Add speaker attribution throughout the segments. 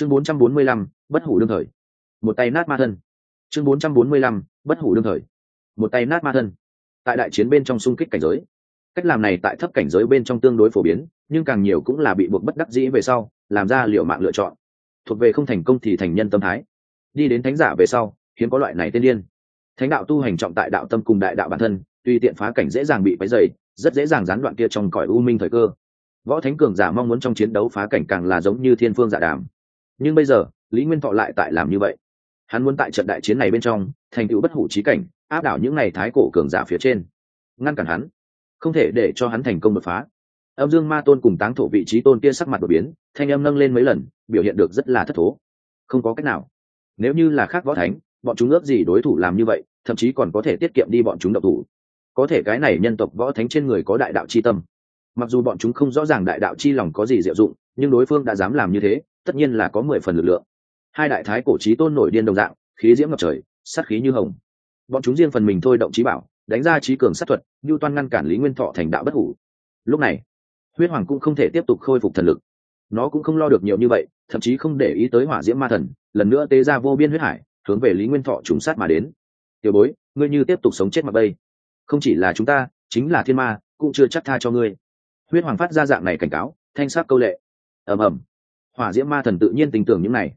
Speaker 1: chương 445, bất hủ đương thời. Một tay nát ma thân. Chương 445, bất hủ đương thời. Một tay nát ma thân. Tại đại chiến bên trong xung kích cảnh giới. Cách làm này tại thấp cảnh giới bên trong tương đối phổ biến nhưng càng nhiều cũng là bị buộc bất đắc dĩ về sau làm ra liệu mạng lựa chọn. Thuộc về không thành công thì thành nhân tâm thái. Đi đến thánh giả về sau hiếm có loại này tên điên. Thánh đạo tu hành trọng tại đạo tâm cùng đại đạo bản thân tuy tiện phá cảnh dễ dàng bị váy dày rất dễ dàng gián đoạn kia trong cõi u minh thời cơ. Võ thánh cường giả mong muốn trong chiến đấu phá cảnh càng là giống như thiên phương giả đàm nhưng bây giờ, lý nguyên thọ lại tại làm như vậy. Hắn muốn tại trận đại chiến này bên trong, thành tựu bất hủ trí cảnh, áp đảo những ngày thái cổ cường giả phía trên. Ngăn cản hắn. Không thể để cho hắn thành công đột phá. Âm dương ma tôn cùng táng thổ vị trí tôn kia sắc mặt đột biến, thanh âm nâng lên mấy lần, biểu hiện được rất là thất thố. Không có cách nào. Nếu như là khác võ thánh, bọn chúng ước gì đối thủ làm như vậy, thậm chí còn có thể tiết kiệm đi bọn chúng độc thủ. Có thể cái này nhân tộc võ thánh trên người có đại đạo c h i tâm. Mặc dù bọn chúng không rõ ràng đại đạo chi lòng có gì diệu dụng, nhưng đối phương đã dám làm như thế tất nhiên là có mười phần lực lượng. Hai đại thái cổ trí tôn nổi điên đồng dạng, khí diễm ngập trời, sát khí như hồng. Bọn chúng riêng phần mình thôi động trí bảo, đánh ra trí cường sát thuật như toan ngăn cản lý nguyên thọ thành đạo bất hủ. Lúc này, huyết hoàng cũng không thể tiếp tục khôi phục thần lực. Nó cũng không lo được nhiều như vậy, thậm chí không để ý tới hỏa diễm ma thần, lần nữa tế ra vô biên huyết hải, hướng về lý nguyên thọ trùng sát mà đến. Tiểu bối, ngươi như tiếp tục sống chết mặt bây. Không chỉ là chúng ta, chính là thiên ma, cũng chưa chắc tha cho ngươi. Huyết hoàng phát ra dạng này cảnh cáo, thanh sát câu lệ. Ầm ầm hỏa diễm ma thần tự nhiên tình tưởng những này.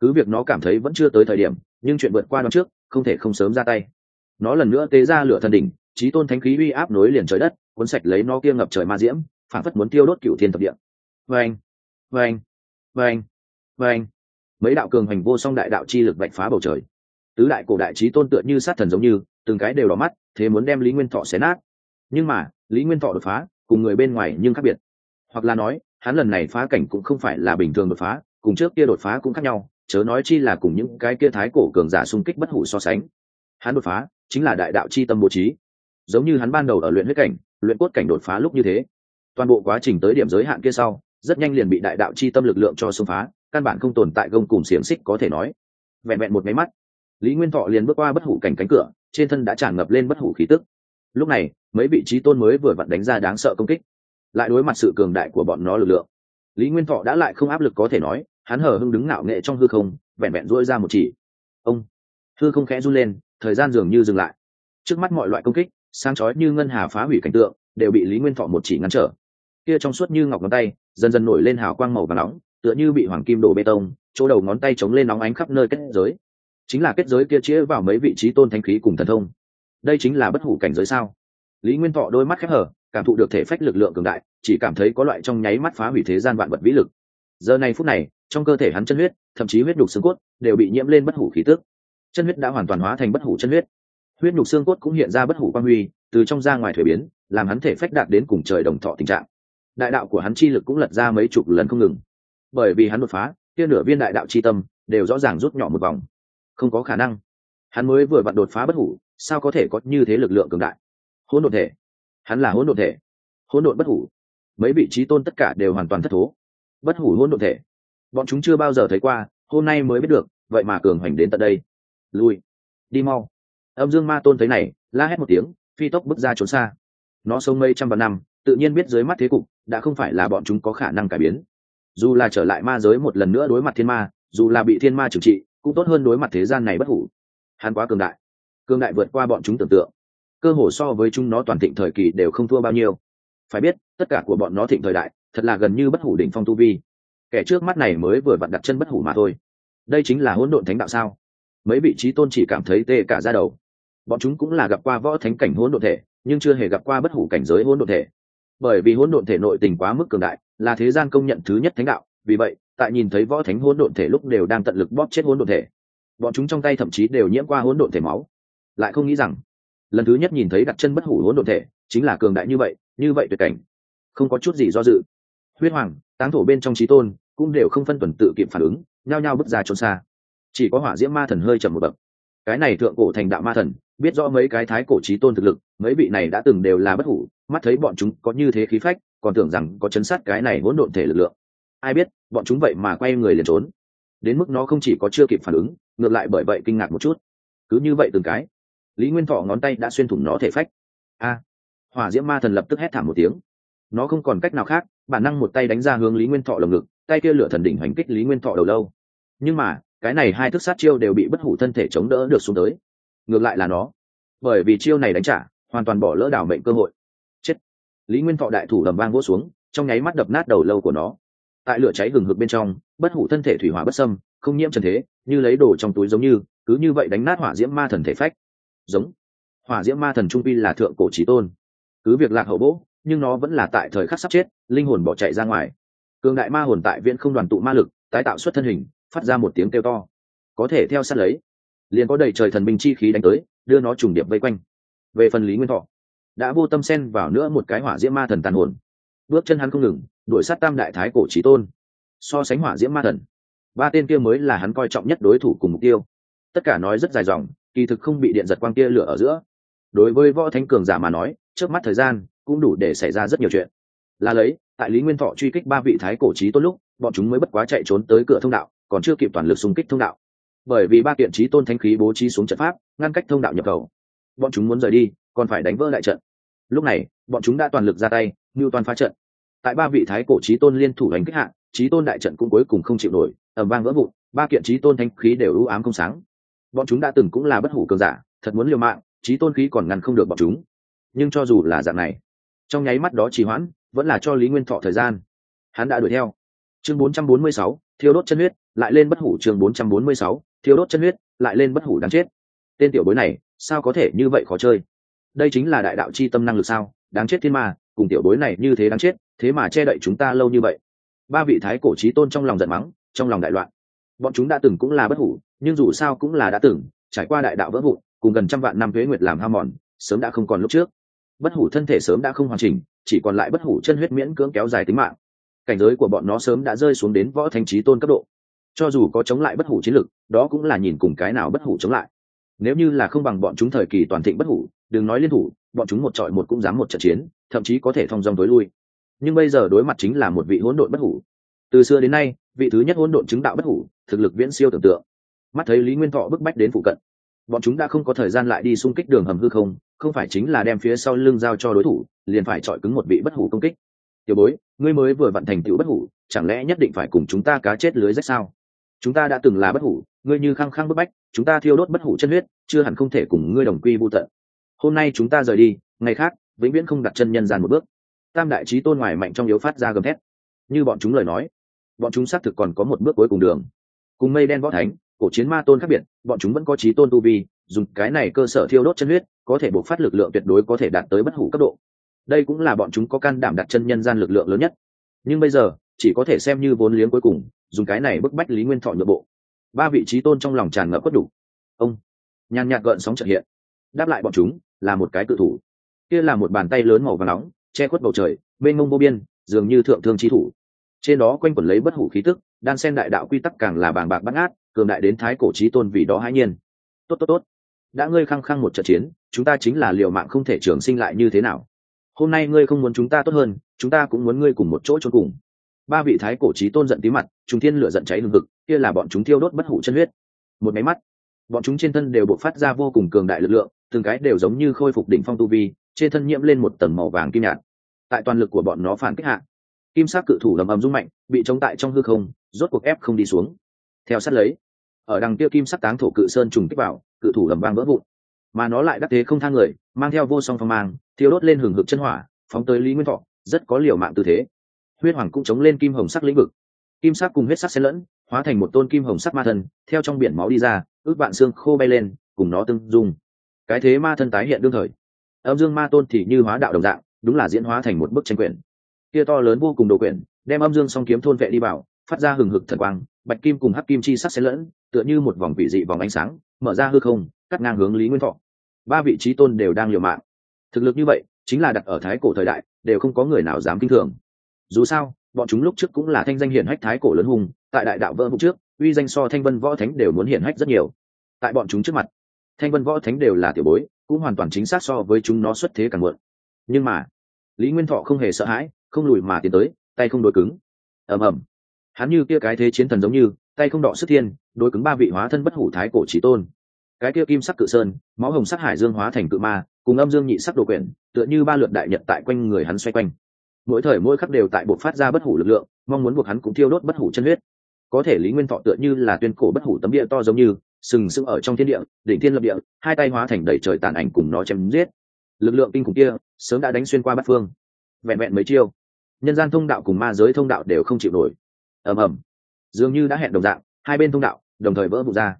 Speaker 1: Cứ việc nó cảm thấy vẫn chưa tới thời điểm, nhưng chuyện vượt qua nó trước, không thể không sớm ra tay. Nó lần nữa tế ra lửa thần đỉnh trí tôn thánh khí uy áp nối liền trời đất, cuốn sạch lấy nó kia ngập trời ma diễm, phản phất muốn tiêu đốt cựu thiên thập địa. Vâng vâng vâng vâng. Mấy đạo cường hành vô song đại đạo chi lực vạch phá bầu trời. Tứ đại cổ đại trí tôn tựa như sát thần giống như, từng cái đều đỏ mắt, thế muốn đem lý nguyên thọ xé nát. Nhưng mà, lý nguyên thọ đột phá, cùng người bên ngoài nhưng khác biệt. Hoặc là nói hắn lần này phá cảnh cũng không phải là bình thường đột phá, cùng trước kia đột phá cũng khác nhau, chớ nói chi là cùng những cái kia thái cổ cường giả xung kích bất hủ so sánh. Hắn đột phá chính là đại đạo chi tâm bố trí. Giống như hắn ban đầu ở luyện huyết cảnh, luyện cốt cảnh đột phá lúc như thế. Toàn bộ quá trình tới điểm giới hạn kia sau, rất nhanh liền bị đại đạo chi tâm lực lượng cho xung phá, căn bản không tồn tại gông cùng xiềng xích có thể nói. Vẹn vẹn một máy mắt, lý nguyên thọ liền bước qua bất hủ cảnh cánh cửa, trên thân đã tràn ngập lên bất hủ khí tức. Lúc này, mấy vị trí tôn mới vừa vặn đánh ra đáng sợ công kích lại đối mặt sự cường đại của bọn nó lực lượng. Lý nguyên thọ đã lại không áp lực có thể nói, hắn hở hưng đứng ngạo nghệ trong hư không, vẹn vẹn dỗi ra một chỉ. Ông, hư không khẽ run lên, thời gian dường như dừng lại. Trước mắt mọi loại công kích, sáng chói như ngân hà phá hủy cảnh tượng, đều bị lý nguyên thọ một chỉ ngăn trở. Kia trong suốt như ngọc ngón tay, dần dần nổi lên hào quang màu và nóng, tựa như bị hoàng kim đổ bê tông, chỗ đầu ngón tay chống lên nóng ánh khắp nơi kết giới. Chính là kết giới kia chĩa vào mấy vị trí tôn thanh khí cùng thần thông. Đây chính là bất hủ cảnh giới sao? Lý nguyên thọ đôi mắt khép hở cảm thụ được thể phách lực lượng cường đại, chỉ cảm thấy có loại trong nháy mắt phá hủy thế gian vạn vật vĩ lực. Giờ này phút này, trong cơ thể hắn chân huyết, thậm chí huyết nhục xương cốt, đều bị nhiễm lên bất hủ khí tức. Chân huyết đã hoàn toàn hóa thành bất hủ chân huyết. Huyết nhục xương cốt cũng hiện ra bất hủ quang huy, từ trong ra ngoài thuế biến, làm hắn thể phách đạt đến cùng trời đồng thọ tình trạng. Đại đạo của hắn chi lực cũng lật ra mấy chục lần không ngừng. Bởi vì hắn đột phá, kia nửa viên đại đạo chi tâm đều rõ ràng rút nhỏ một vòng. Không có khả năng. Hắn mới vừa vặn đột phá bất hủ, sao có thể có như thế lực lượng cường đại? Hỗn độn thể hắn là hỗn độn thể. Hỗn độn bất hủ. Mấy vị trí tôn tất cả đều hoàn toàn thất thố. Bất hủ hỗn độn thể. Bọn chúng chưa bao giờ thấy qua, hôm nay mới biết được, vậy mà cường hoành đến tận đây. Lui. Đi mau. Âm dương ma tôn thấy này, la hét một tiếng, phi tốc bước ra trốn xa. Nó sống mây trăm vạn năm, tự nhiên biết dưới mắt thế cục, đã không phải là bọn chúng có khả năng cải biến. Dù là trở lại ma giới một lần nữa đối mặt thiên ma, dù là bị thiên ma trừng trị, cũng tốt hơn đối mặt thế gian này bất hủ. Hắn quá cường đại. Cường đại vượt qua bọn chúng tưởng tượng cơ hồ so với chúng nó toàn thịnh thời kỳ đều không thua bao nhiêu. Phải biết, tất cả của bọn nó thịnh thời đại, thật là gần như bất hủ đỉnh phong tu vi. Kẻ trước mắt này mới vừa vặn đặt chân bất hủ mà thôi. Đây chính là hỗn độn thánh đạo sao? Mấy vị trí tôn chỉ cảm thấy tê cả ra đầu. Bọn chúng cũng là gặp qua võ thánh cảnh hỗn độn thể, nhưng chưa hề gặp qua bất hủ cảnh giới hỗn độn thể. Bởi vì hỗn độn thể nội tình quá mức cường đại, là thế gian công nhận thứ nhất thánh đạo. Vì vậy, tại nhìn thấy võ thánh hỗn độn thể lúc đều đang tận lực bóp chết hỗn độn thể. Bọn chúng trong tay thậm chí đều nhiễm qua hỗn độn thể máu. Lại không nghĩ rằng lần thứ nhất nhìn thấy đặt chân bất hủ hỗn độn thể, chính là cường đại như vậy như vậy tuyệt cảnh. Không có chút gì do dự. Huyết hoàng, táng thổ bên trong trí tôn, cũng đều không phân tuần tự kịp phản ứng, nhao nhao bước ra trốn xa. Chỉ có hỏa diễm ma thần hơi chậm một bậc. Cái này thượng cổ thành đạo ma thần, biết rõ mấy cái thái cổ trí tôn thực lực, mấy vị này đã từng đều là bất hủ, mắt thấy bọn chúng có như thế khí phách, còn tưởng rằng có chấn sát cái này hỗn độn thể lực lượng. Ai biết, bọn chúng vậy mà quay người liền trốn. Đến mức nó không chỉ có chưa kịp phản ứng, ngược lại bởi vậy kinh ngạc một chút. Cứ như vậy từng cái lý nguyên thọ ngón tay đã xuyên thủng nó thể phách. A, hỏa diễm ma thần lập tức hét thảm một tiếng. Nó không còn cách nào khác, bản năng một tay đánh ra hướng lý nguyên thọ lồng ngực, tay kia lửa thần đỉnh hành kích lý nguyên thọ đầu lâu. Nhưng mà, cái này hai thức sát chiêu đều bị bất hủ thân thể chống đỡ được xuống tới. Ngược lại là nó. Bởi vì chiêu này đánh trả, hoàn toàn bỏ lỡ đảo mệnh cơ hội. Chết. Lý nguyên thọ đại thủ đầm vang vỗ xuống, trong nháy mắt đập nát đầu lâu của nó. Tại lửa cháy gừng hực bên trong, bất hủ thân thể thủy hỏa bất sâm không nhiễm trần thế, như lấy đồ trong túi giống như, cứ như vậy đánh nát hỏa diễm ma thần thể phách giống. Hỏa diễm ma thần trung pi là thượng cổ trí tôn. Cứ việc lạc hậu bỗ nhưng nó vẫn là tại thời khắc sắp chết, linh hồn bỏ chạy ra ngoài. Cường đại ma hồn tại viện không đoàn tụ ma lực, tái tạo xuất thân hình, phát ra một tiếng kêu to. Có thể theo sát lấy, liền có đầy trời thần binh chi khí đánh tới, đưa nó trùng điệp vây quanh. Về phần lý nguyên thọ, đã vô tâm xen vào nữa một cái hỏa diễm ma thần tàn hồn. Bước chân hắn không ngừng, đuổi sát tam đại thái cổ trí tôn. So sánh hỏa diễm ma thần, ba tên kia mới là hắn coi trọng nhất đối thủ cùng mục tiêu. Tất cả nói rất dài dòng kỳ thực không bị điện giật quang kia lửa ở giữa. Đối với võ thánh cường giả mà nói, trước mắt thời gian cũng đủ để xảy ra rất nhiều chuyện. Là lấy, tại lý nguyên thọ truy kích ba vị thái cổ trí tôn lúc, bọn chúng mới bất quá chạy trốn tới cửa thông đạo, còn chưa kịp toàn lực xung kích thông đạo. Bởi vì ba kiện trí tôn thanh khí bố trí xuống trận pháp, ngăn cách thông đạo nhập khẩu. Bọn chúng muốn rời đi, còn phải đánh vỡ lại trận. Lúc này, bọn chúng đã toàn lực ra tay như toàn phá trận. Tại ba vị thái cổ trí tôn liên thủ đánh kích hạ, trí tôn đại trận cũng cuối cùng không chịu nổi ẩm vang vỡ vụn, ba kiện trí tôn thanh khí đều ưu ám không sáng bọn chúng đã từng cũng là bất hủ cường giả thật muốn liều mạng trí tôn khí còn ngăn không được bọn chúng. Nhưng cho dù là dạng này trong nháy mắt đó trì hoãn vẫn là cho lý nguyên thọ thời gian. Hắn đã đuổi theo. Chương 446, thiêu đốt chân huyết lại lên bất hủ chương 446, thiêu đốt chân huyết lại lên bất hủ đáng chết. Tên tiểu bối này sao có thể như vậy khó chơi? Đây chính là đại đạo chi tâm năng lực sao? Đáng chết thiên ma cùng tiểu bối này như thế đáng chết thế mà che đậy chúng ta lâu như vậy. Ba vị thái cổ trí tôn trong lòng giận mắng trong lòng đại loạn. Bọn chúng đã từng cũng là bất hủ nhưng dù sao cũng là đã từng, trải qua đại đạo vỡ vụn, cùng gần trăm vạn năm thuế nguyệt làm ham mòn, sớm đã không còn lúc trước. Bất hủ thân thể sớm đã không hoàn chỉnh, chỉ còn lại bất hủ chân huyết miễn cưỡng kéo dài tính mạng. Cảnh giới của bọn nó sớm đã rơi xuống đến võ thanh trí tôn cấp độ. Cho dù có chống lại bất hủ chiến lực, đó cũng là nhìn cùng cái nào bất hủ chống lại. Nếu như là không bằng bọn chúng thời kỳ toàn thịnh bất hủ, đừng nói liên thủ, bọn chúng một trọi một cũng dám một trận chiến, thậm chí có thể thong dong tối lui. Nhưng bây giờ đối mặt chính là một vị hỗn độn bất hủ. Từ xưa đến nay, vị thứ nhất hỗn độn chứng đạo bất hủ, thực lực viễn siêu tưởng tượng mắt thấy lý nguyên thọ bức bách đến phụ cận bọn chúng đã không có thời gian lại đi xung kích đường hầm hư không không phải chính là đem phía sau lưng giao cho đối thủ liền phải chọi cứng một vị bất hủ công kích tiểu bối ngươi mới vừa vận thành tựu bất hủ chẳng lẽ nhất định phải cùng chúng ta cá chết lưới rách sao chúng ta đã từng là bất hủ ngươi như khăng khăng bức bách chúng ta thiêu đốt bất hủ chân huyết chưa hẳn không thể cùng ngươi đồng quy vô tận hôm nay chúng ta rời đi ngày khác vĩnh viễn không đặt chân nhân gian một bước tam đại trí tôn ngoài mạnh trong yếu phát ra gầm thét như bọn chúng lời nói bọn chúng xác thực còn có một bước cuối cùng đường cùng mây đen võ thánh cổ chiến ma tôn khác biệt, bọn chúng vẫn có trí tôn tu vi, dùng cái này cơ sở thiêu đốt chân huyết, có thể bộc phát lực lượng tuyệt đối có thể đạt tới bất hủ cấp độ. Đây cũng là bọn chúng có can đảm đặt chân nhân gian lực lượng lớn nhất. Nhưng bây giờ, chỉ có thể xem như vốn liếng cuối cùng, dùng cái này bức bách lý nguyên thọ nhượng bộ. Ba vị trí tôn trong lòng tràn ngập quất đủ. Ông, nhàn nhạt gợn sóng trợ hiện. Đáp lại bọn chúng, là một cái cự thủ. Kia là một bàn tay lớn màu và nóng, che khuất bầu trời bên ngông vô biên, dường như thượng thương trí thủ. Trên đó quanh quẩn lấy bất hủ khí tức, đan sen đại đạo quy tắc càng là bàng bạc bắt ngát cường đại đến thái cổ trí tôn vì đó hãi nhiên. Tốt tốt tốt. Đã ngươi khăng khăng một trận chiến, chúng ta chính là liều mạng không thể trường sinh lại như thế nào. Hôm nay ngươi không muốn chúng ta tốt hơn, chúng ta cũng muốn ngươi cùng một chỗ chôn cùng. Ba vị thái cổ trí tôn giận tí mặt chúng thiên lửa giận cháy lương vực kia là bọn chúng thiêu đốt bất hủ chân huyết. Một máy mắt, bọn chúng trên thân đều bộc phát ra vô cùng cường đại lực lượng, từng cái đều giống như khôi phục đỉnh phong tu vi, trên thân nhiễm lên một tầng màu vàng kim nhạt. Tại toàn lực của bọn nó phản kích hạ, kim sắc cự thủ lầm ầm rung mạnh, bị chống tại trong hư không, rốt cuộc ép không đi xuống theo sát lấy. Ở đằng kia kim sắc táng thổ cự sơn trùng kích vào, cự thủ lầm vang vỡ vụn. Mà nó lại đắc thế không thang người, mang theo vô song phong mang, thiêu đốt lên hừng hực chân hỏa, phóng tới lý nguyên thọ, rất có liều mạng tư thế. Huyết hoàng cũng chống lên kim hồng sắc lĩnh vực. Kim sắc cùng huyết sắc xen lẫn, hóa thành một tôn kim hồng sắc ma thần, theo trong biển máu đi ra, ước vạn xương khô bay lên, cùng nó tương dung. Cái thế ma thân tái hiện đương thời. Âm dương ma tôn thì như hóa đạo đồng dạng, đúng là diễn hóa thành một bức tranh quyển. Kia to lớn vô cùng đồ quyển, đem âm dương song kiếm thôn vệ đi vào, phát ra hừng hực thần quang bạch kim cùng hắc kim chi sắc xen lẫn, tựa như một vòng vị dị vòng ánh sáng, mở ra hư không, cắt ngang hướng lý nguyên thọ. Ba vị trí tôn đều đang liều mạng. Thực lực như vậy, chính là đặt ở thái cổ thời đại, đều không có người nào dám kinh thường. Dù sao, bọn chúng lúc trước cũng là thanh danh hiển hách thái cổ lớn hùng, tại đại đạo vỡ hùng trước, uy danh so thanh vân võ thánh đều muốn hiển hách rất nhiều. Tại bọn chúng trước mặt, thanh vân võ thánh đều là tiểu bối, cũng hoàn toàn chính xác so với chúng nó xuất thế càng muộn. Nhưng mà, lý nguyên thọ không hề sợ hãi, không lùi mà tiến tới, tay không đối cứng. Ầm ầm hắn như kia cái thế chiến thần giống như, tay không đọ sức thiên, đối cứng ba vị hóa thân bất hủ thái cổ trí tôn. Cái kia kim sắc cự sơn, máu hồng sắc hải dương hóa thành cự ma, cùng âm dương nhị sắc đồ quyển, tựa như ba lượt đại nhật tại quanh người hắn xoay quanh. Mỗi thời mỗi khắc đều tại buộc phát ra bất hủ lực lượng, mong muốn buộc hắn cũng thiêu đốt bất hủ chân huyết. Có thể lý nguyên thọ tựa như là tuyên cổ bất hủ tấm địa to giống như, sừng sững ở trong thiên địa, đỉnh thiên lập địa, hai tay hóa thành đầy trời tàn ảnh cùng nó chém giết. Lực lượng kinh khủng kia, sớm đã đánh xuyên qua bát phương. Vẹn vẹn mấy chiêu, nhân gian thông đạo cùng ma giới thông đạo đều không chịu nổi ầm ầm. Dường như đã hẹn đồng dạng, hai bên thông đạo, đồng thời vỡ vụt ra.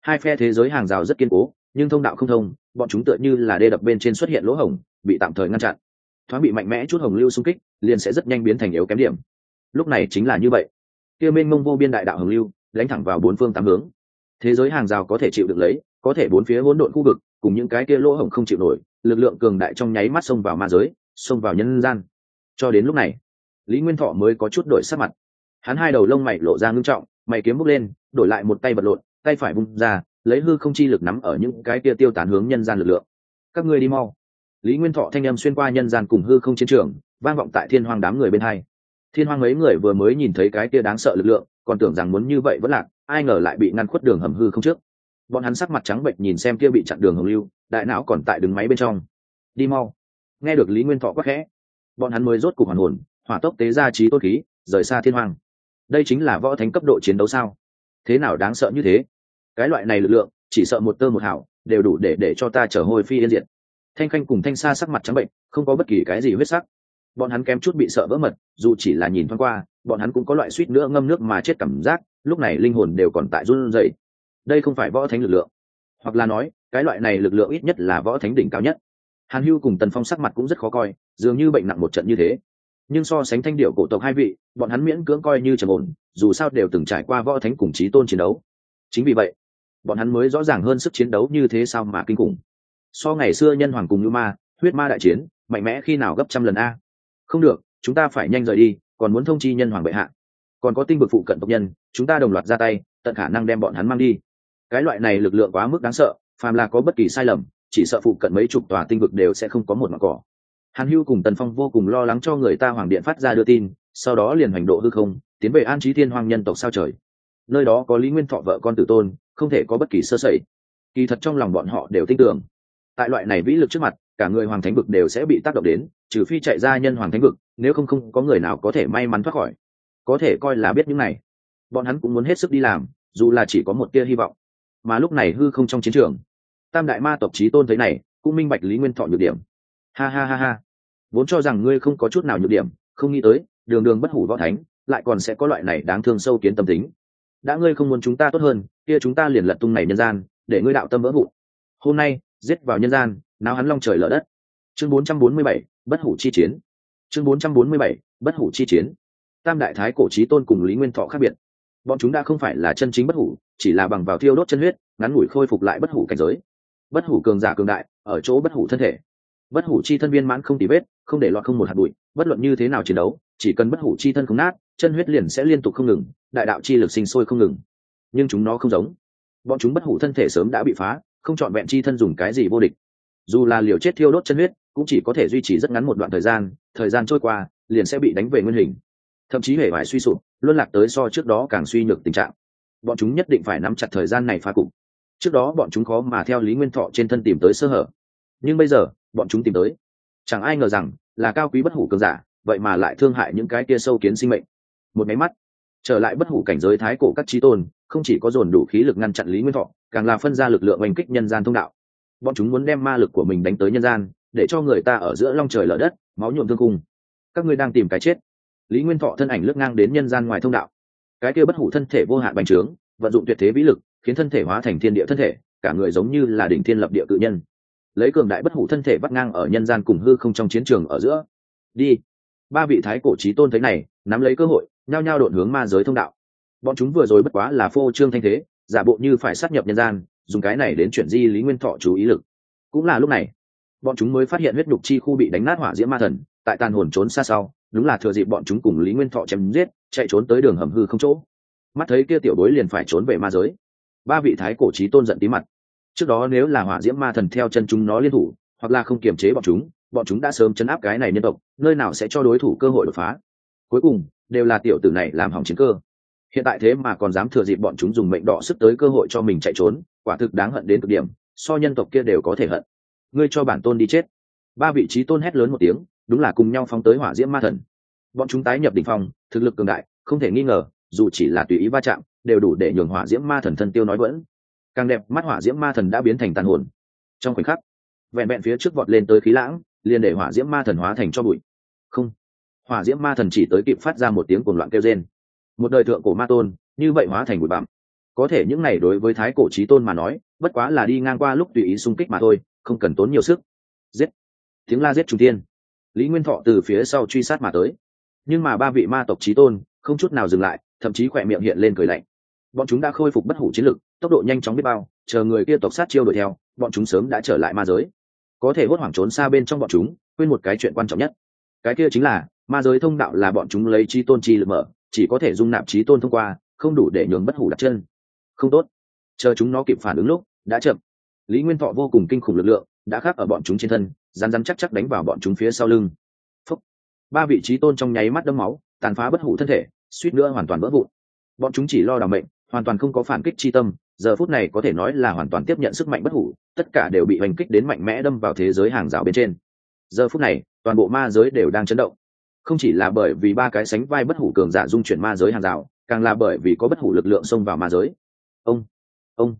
Speaker 1: Hai phe thế giới hàng rào rất kiên cố, nhưng thông đạo không thông, bọn chúng tựa như là đê đập bên trên xuất hiện lỗ hổng, bị tạm thời ngăn chặn. Thoáng bị mạnh mẽ chút hồng lưu xung kích, liền sẽ rất nhanh biến thành yếu kém điểm. Lúc này chính là như vậy. Kia mênh mông vô biên đại đạo hồng lưu, đánh thẳng vào bốn phương tám hướng. Thế giới hàng rào có thể chịu được lấy, có thể bốn phía hỗn độn khu vực, cùng những cái kia lỗ hổng không chịu nổi, lực lượng cường đại trong nháy mắt xông vào ma giới, xông vào nhân gian. Cho đến lúc này, lý nguyên thọ mới có chút đổi sắc mặt hắn hai đầu lông mày lộ ra ngưng trọng, mày kiếm bốc lên, đổi lại một tay bật lộn, tay phải bung ra, lấy hư không chi lực nắm ở những cái kia tiêu tán hướng nhân gian lực lượng. Các ngươi đi mau. Lý nguyên thọ thanh âm xuyên qua nhân gian cùng hư không chiến trường, vang vọng tại thiên hoàng đám người bên hai. Thiên hoàng mấy người vừa mới nhìn thấy cái kia đáng sợ lực lượng, còn tưởng rằng muốn như vậy vẫn lạc, ai ngờ lại bị ngăn khuất đường hầm hư không trước. Bọn hắn sắc mặt trắng bệnh nhìn xem kia bị chặn đường hồng lưu, đại não còn tại đứng máy bên trong. Đi mau. Nghe được lý nguyên thọ quắc khẽ, bọn hắn mới rốt cục hoàn hồn, hỏa tốc tế ra trí tôn khí, rời xa thiên hoàng đây chính là võ thánh cấp độ chiến đấu sao? Thế nào đáng sợ như thế? Cái loại này lực lượng, chỉ sợ một tơ một hảo đều đủ để để cho ta trở hồi phi yên diệt. Thanh khanh cùng thanh sa sắc mặt trắng bệnh, không có bất kỳ cái gì huyết sắc. Bọn hắn kém chút bị sợ vỡ mật, dù chỉ là nhìn thoáng qua, bọn hắn cũng có loại suýt nữa ngâm nước mà chết cảm giác, lúc này linh hồn đều còn tại run rẩy. Đây không phải võ thánh lực lượng. Hoặc là nói, cái loại này lực lượng ít nhất là võ thánh đỉnh cao nhất. Hàn hưu cùng tần phong sắc mặt cũng rất khó coi, dường như bệnh nặng một trận như thế nhưng so sánh thanh điệu cổ tộc hai vị, bọn hắn miễn cưỡng coi như trầm ổn, dù sao đều từng trải qua võ thánh cùng trí tôn chiến đấu. Chính vì vậy, bọn hắn mới rõ ràng hơn sức chiến đấu như thế sao mà kinh khủng. So ngày xưa nhân hoàng cùng như ma, huyết ma đại chiến, mạnh mẽ khi nào gấp trăm lần a? Không được, chúng ta phải nhanh rời đi, còn muốn thông chi nhân hoàng bệ hạ. Còn có tinh vực phụ cận tộc nhân, chúng ta đồng loạt ra tay, tận khả năng đem bọn hắn mang đi. Cái loại này lực lượng quá mức đáng sợ, phàm là có bất kỳ sai lầm, chỉ sợ phụ cận mấy chục tòa tinh vực đều sẽ không có một mặt cỏ hàn hưu cùng tần phong vô cùng lo lắng cho người ta hoàng điện phát ra đưa tin, sau đó liền hành độ hư không, tiến về an trí thiên hoàng nhân tộc sao trời. Nơi đó có lý nguyên thọ vợ con tử tôn, không thể có bất kỳ sơ sẩy. Kỳ thật trong lòng bọn họ đều tin tưởng. Tại loại này vĩ lực trước mặt, cả người hoàng thánh vực đều sẽ bị tác động đến, trừ phi chạy ra nhân hoàng thánh vực, nếu không không có người nào có thể may mắn thoát khỏi. Có thể coi là biết những này. Bọn hắn cũng muốn hết sức đi làm, dù là chỉ có một tia hy vọng. Mà lúc này hư không trong chiến trường, tam đại ma tộc trí tôn thấy này, cũng minh bạch lý nguyên thọ nhược điểm ha ha ha ha. Vốn cho rằng ngươi không có chút nào nhược điểm không nghĩ tới đường đường bất hủ võ thánh lại còn sẽ có loại này đáng thương sâu kiến tâm tính. Đã ngươi không muốn chúng ta tốt hơn kia chúng ta liền lật tung này nhân gian để ngươi đạo tâm vỡ vụ hôm nay giết vào nhân gian náo hắn long trời lở đất. Chương 447, bất hủ chi chiến. Chương 447, bất hủ chi chiến. Tam đại thái cổ trí tôn cùng lý nguyên thọ khác biệt. Bọn chúng đã không phải là chân chính bất hủ chỉ là bằng vào thiêu đốt chân huyết ngắn ngủi khôi phục lại bất hủ cảnh giới. Bất hủ cường giả cường đại ở chỗ bất hủ thân thể bất hủ chi thân viên mãn không tì vết, không để loạn không một hạt bụi, bất luận như thế nào chiến đấu, chỉ cần bất hủ chi thân không nát, chân huyết liền sẽ liên tục không ngừng, đại đạo chi lực sinh sôi không ngừng. Nhưng chúng nó không giống. Bọn chúng bất hủ thân thể sớm đã bị phá, không chọn vẹn chi thân dùng cái gì vô địch. Dù là liều chết thiêu đốt chân huyết, cũng chỉ có thể duy trì rất ngắn một đoạn thời gian thời gian trôi qua, liền sẽ bị đánh về nguyên hình. Thậm chí hề vải suy sụp, luân lạc tới so trước đó càng suy nhược tình trạng. Bọn chúng nhất định phải nắm chặt thời gian này phá cục. Trước đó bọn chúng khó mà theo lý nguyên thọ trên thân tìm tới sơ hở nhưng bây giờ, bọn chúng tìm tới. Chẳng ai ngờ rằng, là cao quý bất hủ cường giả, vậy mà lại thương hại những cái kia sâu kiến sinh mệnh. Một máy mắt, trở lại bất hủ cảnh giới thái cổ các trí tôn, không chỉ có dồn đủ khí lực ngăn chặn lý nguyên thọ, càng là phân ra lực lượng oanh kích nhân gian thông đạo. Bọn chúng muốn đem ma lực của mình đánh tới nhân gian, để cho người ta ở giữa long trời lở đất, máu nhuộm thương cung các ngươi đang tìm cái chết. Lý nguyên thọ thân ảnh lướt ngang đến nhân gian ngoài thông đạo. Cái kia bất hủ thân thể vô hạn bành trướng, vận dụng tuyệt thế vĩ lực, khiến thân thể hóa thành thiên địa thân thể, cả người giống như là đỉnh thiên lập địa cự nhân lấy cường đại bất hủ thân thể bắt ngang ở nhân gian cùng hư không trong chiến trường ở giữa. Đi. Ba vị thái cổ trí tôn thấy này, nắm lấy cơ hội, nhao nhao đột hướng ma giới thông đạo. Bọn chúng vừa rồi bất quá là phô trương thanh thế, giả bộ như phải sát nhập nhân gian, dùng cái này đến chuyển di lý nguyên thọ chú ý lực. Cũng là lúc này, bọn chúng mới phát hiện huyết nhục chi khu bị đánh nát hỏa diễm ma thần, tại tàn hồn trốn xa sau, đúng là thừa dịp bọn chúng cùng lý nguyên thọ chém giết, chạy trốn tới đường hầm hư không chỗ. Mắt thấy kia tiểu bối liền phải trốn về ma giới. Ba vị thái cổ trí tôn giận tí mặt trước đó nếu là hỏa diễm ma thần theo chân chúng nó liên thủ, hoặc là không kiềm chế bọn chúng bọn chúng đã sớm chấn áp cái này nhân tộc, nơi nào sẽ cho đối thủ cơ hội đột phá? Cuối cùng, đều là tiểu tử này làm hỏng chiến cơ. Hiện tại thế mà còn dám thừa dịp bọn chúng dùng mệnh đỏ sức tới cơ hội cho mình chạy trốn, quả thực đáng hận đến cực điểm, so nhân tộc kia đều có thể hận. Ngươi cho bản tôn đi chết. Ba vị trí tôn hét lớn một tiếng, đúng là cùng nhau phóng tới hỏa diễm ma thần. Bọn chúng tái nhập đ ỉ n h phong, thực lực cường đại, không thể nghi ngờ, dù chỉ là tùy ý va chạm, đều đủ để nhường hỏa diễm ma thần thân tiêu nói vẫn càng đẹp, mắt hỏa diễm ma thần đã biến thành tàn hồn. Trong khoảnh khắc, vẹn vẹn phía trước vọt lên tới khí lãng, liền để hỏa diễm ma thần hóa thành cho bụi. Không, hỏa diễm ma thần chỉ tới kịp phát ra một tiếng cuồng loạn kêu rên. Một đời thượng cổ ma tôn, như vậy hóa thành bụi bặm. Có thể những này đối với thái cổ trí tôn mà nói, bất quá là đi ngang qua lúc tùy ý xung kích mà thôi, không cần tốn nhiều sức. Giết! Tiếng la giết trung tiên lý nguyên thọ từ phía sau truy sát mà tới. Nhưng mà ba vị ma tộc trí tôn, không chút nào dừng lại, thậm chí khỏe miệng hiện lên cười lạnh bọn chúng đã khôi phục bất hủ chiến lực, tốc độ nhanh chóng biết bao, chờ người kia tộc sát chiêu đuổi theo, bọn chúng sớm đã trở lại ma giới. Có thể hốt hoảng trốn xa bên trong bọn chúng, quên một cái chuyện quan trọng nhất. Cái kia chính là, ma giới thông đạo là bọn chúng lấy trí tôn chi lực mở, chỉ có thể dung nạp trí tôn thông qua, không đủ để nhường bất hủ đặt chân. Không tốt. Chờ chúng nó kịp phản ứng lúc, đã chậm. Lý nguyên thọ vô cùng kinh khủng lực lượng, đã khắc ở bọn chúng trên thân rán rán chắc chắc đánh vào bọn chúng phía sau lưng. Phúc. ba vị trí tôn trong nháy mắt đấm máu, tàn phá bất hủ thân thể, suýt nữa hoàn toàn vỡ vụn. Bọn chúng chỉ lo đảm mệnh hoàn toàn không có phản kích chi tâm, giờ phút này có thể nói là hoàn toàn tiếp nhận sức mạnh bất hủ, tất cả đều bị hành kích đến mạnh mẽ đâm vào thế giới hàng rào bên trên. Giờ phút này, toàn bộ ma giới đều đang chấn động. Không chỉ là bởi vì ba cái sánh vai bất hủ cường giả dung chuyển ma giới hàng rào, càng là bởi vì có bất hủ lực lượng xông vào ma giới. Ông ông.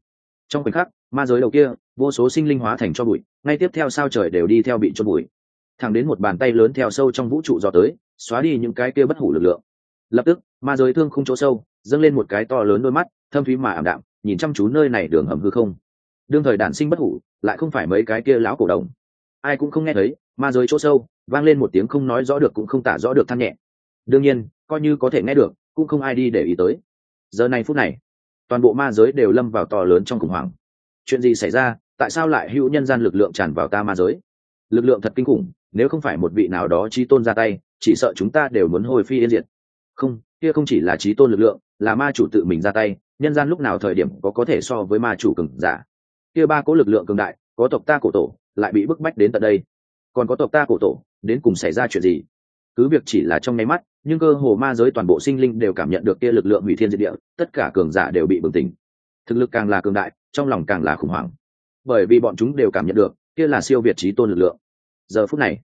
Speaker 1: Trong khoảnh khắc, ma giới đầu kia, vô số sinh linh hóa thành cho bụi, ngay tiếp theo sao trời đều đi theo bị cho bụi. Thẳng đến một bàn tay lớn theo sâu trong vũ trụ dò tới, xóa đi những cái kia bất hủ lực lượng. Lập tức, ma giới thương không chỗ sâu dâng lên một cái to lớn đôi mắt, thâm thúy mà ảm đạm, nhìn chăm chú nơi này đường hầm hư không. Đương thời đản sinh bất hủ, lại không phải mấy cái kia lão cổ đồng. Ai cũng không nghe thấy, ma giới chỗ sâu, vang lên một tiếng không nói rõ được cũng không tả rõ được than nhẹ. Đương nhiên, coi như có thể nghe được, cũng không ai đi để ý tới. Giờ này phút này, toàn bộ ma giới đều lâm vào to lớn trong khủng hoảng. Chuyện gì xảy ra, tại sao lại hữu nhân gian lực lượng tràn vào ta ma giới? Lực lượng thật kinh khủng, nếu không phải một vị nào đó trí tôn ra tay, chỉ sợ chúng ta đều muốn hồi phi yên diệt. Không, kia không chỉ là trí tôn lực lượng là ma chủ tự mình ra tay, nhân gian lúc nào thời điểm có có thể so với ma chủ cường giả. Kia ba có lực lượng cường đại, có tộc ta cổ tổ, lại bị bức bách đến tận đây. Còn có tộc ta cổ tổ, đến cùng xảy ra chuyện gì? Cứ việc chỉ là trong nháy mắt, nhưng cơ hồ ma giới toàn bộ sinh linh đều cảm nhận được kia lực lượng hủy thiên diệt địa, tất cả cường giả đều bị bừng tỉnh. Thực lực càng là cường đại, trong lòng càng là khủng hoảng. Bởi vì bọn chúng đều cảm nhận được, kia là siêu việt trí tôn lực lượng. Giờ phút này,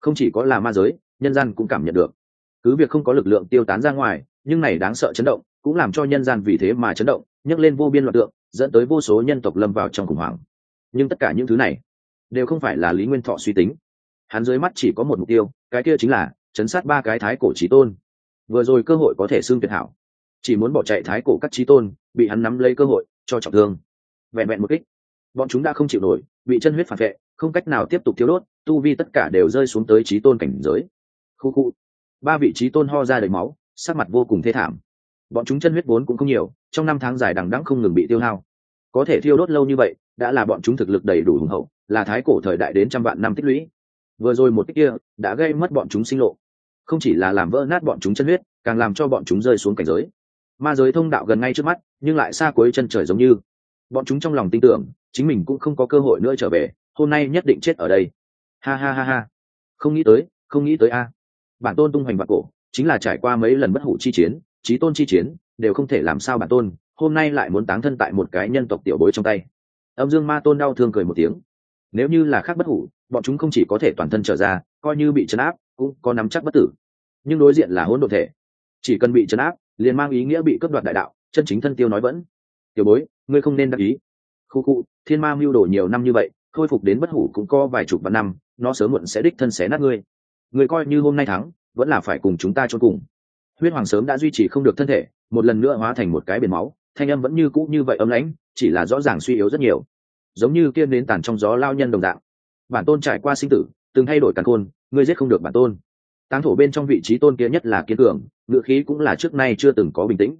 Speaker 1: không chỉ có là ma giới, nhân gian cũng cảm nhận được. Cứ việc không có lực lượng tiêu tán ra ngoài, nhưng này đáng sợ chấn động cũng làm cho nhân gian vì thế mà chấn động, nhấc lên vô biên loạt tượng, dẫn tới vô số nhân tộc lâm vào trong khủng hoảng. Nhưng tất cả những thứ này đều không phải là lý nguyên thọ suy tính. Hắn dưới mắt chỉ có một mục tiêu, cái kia chính là chấn sát ba cái thái cổ trí tôn. Vừa rồi cơ hội có thể xưng tuyệt hảo. Chỉ muốn bỏ chạy thái cổ các trí tôn, bị hắn nắm lấy cơ hội, cho trọng thương. Vẹn vẹn một kích, bọn chúng đã không chịu nổi, bị chân huyết phản vệ, không cách nào tiếp tục thiếu đốt, tu vi tất cả đều rơi xuống tới trí tôn cảnh giới. Khu khu, ba vị trí tôn ho ra đầy máu, sắc mặt vô cùng thê thảm bọn chúng chân huyết vốn cũng không nhiều, trong năm tháng dài đằng đẵng không ngừng bị tiêu hao. Có thể thiêu đốt lâu như vậy, đã là bọn chúng thực lực đầy đủ hùng hậu, là thái cổ thời đại đến trăm vạn năm tích lũy. Vừa rồi một tích kia, đã gây mất bọn chúng sinh lộ. Không chỉ là làm vỡ nát bọn chúng chân huyết, càng làm cho bọn chúng rơi xuống cảnh giới. Ma giới thông đạo gần ngay trước mắt, nhưng lại xa cuối chân trời giống như. Bọn chúng trong lòng tin tưởng, chính mình cũng không có cơ hội nữa trở về, hôm nay nhất định chết ở đây. Ha ha ha ha. Không nghĩ tới, không nghĩ tới a. Bản tôn tung hoành bạc cổ, chính là trải qua mấy lần bất hủ chi chiến trí tôn chi chiến, đều không thể làm sao bản tôn, hôm nay lại muốn táng thân tại một cái nhân tộc tiểu bối trong tay. Âm dương ma tôn đau thương cười một tiếng. Nếu như là khác bất hủ, bọn chúng không chỉ có thể toàn thân trở ra, coi như bị chấn áp, cũng có nắm chắc bất tử. Nhưng đối diện là hỗn độn thể. Chỉ cần bị chấn áp, liền mang ý nghĩa bị cướp đoạt đại đạo, chân chính thân tiêu nói vẫn. Tiểu bối, ngươi không nên đắc ý. Khu khu, thiên ma mưu đồ nhiều năm như vậy, khôi phục đến bất hủ cũng có vài chục vạn năm, nó sớm muộn sẽ đích thân xé nát ngươi. Người coi như hôm nay thắng, vẫn là phải cùng chúng ta trốn cùng huyết hoàng sớm đã duy trì không được thân thể, một lần nữa hóa thành một cái biển máu, thanh âm vẫn như cũ như vậy ấm lãnh, chỉ là rõ ràng suy yếu rất nhiều. Giống như kiên đến tàn trong gió lao nhân đồng đạo. bản tôn trải qua sinh tử, từng thay đổi càn khôn, ngươi giết không được bản tôn. Táng thổ bên trong vị trí tôn kia nhất là kiên cường ngựa khí cũng là trước nay chưa từng có bình tĩnh.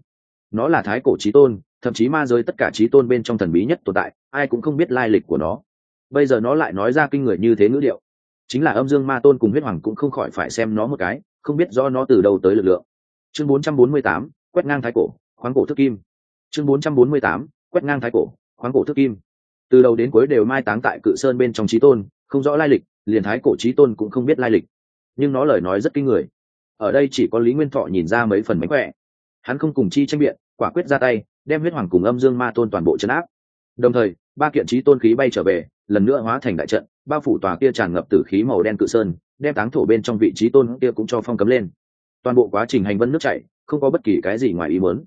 Speaker 1: Nó là thái cổ trí tôn, thậm chí ma giới tất cả trí tôn bên trong thần bí nhất tồn tại, ai cũng không biết lai lịch của nó. Bây giờ nó lại nói ra kinh người như thế ngữ điệu. Chính là âm dương ma tôn cùng huyết hoàng cũng không khỏi phải xem nó một cái, không biết do nó từ đâu tới lực lượng chương 448, quét ngang thái cổ khoáng cổ thức kim. Chương 448, quét ngang thái cổ khoáng cổ thức kim. Từ đầu đến cuối đều mai táng tại cự sơn bên trong trí tôn không rõ lai lịch liền thái cổ trí tôn cũng không biết lai lịch. Nhưng nó lời nói rất kinh người. Ở đây chỉ có lý nguyên thọ nhìn ra mấy phần mánh khỏe. Hắn không cùng chi tranh biện quả quyết ra tay đem huyết hoàng cùng âm dương ma tôn toàn bộ chấn áp. Đồng thời ba kiện trí tôn khí bay trở về lần nữa hóa thành đại trận bao phủ tòa kia tràn ngập tử khí màu đen cự sơn đem táng thổ bên trong vị trí tôn kia cũng cho phong cấm lên toàn bộ quá trình hành vân nước chảy, không có bất kỳ cái gì ngoài ý muốn.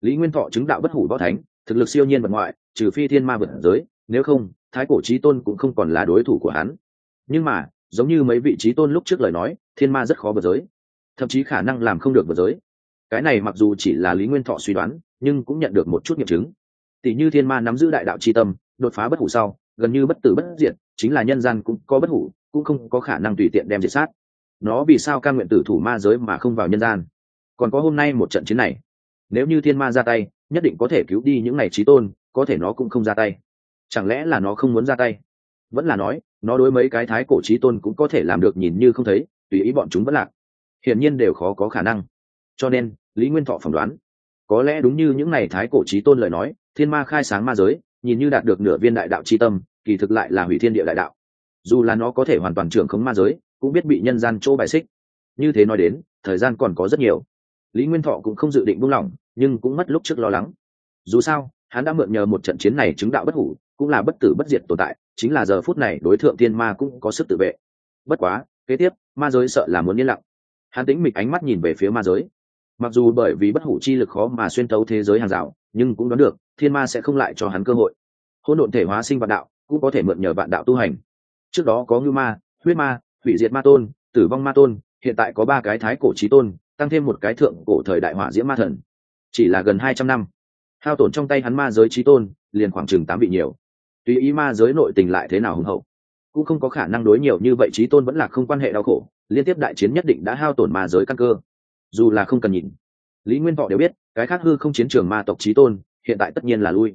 Speaker 1: Lý nguyên thọ chứng đạo bất hủ võ thánh, thực lực siêu nhiên vật ngoại, trừ phi thiên ma vượt giới, nếu không, thái cổ trí tôn cũng không còn là đối thủ của hắn. Nhưng mà, giống như mấy vị trí tôn lúc trước lời nói, thiên ma rất khó vượt giới. Thậm chí khả năng làm không được vượt giới. Cái này mặc dù chỉ là lý nguyên thọ suy đoán, nhưng cũng nhận được một chút nghiệm chứng. Tỷ như thiên ma nắm giữ đại đạo c tâm, đột phá bất hủ sau, gần như bất tử bất diệt, chính là nhân gian cũng có bất hủ, cũng không có khả năng tùy tiện đem diệt sát nó vì sao ca nguyện tử thủ ma giới mà không vào nhân gian? Còn có hôm nay một trận chiến này. Nếu như thiên ma ra tay, nhất định có thể cứu đi những ngày trí tôn, có thể nó cũng không ra tay. Chẳng lẽ là nó không muốn ra tay? Vẫn là nói, nó đối mấy cái thái cổ trí tôn cũng có thể làm được nhìn như không thấy, tùy ý bọn chúng vẫn lạc. Hiển nhiên đều khó có khả năng. Cho nên, lý nguyên thọ phỏng đoán, có lẽ đúng như những ngày thái cổ trí tôn lời nói, thiên ma khai sáng ma giới, nhìn như đạt được nửa viên đại đạo c h i tâm, kỳ thực lại là hủy thiên địa đại đạo. Dù là nó có thể hoàn toàn trưởng khống ma giới cũng biết bị nhân gian chỗ bài xích. Như thế nói đến, thời gian còn có rất nhiều. Lý nguyên thọ cũng không dự định buông lỏng, nhưng cũng mất lúc trước lo lắng. Dù sao, hắn đã mượn nhờ một trận chiến này chứng đạo bất hủ, cũng là bất tử bất diệt tồn tại, chính là giờ phút này đối tượng thiên ma cũng có sức tự vệ. Bất quá, kế tiếp, ma giới sợ là muốn yên lặng. Hắn tính mịch ánh mắt nhìn về phía ma giới. Mặc dù bởi vì bất hủ chi lực khó mà xuyên tấu thế giới hàng rào, nhưng cũng đoán được, thiên ma sẽ không lại cho hắn cơ hội. Hôn độn thể hóa sinh vạn đạo, cũng có thể mượn nhờ vạn đạo tu hành. Trước đó có ngưu ma, huyết ma hủy diệt ma tôn, tử vong ma tôn, hiện tại có ba cái thái cổ trí tôn, tăng thêm một cái thượng cổ thời đại hỏa diễm ma thần. Chỉ là gần hai trăm năm, hao tổn trong tay hắn ma giới trí tôn, liền khoảng chừng tám vị nhiều. Tùy ý ma giới nội tình lại thế nào hùng hậu, cũng không có khả năng đối nhiều như vậy trí tôn vẫn là không quan hệ đau khổ, liên tiếp đại chiến nhất định đã hao tổn ma giới căn cơ. Dù là không cần nhìn, lý nguyên võ đều biết, cái khác hư không chiến trường ma tộc trí tôn, hiện tại tất nhiên là lui.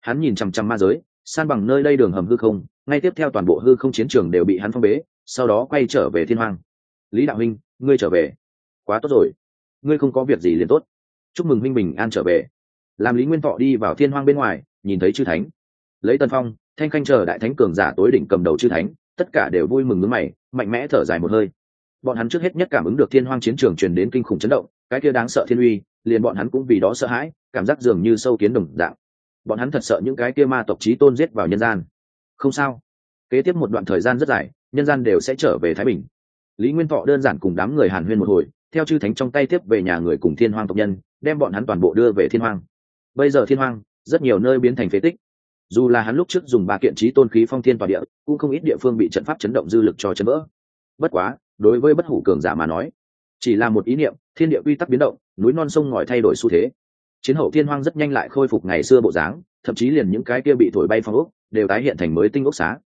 Speaker 1: Hắn nhìn chằm chằm ma giới, san bằng nơi đây đường hầm hư không, ngay tiếp theo toàn bộ hư không chiến trường đều bị hắn phong bế sau đó quay trở về thiên hoàng lý đạo minh ngươi trở về. Quá tốt rồi. Ngươi không có việc gì liền tốt. Chúc mừng minh bình an trở về. Làm lý nguyên thọ đi vào thiên hoang bên ngoài, nhìn thấy chư thánh. Lấy tân phong, thanh khanh chờ đại thánh cường giả tối đỉnh cầm đầu chư thánh, tất cả đều vui mừng ngứa mày, mạnh mẽ thở dài một hơi. Bọn hắn trước hết nhất cảm ứng được thiên hoang chiến trường truyền đến kinh khủng chấn động, cái kia đáng sợ thiên uy, liền bọn hắn cũng vì đó sợ hãi, cảm giác dường như sâu kiến đồng dạng. Bọn hắn thật sợ những cái kia ma tộc trí tôn giết vào nhân gian. Không sao. Kế tiếp một đoạn thời gian rất dài nhân gian đều sẽ trở về thái bình. Lý nguyên thọ đơn giản cùng đám người hàn huyên một hồi, theo chư thánh trong tay tiếp về nhà người cùng thiên hoang tộc nhân, đem bọn hắn toàn bộ đưa về thiên hoang. Bây giờ thiên hoang, rất nhiều nơi biến thành phế tích. Dù là hắn lúc trước dùng ba kiện trí tôn khí phong thiên toàn địa, cũng không ít địa phương bị trận pháp chấn động dư lực cho chấn vỡ. Bất quá, đối với bất hủ cường giả mà nói, chỉ là một ý niệm, thiên địa quy tắc biến động, núi non sông ngòi thay đổi xu thế. Chiến hậu thiên hoang rất nhanh lại khôi phục ngày xưa bộ dáng, thậm chí liền những cái kia bị thổi bay phong ốc, đều tái hiện thành mới tinh ốc xá.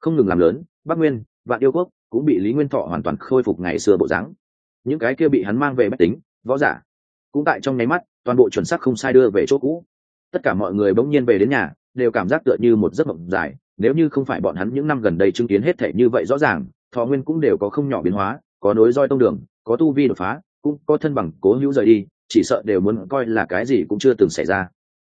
Speaker 1: Không ngừng làm lớn, bắc nguyên vạn yêu quốc cũng bị lý nguyên thọ hoàn toàn khôi phục ngày xưa bộ dáng. Những cái kia bị hắn mang về máy tính, võ giả, cũng tại trong nháy mắt, toàn bộ chuẩn xác không sai đưa về chỗ cũ. Tất cả mọi người bỗng nhiên về đến nhà, đều cảm giác tựa như một giấc mộng dài, nếu như không phải bọn hắn những năm gần đây chứng kiến hết thể như vậy rõ ràng, thọ nguyên cũng đều có không nhỏ biến hóa, có nối roi tông đường, có tu vi đột phá, cũng có thân bằng, cố hữu rời đi, chỉ sợ đều muốn coi là cái gì cũng chưa từng xảy ra.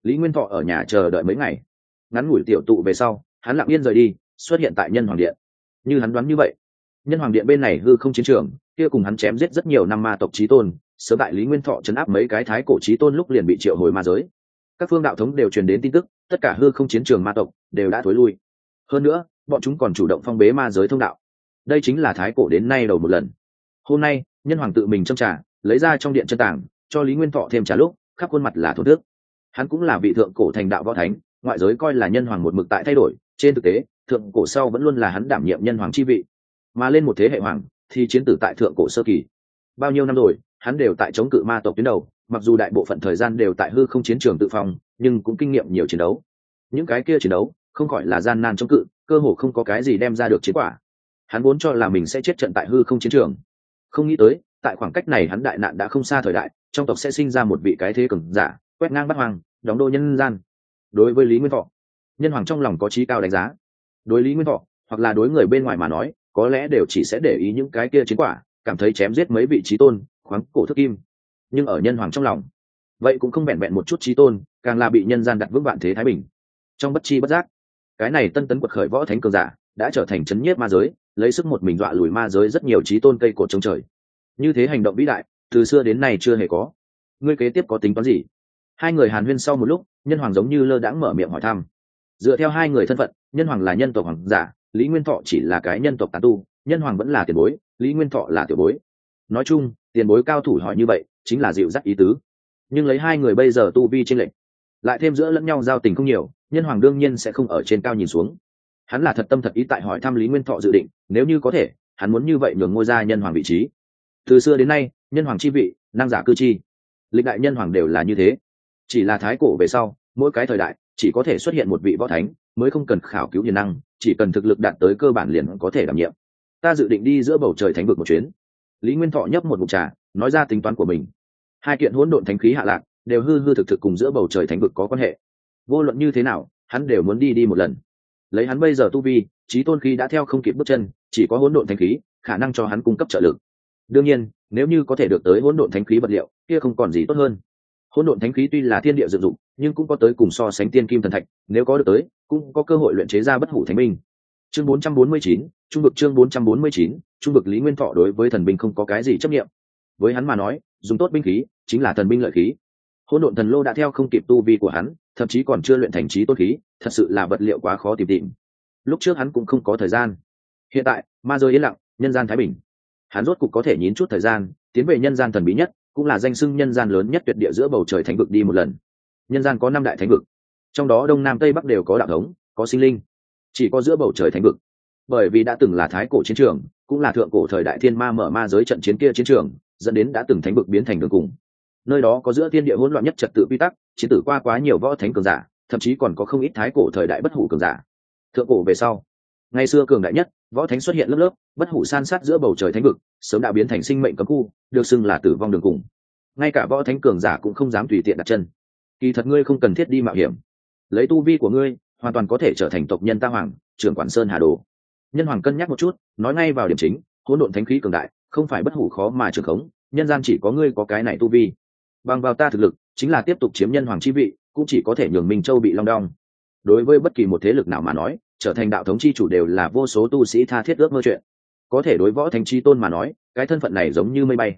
Speaker 1: Lý nguyên thọ ở nhà chờ đợi mấy ngày. Ngắn ngủi tiểu tụ về sau, hắn lặng yên rời đi, xuất hiện tại nhân hoàng điện như hắn đoán như vậy. Nhân hoàng điện bên này hư không chiến trường, kia cùng hắn chém giết rất nhiều năm ma tộc trí tôn, sớm tại lý nguyên thọ chấn áp mấy cái thái cổ trí tôn lúc liền bị triệu hồi ma giới. Các phương đạo thống đều truyền đến tin tức, tất cả hư không chiến trường ma tộc đều đã thối lui. Hơn nữa, bọn chúng còn chủ động phong bế ma giới thông đạo. Đây chính là thái cổ đến nay đầu một lần. Hôm nay, nhân hoàng tự mình châm trả lấy ra trong điện chân tảng, cho lý nguyên thọ thêm trả lúc, khắp khuôn mặt là thổ tước hắn cũng là vị thượng cổ thành đạo võ thánh, ngoại giới coi là nhân hoàng một mực tại thay đổi, trên thực tế thượng cổ sau vẫn luôn là hắn đảm nhiệm nhân hoàng chi vị. Mà lên một thế hệ hoàng, thì chiến tử tại thượng cổ sơ kỳ. Bao nhiêu năm rồi, hắn đều tại chống cự ma tộc tuyến đầu, mặc dù đại bộ phận thời gian đều tại hư không chiến trường tự phòng, nhưng cũng kinh nghiệm nhiều chiến đấu. Những cái kia chiến đấu, không gọi là gian nan chống cự, cơ hồ không có cái gì đem ra được chiến quả. Hắn vốn cho là mình sẽ chết trận tại hư không chiến trường. Không nghĩ tới, tại khoảng cách này hắn đại nạn đã không xa thời đại, trong tộc sẽ sinh ra một vị cái thế cường giả, quét ngang bắt hoàng đóng đô nhân gian. Đối với lý nguyên thọ, nhân hoàng trong lòng có trí cao đánh giá đối lý nguyên thọ, hoặc là đối người bên ngoài mà nói, có lẽ đều chỉ sẽ để ý những cái kia chiến quả, cảm thấy chém giết mấy vị trí tôn, khoáng cổ thức kim. Nhưng ở nhân hoàng trong lòng, vậy cũng không vẹn vẹn một chút trí tôn, càng là bị nhân gian đặt vững vạn thế thái bình. Trong bất chi bất giác, cái này tân tấn quật khởi võ thánh cường giả, đã trở thành chấn nhiếp ma giới, lấy sức một mình dọa lùi ma giới rất nhiều trí tôn cây cột trống trời. Như thế hành động vĩ đại, từ xưa đến nay chưa hề có. Ngươi kế tiếp có tính toán gì? Hai người hàn huyên sau một lúc, nhân hoàng giống như lơ đãng mở miệng hỏi thăm. Dựa theo hai người thân phận nhân hoàng là nhân tộc hoàng giả, lý nguyên thọ chỉ là cái nhân tộc tàn tu, nhân hoàng vẫn là tiền bối, lý nguyên thọ là tiểu bối. Nói chung, tiền bối cao thủ hỏi như vậy, chính là dịu dắt ý tứ. Nhưng lấy hai người bây giờ tu vi trên lệnh lại thêm giữa lẫn nhau giao tình không nhiều, nhân hoàng đương nhiên sẽ không ở trên cao nhìn xuống. Hắn là thật tâm thật ý tại hỏi thăm lý nguyên thọ dự định, nếu như có thể, hắn muốn như vậy nhường ngôi ra nhân hoàng vị trí. Từ xưa đến nay, nhân hoàng chi vị, năng giả cư chi. Lịch đại nhân hoàng đều là như thế. Chỉ là thái cổ về sau, mỗi cái thời đại chỉ có thể xuất hiện một vị võ thánh, mới không cần khảo cứu hiền năng, chỉ cần thực lực đạt tới cơ bản liền có thể đảm nhiệm. Ta dự định đi giữa bầu trời thánh vực một chuyến. Lý nguyên thọ nhấp một mục trà, nói ra tính toán của mình. Hai kiện hỗn độn thánh khí hạ lạc, đều hư hư thực thực cùng giữa bầu trời thánh vực có quan hệ. Vô luận như thế nào, hắn đều muốn đi đi một lần. Lấy hắn bây giờ tu vi trí tôn khí đã theo không kịp bước chân, chỉ có hỗn độn thánh khí, khả năng cho hắn cung cấp trợ lực. Đương nhiên, nếu như có thể được tới hỗn độn thánh khí vật liệu, kia không còn gì tốt hơn. Hỗn độn thánh khí tuy là thiên địa dự dụng nhưng cũng có tới cùng so sánh tiên kim thần thạch nếu có được tới cũng có cơ hội luyện chế ra bất hủ thánh binh. Chương 449, trung vực chương 449, trung vực lý nguyên thọ đối với thần binh không có cái gì chấp nghiệm với hắn mà nói dùng tốt binh khí chính là thần binh lợi khí. Hỗn độn thần lô đã theo không kịp tu vi của hắn thậm chí còn chưa luyện thành trí tốt khí thật sự là vật liệu quá khó tìm tìm. Lúc trước hắn cũng không có thời gian. Hiện tại ma rơi yên lặng nhân gian thái bình. Hắn rốt cục có thể nhín chút thời gian tiến về nhân gian thần bí nhất cũng là danh sưng nhân gian lớn nhất tuyệt địa giữa bầu trời thánh vực đi một lần nhân gian có năm đại thánh vực, trong đó đông nam tây bắc đều có đạo thống, có sinh linh, chỉ có giữa bầu trời thánh vực. Bởi vì đã từng là thái cổ chiến trường, cũng là thượng cổ thời đại thiên ma mở ma giới trận chiến kia chiến trường, dẫn đến đã từng thánh vực biến thành đường cùng. Nơi đó có giữa thiên địa hỗn loạn nhất trật tự quy tắc chiến tử qua quá nhiều võ thánh cường giả, thậm chí còn có không ít thái cổ thời đại bất hủ cường giả. Thượng cổ về sau, ngày xưa cường đại nhất, võ thánh xuất hiện lớp lớp, bất hủ san sát giữa bầu trời thánh vực, sớm đã biến thành sinh mệnh cấm khu, được xưng là tử vong đường cùng. Ngay cả võ thánh cường giả cũng không dám tùy tiện đặt chân kỳ thật ngươi không cần thiết đi mạo hiểm. Lấy tu vi của ngươi, hoàn toàn có thể trở thành tộc nhân ta hoàng, trưởng quản sơn hà đồ. Nhân hoàng cân nhắc một chút, nói ngay vào điểm chính, hỗn độn thánh khí cường đại, không phải bất hủ khó mà trường khống, nhân gian chỉ có ngươi có cái này tu vi. Bằng vào ta thực lực, chính là tiếp tục chiếm nhân hoàng chi vị, cũng chỉ có thể nhường minh châu bị long đong. Đối với bất kỳ một thế lực nào mà nói, trở thành đạo thống chi chủ đều là vô số tu sĩ tha thiết ước mơ chuyện. Có thể đối võ thánh chi tôn mà nói, cái thân phận này giống như mây bay.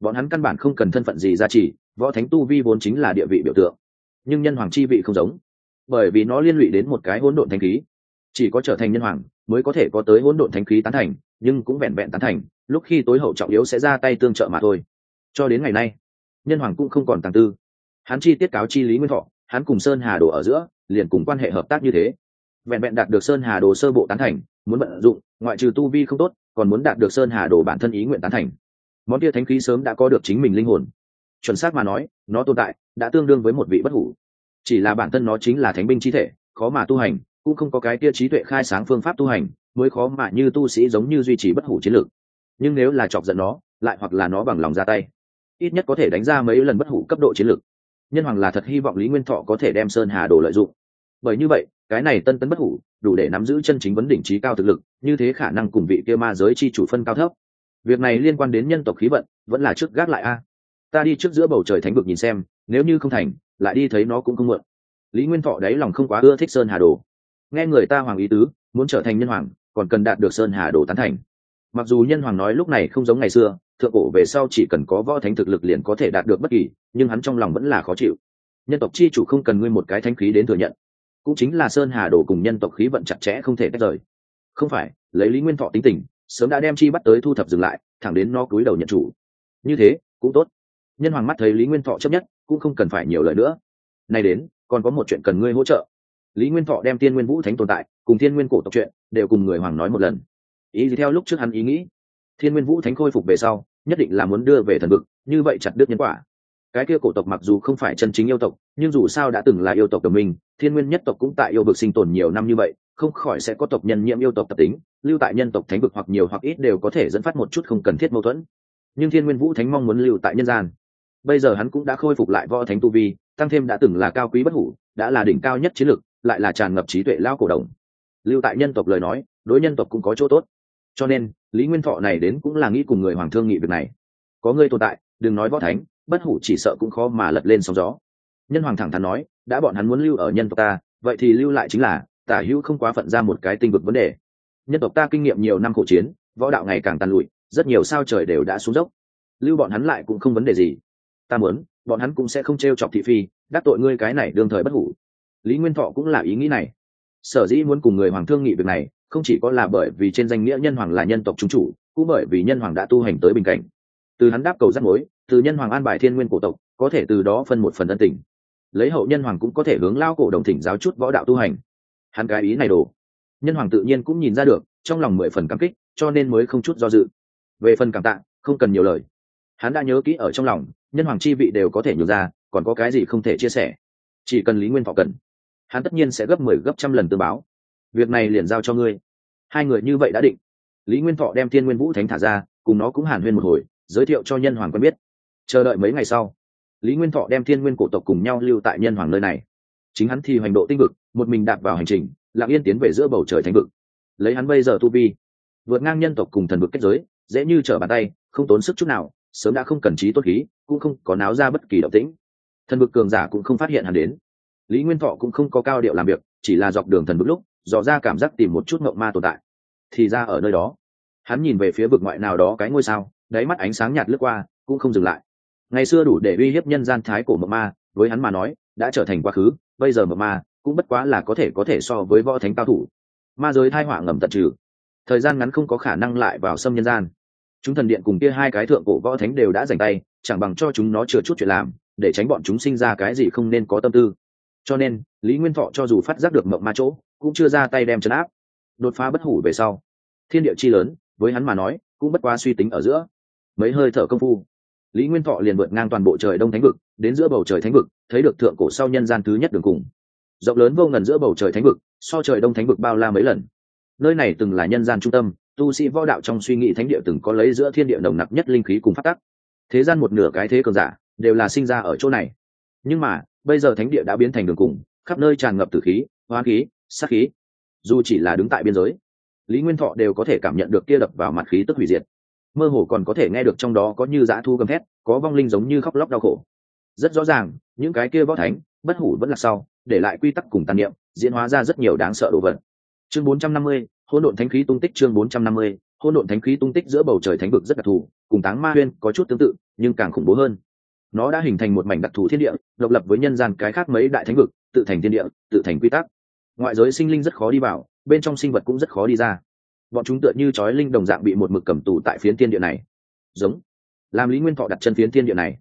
Speaker 1: Bọn hắn căn bản không cần thân phận gì ra chỉ võ thánh tu vi vốn chính là địa vị biểu tượng, nhưng nhân hoàng chi vị không giống, bởi vì nó liên lụy đến một cái hỗn độn thánh khí. Chỉ có trở thành nhân hoàng mới có thể có tới hỗn độn thánh khí tán thành, nhưng cũng vẹn vẹn tán thành, lúc khi tối hậu trọng yếu sẽ ra tay tương trợ mà thôi. Cho đến ngày nay, nhân hoàng cũng không còn tàng tư. Hắn chi tiết cáo chi lý nguyên thọ, hắn cùng sơn hà đồ ở giữa, liền cùng quan hệ hợp tác như thế. Vẹn vẹn đạt được sơn hà đồ sơ bộ tán thành, muốn vận dụng, ngoại trừ tu vi không tốt, còn muốn đạt được sơn hà đồ bản thân ý nguyện tán thành. Món kia thánh khí sớm đã có được chính mình linh hồn chuẩn xác mà nói, nó tồn tại, đã tương đương với một vị bất hủ. Chỉ là bản thân nó chính là thánh binh chi thể, khó mà tu hành, cũng không có cái kia trí tuệ khai sáng phương pháp tu hành, mới khó mà như tu sĩ giống như duy trì bất hủ chiến lược. Nhưng nếu là chọc giận nó, lại hoặc là nó bằng lòng ra tay, ít nhất có thể đánh ra mấy lần bất hủ cấp độ chiến lược. Nhân hoàng là thật hy vọng lý nguyên thọ có thể đem sơn hà đồ lợi dụng. Bởi như vậy, cái này tân tấn bất hủ, đủ để nắm giữ chân chính vấn đỉnh trí cao thực lực, như thế khả năng cùng vị kia ma giới chi chủ phân cao thấp. Việc này liên quan đến nhân tộc khí vận, vẫn là trước gác lại a ta đi trước giữa bầu trời thánh vực nhìn xem, nếu như không thành, lại đi thấy nó cũng không muộn. Lý nguyên thọ đáy lòng không quá ưa thích sơn hà đồ. Nghe người ta hoàng ý tứ, muốn trở thành nhân hoàng, còn cần đạt được sơn hà đồ tán thành. Mặc dù nhân hoàng nói lúc này không giống ngày xưa, thượng cổ về sau chỉ cần có võ thánh thực lực liền có thể đạt được bất kỳ, nhưng hắn trong lòng vẫn là khó chịu. Nhân tộc chi chủ không cần ngươi một cái thanh khí đến thừa nhận. Cũng chính là sơn hà đồ cùng nhân tộc khí vận chặt chẽ không thể tách rời. Không phải, lấy lý nguyên thọ tính tình, sớm đã đem chi bắt tới thu thập dừng lại, thẳng đến no cúi đầu nhận chủ. Như thế, cũng tốt nhân hoàng mắt thấy lý nguyên thọ chấp nhất, cũng không cần phải nhiều lời nữa. Nay đến, còn có một chuyện cần ngươi hỗ trợ. Lý nguyên thọ đem tiên nguyên vũ thánh tồn tại, cùng thiên nguyên cổ tộc chuyện, đều cùng người hoàng nói một lần. Ý gì theo lúc trước hắn ý nghĩ? Thiên nguyên vũ thánh khôi phục về sau, nhất định là muốn đưa về thần vực, như vậy chặt đứt nhân quả. Cái kia cổ tộc mặc dù không phải chân chính yêu tộc, nhưng dù sao đã từng là yêu tộc của mình, thiên nguyên nhất tộc cũng tại yêu vực sinh tồn nhiều năm như vậy, không khỏi sẽ có tộc nhân nhiễm yêu tộc tập tính, lưu tại nhân tộc thánh vực hoặc nhiều hoặc ít đều có thể dẫn phát một chút không cần thiết mâu thuẫn. Nhưng thiên nguyên vũ thánh mong muốn lưu tại nhân gian bây giờ hắn cũng đã khôi phục lại võ thánh tu vi, tăng thêm đã từng là cao quý bất hủ, đã là đỉnh cao nhất chiến lực lại là tràn ngập trí tuệ lao cổ đồng lưu tại nhân tộc lời nói, đối nhân tộc cũng có chỗ tốt. Cho nên, lý nguyên thọ này đến cũng là nghĩ cùng người hoàng thương nghị việc này. Có người tồn tại, đừng nói võ thánh, bất hủ chỉ sợ cũng khó mà lật lên sóng gió. Nhân hoàng thẳng thắn nói, đã bọn hắn muốn lưu ở nhân tộc ta, vậy thì lưu lại chính là, tả hữu không quá phận ra một cái tinh vực vấn đề. Nhân tộc ta kinh nghiệm nhiều năm khổ chiến, võ đạo ngày càng tàn lụi, rất nhiều sao trời đều đã xuống dốc. Lưu bọn hắn lại cũng không vấn đề gì ta muốn, bọn hắn cũng sẽ không t r e o chọc thị phi, đắc tội ngươi cái này đương thời bất hủ. Lý nguyên thọ cũng là ý nghĩ này. Sở dĩ muốn cùng người hoàng thương nghị việc này, không chỉ có là bởi vì trên danh nghĩa nhân hoàng là nhân tộc trung chủ, cũng bởi vì nhân hoàng đã tu hành tới bình cảnh. Từ hắn đáp cầu rắc mối, từ nhân hoàng an bài thiên nguyên cổ tộc, có thể từ đó phân một phần ân tình. Lấy hậu nhân hoàng cũng có thể hướng lao cổ đồng thỉnh giáo chút võ đạo tu hành. Hắn cái ý này đồ nhân hoàng tự nhiên cũng nhìn ra được, trong lòng mười phần cảm kích, cho nên mới không chút do dự. Về phần cảm tạ, không cần nhiều lời. Hắn đã nhớ kỹ ở trong lòng nhân hoàng chi vị đều có thể nhường ra, còn có cái gì không thể chia sẻ? Chỉ cần lý nguyên thọ cần, hắn tất nhiên sẽ gấp mười 10 gấp trăm lần tương báo. Việc này liền giao cho ngươi. Hai người như vậy đã định. Lý nguyên thọ đem thiên nguyên vũ thánh thả ra, cùng nó cũng hàn huyên một hồi, giới thiệu cho nhân hoàng quen biết. Chờ đợi mấy ngày sau, lý nguyên thọ đem thiên nguyên cổ tộc cùng nhau lưu tại nhân hoàng nơi này. Chính hắn thì hành độ tinh vực, một mình đạp vào hành trình, lặng yên tiến về giữa bầu trời thánh vực. Lấy hắn bây giờ tu vi, vượt ngang nhân tộc cùng thần vực kết giới, dễ như trở bàn tay, không tốn sức chút nào, sớm đã không cần trí tốt khí cũng không có náo ra bất kỳ động tĩnh. Thần vực cường giả cũng không phát hiện hắn đến. Lý nguyên thọ cũng không có cao điệu làm việc, chỉ là dọc đường thần vực lúc, dò ra cảm giác tìm một chút mộng ma tồn tại. Thì ra ở nơi đó, hắn nhìn về phía vực ngoại nào đó cái ngôi sao, đáy mắt ánh sáng nhạt lướt qua, cũng không dừng lại. Ngày xưa đủ để uy hiếp nhân gian thái cổ mộng ma, với hắn mà nói, đã trở thành quá khứ, bây giờ mộng ma, cũng bất quá là có thể có thể so với võ thánh cao thủ. Ma giới thai họa ngầm tận trừ. Thời gian ngắn không có khả năng lại vào xâm nhân gian chúng thần điện cùng kia hai cái thượng cổ võ thánh đều đã dành tay, chẳng bằng cho chúng nó chừa chút chuyện làm, để tránh bọn chúng sinh ra cái gì không nên có tâm tư. Cho nên, lý nguyên thọ cho dù phát giác được mộng ma chỗ, cũng chưa ra tay đem chấn áp. Đột phá bất hủ về sau, thiên địa chi lớn, với hắn mà nói, cũng bất quá suy tính ở giữa. Mấy hơi thở công phu, lý nguyên thọ liền vượt ngang toàn bộ trời đông thánh vực, đến giữa bầu trời thánh vực, thấy được thượng cổ sau nhân gian thứ nhất đường cùng. Rộng lớn vô ngần giữa bầu trời thánh vực, so trời đông thánh vực bao la mấy lần. Nơi này từng là nhân gian trung tâm tu sĩ võ đạo trong suy nghĩ thánh địa từng có lấy giữa thiên địa nồng nặc nhất linh khí cùng phát tắc. Thế gian một nửa cái thế cường giả đều là sinh ra ở chỗ này. Nhưng mà bây giờ thánh địa đã biến thành đường cùng khắp nơi tràn ngập tử khí hoa khí sát khí. Dù chỉ là đứng tại biên giới lý nguyên thọ đều có thể cảm nhận được kia đập vào mặt khí tức hủy diệt. Mơ hồ còn có thể nghe được trong đó có như dã thu gầm thét có vong linh giống như khóc lóc đau khổ. Rất rõ ràng những cái kia võ thánh bất hủ vẫn là sau để lại quy tắc cùng tàn niệm diễn hóa ra rất nhiều đáng sợ đồ vật. Chương 450, hỗn độn thánh khí tung tích chương 450, hỗn độn thánh khí tung tích giữa bầu trời thánh vực rất đặc thù cùng táng ma huyên có chút tương tự nhưng càng khủng bố hơn. Nó đã hình thành một mảnh đặc thù thiên địa độc lập với nhân gian cái khác mấy đại thánh vực tự thành thiên địa tự thành quy tắc. Ngoại giới sinh linh rất khó đi vào bên trong sinh vật cũng rất khó đi ra. Bọn chúng tựa như chói linh đồng dạng bị một mực cầm tù tại phiến thiên địa này. Giống. Làm lý nguyên thọ đặt chân phiến thiên địa này.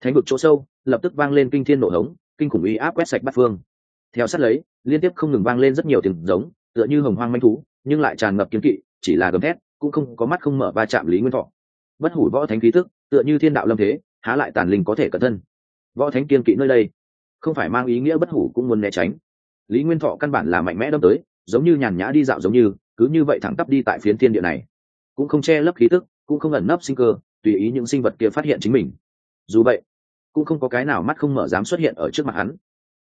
Speaker 1: Thánh vực chỗ sâu lập tức vang lên kinh thiên nổ hống kinh khủng uy áp quét sạch bát phương. Theo sát lấy liên tiếp không ngừng vang lên rất nhiều tiếng giống tựa như hồng hoang manh thú nhưng lại tràn ngập kiếm kỵ, chỉ là gầm thét, cũng không có mắt không mở va chạm lý nguyên thọ. Bất hủ võ thánh khí thức tựa như thiên đạo lâm thế, há lại tàn linh có thể cẩn thân. Võ thánh kiên kỵ nơi đây, không phải mang ý nghĩa bất hủ cũng muốn né tránh. Lý nguyên thọ căn bản là mạnh mẽ đâm tới, giống như nhàn nhã đi dạo giống như, cứ như vậy thẳng tắp đi tại phiến thiên địa này. Cũng không che lấp khí tức, cũng không ẩn nấp sinh cơ, tùy ý những sinh vật kia phát hiện chính mình. Dù vậy, cũng không có cái nào mắt không mở dám xuất hiện ở trước mặt hắn.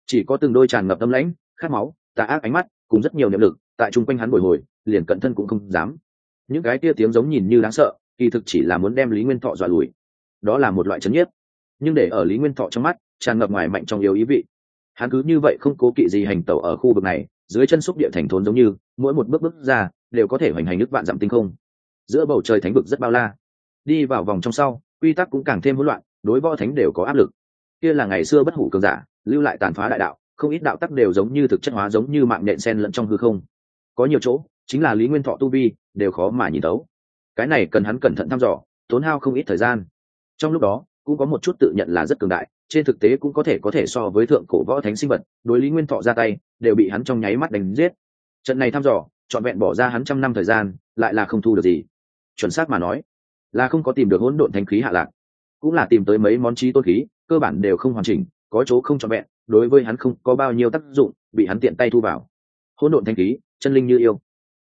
Speaker 1: Chỉ có từng đôi tràn ngập tâm lãnh, khát máu, tà ác ánh mắt cùng rất nhiều niệm lực, tại chung quanh hắn bồi hồi, liền cận thân cũng không dám. Những cái kia tiếng giống nhìn như đáng sợ, kỳ thực chỉ là muốn đem lý nguyên thọ dọa lùi. Đó là một loại chấn nhiếp. Nhưng để ở lý nguyên thọ trong mắt, tràn ngập ngoài mạnh trong yếu ý vị. Hắn cứ như vậy không cố kỵ gì hành tẩu ở khu vực này, dưới chân xúc địa thành thốn giống như, mỗi một bước bước ra, đều có thể hoành hành nước vạn dặm tinh không. Giữa bầu trời thánh vực rất bao la. Đi vào vòng trong sau, quy tắc cũng càng thêm hỗn loạn, đối võ thánh đều có áp lực. Kia là ngày xưa bất hủ cường giả, lưu lại tàn phá đại đạo không ít đạo tắc đều giống như thực chất hóa giống như mạng nhện sen lẫn trong hư không. Có nhiều chỗ, chính là lý nguyên thọ tu vi, đều khó mà nhìn tấu cái này cần hắn cẩn thận thăm dò, tốn hao không ít thời gian. Trong lúc đó, cũng có một chút tự nhận là rất cường đại, trên thực tế cũng có thể có thể so với thượng cổ võ thánh sinh vật, đối lý nguyên thọ ra tay, đều bị hắn trong nháy mắt đánh giết. Trận này thăm dò, trọn vẹn bỏ ra hắn trăm năm thời gian, lại là không thu được gì. Chuẩn xác mà nói, là không có tìm được hỗn độn thanh khí hạ lạc. Cũng là tìm tới mấy món trí tôn khí, cơ bản đều không hoàn chỉnh, có chỗ không trọn vẹn đối với hắn không có bao nhiêu tác dụng, bị hắn tiện tay thu vào. Hỗn độn thanh khí, chân linh như yêu.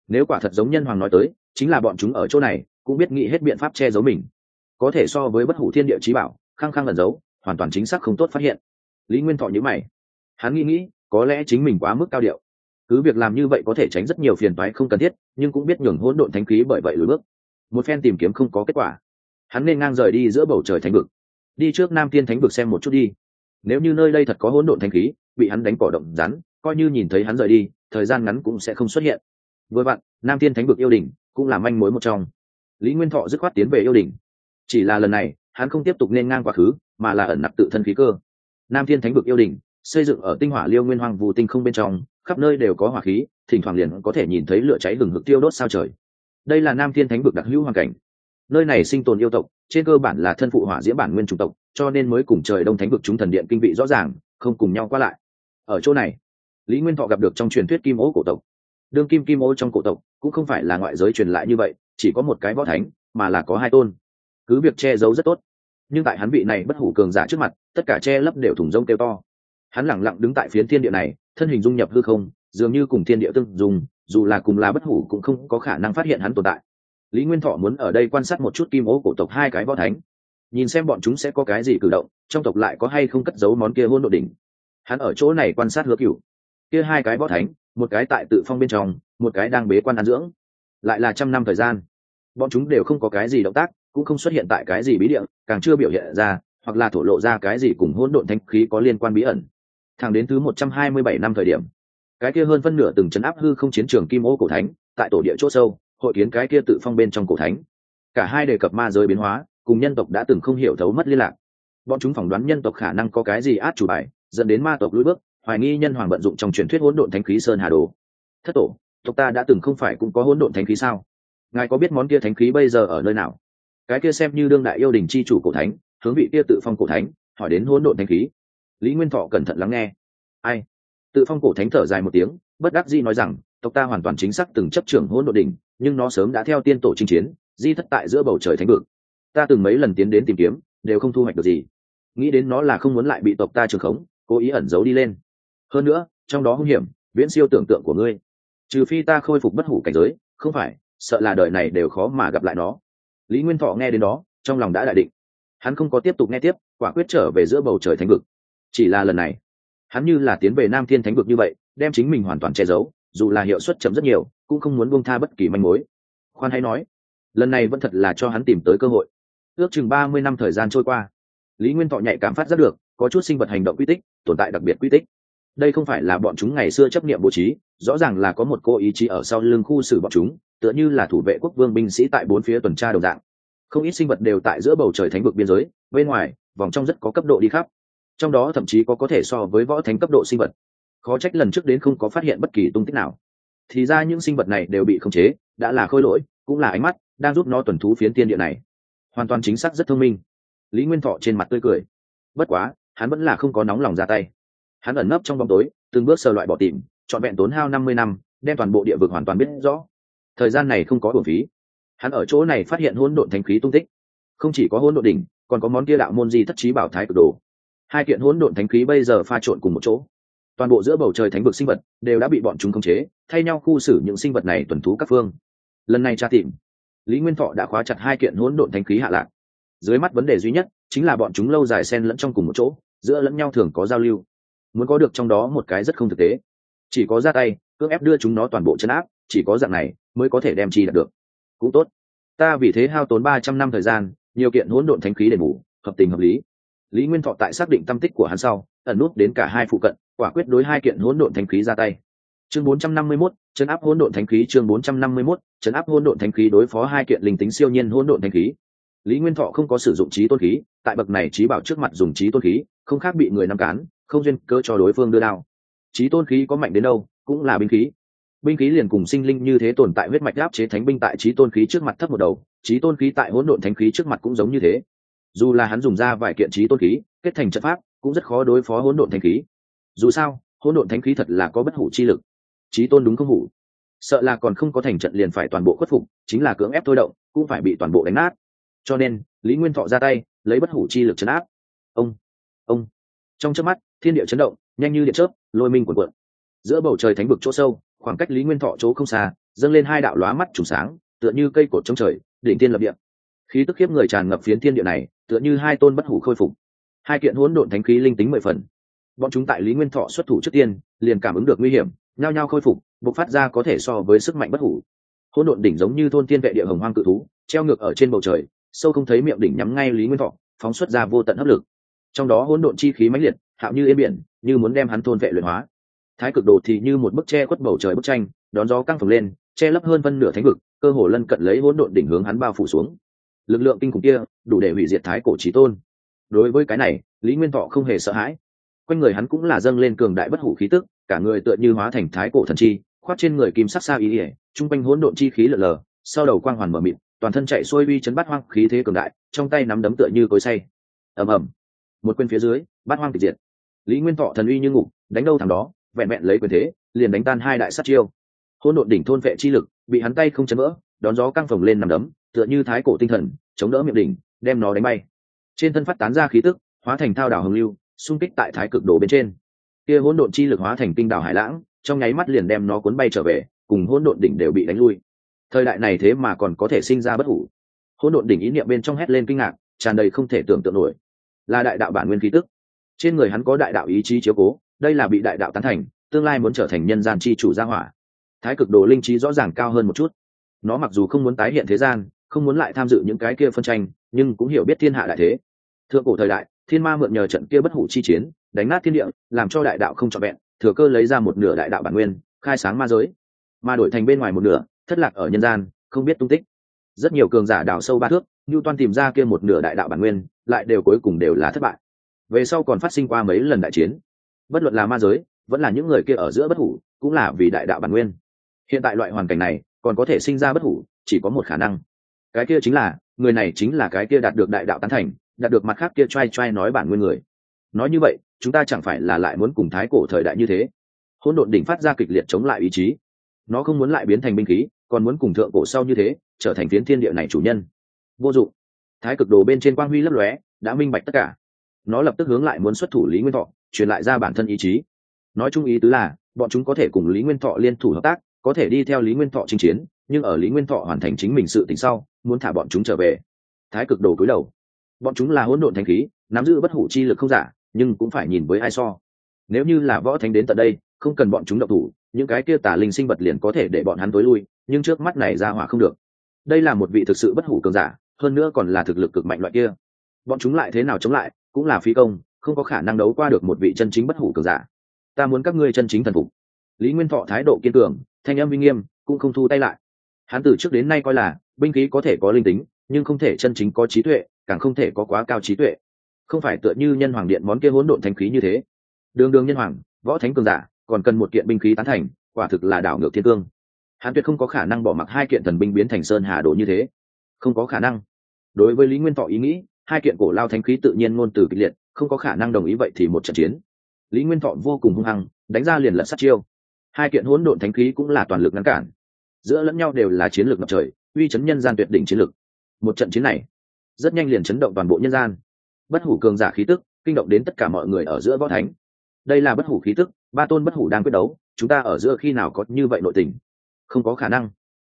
Speaker 1: Nếu quả thật giống nhân hoàng nói tới, chính là bọn chúng ở chỗ này, cũng biết nghĩ hết biện pháp che giấu mình. Có thể so với bất hủ thiên địa trí bảo, khăng khăng ẩn giấu, hoàn toàn chính xác không tốt phát hiện. Lý nguyên thọ nhữ mày. Hắn nghĩ nghĩ, có lẽ chính mình quá mức cao điệu. Cứ việc làm như vậy có thể tránh rất nhiều phiền toái không cần thiết, nhưng cũng biết nhường hỗn độn thánh khí bởi vậy lùi bước. Một phen tìm kiếm không có kết quả. Hắn nên ngang rời đi giữa bầu trời thánh vực. Đi trước nam tiên thánh vực xem một chút đi nếu như nơi đây thật có hỗn độn thanh khí, bị hắn đánh cỏ động rắn, coi như nhìn thấy hắn rời đi, thời gian ngắn cũng sẽ không xuất hiện. Vừa vặn, nam thiên thánh vực yêu đình cũng là manh mối một trong. Lý nguyên thọ dứt khoát tiến về yêu đình chỉ là lần này, hắn không tiếp tục nên ngang quá khứ, mà là ẩn nặc tự thân khí cơ. Nam thiên thánh vực yêu đình xây dựng ở tinh hỏa liêu nguyên hoàng vù tinh không bên trong, khắp nơi đều có hỏa khí, thỉnh thoảng liền có thể nhìn thấy lửa cháy hừng hực tiêu đốt sao trời. Đây là nam thiên thánh vực đặc hữu hoàn cảnh. Nơi này sinh tồn yêu tộc trên cơ bản là thân phụ hỏa diễm bản nguyên chủng tộc, cho nên mới cùng trời đông thánh vực chúng thần điện kinh vị rõ ràng, không cùng nhau qua lại. Ở chỗ này, lý nguyên thọ gặp được trong truyền thuyết kim ố cổ tộc. Đương kim kim ô trong cổ tộc cũng không phải là ngoại giới truyền lại như vậy, chỉ có một cái võ thánh, mà là có hai tôn. Cứ việc che giấu rất tốt, nhưng tại hắn vị này bất hủ cường giả trước mặt, tất cả che lấp đều thủng rông kêu to. Hắn lẳng lặng đứng tại phiến thiên địa này, thân hình dung nhập hư không, dường như cùng thiên địa tương dùng, dù là cùng là bất hủ cũng không có khả năng phát hiện hắn tồn tại lý nguyên thọ muốn ở đây quan sát một chút kim ố cổ tộc hai cái võ thánh. Nhìn xem bọn chúng sẽ có cái gì cử động, trong tộc lại có hay không cất giấu món kia hôn độ đỉnh. Hắn ở chỗ này quan sát hứa cựu kia hai cái võ thánh, một cái tại tự phong bên trong, một cái đang bế quan ăn dưỡng. Lại là trăm năm thời gian. Bọn chúng đều không có cái gì động tác, cũng không xuất hiện tại cái gì bí địa, càng chưa biểu hiện ra, hoặc là thổ lộ ra cái gì cùng hỗn độn thanh khí có liên quan bí ẩn. Thẳng đến thứ một trăm hai mươi bảy năm thời điểm, cái kia hơn phân nửa từng chấn áp hư không chiến trường kim ô cổ thánh, tại tổ địa chỗ sâu hội kiến cái kia tự phong bên trong cổ thánh. Cả hai đề cập ma giới biến hóa, cùng nhân tộc đã từng không hiểu thấu mất liên lạc. Bọn chúng phỏng đoán nhân tộc khả năng có cái gì át chủ bài, dẫn đến ma tộc lùi bước, hoài nghi nhân hoàng vận dụng trong truyền thuyết hỗn độn thánh khí sơn hà đồ. Thất tổ, tộc ta đã từng không phải cũng có hỗn độn thánh khí sao? Ngài có biết món kia thánh khí bây giờ ở nơi nào? Cái kia xem như đương đại yêu đình chi chủ cổ thánh, hướng vị kia tự phong cổ thánh, hỏi đến hỗn độn thánh khí. Lý nguyên thọ cẩn thận lắng nghe. Ai? Tự phong cổ thánh thở dài một tiếng, bất đắc dĩ nói rằng, tộc ta hoàn toàn chính xác từng chấp trưởng hỗn độn đỉnh nhưng nó sớm đã theo tiên tổ chinh chiến, di thất tại giữa bầu trời thánh vực. Ta từng mấy lần tiến đến tìm kiếm, đều không thu hoạch được gì. Nghĩ đến nó là không muốn lại bị tộc ta trường khống, cố ý ẩn giấu đi lên. Hơn nữa, trong đó hung hiểm, viễn siêu tưởng tượng của ngươi. Trừ phi ta khôi phục bất hủ cảnh giới, không phải, sợ là đời này đều khó mà gặp lại nó. Lý nguyên thọ nghe đến đó, trong lòng đã đại định. Hắn không có tiếp tục nghe tiếp, quả quyết trở về giữa bầu trời thánh vực. Chỉ là lần này, hắn như là tiến về nam thiên thánh vực như vậy, đem chính mình hoàn toàn che giấu, dù là hiệu suất chậm rất nhiều cũng không muốn buông tha bất kỳ manh mối. Khoan hãy nói, lần này vẫn thật là cho hắn tìm tới cơ hội. Ước chừng ba mươi năm thời gian trôi qua, lý nguyên thọ nhạy cảm phát rất được, có chút sinh vật hành động quy tích, tồn tại đặc biệt quy tích. Đây không phải là bọn chúng ngày xưa chấp nghiệm bố trí, rõ ràng là có một cô ý chí ở sau lưng khu xử bọn chúng, tựa như là thủ vệ quốc vương binh sĩ tại bốn phía tuần tra đồng dạng. Không ít sinh vật đều tại giữa bầu trời thánh vực biên giới, bên ngoài, vòng trong rất có cấp độ đi khắp. Trong đó thậm chí có có thể so với võ thánh cấp độ sinh vật. Khó trách lần trước đến không có phát hiện bất kỳ tung tích nào thì ra những sinh vật này đều bị khống chế, đã là khôi lỗi, cũng là ánh mắt đang giúp nó tuần thú phiến tiên địa này. Hoàn toàn chính xác rất thông minh. Lý nguyên thọ trên mặt tươi cười. Bất quá, hắn vẫn là không có nóng lòng ra tay. Hắn ẩn nấp trong bóng tối, từng bước sờ loại bỏ tìm, trọn vẹn tốn hao năm mươi năm, đem toàn bộ địa vực hoàn toàn biết rõ. Thời gian này không có bổn phí. Hắn ở chỗ này phát hiện hỗn độn thánh khí tung tích. Không chỉ có hỗn độn đỉnh, còn có món kia đạo môn di thất trí bảo thái cực đồ. Hai kiện hỗn độn thánh khí bây giờ pha trộn cùng một chỗ toàn bộ giữa bầu trời thánh vực sinh vật đều đã bị bọn chúng khống chế, thay nhau khu xử những sinh vật này tuần thú các phương. Lần này tra tìm, lý nguyên thọ đã khóa chặt hai kiện hỗn độn thanh khí hạ lạc. Dưới mắt vấn đề duy nhất chính là bọn chúng lâu dài xen lẫn trong cùng một chỗ, giữa lẫn nhau thường có giao lưu. Muốn có được trong đó một cái rất không thực tế. Chỉ có ra tay, cưỡng ép đưa chúng nó toàn bộ chấn áp, chỉ có dạng này mới có thể đem chi đạt được. Cũng tốt. Ta vì thế hao tốn ba trăm năm thời gian, nhiều kiện hỗn độn thánh khí để bù, hợp tình hợp lý. Lý nguyên thọ tại xác định tâm tích của hắn sau, ẩn nút đến cả hai phụ cận quả quyết đối hai kiện hỗn độn thánh khí ra tay. Chương 451, chấn áp hỗn độn thánh khí. Chương 451, chấn áp hỗn độn thánh khí đối phó hai kiện linh tính siêu nhiên hỗn độn thánh khí. Lý nguyên thọ không có sử dụng trí tôn khí tại bậc này trí bảo trước mặt dùng trí tôn khí không khác bị người nắm cán không duyên cơ cho đối phương đưa đao. Trí tôn khí có mạnh đến đâu cũng là binh khí. Binh khí liền cùng sinh linh như thế tồn tại huyết mạch áp chế thánh binh tại trí tôn khí trước mặt thấp một đầu trí tôn khí tại hỗn độn thánh khí trước mặt cũng giống như thế. Dù là hắn dùng ra vài kiện trí tôn khí kết thành trận pháp cũng rất khó đối phó hỗn độn thánh khí dù sao, hỗn độn thánh khí thật là có bất hủ chi lực. Trí tôn đúng không hủ? Sợ là còn không có thành trận liền phải toàn bộ khuất phục, chính là cưỡng ép thôi động, cũng phải bị toàn bộ đánh nát. Cho nên, lý nguyên thọ ra tay, lấy bất hủ chi lực chấn áp. Ông ông. Trong trước mắt, thiên địa chấn động, nhanh như điện chớp, lôi minh quần quận giữa bầu trời thánh vực chỗ sâu, khoảng cách lý nguyên thọ chỗ không xa, dâng lên hai đạo lóa mắt trùng sáng, tựa như cây cột trong trời, đỉnh tiên lập địa. Khí tức khiếp người tràn ngập phiến thiên địa này, tựa như hai tôn bất hủ khôi phục. Hai kiện hỗn độn thánh khí linh tính mười phần bọn chúng tại lý nguyên thọ xuất thủ trước tiên, liền cảm ứng được nguy hiểm, nhao nhao khôi phục, bộc phát ra có thể so với sức mạnh bất hủ. Hỗn độn đỉnh giống như thôn tiên vệ địa hồng hoang cự thú, treo ngược ở trên bầu trời, sâu không thấy miệng đỉnh nhắm ngay lý nguyên thọ, phóng xuất ra vô tận hấp lực. Trong đó hỗn độn chi khí mãnh liệt, hạo như yên biển, như muốn đem hắn thôn vệ luyện hóa. Thái cực đồ thì như một bức tre khuất bầu trời bức tranh, đón gió căng phồng lên, che lấp hơn phân nửa thánh vực, cơ hồ lân cận lấy hỗn độn đỉnh hướng hắn bao phủ xuống. Lực lượng kinh khủng kia, đủ để hủy diệt thái cổ trí tôn. Đối với cái này, lý nguyên thọ không hề sợ hãi quanh người hắn cũng là dâng lên cường đại bất hủ khí tức, cả người tựa như hóa thành thái cổ thần chi khoát trên người kim sắc xa ý ỉa chung quanh hỗn độn chi khí lở lờ, sau đầu quang hoàn mở mịt, toàn thân chạy xuôi uy chấn bát hoang khí thế cường đại, trong tay nắm đấm tựa như cối say ầm ầm. Một quyền phía dưới, bát hoang kịch diệt. Lý nguyên thọ thần uy như ngục, đánh đâu thằng đó, vẹn vẹn lấy quyền thế, liền đánh tan hai đại sát chiêu. Hỗn độn đỉnh thôn vệ chi lực, bị hắn tay không chấn vỡ, đón gió căng phồng lên nằm đấm, tựa như thái cổ tinh thần, chống đỡ miệng đỉnh, đem nó đánh bay. Trên thân phát tán ra khí tức, hóa thành thao đảo hồng lưu xung kích tại thái cực đồ bên trên. Kia hỗn độn chi lực hóa thành kinh đảo hải lãng, trong nháy mắt liền đem nó cuốn bay trở về, cùng hỗn độn đỉnh đều bị đánh lui. Thời đại này thế mà còn có thể sinh ra bất hủ. Hỗn độn đỉnh ý niệm bên trong hét lên kinh ngạc, tràn đầy không thể tưởng tượng nổi. Là đại đạo bản nguyên khí tức. Trên người hắn có đại đạo ý chí chiếu cố, đây là bị đại đạo tán thành, tương lai muốn trở thành nhân gian chi chủ gia hỏa. Thái cực đồ linh trí rõ ràng cao hơn một chút. Nó mặc dù không muốn tái hiện thế gian, không muốn lại tham dự những cái kia phân tranh, nhưng cũng hiểu biết thiên hạ đại thế. Thượng cổ thời đại thiên ma mượn nhờ trận kia bất hủ chi chiến, đánh nát thiên địa, làm cho đại đạo không trọn vẹn, thừa cơ lấy ra một nửa đại đạo bản nguyên, khai sáng ma giới. Mà đổi thành bên ngoài một nửa, thất lạc ở nhân gian, không biết tung tích. Rất nhiều cường giả đào sâu ba thước như toan tìm ra kia một nửa đại đạo bản nguyên, lại đều cuối cùng đều là thất bại. Về sau còn phát sinh qua mấy lần đại chiến. Bất luận là ma giới, vẫn là những người kia ở giữa bất hủ, cũng là vì đại đạo bản nguyên. Hiện tại loại hoàn cảnh này, còn có thể sinh ra bất hủ, chỉ có một khả năng. Cái kia chính là, người này chính là cái kia đạt được đại đạo tán thành đạt được mặt khác kia trai trai nói bản nguyên người. Nói như vậy, chúng ta chẳng phải là lại muốn cùng thái cổ thời đại như thế? Hỗn độn đỉnh phát ra kịch liệt chống lại ý chí. Nó không muốn lại biến thành binh khí, còn muốn cùng thượng cổ sau như thế, trở thành phiến thiên địa này chủ nhân. Vô dụng. Thái cực đồ bên trên quang huy lấp lóe, đã minh bạch tất cả. Nó lập tức hướng lại muốn xuất thủ lý nguyên thọ, truyền lại ra bản thân ý chí. Nói chung ý tứ là, bọn chúng có thể cùng lý nguyên thọ liên thủ hợp tác, có thể đi theo lý nguyên thọ chinh chiến, nhưng ở lý nguyên thọ hoàn thành chính mình sự tình sau, muốn thả bọn chúng trở về. Thái cực đồ cúi đầu bọn chúng là hỗn độn thanh khí, nắm giữ bất hủ chi lực không giả, nhưng cũng phải nhìn với ai so. Nếu như là võ thánh đến tận đây, không cần bọn chúng độc thủ, những cái kia tả linh sinh vật liền có thể để bọn hắn tối lui, nhưng trước mắt này ra hỏa không được. Đây là một vị thực sự bất hủ cường giả, hơn nữa còn là thực lực cực mạnh loại kia. Bọn chúng lại thế nào chống lại, cũng là phi công, không có khả năng đấu qua được một vị chân chính bất hủ cường giả. Ta muốn các ngươi chân chính thần phục. Lý nguyên thọ thái độ kiên cường, thanh âm uy nghiêm, cũng không thu tay lại. Hắn từ trước đến nay coi là, binh khí có thể có linh tính, nhưng không thể chân chính có trí tuệ càng không thể có quá cao trí tuệ. Không phải tựa như nhân hoàng điện món kia hỗn độn thanh khí như thế. Đường đường nhân hoàng, võ thánh cường giả, còn cần một kiện binh khí tán thành, quả thực là đảo ngược thiên cương. Hắn tuyệt không có khả năng bỏ mặc hai kiện thần binh biến thành sơn hà đồ như thế. Không có khả năng. Đối với lý nguyên thọ ý nghĩ, hai kiện cổ lao thánh khí tự nhiên ngôn từ kịch liệt, không có khả năng đồng ý vậy thì một trận chiến. Lý nguyên thọ vô cùng hung hăng, đánh ra liền lật sát chiêu. Hai kiện hỗn độn thánh khí cũng là toàn lực ngăn cản. Giữa lẫn nhau đều là chiến lược ngập trời, uy chấn nhân gian tuyệt đỉnh chiến lược. Một trận chiến này rất nhanh liền chấn động toàn bộ nhân gian. Bất hủ cường giả khí tức, kinh động đến tất cả mọi người ở giữa võ thánh. Đây là bất hủ khí tức, ba tôn bất hủ đang quyết đấu, chúng ta ở giữa khi nào có như vậy nội tình? Không có khả năng.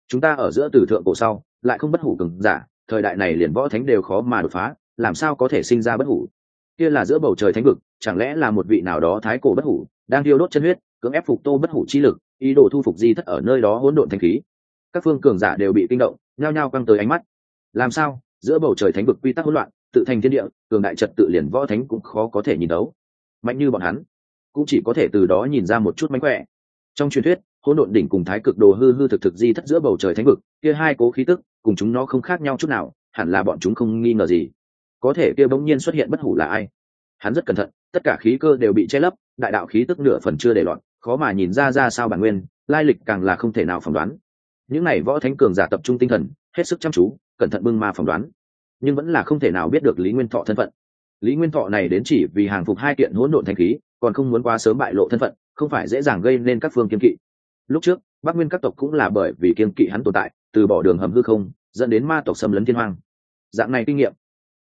Speaker 1: Chúng ta ở giữa từ thượng cổ sau, lại không bất hủ cường giả, thời đại này liền võ thánh đều khó mà đột phá, làm sao có thể sinh ra bất hủ? Kia là giữa bầu trời thánh vực, chẳng lẽ là một vị nào đó thái cổ bất hủ, đang thiêu đốt chân huyết, cưỡng ép phục tô bất hủ chi lực, ý đồ thu phục di thất ở nơi đó hỗn độn thanh khí? Các phương cường giả đều bị kinh động, nhao nhao căng tới ánh mắt. Làm sao? Giữa bầu trời thánh vực quy tắc hỗn loạn, tự thành thiên địa, cường đại trật tự liền võ thánh cũng khó có thể nhìn đấu. Mạnh như bọn hắn, cũng chỉ có thể từ đó nhìn ra một chút mánh khỏe. Trong truyền thuyết, hỗn độn đỉnh cùng thái cực đồ hư hư thực thực di thất giữa bầu trời thánh vực, kia hai cố khí tức, cùng chúng nó không khác nhau chút nào, hẳn là bọn chúng không nghi ngờ gì. Có thể kia bỗng nhiên xuất hiện bất hủ là ai? Hắn rất cẩn thận, tất cả khí cơ đều bị che lấp, đại đạo khí tức nửa phần chưa để loạn khó mà nhìn ra ra sao bản nguyên, lai lịch càng là không thể nào phỏng đoán. Những này võ thánh cường giả tập trung tinh thần, hết sức chăm chú, cẩn thận bưng ma phỏng đoán nhưng vẫn là không thể nào biết được lý nguyên thọ thân phận. Lý nguyên thọ này đến chỉ vì hàng phục hai kiện hỗn độn thanh khí, còn không muốn quá sớm bại lộ thân phận, không phải dễ dàng gây nên các phương kiên kỵ. Lúc trước, bắc nguyên các tộc cũng là bởi vì kiên kỵ hắn tồn tại, từ bỏ đường hầm hư không, dẫn đến ma tộc xâm lấn thiên hoang. Dạng này kinh nghiệm,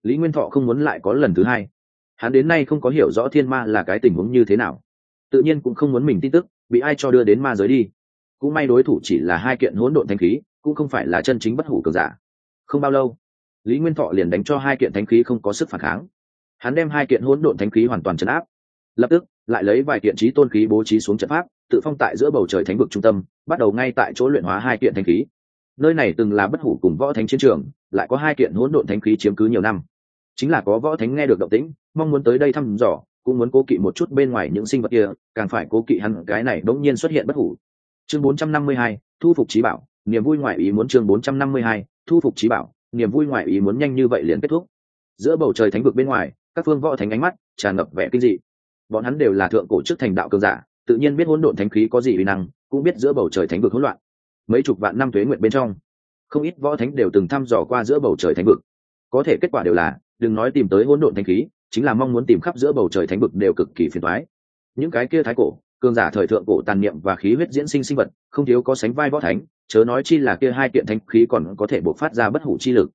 Speaker 1: lý nguyên thọ không muốn lại có lần thứ hai. Hắn đến nay không có hiểu rõ thiên ma là cái tình huống như thế nào. Tự nhiên cũng không muốn mình tin tức, bị ai cho đưa đến ma giới đi. Cũng may đối thủ chỉ là hai kiện hỗn độn thanh khí, cũng không phải là chân chính bất hủ cường giả. Không bao lâu lý nguyên thọ liền đánh cho hai kiện thánh khí không có sức phản kháng. Hắn đem hai kiện hỗn độn thánh khí hoàn toàn chấn áp. Lập tức lại lấy vài kiện trí tôn khí bố trí xuống trận pháp tự phong tại giữa bầu trời thánh vực trung tâm bắt đầu ngay tại chỗ luyện hóa hai kiện thánh khí. Nơi này từng là bất hủ cùng võ thánh chiến trường lại có hai kiện hỗn độn thánh khí chiếm cứ nhiều năm. Chính là có võ thánh nghe được động tĩnh mong muốn tới đây thăm dò cũng muốn cố kỵ một chút bên ngoài những sinh vật kia càng phải cố kỵ hắn cái này đống nhiên xuất hiện bất hủ. Chương 452, thu phục trí bảo niềm vui ngoại ý muốn chương 452, thu phục trí bảo niềm vui ngoại ý muốn nhanh như vậy liền kết thúc. Giữa bầu trời thánh vực bên ngoài, các phương võ thánh ánh mắt tràn ngập vẻ kinh dị. Bọn hắn đều là thượng cổ chức thành đạo cường giả, tự nhiên biết hỗn độn thánh khí có gì uy năng, cũng biết giữa bầu trời thánh vực hỗn loạn. Mấy chục vạn năm tuế nguyện bên trong, không ít võ thánh đều từng thăm dò qua giữa bầu trời thánh vực. Có thể kết quả đều là, đừng nói tìm tới hỗn độn thánh khí, chính là mong muốn tìm khắp giữa bầu trời thánh vực đều cực kỳ phiền toái. Những cái kia thái cổ cường giả thời thượng cổ tàn niệm và khí huyết diễn sinh sinh vật, không thiếu có sánh vai võ thánh, chớ nói chi là kia hai kiện thanh khí còn có thể bộc phát ra bất hủ chi lực.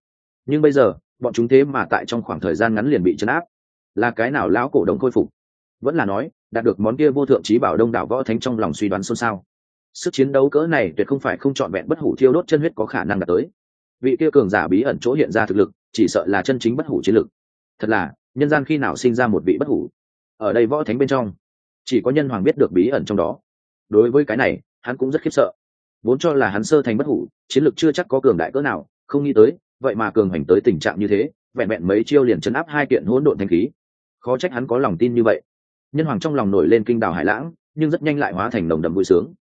Speaker 1: Nhưng bây giờ, bọn chúng thế mà tại trong khoảng thời gian ngắn liền bị chấn áp. Là cái nào lão cổ đồng khôi phục? Vẫn là nói, đạt được món kia vô thượng trí bảo đông đảo võ thánh trong lòng suy đoán xôn xao. Sức chiến đấu cỡ này tuyệt không phải không chọn vẹn bất hủ thiêu đốt chân huyết có khả năng đạt tới. Vị kia cường giả bí ẩn chỗ hiện ra thực lực, chỉ sợ là chân chính bất hủ chiến lực. Thật là, nhân gian khi nào sinh ra một vị bất hủ? Ở đây võ thánh bên trong chỉ có nhân hoàng biết được bí ẩn trong đó. Đối với cái này, hắn cũng rất khiếp sợ. Vốn cho là hắn sơ thành bất hủ, chiến lược chưa chắc có cường đại cỡ nào, không nghĩ tới, vậy mà cường hành tới tình trạng như thế, vẹn vẹn mấy chiêu liền chấn áp hai kiện hỗn độn thanh khí. Khó trách hắn có lòng tin như vậy. Nhân hoàng trong lòng nổi lên kinh đào hải lãng, nhưng rất nhanh lại hóa thành nồng đầm vui sướng.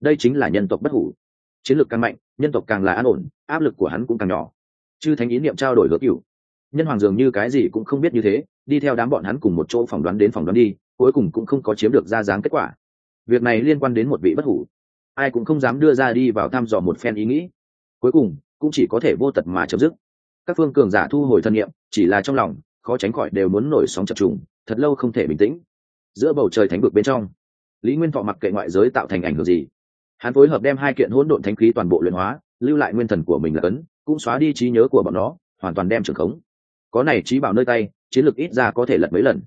Speaker 1: Đây chính là nhân tộc bất hủ. Chiến lược càng mạnh, nhân tộc càng là an ổn, áp lực của hắn cũng càng nhỏ. Chư thánh ý niệm trao đổi hứa cựu nhân hoàng dường như cái gì cũng không biết như thế, đi theo đám bọn hắn cùng một chỗ phỏng đoán đến phỏng đoán đi, cuối cùng cũng không có chiếm được ra dáng kết quả. Việc này liên quan đến một vị bất hủ. Ai cũng không dám đưa ra đi vào thăm dò một phen ý nghĩ. Cuối cùng, cũng chỉ có thể vô tật mà chấm dứt. Các phương cường giả thu hồi thân nhiệm, chỉ là trong lòng, khó tránh khỏi đều muốn nổi sóng chập trùng, thật lâu không thể bình tĩnh. Giữa bầu trời thánh vực bên trong, lý nguyên thọ mặc kệ ngoại giới tạo thành ảnh hưởng gì. Hắn phối hợp đem hai kiện hỗn độn thánh khí toàn bộ luyện hóa, lưu lại nguyên thần của mình là cấn cũng xóa đi trí nhớ của bọn nó, hoàn toàn đem trưởng khống có này trí bảo nơi tay, chiến lược ít ra có thể lật mấy lần.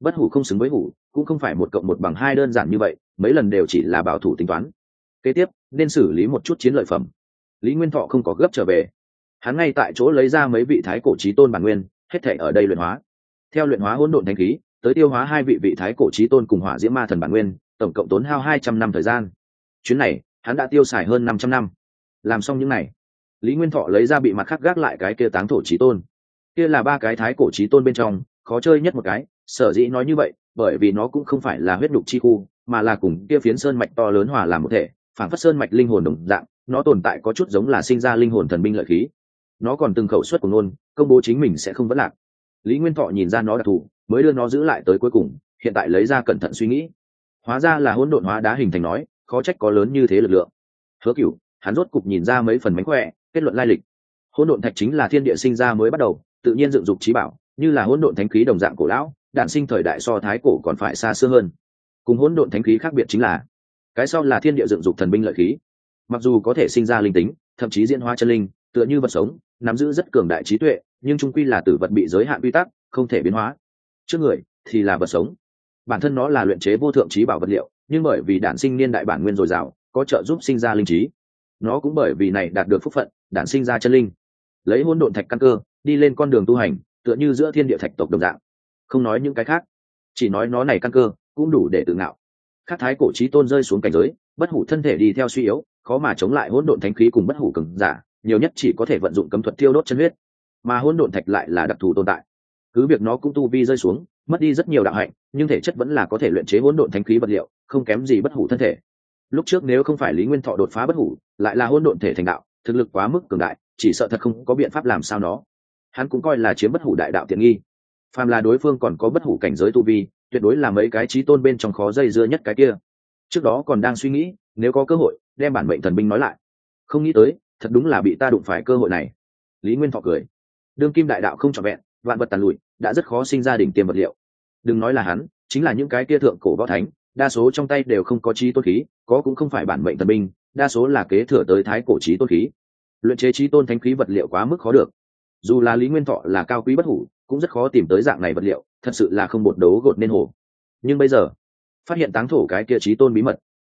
Speaker 1: Bất hủ không xứng với hủ, cũng không phải một cộng một bằng hai đơn giản như vậy, mấy lần đều chỉ là bảo thủ tính toán. Kế tiếp, nên xử lý một chút chiến lợi phẩm. Lý nguyên thọ không có gấp trở về. Hắn ngay tại chỗ lấy ra mấy vị thái cổ trí tôn bản nguyên, hết thể ở đây luyện hóa. Theo luyện hóa hỗn độn thanh khí, tới tiêu hóa hai vị vị thái cổ trí tôn cùng hỏa diễm ma thần bản nguyên, tổng cộng tốn hao hai trăm năm thời gian. Chuyến này, hắn đã tiêu xài hơn năm trăm năm. Làm xong những n à y lý nguyên thọ lấy ra bị mặt khắc gác lại cái kia táng thổ trí tôn kia là ba cái thái cổ trí tôn bên trong, khó chơi nhất một cái, sở dĩ nói như vậy, bởi vì nó cũng không phải là huyết đục chi khu, mà là cùng kia phiến sơn mạch to lớn hòa làm một thể phản phát sơn mạch linh hồn đồng dạng, nó tồn tại có chút giống là sinh ra linh hồn thần binh lợi khí. Nó còn từng khẩu suất của ngôn, công bố chính mình sẽ không vấn lạc. Lý nguyên thọ nhìn ra nó đặc thù, mới đưa nó giữ lại tới cuối cùng, hiện tại lấy ra cẩn thận suy nghĩ. Hóa ra là hỗn độn hóa đá hình thành nói, khó trách có lớn như thế lực lượng. Hứa cửu, hắn rốt cục nhìn ra mấy phần mánh khỏe, kết luận lai lịch. Hỗn độn thạch chính là thiên địa sinh ra mới bắt đầu tự nhiên dựng dục trí bảo, như là hỗn độn thánh khí đồng dạng cổ lão đạn sinh thời đại so thái cổ còn phải xa xưa hơn. Cùng hỗn độn thánh khí khác biệt chính là, cái sau là thiên địa dựng dục thần binh lợi khí. Mặc dù có thể sinh ra linh tính, thậm chí diễn hóa chân linh, tựa như vật sống, nắm giữ rất cường đại trí tuệ, nhưng trung quy là tử vật bị giới hạn quy tắc, không thể biến hóa. Trước người thì là vật sống. Bản thân nó là luyện chế vô thượng trí bảo vật liệu, nhưng bởi vì đản sinh niên đại bản nguyên dồi dào, có trợ giúp sinh ra linh trí. Nó cũng bởi vì này đạt được phúc phận, đản sinh ra chân linh. Lấy hôn độn thạch căn cơ đi lên con đường tu hành, tựa như giữa thiên địa thạch tộc đồng dạng. Không nói những cái khác, chỉ nói nó này căn cơ, cũng đủ để tự ngạo. Khắc thái cổ trí tôn rơi xuống cảnh giới, bất hủ thân thể đi theo suy yếu, khó mà chống lại hỗn độn thánh khí cùng bất hủ cường giả, nhiều nhất chỉ có thể vận dụng cấm thuật tiêu đốt chân huyết. Mà hỗn độn thạch lại là đặc thù tồn tại. Cứ việc nó cũng tu vi rơi xuống, mất đi rất nhiều đạo hạnh, nhưng thể chất vẫn là có thể luyện chế hỗn độn thánh khí vật liệu, không kém gì bất hủ thân thể. Lúc trước nếu không phải lý nguyên thọ đột phá bất hủ, lại là hỗn độn thể thành đạo, thực lực quá mức cường đại, chỉ sợ thật không có biện pháp làm sao nó hắn cũng coi là chiếm bất hủ đại đạo tiện nghi. Phàm là đối phương còn có bất hủ cảnh giới tu vi, tuyệt đối là mấy cái trí tôn bên trong khó dây dưa nhất cái kia. Trước đó còn đang suy nghĩ, nếu có cơ hội, đem bản mệnh thần binh nói lại. Không nghĩ tới, thật đúng là bị ta đụng phải cơ hội này. Lý nguyên thọ cười. Đương kim đại đạo không trọn vẹn, vạn vật tàn lụi, đã rất khó sinh ra đỉnh tiềm vật liệu. Đừng nói là hắn, chính là những cái kia thượng cổ võ thánh, đa số trong tay đều không có trí tôn khí, có cũng không phải bản mệnh thần binh, đa số là kế thừa tới thái cổ trí tôn khí. Luyện chế trí tôn thánh khí vật liệu quá mức khó được dù là lý nguyên thọ là cao quý bất hủ, cũng rất khó tìm tới dạng này vật liệu, thật sự là không bột đấu gột nên hồ nhưng bây giờ, phát hiện táng thổ cái kia trí tôn bí mật,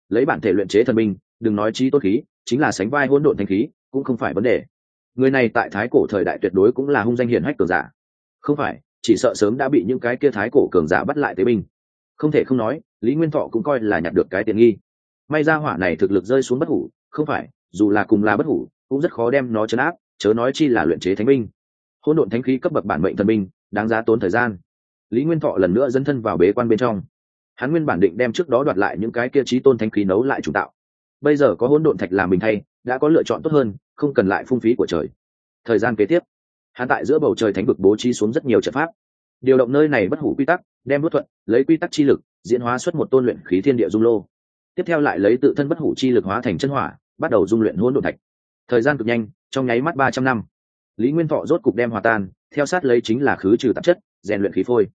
Speaker 1: lấy bản thể luyện chế thần minh đừng nói trí tôn khí, chính là sánh vai hỗn độn thanh khí, cũng không phải vấn đề. Người này tại thái cổ thời đại tuyệt đối cũng là hung danh hiển hách cường giả. Không phải, chỉ sợ sớm đã bị những cái kia thái cổ cường giả bắt lại tế binh. Không thể không nói, lý nguyên thọ cũng coi là nhặt được cái tiện nghi. May ra hỏa này thực lực rơi xuống bất hủ, không phải, dù là cùng là bất hủ, cũng rất khó đem nó chấn áp chớ nói chi là luyện chế thánh binh. Hỗn độn thánh khí cấp bậc bản mệnh thần binh, đáng giá tốn thời gian. Lý nguyên thọ lần nữa dấn thân vào bế quan bên trong. Hắn nguyên bản định đem trước đó đoạt lại những cái kia trí tôn thánh khí nấu lại chủ tạo. Bây giờ có hỗn độn thạch làm mình thay, đã có lựa chọn tốt hơn, không cần lại phung phí của trời. Thời gian kế tiếp, hắn tại giữa bầu trời thánh vực bố trí xuống rất nhiều trận pháp. Điều động nơi này bất hủ quy tắc, đem bất thuận, lấy quy tắc chi lực, diễn hóa xuất một tôn luyện khí thiên địa dung lô. Tiếp theo lại lấy tự thân bất hủ chi lực hóa thành chân hỏa, bắt đầu dung luyện hỗn độn thạch thời gian cực nhanh, trong nháy mắt ba trăm năm. Lý nguyên thọ rốt cục đem hòa tan, theo sát lấy chính là khứ trừ tạp chất, rèn luyện khí phôi.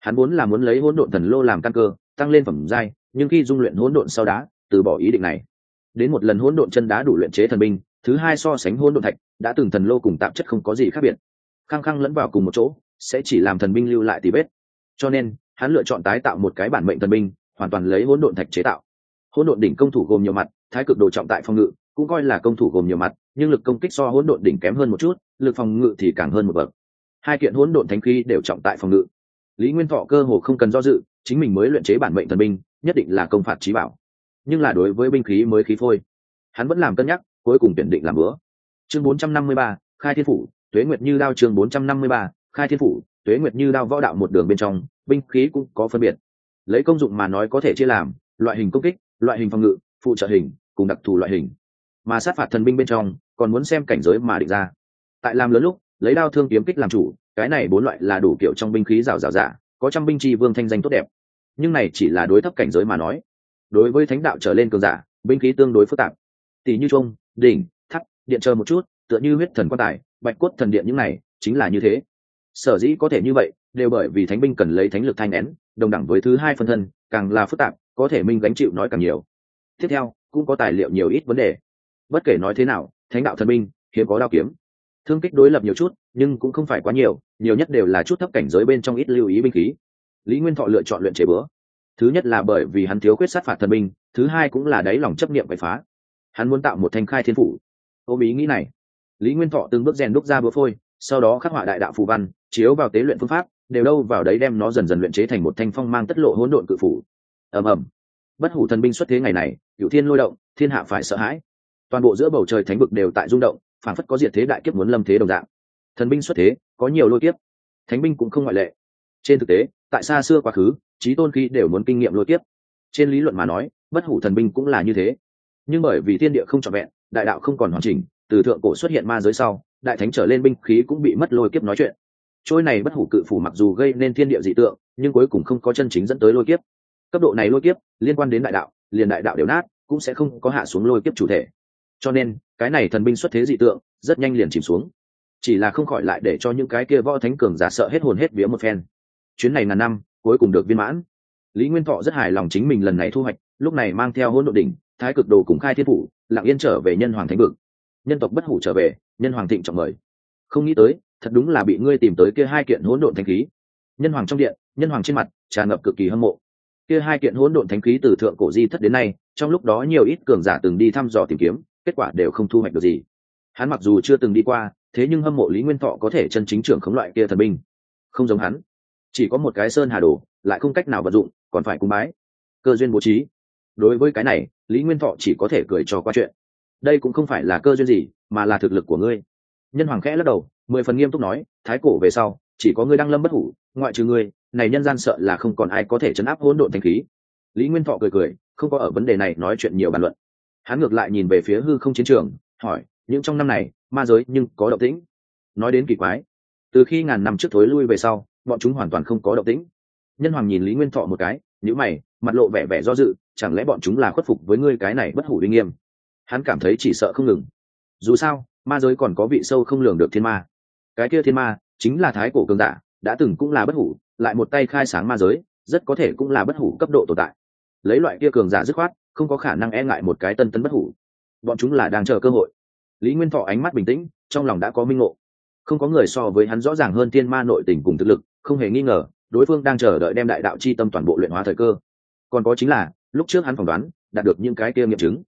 Speaker 1: Hắn vốn là muốn lấy hỗn độn thần lô làm căn cơ, tăng lên phẩm giai, nhưng khi dung luyện hỗn độn sau đá từ bỏ ý định này. Đến một lần hỗn độn chân đá đủ luyện chế thần binh, thứ hai so sánh hỗn độn thạch, đã từng thần lô cùng tạp chất không có gì khác biệt. Khăng khăng lẫn vào cùng một chỗ, sẽ chỉ làm thần binh lưu lại tì vết. Cho nên, hắn lựa chọn tái tạo một cái bản mệnh thần binh, hoàn toàn lấy hỗn độn thạch chế tạo. Hỗn độn đỉnh công thủ gồm nhiều mặt, thái cực đồ trọng tại phòng ngự cũng coi là công thủ gồm nhiều mặt nhưng lực công kích so hỗn độn đỉnh kém hơn một chút lực phòng ngự thì càng hơn một bậc. Hai kiện hỗn độn thánh khí đều trọng tại phòng ngự. Lý nguyên thọ cơ hồ không cần do dự chính mình mới luyện chế bản mệnh thần binh nhất định là công phạt trí bảo. Nhưng là đối với binh khí mới khí phôi hắn vẫn làm cân nhắc cuối cùng tuyển định làm bữa. Chương 453, khai thiên phủ tuế nguyệt như đao chương 453, khai thiên phủ tuế nguyệt như đao võ đạo một đường bên trong binh khí cũng có phân biệt. Lấy công dụng mà nói có thể chia làm loại hình công kích loại hình phòng ngự phụ trợ hình cùng đặc thù loại hình mà sát phạt thần binh bên trong, còn muốn xem cảnh giới mà định ra. Tại làm lớn lúc, lấy đao thương kiếm kích làm chủ, cái này bốn loại là đủ kiểu trong binh khí rào rào giả có trăm binh chi vương thanh danh tốt đẹp. Nhưng này chỉ là đối thấp cảnh giới mà nói. Đối với thánh đạo trở lên cường giả, binh khí tương đối phức tạp. Tỷ như trung đỉnh, thắt, điện chờ một chút, tựa như huyết thần quan tài, bạch cốt thần điện những này, chính là như thế. Sở dĩ có thể như vậy, đều bởi vì thánh binh cần lấy thánh lực thanh nén, đồng đẳng với thứ hai phân thân, càng là phức tạp, có thể minh gánh chịu nói càng nhiều. Tiếp theo, cũng có tài liệu nhiều ít vấn đề bất kể nói thế nào, thánh đạo thần binh hiếm có đao kiếm. Thương kích đối lập nhiều chút, nhưng cũng không phải quá nhiều nhiều nhất đều là chút thấp cảnh giới bên trong ít lưu ý binh khí. Lý nguyên thọ lựa chọn luyện chế bữa thứ nhất là bởi vì hắn thiếu quyết sát phạt thần binh thứ hai cũng là đáy lòng chấp niệm phải phá. Hắn muốn tạo một thanh khai thiên phủ. Ôm ý nghĩ này. Lý nguyên thọ từng bước rèn đúc ra bữa phôi, sau đó khắc họa đại đạo phù văn, chiếu vào tế luyện phương pháp, đều đâu vào đấy đem nó dần dần luyện chế thành một thanh phong mang tất lộ hỗn độn cự phủ. Ầm ầm. Bất hủ thần binh xuất thế ngày này cựu thiên lôi động, thiên hạ phải sợ hãi toàn bộ giữa bầu trời thánh vực đều tại rung động phản phất có diệt thế đại kiếp muốn lâm thế đồng dạng. Thần binh xuất thế, có nhiều lôi kiếp. Thánh binh cũng không ngoại lệ. Trên thực tế, tại xa xưa quá khứ, trí tôn khi đều muốn kinh nghiệm lôi kiếp. Trên lý luận mà nói, bất hủ thần binh cũng là như thế. Nhưng bởi vì thiên địa không trọn vẹn, đại đạo không còn hoàn chỉnh, từ thượng cổ xuất hiện ma giới sau, đại thánh trở lên binh khí cũng bị mất lôi kiếp nói chuyện. Trôi này bất hủ cự phủ mặc dù gây nên thiên địa dị tượng, nhưng cuối cùng không có chân chính dẫn tới lôi kiếp. Cấp độ này lôi kiếp, liên quan đến đại đạo, liền đại đạo đều nát, cũng sẽ không có hạ xuống lôi kiếp chủ thể cho nên, cái này thần binh xuất thế dị tượng, rất nhanh liền chìm xuống. Chỉ là không khỏi lại để cho những cái kia võ thánh cường giả sợ hết hồn hết vía một phen. Chuyến này ngàn năm, cuối cùng được viên mãn. Lý nguyên thọ rất hài lòng chính mình lần này thu hoạch, lúc này mang theo hỗn độ đỉnh, thái cực đồ cùng khai thiên phủ, lặng yên trở về nhân hoàng thánh vực. Nhân tộc bất hủ trở về, nhân hoàng thịnh trọng mời. Không nghĩ tới, thật đúng là bị ngươi tìm tới kia hai kiện hỗn độn thanh khí. Nhân hoàng trong điện, nhân hoàng trên mặt, tràn ngập cực kỳ hâm mộ. Kia hai kiện hỗn độn thánh khí từ thượng cổ di thất đến nay, trong lúc đó nhiều ít cường giả từng đi thăm dò tìm kiếm kết quả đều không thu hoạch được gì. Hắn mặc dù chưa từng đi qua, thế nhưng hâm mộ lý nguyên thọ có thể chân chính trưởng khống loại kia thần binh. Không giống hắn. Chỉ có một cái sơn hà đồ, lại không cách nào vận dụng, còn phải cung bái. Cơ duyên bố trí. Đối với cái này, lý nguyên thọ chỉ có thể cười cho qua chuyện. Đây cũng không phải là cơ duyên gì, mà là thực lực của ngươi. Nhân hoàng khẽ lắc đầu, mười phần nghiêm túc nói, thái cổ về sau, chỉ có ngươi đang lâm bất hủ, ngoại trừ ngươi, này nhân gian sợ là không còn ai có thể chấn áp hỗn độn thanh khí. Lý nguyên thọ cười cười, không có ở vấn đề này nói chuyện nhiều bàn luận hắn ngược lại nhìn về phía hư không chiến trường, hỏi, những trong năm này, ma giới nhưng có động tĩnh? Nói đến kỳ quái, từ khi ngàn năm trước thối lui về sau, bọn chúng hoàn toàn không có động tĩnh. Nhân hoàng nhìn lý nguyên thọ một cái nhữ mày, mặt lộ vẻ vẻ do dự, chẳng lẽ bọn chúng là khuất phục với ngươi cái này bất hủ uy nghiêm? Hắn cảm thấy chỉ sợ không ngừng. Dù sao, ma giới còn có vị sâu không lường được thiên ma. Cái kia thiên ma chính là thái cổ cường giả, đã từng cũng là bất hủ, lại một tay khai sáng ma giới, rất có thể cũng là bất hủ cấp độ tồn tại. Lấy loại kia cường giả dứt khoát không có khả năng e ngại một cái tân tấn bất hủ. Bọn chúng là đang chờ cơ hội. Lý nguyên thọ ánh mắt bình tĩnh, trong lòng đã có minh ngộ. Không có người so với hắn rõ ràng hơn thiên ma nội tình cùng thực lực, không hề nghi ngờ, đối phương đang chờ đợi đem đại đạo chi tâm toàn bộ luyện hóa thời cơ. Còn có chính là, lúc trước hắn phỏng đoán, đạt được những cái kia nghiệm chứng.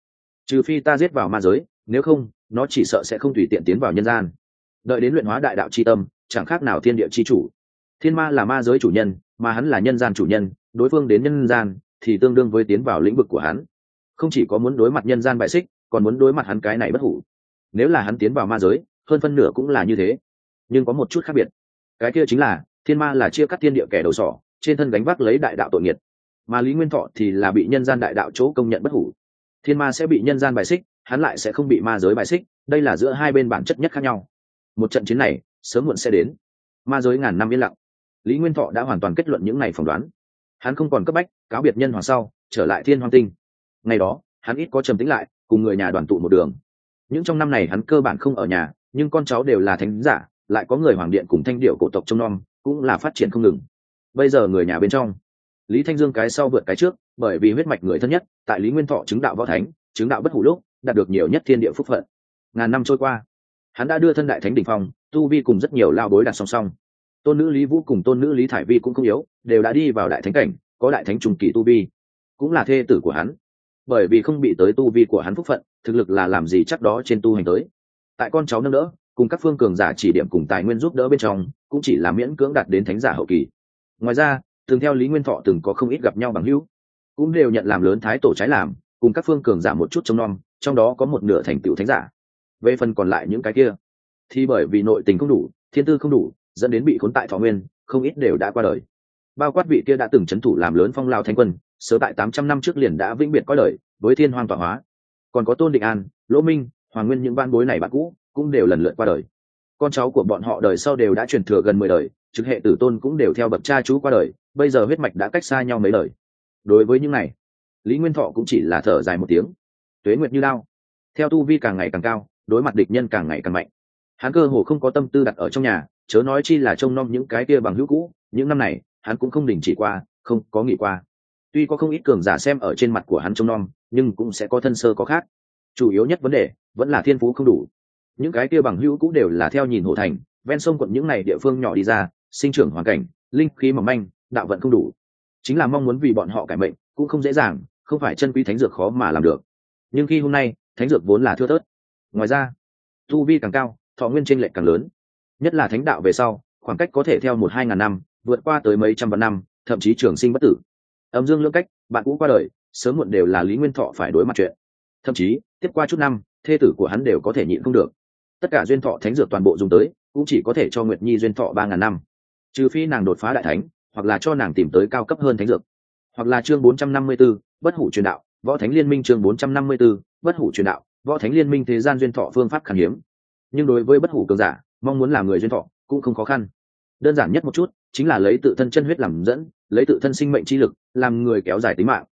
Speaker 1: Trừ phi ta giết vào ma giới, nếu không, nó chỉ sợ sẽ không tùy tiện tiến vào nhân gian. Đợi đến luyện hóa đại đạo chi tâm, chẳng khác nào thiên địa chi chủ. Thiên ma là ma giới chủ nhân, mà hắn là nhân gian chủ nhân, đối phương đến nhân gian, thì tương đương với tiến vào lĩnh vực của hắn không chỉ có muốn đối mặt nhân gian bại xích, còn muốn đối mặt hắn cái này bất hủ. Nếu là hắn tiến vào ma giới, hơn phân nửa cũng là như thế. Nhưng có một chút khác biệt. Cái kia chính là, thiên ma là chia cắt thiên địa kẻ đầu sỏ, trên thân gánh vác lấy đại đạo tội nghiệt mà lý nguyên thọ thì là bị nhân gian đại đạo chỗ công nhận bất hủ. Thiên ma sẽ bị nhân gian bài xích, hắn lại sẽ không bị ma giới bài xích, đây là giữa hai bên bản chất nhất khác nhau. Một trận chiến này, sớm muộn sẽ đến. Ma giới ngàn năm yên lặng. Lý nguyên thọ đã hoàn toàn kết luận những ngày phỏng đoán. Hắn không còn cấp bách, cáo biệt nhân hoàng sau, trở lại thiên hoàng tinh ngày đó, hắn ít có trầm tính lại, cùng người nhà đoàn tụ một đường. Những trong năm này hắn cơ bản không ở nhà, nhưng con cháu đều là thánh giả, lại có người hoàng điện cùng thanh điệu cổ tộc trông nom, cũng là phát triển không ngừng. Bây giờ người nhà bên trong, lý thanh dương cái sau vượt cái trước, bởi vì huyết mạch người thân nhất, tại lý nguyên thọ chứng đạo võ thánh, chứng đạo bất hủ lúc, đạt được nhiều nhất thiên địa phúc phận. Ngàn năm trôi qua, hắn đã đưa thân đại thánh đ ỉ n h phong, tu vi cùng rất nhiều lao bối đặt song song. Tôn nữ lý vũ cùng tôn nữ lý thải vi cũng không yếu, đều đã đi vào đại thánh cảnh, có đại thánh trùng kỳ tu vi. Cũng là thê tử của hắn bởi vì không bị tới tu vi của hắn phúc phận, thực lực là làm gì chắc đó trên tu hành tới. Tại con cháu nâng đỡ, cùng các phương cường giả chỉ điểm cùng tài nguyên giúp đỡ bên trong, cũng chỉ là miễn cưỡng đạt đến thánh giả hậu kỳ. Ngoài ra, từng theo lý nguyên thọ từng có không ít gặp nhau bằng hữu, cũng đều nhận làm lớn thái tổ trái làm, cùng các phương cường giả một chút trông nom, trong đó có một nửa thành tựu thánh giả. Về phần còn lại những cái kia, thì bởi vì nội tình không đủ, thiên tư không đủ, dẫn đến bị khốn tại thọ nguyên, không ít đều đã qua đời bao quát vị kia đã từng c h ấ n thủ làm lớn phong lao thanh quân, sớm tại tám trăm năm trước liền đã vĩnh biệt coi đời, với thiên hoang tọa hóa. Còn có tôn định an, lỗ minh, hoàng nguyên những van bối này bạn cũ, cũng đều lần lượt qua đời. Con cháu của bọn họ đời sau đều đã truyền thừa gần mười đời, trực hệ tử tôn cũng đều theo bậc cha chú qua đời, bây giờ huyết mạch đã cách xa nhau mấy đời. Đối với những này, lý nguyên thọ cũng chỉ là thở dài một tiếng. Tuế nguyệt như lao. Theo tu vi càng ngày càng cao, đối mặt địch nhân càng ngày càng mạnh. Hắn cơ hồ không có tâm tư đặt ở trong nhà, chớ nói chi là trông nom những cái kia bằng hữu cũ, những năm này hắn cũng không đình chỉ qua, không có nghỉ qua. Tuy có không ít cường giả xem ở trên mặt của hắn trông nom, nhưng cũng sẽ có thân sơ có khác. Chủ yếu nhất vấn đề, vẫn là thiên phú không đủ. Những cái kia bằng hữu cũng đều là theo nhìn hồ thành, ven sông quận những này địa phương nhỏ đi ra, sinh trưởng hoàn cảnh, linh khí mỏng manh, đạo vận không đủ. Chính là mong muốn vì bọn họ cải mệnh, cũng không dễ dàng, không phải chân quý thánh dược khó mà làm được. Nhưng khi hôm nay, thánh dược vốn là thưa thớt. Ngoài ra, tu vi càng cao, thọ nguyên tranh lệch càng lớn. Nhất là thánh đạo về sau, khoảng cách có thể theo một hai ngàn năm vượt qua tới mấy trăm vạn năm thậm chí trường sinh bất tử. Âm dương lưỡng cách bạn cũ qua đời sớm muộn đều là lý nguyên thọ phải đối mặt chuyện. Thậm chí tiếp qua chút năm thê tử của hắn đều có thể nhịn không được. Tất cả duyên thọ thánh dược toàn bộ dùng tới cũng chỉ có thể cho nguyệt nhi duyên thọ ba ngàn năm. Trừ phi nàng đột phá đại thánh hoặc là cho nàng tìm tới cao cấp hơn thánh dược. Hoặc là chương 454, bất hủ truyền đạo võ thánh liên minh chương 454, bất hủ truyền đạo võ thánh liên minh thế gian duyên thọ phương pháp khan hiếm. Nhưng đối với bất hủ cường giả mong muốn làm người duyên thọ cũng không khó khăn. Đơn giản nhất một chút chính là lấy tự thân chân huyết làm dẫn, lấy tự thân sinh mệnh chi lực, làm người kéo dài tính mạng.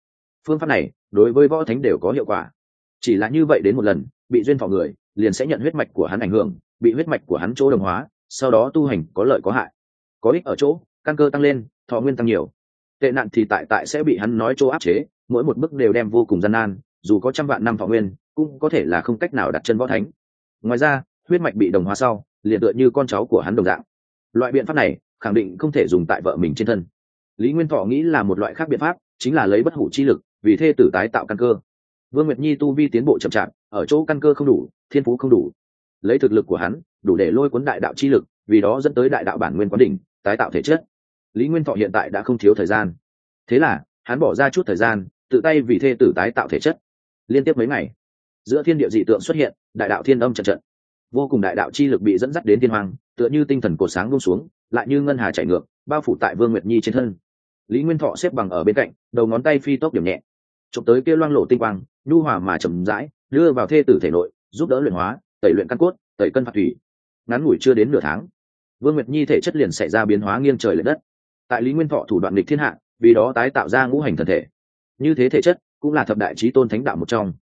Speaker 1: Phương pháp này, đối với võ thánh đều có hiệu quả. Chỉ là như vậy đến một lần, bị duyên thọ người, liền sẽ nhận huyết mạch của hắn ảnh hưởng, bị huyết mạch của hắn chỗ đồng hóa, sau đó tu hành có lợi có hại. Có ích ở chỗ, căn cơ tăng lên, thọ nguyên tăng nhiều. Tệ nạn thì tại tại sẽ bị hắn nói chỗ áp chế, mỗi một bước đều đem vô cùng gian nan, dù có trăm vạn năm thọ nguyên, cũng có thể là không cách nào đặt chân võ thánh. Ngoài ra, huyết mạch bị đồng hóa sau, liền tựa như con cháu của hắn đồng dạng. Loại biện pháp này khẳng định không thể dùng tại vợ mình trên thân. Lý nguyên thọ nghĩ là một loại khác biện pháp, chính là lấy bất hủ chi lực, vì thê tử tái tạo căn cơ. Vương nguyệt nhi tu vi tiến bộ chậm chạp, ở chỗ căn cơ không đủ, thiên phú không đủ. Lấy thực lực của hắn, đủ để lôi cuốn đại đạo chi lực, vì đó dẫn tới đại đạo bản nguyên quán đỉnh, tái tạo thể chất. Lý nguyên thọ hiện tại đã không thiếu thời gian. Thế là, hắn bỏ ra chút thời gian, tự tay vì thê tử tái tạo thể chất. Liên tiếp mấy ngày, giữa thiên địa dị tượng xuất hiện, đại đạo thiên âm trận trận. Vô cùng đại đạo chi lực bị dẫn dắt đến thiên hoàng tựa như tinh thần cột sáng buông xuống lại như ngân hà chạy ngược, bao phủ tại vương nguyệt nhi trên thân. Lý nguyên thọ xếp bằng ở bên cạnh, đầu ngón tay phi tốc điểm nhẹ. Chụp tới kia loang lộ tinh quang, nhu hòa mà chầm rãi, đưa vào thê tử thể nội, giúp đỡ luyện hóa, tẩy luyện căn cốt, tẩy cân phạt thủy. Ngắn ngủi chưa đến nửa tháng, vương nguyệt nhi thể chất liền xảy ra biến hóa nghiêng trời l ệ đất. Tại lý nguyên thọ thủ đoạn địch thiên hạ, vì đó tái tạo ra ngũ hành thần thể. Như thế thể chất cũng là thập đại trí tôn thánh đạo một trong.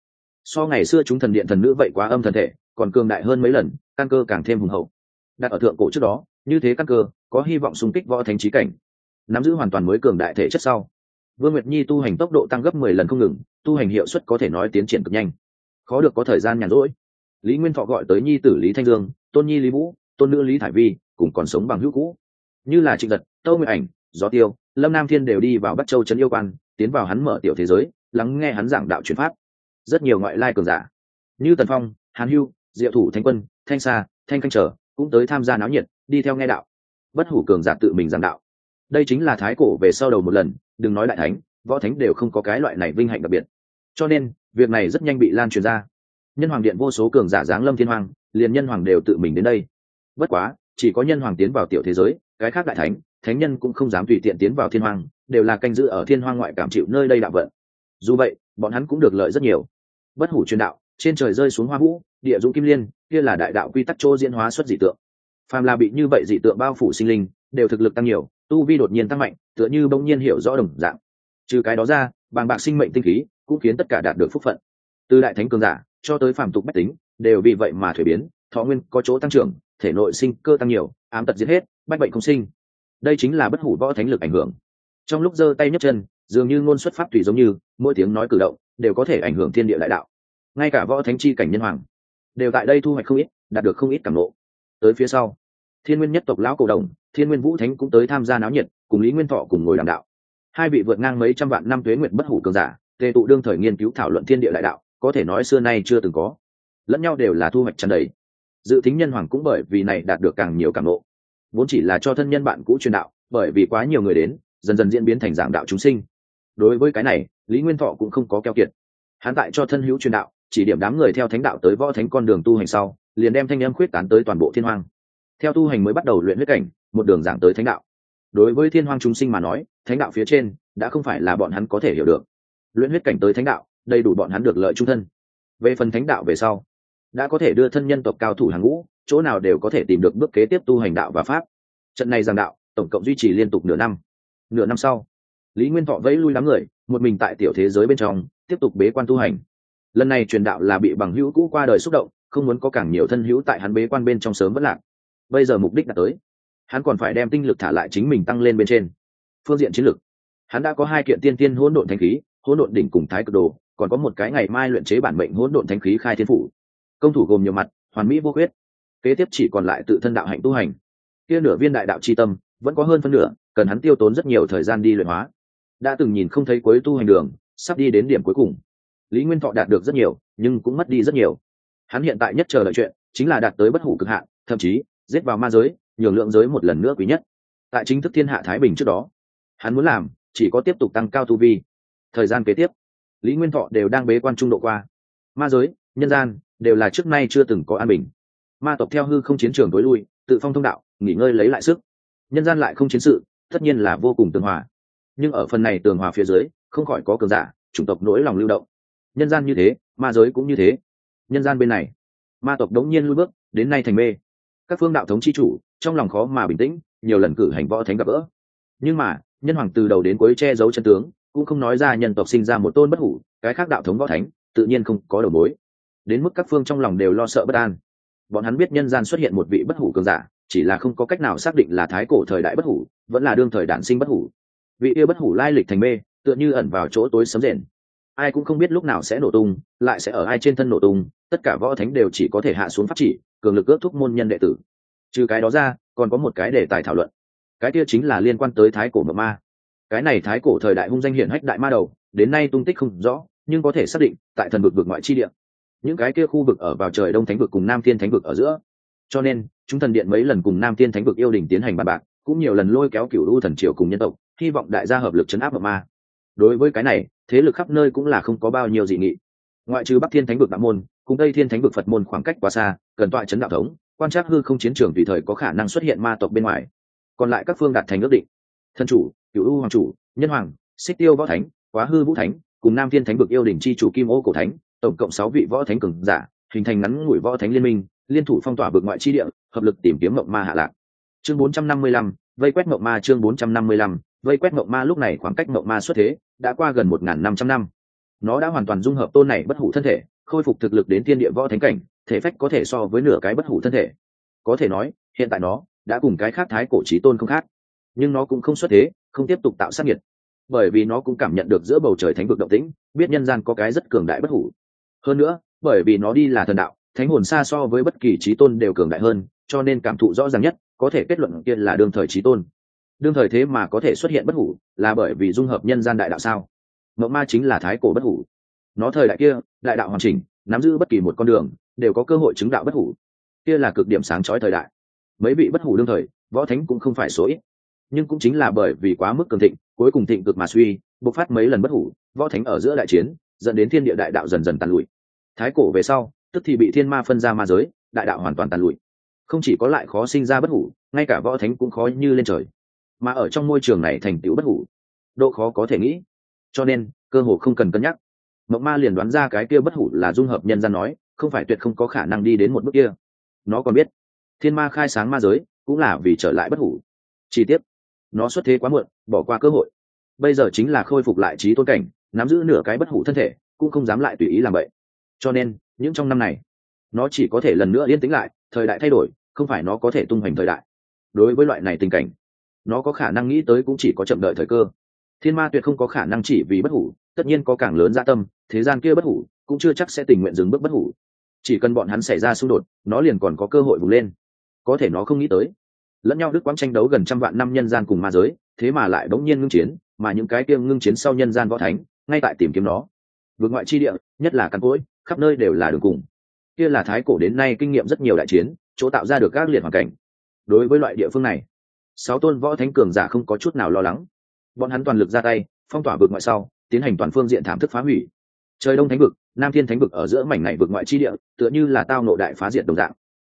Speaker 1: So ngày xưa chúng thần điện thần nữ vậy quá âm thần thể, còn cường đại hơn mấy lần, căn cơ càng thêm hùng hậu đặt ở thượng cổ trước đó, như thế căn cơ, có hy vọng xung kích võ thánh trí cảnh. Nắm giữ hoàn toàn mới cường đại thể chất sau, vương nguyệt nhi tu hành tốc độ tăng gấp mười lần không ngừng, tu hành hiệu suất có thể nói tiến triển cực nhanh. Khó được có thời gian nhàn rỗi. Lý nguyên thọ gọi tới nhi tử lý thanh dương, tôn nhi lý vũ, tôn nữ lý thải vi, cùng còn sống bằng hữu cũ. Như là trịnh giật, tâu nguyện ảnh, gió tiêu, lâm nam thiên đều đi vào bắc châu trấn yêu quan, tiến vào hắn mở tiểu thế giới, lắng nghe hắn giảng đạo chuyển pháp. Rất nhiều ngoại lai cường giả, như tần phong, hàn hưu, diệu thủ thanh quân, thanh sa, thanh canh trở cũng tới tham gia náo nhiệt, đi theo nghe đạo. Bất hủ cường giả tự mình giảng đạo. Đây chính là thái cổ về sau đầu một lần, đừng nói đại thánh, võ thánh đều không có cái loại này vinh hạnh đặc biệt. Cho nên, việc này rất nhanh bị lan truyền ra. Nhân hoàng điện vô số cường giả giáng lâm thiên hoàng liền nhân hoàng đều tự mình đến đây. Bất quá, chỉ có nhân hoàng tiến vào tiểu thế giới, cái khác đại thánh thánh nhân cũng không dám tùy tiện tiến vào thiên hoàng đều là canh giữ ở thiên hoàng ngoại cảm chịu nơi đây đạo vận. Dù vậy, bọn hắn cũng được lợi rất nhiều. Bất hủ truyền đạo, trên trời rơi xuống hoa vũ, địa dũng kim liên kia là đại đạo quy tắc chỗ diễn hóa xuất dị tượng. Phàm là bị như vậy dị tượng bao phủ sinh linh, đều thực lực tăng nhiều, tu vi đột nhiên tăng mạnh, tựa như bỗng nhiên hiểu rõ đồng dạng. Trừ cái đó ra, bàng bạc sinh mệnh tinh khí cũng khiến tất cả đạt được phúc phận. Từ đại thánh cường giả cho tới phàm tục bách tính, đều vì vậy mà thuế biến, thọ nguyên có chỗ tăng trưởng, thể nội sinh cơ tăng nhiều, ám tật giết hết, bách bệnh không sinh. Đây chính là bất hủ võ thánh lực ảnh hưởng. Trong lúc giơ tay nhấc chân, dường như ngôn xuất pháp tùy giống như, mỗi tiếng nói cử động đều có thể ảnh hưởng thiên địa đại đạo. Ngay cả võ thánh chi cảnh nhân hoàng đều tại đây thu hoạch không ít, đạt được không ít cảm lộ tới phía sau, thiên nguyên nhất tộc lão cổ đồng, thiên nguyên vũ thánh cũng tới tham gia náo nhiệt, cùng lý nguyên thọ cùng ngồi đàm đạo. Hai vị vượt ngang mấy trăm vạn năm tuế nguyện bất hủ cường giả, tề tụ đương thời nghiên cứu thảo luận thiên địa đại đạo, có thể nói xưa nay chưa từng có. Lẫn nhau đều là thu hoạch tràn đầy. Dự tính nhân hoàng cũng bởi vì này đạt được càng nhiều cảm lộ vốn chỉ là cho thân nhân bạn cũ truyền đạo, bởi vì quá nhiều người đến, dần dần diễn biến thành giảng đạo chúng sinh. Đối với cái này, lý nguyên thọ cũng không có keo kiệt. Hắn tại cho thân hữu truyền đạo chỉ điểm đám người theo thánh đạo tới võ thánh con đường tu hành sau, liền đem thanh âm khuyết tán tới toàn bộ thiên hoàng theo tu hành mới bắt đầu luyện huyết cảnh, một đường giảng tới thánh đạo. Đối với thiên hoàng chúng sinh mà nói, thánh đạo phía trên đã không phải là bọn hắn có thể hiểu được. Luyện huyết cảnh tới thánh đạo, đầy đủ bọn hắn được lợi trung thân. Về phần thánh đạo về sau, đã có thể đưa thân nhân tộc cao thủ hàng ngũ, chỗ nào đều có thể tìm được bước kế tiếp tu hành đạo và pháp. Trận này giảng đạo, tổng cộng duy trì liên tục nửa năm. Nửa năm sau, lý nguyên thọ vẫy lui đám người, một mình tại tiểu thế giới bên trong, tiếp tục bế quan tu hành lần này truyền đạo là bị bằng hữu cũ qua đời xúc động, không muốn có càng nhiều thân hữu tại hắn bế quan bên trong sớm vất lạc. Bây giờ mục đích đã tới. Hắn còn phải đem tinh lực thả lại chính mình tăng lên bên trên. Phương diện chiến lược. Hắn đã có hai kiện tiên tiên hỗn độn thanh khí, hỗn độn đỉnh cùng thái cực đồ, còn có một cái ngày mai luyện chế bản mệnh hỗn độn thanh khí khai thiên phủ. Công thủ gồm nhiều mặt, hoàn mỹ vô khuyết. Kế tiếp chỉ còn lại tự thân đạo hạnh tu hành. Kia nửa viên đại đạo c tâm, vẫn có hơn phân nửa, cần hắn tiêu tốn rất nhiều thời gian đi luyện hóa. Đã từng nhìn không thấy cuối tu hành đường, sắp đi đến điểm cuối cùng lý nguyên thọ đạt được rất nhiều, nhưng cũng mất đi rất nhiều. Hắn hiện tại nhất chờ đợi chuyện, chính là đạt tới bất hủ cực hạn, thậm chí, giết vào ma giới, nhường lượng giới một lần nữa quý nhất. Tại chính thức thiên hạ thái bình trước đó, hắn muốn làm, chỉ có tiếp tục tăng cao tu vi. Thời gian kế tiếp, lý nguyên thọ đều đang bế quan trung độ qua. Ma giới, nhân gian, đều là trước nay chưa từng có an bình. Ma tộc theo hư không chiến trường tối lui, tự phong thông đạo, nghỉ ngơi lấy lại sức. Nhân gian lại không chiến sự, tất nhiên là vô cùng tường hòa. Nhưng ở phần này tường hòa phía dưới, không khỏi có cường giả, chủng tộc nỗi lòng lưu động nhân gian như thế, ma giới cũng như thế. Nhân gian bên này, ma tộc đống nhiên lui bước, đến nay thành mê. Các phương đạo thống chi chủ, trong lòng khó mà bình tĩnh, nhiều lần cử hành võ thánh gặp gỡ. Nhưng mà, nhân hoàng từ đầu đến cuối che giấu chân tướng, cũng không nói ra nhân tộc sinh ra một tôn bất hủ, cái khác đạo thống võ thánh, tự nhiên không có đầu mối. Đến mức các phương trong lòng đều lo sợ bất an. Bọn hắn biết nhân gian xuất hiện một vị bất hủ cường giả, chỉ là không có cách nào xác định là thái cổ thời đại bất hủ, vẫn là đương thời đản sinh bất hủ. Vị yêu bất hủ lai lịch thành mê, tựa như ẩn vào chỗ tối sấm rền ai cũng không biết lúc nào sẽ nổ tung, lại sẽ ở ai trên thân nổ tung, tất cả võ thánh đều chỉ có thể hạ xuống phát chỉ, cường lực ước thúc môn nhân đệ tử. Trừ cái đó ra, còn có một cái đề tài thảo luận. Cái kia chính là liên quan tới thái cổ mộng ma. Cái này thái cổ thời đại hung danh hiển hách đại ma đầu, đến nay tung tích không rõ, nhưng có thể xác định, tại thần vực vực ngoại chi địa, những cái kia khu vực ở vào trời đông thánh vực cùng nam thiên thánh vực ở giữa. Cho nên, chúng thần điện mấy lần cùng nam thiên thánh vực yêu đình tiến hành bàn bạc, cũng nhiều lần lôi kéo cựu u thần triều cùng nhân tộc, hy vọng đại gia hợp lực chấn áp mộng ma đối với cái này thế lực khắp nơi cũng là không có bao nhiêu dị nghị. Ngoại trừ bắc thiên thánh vực đạo môn cùng tây thiên thánh vực phật môn khoảng cách quá xa cần tọa chấn đạo thống quan trắc hư không chiến trường tùy thời có khả năng xuất hiện ma tộc bên ngoài. Còn lại các phương đạt thành ước định. Thân chủ cựu u hoàng chủ nhân hoàng xích tiêu võ thánh quá hư vũ thánh cùng nam thiên thánh vực yêu đình chi chủ kim ô cổ thánh tổng cộng sáu vị võ thánh cường giả hình thành ngắn ngủi võ thánh liên minh liên thủ phong tỏa vực ngoại chi địa hợp lực tìm kiếm mộng ma hạ lạc. Chương 455, vây quét mộng ma chương 455, vây quét mộng ma lúc này khoảng cách mộng ma xuất thế đã qua gần một năm trăm năm. Nó đã hoàn toàn dung hợp tôn này bất hủ thân thể, khôi phục thực lực đến thiên địa võ thánh cảnh, thể phách có thể so với nửa cái bất hủ thân thể. Có thể nói, hiện tại nó đã cùng cái khác thái cổ trí tôn không khác. Nhưng nó cũng không xuất thế, không tiếp tục tạo sát nhiệt bởi vì nó cũng cảm nhận được giữa bầu trời thánh vực động tĩnh, biết nhân gian có cái rất cường đại bất hủ. Hơn nữa, bởi vì nó đi là thần đạo, thánh hồn xa so với bất kỳ trí tôn đều cường đại hơn, cho nên cảm thụ rõ ràng nhất, có thể kết luận kia là đương thời trí tôn đương thời thế mà có thể xuất hiện bất hủ là bởi vì dung hợp nhân gian đại đạo sao? Mộng ma chính là thái cổ bất hủ. Nó thời đại kia, đại đạo hoàn chỉnh, nắm giữ bất kỳ một con đường, đều có cơ hội chứng đạo bất hủ. Kia là cực điểm sáng chói thời đại. Mấy vị bất hủ đương thời, võ thánh cũng không phải số ít. Nhưng cũng chính là bởi vì quá mức cường thịnh, cuối cùng thịnh cực mà suy, bộc phát mấy lần bất hủ, võ thánh ở giữa đại chiến, dẫn đến thiên địa đại đạo dần dần tàn lụi. Thái cổ về sau, tức thì bị thiên ma phân ra ma giới, đại đạo hoàn toàn tàn lụi. Không chỉ có lại khó sinh ra bất hủ, ngay cả võ thánh cũng khó như lên trời mà ở trong môi trường này thành tựu bất hủ. Độ khó có thể nghĩ. Cho nên, cơ hồ không cần cân nhắc. Mộng ma liền đoán ra cái kia bất hủ là dung hợp nhân gian nói, không phải tuyệt không có khả năng đi đến một bước kia. Nó còn biết, thiên ma khai sáng ma giới cũng là vì trở lại bất hủ. Chi tiết, nó xuất thế quá muộn, bỏ qua cơ hội. Bây giờ chính là khôi phục lại trí tôn cảnh, nắm giữ nửa cái bất hủ thân thể, cũng không dám lại tùy ý làm vậy. Cho nên, những trong năm này, nó chỉ có thể lần nữa yên tĩnh lại, thời đại thay đổi, không phải nó có thể tung hoành thời đại. Đối với loại này tình cảnh nó có khả năng nghĩ tới cũng chỉ có chậm đợi thời cơ. Thiên ma tuyệt không có khả năng chỉ vì bất hủ, tất nhiên có càng lớn gia tâm, thế gian kia bất hủ cũng chưa chắc sẽ tình nguyện dừng bước bất hủ. Chỉ cần bọn hắn xảy ra xung đột, nó liền còn có cơ hội vùng lên. Có thể nó không nghĩ tới. Lẫn nhau đức quang tranh đấu gần trăm vạn năm nhân gian cùng ma giới, thế mà lại bỗng nhiên ngưng chiến, mà những cái kia ngưng chiến sau nhân gian võ thánh, ngay tại tìm kiếm nó. Vượt ngoại chi địa, nhất là căn cối, khắp nơi đều là đường cùng. Kia là thái cổ đến nay kinh nghiệm rất nhiều đại chiến, chỗ tạo ra được các liệt hoàn cảnh. Đối với loại địa phương này sáu tôn võ thánh cường giả không có chút nào lo lắng. Bọn hắn toàn lực ra tay, phong tỏa vực ngoại sau, tiến hành toàn phương diện thảm thức phá hủy. Trời đông thánh vực, nam thiên thánh vực ở giữa mảnh này vực ngoại chi địa, tựa như là tao nộ đại phá diệt đồng dạng.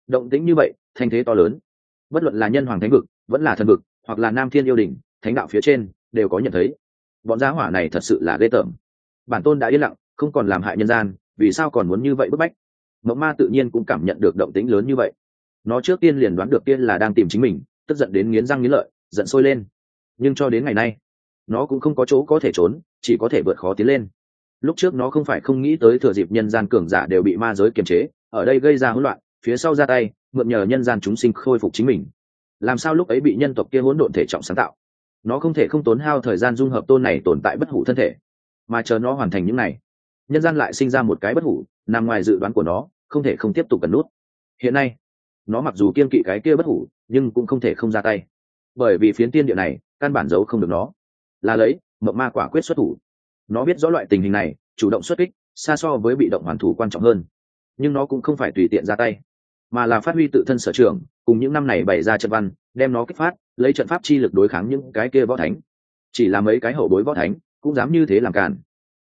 Speaker 1: Động tĩnh như vậy, thanh thế to lớn. Bất luận là nhân hoàng thánh vực, vẫn là thần vực, hoặc là nam thiên yêu đình thánh đạo phía trên, đều có nhận thấy. Bọn gia hỏa này thật sự là ghê tởm. Bản tôn đã yên lặng, không còn làm hại nhân gian, vì sao còn muốn như vậy bức bách? Mộng ma tự nhiên cũng cảm nhận được động tĩnh lớn như vậy. Nó trước tiên liền đoán được tiên là đang tìm chính mình tức giận đến nghiến răng nghiến lợi, giận sôi lên. Nhưng cho đến ngày nay, nó cũng không có chỗ có thể trốn, chỉ có thể vượt khó tiến lên. Lúc trước nó không phải không nghĩ tới thừa dịp nhân gian cường giả đều bị ma giới kiềm chế, ở đây gây ra hỗn loạn, phía sau ra tay, mượn nhờ nhân gian chúng sinh khôi phục chính mình. Làm sao lúc ấy bị nhân tộc kia hỗn độn thể trọng sáng tạo? Nó không thể không tốn hao thời gian dung hợp tôn này tồn tại bất hủ thân thể, mà chờ nó hoàn thành những này, nhân gian lại sinh ra một cái bất hủ, nằm ngoài dự đoán của nó, không thể không tiếp tục cần nút. Hiện nay nó mặc dù kiên kỵ cái kia bất hủ, nhưng cũng không thể không ra tay. Bởi vì phiến tiên địa này, căn bản giấu không được nó. Là lấy mộng ma quả quyết xuất thủ. Nó biết rõ loại tình hình này, chủ động xuất kích, xa so với bị động hoàn thủ quan trọng hơn. Nhưng nó cũng không phải tùy tiện ra tay, mà là phát huy tự thân sở trường, cùng những năm này bày ra trận văn, đem nó kích phát, lấy trận pháp chi lực đối kháng những cái kia võ thánh. Chỉ là mấy cái hậu bối võ thánh, cũng dám như thế làm càn.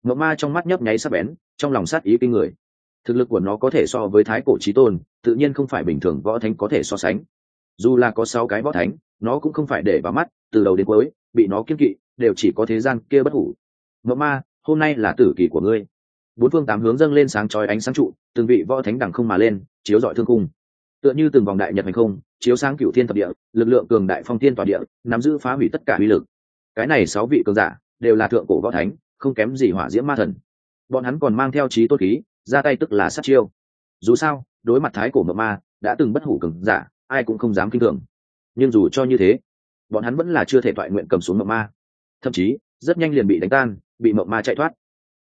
Speaker 1: Ngọc ma trong mắt nhấp nháy sắc bén, trong lòng sát ý kinh người thực lực của nó có thể so với thái cổ trí tôn, tự nhiên không phải bình thường võ thánh có thể so sánh. Dù là có sáu cái võ thánh, nó cũng không phải để vào mắt, từ đầu đến cuối, bị nó kiên kỵ, đều chỉ có thế gian kia bất hủ. Ngọc ma, hôm nay là tử kỳ của ngươi. Bốn phương tám hướng dâng lên sáng trói ánh sáng trụ, từng vị võ thánh đằng không mà lên, chiếu dọi thương cung tựa như từng vòng đại nhật hành không, chiếu sáng cửu thiên thập địa, lực lượng cường đại phong thiên tòa địa, nắm giữ phá hủy tất cả uy lực. Cái này sáu vị cường giả, đều là thượng cổ võ thánh, không kém gì hỏa diễm ma thần. Bọn hắn còn mang theo trí tốt khí ra tay tức là sát chiêu. Dù sao, đối mặt thái cổ mộng ma, đã từng bất hủ cường giả, ai cũng không dám kinh thường. Nhưng dù cho như thế, bọn hắn vẫn là chưa thể thoại nguyện cầm xuống mộng ma. Thậm chí, rất nhanh liền bị đánh tan, bị mộng ma chạy thoát.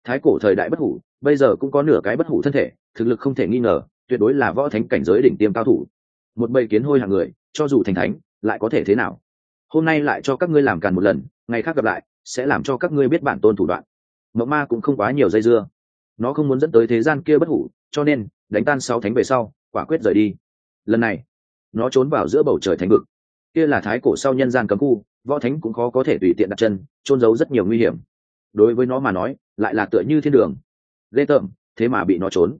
Speaker 1: Thái cổ thời đại bất hủ, bây giờ cũng có nửa cái bất hủ thân thể, thực lực không thể nghi ngờ, tuyệt đối là võ thánh cảnh giới đỉnh tiêm cao thủ. Một bầy kiến hôi hàng người, cho dù thành thánh, lại có thể thế nào? Hôm nay lại cho các ngươi làm càn một lần, ngày khác gặp lại, sẽ làm cho các ngươi biết bản tôn thủ đoạn. Mộng ma cũng không quá nhiều dây dưa nó không muốn dẫn tới thế gian kia bất hủ, cho nên, đánh tan sáu thánh về sau, quả quyết rời đi. Lần này, nó trốn vào giữa bầu trời thánh vực. Kia là thái cổ sau nhân gian cấm khu, võ thánh cũng khó có thể tùy tiện đặt chân, trôn giấu rất nhiều nguy hiểm. Đối với nó mà nói, lại là tựa như thiên đường. Ghê tởm, thế mà bị nó trốn.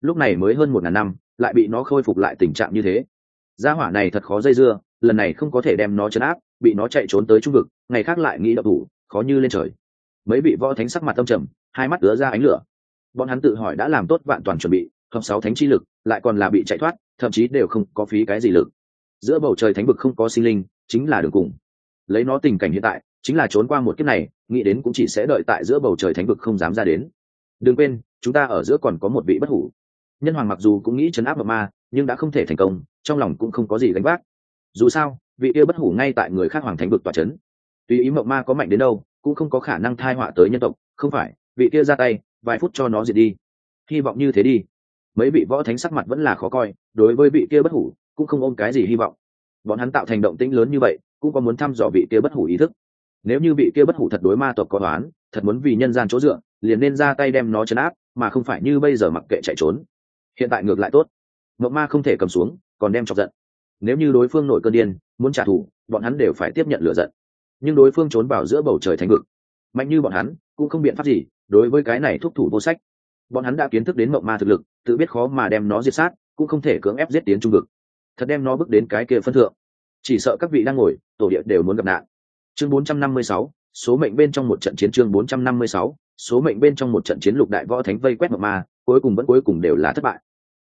Speaker 1: Lúc này mới hơn một ngàn năm, lại bị nó khôi phục lại tình trạng như thế. Gia hỏa này thật khó dây dưa, lần này không có thể đem nó chấn áp, bị nó chạy trốn tới trung vực, ngày khác lại nghĩ đậu thủ, khó như lên trời. Mấy vị võ thánh sắc mặt tâm trầm, hai mắt ứa ra ánh lửa bọn hắn tự hỏi đã làm tốt vạn toàn chuẩn bị, hợp sáu thánh chi lực, lại còn là bị chạy thoát, thậm chí đều không có phí cái gì lực. Giữa bầu trời thánh vực không có sinh linh, chính là đường cùng. Lấy nó tình cảnh hiện tại, chính là trốn qua một kiếp này, nghĩ đến cũng chỉ sẽ đợi tại giữa bầu trời thánh vực không dám ra đến. Đừng quên, chúng ta ở giữa còn có một vị bất hủ. Nhân hoàng mặc dù cũng nghĩ chấn áp mộng ma, nhưng đã không thể thành công, trong lòng cũng không có gì gánh vác. Dù sao, vị kia bất hủ ngay tại người khác hoàng thánh vực tòa c h ấ n tuy ý mộng ma có mạnh đến đâu, cũng không có khả năng thai họa tới nhân tộc, không phải, vị kia ra tay vài phút cho nó diệt đi. Hy vọng như thế đi. Mấy vị võ thánh sắc mặt vẫn là khó coi, đối với vị kia bất hủ, cũng không ôm cái gì hy vọng. Bọn hắn tạo thành động tĩnh lớn như vậy, cũng có muốn thăm dò vị kia bất hủ ý thức. Nếu như vị kia bất hủ thật đối ma tộc có toán thật muốn vì nhân gian chỗ dựa, liền nên ra tay đem nó chấn áp, mà không phải như bây giờ mặc kệ chạy trốn. Hiện tại ngược lại tốt. Mộng ma không thể cầm xuống, còn đem chọc giận. Nếu như đối phương nổi cơn điên, muốn trả thù, bọn hắn đều phải tiếp nhận lửa giận. Nhưng đối phương trốn vào giữa bầu trời thành vực, mạnh như bọn hắn, cũng không biện pháp gì đối với cái này thúc thủ vô sách. Bọn hắn đã kiến thức đến mộng ma thực lực tự biết khó mà đem nó diệt sát cũng không thể cưỡng ép giết tiến trung vực. Thật đem nó bước đến cái kia phân thượng. Chỉ sợ các vị đang ngồi tổ địa đều muốn gặp nạn. Chương 456, số mệnh bên trong một trận chiến chương 456, số mệnh bên trong một trận chiến lục đại võ thánh vây quét mộng ma cuối cùng vẫn cuối cùng đều là thất bại.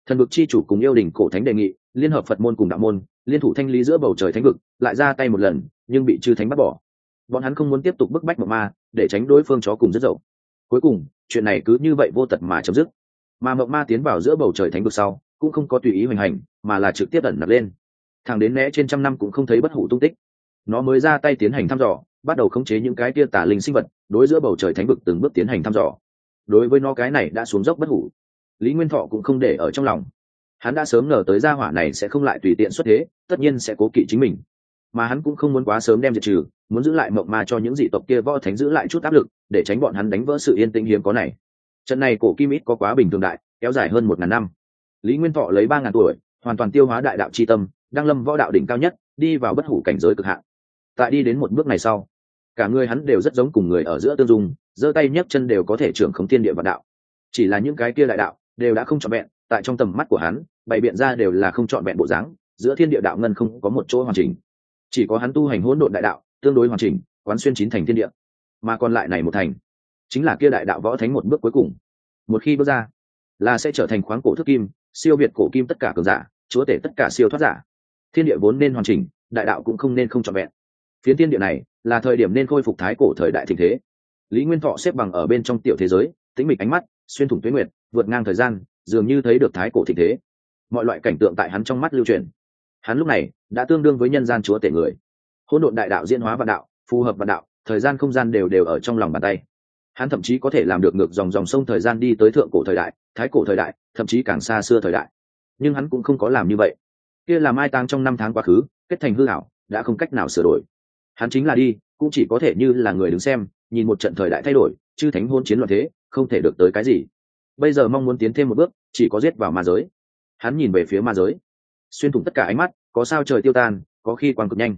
Speaker 1: Thần vực chi chủ cùng yêu đình cổ thánh đề nghị liên hợp phật môn cùng đạo môn liên thủ thanh lý giữa bầu trời thánh vực lại ra tay một lần nhưng bị chư thánh bắt bỏ. Bọn hắn không muốn tiếp tục bức bách mộng ma để tránh đối phương chó cùng rất dậu cuối cùng, chuyện này cứ như vậy vô tật mà chấm dứt. Mà mộng ma tiến vào giữa bầu trời thánh vực sau, cũng không có tùy ý hoành hành, mà là trực tiếp ẩn nập lên. Thằng đến né trên trăm năm cũng không thấy bất hủ tung tích. Nó mới ra tay tiến hành thăm dò, bắt đầu khống chế những cái tia tả linh sinh vật, đối giữa bầu trời thánh vực từng bước tiến hành thăm dò. Đối với nó cái này đã xuống dốc bất hủ. Lý nguyên thọ cũng không để ở trong lòng. Hắn đã sớm ngờ tới gia hỏa này sẽ không lại tùy tiện xuất thế, tất nhiên sẽ cố kỵ chính mình. Mà hắn cũng không muốn quá sớm đem diệt trừ, muốn giữ lại mộng ma cho những dị tộc kia võ thánh giữ lại chút áp lực để tránh bọn hắn đánh vỡ sự yên tĩnh hiếm có này. Trận này cổ kim ít có quá bình thường đại, kéo dài hơn một ngàn năm. Lý nguyên thọ lấy ba ngàn tuổi, hoàn toàn tiêu hóa đại đạo chi tâm đăng lâm võ đạo đỉnh cao nhất, đi vào bất hủ cảnh giới cực hạn. Tại đi đến một bước này sau, cả người hắn đều rất giống cùng người ở giữa tương dung, giơ tay nhấc chân đều có thể trưởng khống thiên địa vạn đạo. Chỉ là những cái kia đại đạo đều đã không trọn vẹn, tại trong tầm mắt của hắn, bày biện ra đều là không trọn vẹn bộ dáng, giữa thiên địa đạo ngân không có một chỗ hoàn chỉnh. Chỉ có hắn tu hành hỗn độn đại đạo, tương đối hoàn chỉnh, quán xuyên chín thành thiên địa mà còn lại này một thành. Chính là kia đại đạo võ thánh một bước cuối cùng. Một khi bước ra, là sẽ trở thành khoáng cổ thức kim, siêu việt cổ kim tất cả cường giả, chúa tể tất cả siêu thoát giả. Thiên địa vốn nên hoàn chỉnh, đại đạo cũng không nên không trọn vẹn. Phiến thiên địa này là thời điểm nên khôi phục thái cổ thời đại thịnh thế. Lý nguyên thọ xếp bằng ở bên trong tiểu thế giới, tĩnh mịch ánh mắt, xuyên thủng tuyến nguyệt, vượt ngang thời gian, dường như thấy được thái cổ thịnh thế. Mọi loại cảnh tượng tại hắn trong mắt lưu truyền. Hắn lúc này đã tương đương với nhân gian chúa tể người. Hỗn độn đại đạo diễn hóa vạn đạo, phù hợp vạn đạo thời gian không gian đều đều ở trong lòng bàn tay. Hắn thậm chí có thể làm được ngược dòng dòng sông thời gian đi tới thượng cổ thời đại, thái cổ thời đại, thậm chí càng xa xưa thời đại. Nhưng hắn cũng không có làm như vậy. Kia là mai táng trong năm tháng quá khứ, kết thành hư hảo đã không cách nào sửa đổi. Hắn chính là đi, cũng chỉ có thể như là người đứng xem, nhìn một trận thời đại thay đổi chứ thánh hôn chiến loạn thế, không thể được tới cái gì. Bây giờ mong muốn tiến thêm một bước, chỉ có giết vào ma giới. Hắn nhìn về phía ma giới. Xuyên thủng tất cả ánh mắt, có sao trời tiêu tan, có khi quang cực nhanh.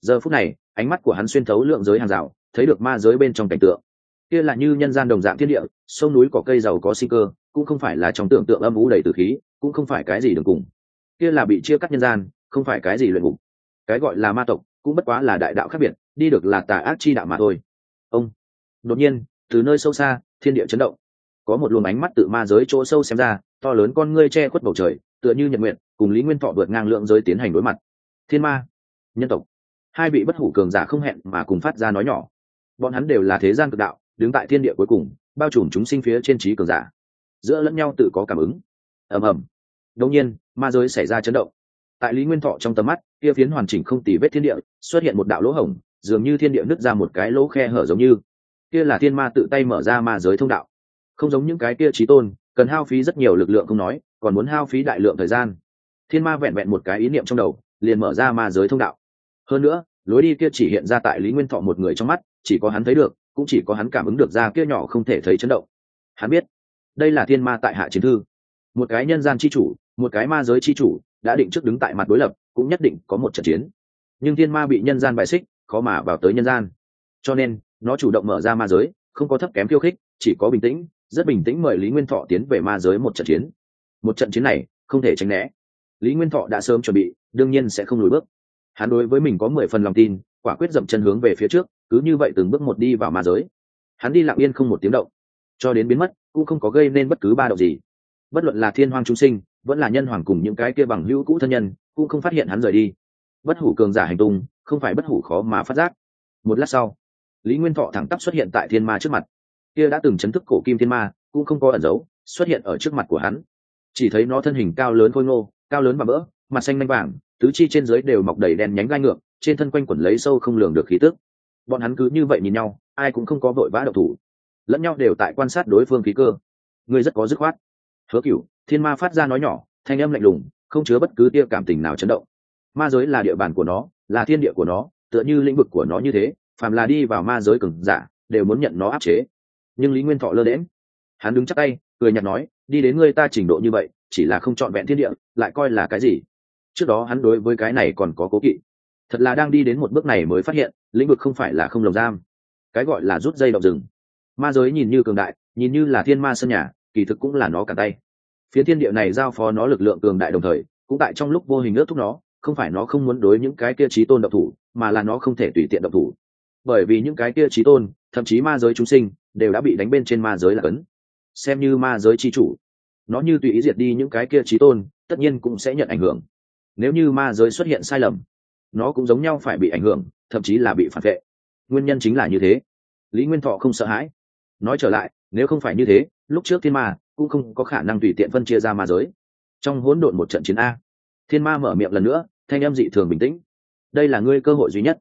Speaker 1: Giờ phút này ánh mắt của hắn xuyên thấu lượng giới hàng rào, thấy được ma giới bên trong cảnh tượng. Kia là như nhân gian đồng dạng thiên địa, sông núi cỏ cây giàu có sinh cơ, cũng không phải là trong tưởng tượng âm vũ đầy từ khí, cũng không phải cái gì đường cùng. Kia là bị chia cắt nhân gian, không phải cái gì luyện ngục. Cái gọi là ma tộc, cũng bất quá là đại đạo khác biệt, đi được là tà ác chi đạo mà thôi. Ông. Đột nhiên, từ nơi sâu xa, thiên địa chấn động. Có một luồng ánh mắt tự ma giới chỗ sâu xem ra, to lớn con ngươi che khuất bầu trời, tựa như nhật nguyện, cùng lý nguyên thọ vượt ngang lượng giới tiến hành đối mặt. Thiên ma. Nhân tộc hai vị bất hủ cường giả không hẹn mà cùng phát ra nói nhỏ. Bọn hắn đều là thế gian cực đạo, đứng tại thiên địa cuối cùng, bao trùm chúng sinh phía trên trí cường giả. Giữa lẫn nhau tự có cảm ứng. Ầm ầm. Đột nhiên, ma giới xảy ra chấn động. Tại lý nguyên thọ trong tầm mắt, kia phiến hoàn chỉnh không tì vết thiên địa, xuất hiện một đạo lỗ hổng, dường như thiên địa nứt ra một cái lỗ khe hở giống như. Kia là thiên ma tự tay mở ra ma giới thông đạo. Không giống những cái kia trí tôn, cần hao phí rất nhiều lực lượng không nói, còn muốn hao phí đại lượng thời gian. Thiên ma vẹn vẹn một cái ý niệm trong đầu, liền mở ra ma giới thông đạo hơn nữa, lối đi kia chỉ hiện ra tại lý nguyên thọ một người trong mắt, chỉ có hắn thấy được, cũng chỉ có hắn cảm ứng được ra kia nhỏ không thể thấy chấn động. Hắn biết, đây là thiên ma tại hạ chiến thư. Một cái nhân gian c h i chủ, một cái ma giới c h i chủ, đã định trước đứng tại mặt đối lập, cũng nhất định có một trận chiến. Nhưng thiên ma bị nhân gian bài xích, khó mà vào tới nhân gian. Cho nên, nó chủ động mở ra ma giới, không có thấp kém khiêu khích, chỉ có bình tĩnh, rất bình tĩnh mời lý nguyên thọ tiến về ma giới một trận chiến. Một trận chiến này, không thể tránh né. Lý nguyên thọ đã sớm chuẩn bị, đương nhiên sẽ không lùi bước hắn đối với mình có mười phần lòng tin, quả quyết dậm chân hướng về phía trước, cứ như vậy từng bước một đi vào ma giới. Hắn đi lặng yên không một tiếng động. Cho đến biến mất, cũng không có gây nên bất cứ ba động gì. Bất luận là thiên hoàng chúng sinh, vẫn là nhân hoàng cùng những cái kia bằng hữu cũ thân nhân, cũng không phát hiện hắn rời đi. Bất hủ cường giả hành tung, không phải bất hủ khó mà phát giác. Một lát sau, lý nguyên thọ thẳng tắp xuất hiện tại thiên ma trước mặt. Kia đã từng chấn thức cổ kim thiên ma, cũng không có ẩn giấu xuất hiện ở trước mặt của hắn. Chỉ thấy nó thân hình cao lớn khôi ngô, cao lớn và mỡ, mặt xanh manh vàng tứ chi trên dưới đều mọc đầy đen nhánh gai ngược, trên thân quanh quẩn lấy sâu không lường được khí tức. Bọn hắn cứ như vậy nhìn nhau, ai cũng không có vội vã độc thủ. Lẫn nhau đều tại quan sát đối phương khí cơ. Ngươi rất có dứt khoát. Hứa cựu thiên ma phát ra nói nhỏ, thanh âm lạnh lùng, không chứa bất cứ tia cảm tình nào chấn động. Ma giới là địa bàn của nó, là thiên địa của nó, tựa như lĩnh vực của nó như thế, phàm là đi vào ma giới cừng giả, đều muốn nhận nó áp chế. Nhưng lý nguyên thọ lơ đễm hắn đứng chắc tay, cười nhạt nói, đi đến ngươi ta trình độ như vậy, chỉ là không chọn vẹn thiên địa, lại coi là cái gì? Trước đó hắn đối với cái này còn có cố kỵ. Thật là đang đi đến một bước này mới phát hiện, lĩnh vực không phải là không lồng giam. Cái gọi là rút dây động rừng. Ma giới nhìn như cường đại, nhìn như là thiên ma sân nhà, kỳ thực cũng là nó cả tay. Phía thiên địa này giao phó nó lực lượng cường đại đồng thời, cũng tại trong lúc vô hình ước thúc nó, không phải nó không muốn đối những cái kia trí tôn độc thủ, mà là nó không thể tùy tiện độc thủ. Bởi vì những cái kia trí tôn, thậm chí ma giới chúng sinh, đều đã bị đánh bên trên ma giới là cấn. Xem như ma giới chi chủ, nó như tùy ý diệt đi những cái kia trí tôn, tất nhiên cũng sẽ nhận ảnh hưởng nếu như ma giới xuất hiện sai lầm, nó cũng giống nhau phải bị ảnh hưởng, thậm chí là bị phản vệ. Nguyên nhân chính là như thế. Lý nguyên thọ không sợ hãi. Nói trở lại, nếu không phải như thế, lúc trước thiên ma cũng không có khả năng tùy tiện phân chia ra ma giới. Trong hỗn độn một trận chiến a, thiên ma mở miệng lần nữa, thanh em dị thường bình tĩnh. Đây là ngươi cơ hội duy nhất.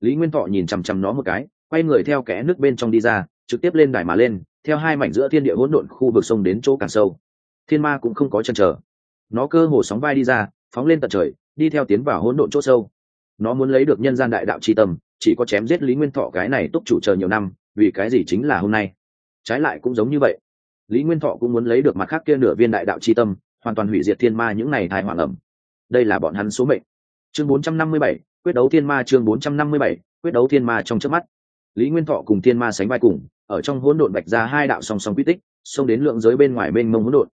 Speaker 1: Lý nguyên thọ nhìn chằm chằm nó một cái, quay người theo kẽ nước bên trong đi ra, trực tiếp lên đài mà lên, theo hai mảnh giữa thiên địa hỗn độn khu vực sông đến chỗ càng sâu. Thiên ma cũng không có chân trở nó cơ hồ sóng vai đi ra phóng lên tận trời đi theo tiến vào hỗn độn chỗ sâu. Nó muốn lấy được nhân gian đại đạo tri tâm chỉ có chém giết lý nguyên thọ cái này túc chủ chờ nhiều năm vì cái gì chính là hôm nay? Trái lại cũng giống như vậy. Lý nguyên thọ cũng muốn lấy được mặt khác kia nửa viên đại đạo tri tâm hoàn toàn hủy diệt thiên ma những này thai hoàng ẩm. Đây là bọn hắn số mệnh. Chương 457, quyết đấu thiên ma chương 457, quyết đấu thiên ma trong trước mắt. Lý nguyên thọ cùng thiên ma sánh vai cùng ở trong hỗn độn bạch ra hai đạo song song quy tích xông đến lượng giới bên ngoài bên mông hỗn độn.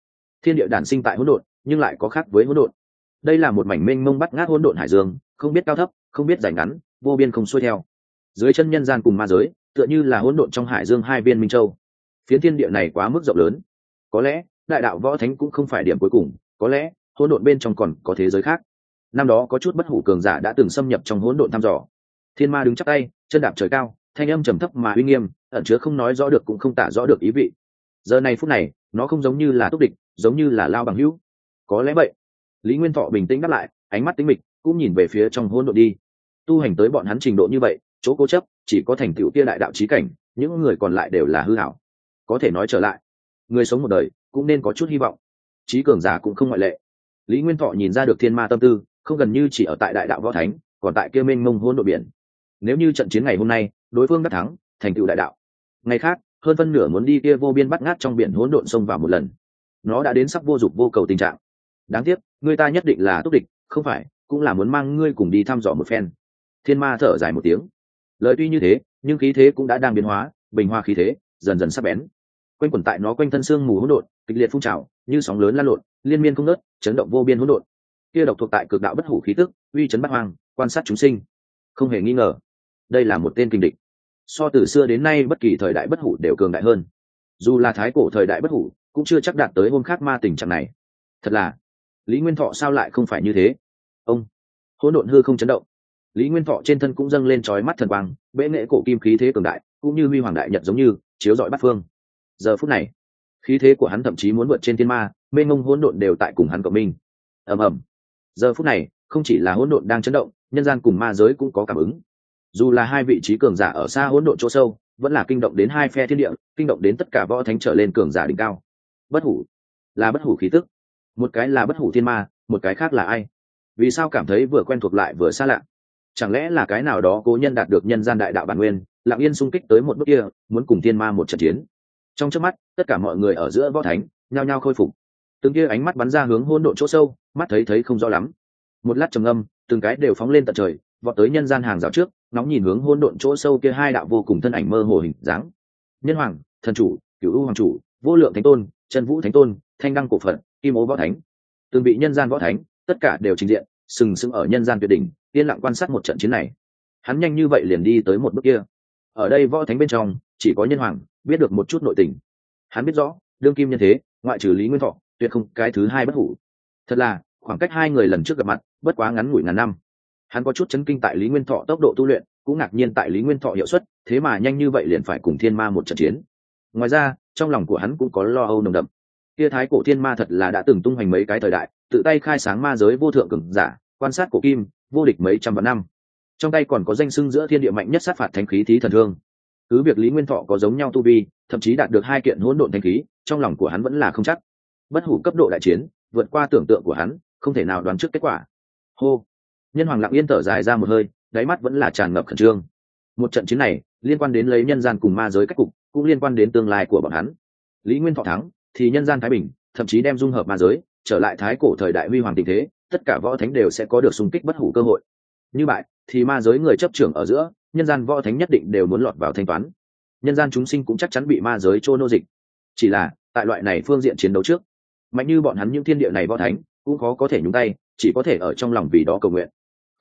Speaker 1: Thiên địa đản sinh tại hỗn độn nhưng lại có khác với hỗn độn đây là một mảnh mênh mông bắt ngát hỗn độn hải dương, không biết cao thấp, không biết dài ngắn, vô biên không xuôi theo. Dưới chân nhân gian cùng ma giới, tựa như là hỗn độn trong hải dương hai viên minh châu. Phiến thiên địa này quá mức rộng lớn. Có lẽ, đại đạo võ thánh cũng không phải điểm cuối cùng, có lẽ, hỗn độn bên trong còn có thế giới khác. Năm đó có chút bất hủ cường giả đã từng xâm nhập trong hỗn độn thăm dò. Thiên ma đứng chắc tay, chân đạp trời cao, thanh âm trầm thấp mà uy nghiêm, ẩn chứa không nói rõ được cũng không tả rõ được ý vị. Giờ này phút này, nó không giống như là túc địch, giống như là lao bằng hữu. Có lẽ vậy lý nguyên thọ bình tĩnh đáp lại, ánh mắt tính mịch, cũng nhìn về phía trong hỗn độn đi. Tu hành tới bọn hắn trình độ như vậy, chỗ cố chấp, chỉ có thành tựu kia đại đạo trí cảnh, những người còn lại đều là hư hảo có thể nói trở lại, người sống một đời cũng nên có chút hy vọng. Trí cường giả cũng không ngoại lệ. Lý nguyên thọ nhìn ra được thiên ma tâm tư, không gần như chỉ ở tại đại đạo võ thánh, còn tại kia mênh mông hôn đội biển. Nếu như trận chiến ngày hôm nay, đối phương đắc thắng, thành tựu đại đạo. Ngày khác, hơn phân nửa muốn đi kia vô biên bắt ngát trong biển hỗn độn sông vào một lần. Nó đã đến sắp vô dụng vô cầu tình trạng đáng tiếc, người ta nhất định là túc địch, không phải, cũng là muốn mang ngươi cùng đi thăm dò một phen. Thiên ma thở dài một tiếng. Lời tuy như thế, nhưng khí thế cũng đã đang biến hóa, bình hoa khí thế dần dần sắp bén. Quanh quẩn tại nó quanh thân xương mù hỗn độn, kịch liệt phun trào, như sóng lớn lan lộn, liên miên không nớt chấn động vô biên hỗn độn. Kia độc thuộc tại cực đạo bất hủ khí tức, uy chấn bắt hoang, quan sát chúng sinh. Không hề nghi ngờ, đây là một tên kinh địch. So từ xưa đến nay bất kỳ thời đại bất hủ đều cường đại hơn. Dù là thái cổ thời đại bất hủ, cũng chưa chắc đạt tới hôm khác ma tình trạng này. Thật là lý nguyên thọ sao lại không phải như thế? Ông, hỗn độn hư không chấn động. Lý nguyên thọ trên thân cũng dâng lên trói mắt thần quang, bệ nghệ cổ kim khí thế cường đại, cũng như huy hoàng đại nhật giống như, chiếu dọi bắt phương. Giờ phút này, khí thế của hắn thậm chí muốn vượt trên thiên ma, mê ngông hỗn độn đều tại cùng hắn cộng minh. Ầm ầm. Giờ phút này, không chỉ là hỗn độn đang chấn động, nhân gian cùng ma giới cũng có cảm ứng. Dù là hai vị trí cường giả ở xa hỗn độn chỗ sâu, vẫn là kinh động đến hai phe thiên địa, kinh động đến tất cả võ thánh trở lên cường giả đỉnh cao. Bất hủ. Là bất hủ khí tức một cái là bất hủ thiên ma, một cái khác là ai? Vì sao cảm thấy vừa quen thuộc lại vừa xa lạ? Chẳng lẽ là cái nào đó cố nhân đạt được nhân gian đại đạo bản nguyên, lặng yên xung kích tới một bước kia, muốn cùng thiên ma một trận chiến? Trong trước mắt, tất cả mọi người ở giữa võ thánh, nhao nhao khôi phục. Từng kia ánh mắt bắn ra hướng hôn độn chỗ sâu, mắt thấy thấy không rõ lắm. Một lát trầm âm từng cái đều phóng lên tận trời, vọt tới nhân gian hàng rào trước nóng nhìn hướng hôn độn chỗ sâu kia hai đạo vô cùng thân ảnh mơ hồ hình dáng. Nhân hoàng, thần chủ cựu u hoàng chủ, vô lượng thánh tôn trần vũ thánh tôn, thanh đăng cổ phận kim ố võ thánh. Từng bị nhân gian võ thánh, tất cả đều trình diện, sừng sững ở nhân gian tuyệt đỉnh, yên lặng quan sát một trận chiến này. Hắn nhanh như vậy liền đi tới một bước kia. Ở đây võ thánh bên trong, chỉ có nhân hoàng, biết được một chút nội tình. Hắn biết rõ, đương kim nhân thế, ngoại trừ lý nguyên thọ, tuyệt không cái thứ hai bất hủ. Thật là, khoảng cách hai người lần trước gặp mặt, bất quá ngắn ngủi ngàn năm. Hắn có chút chấn kinh tại lý nguyên thọ tốc độ tu luyện, cũng ngạc nhiên tại lý nguyên thọ hiệu suất, thế mà nhanh như vậy liền phải cùng thiên ma một trận chiến. Ngoài ra, trong lòng của hắn cũng có lo âu nồng đậm kia thái cổ thiên ma thật là đã từng tung hoành mấy cái thời đại, tự tay khai sáng ma giới vô thượng cường giả, quan sát cổ kim, vô địch mấy trăm vạn năm. Trong tay còn có danh sưng giữa thiên địa mạnh nhất sát phạt thánh khí thí thần thương. Cứ việc lý nguyên thọ có giống nhau tu vi, thậm chí đạt được hai kiện hỗn độn thanh khí, trong lòng của hắn vẫn là không chắc. Bất hủ cấp độ đại chiến, vượt qua tưởng tượng của hắn, không thể nào đoán trước kết quả. Hô. Nhân hoàng lặng yên thở dài ra một hơi, đáy mắt vẫn là tràn ngập khẩn trương. Một trận chiến này, liên quan đến lấy nhân gian cùng ma giới cách cục, cũng liên quan đến tương lai của bọn hắn. Lý nguyên thọ thắng thì nhân gian thái bình, thậm chí đem dung hợp ma giới, trở lại thái cổ thời đại huy hoàng tình thế, tất cả võ thánh đều sẽ có được xung kích bất hủ cơ hội. Như vậy, thì ma giới người chấp trưởng ở giữa, nhân gian võ thánh nhất định đều muốn lọt vào thanh toán. Nhân gian chúng sinh cũng chắc chắn bị ma giới trô nô dịch. Chỉ là, tại loại này phương diện chiến đấu trước, mạnh như bọn hắn những thiên địa này võ thánh, cũng khó có thể nhúng tay, chỉ có thể ở trong lòng vì đó cầu nguyện.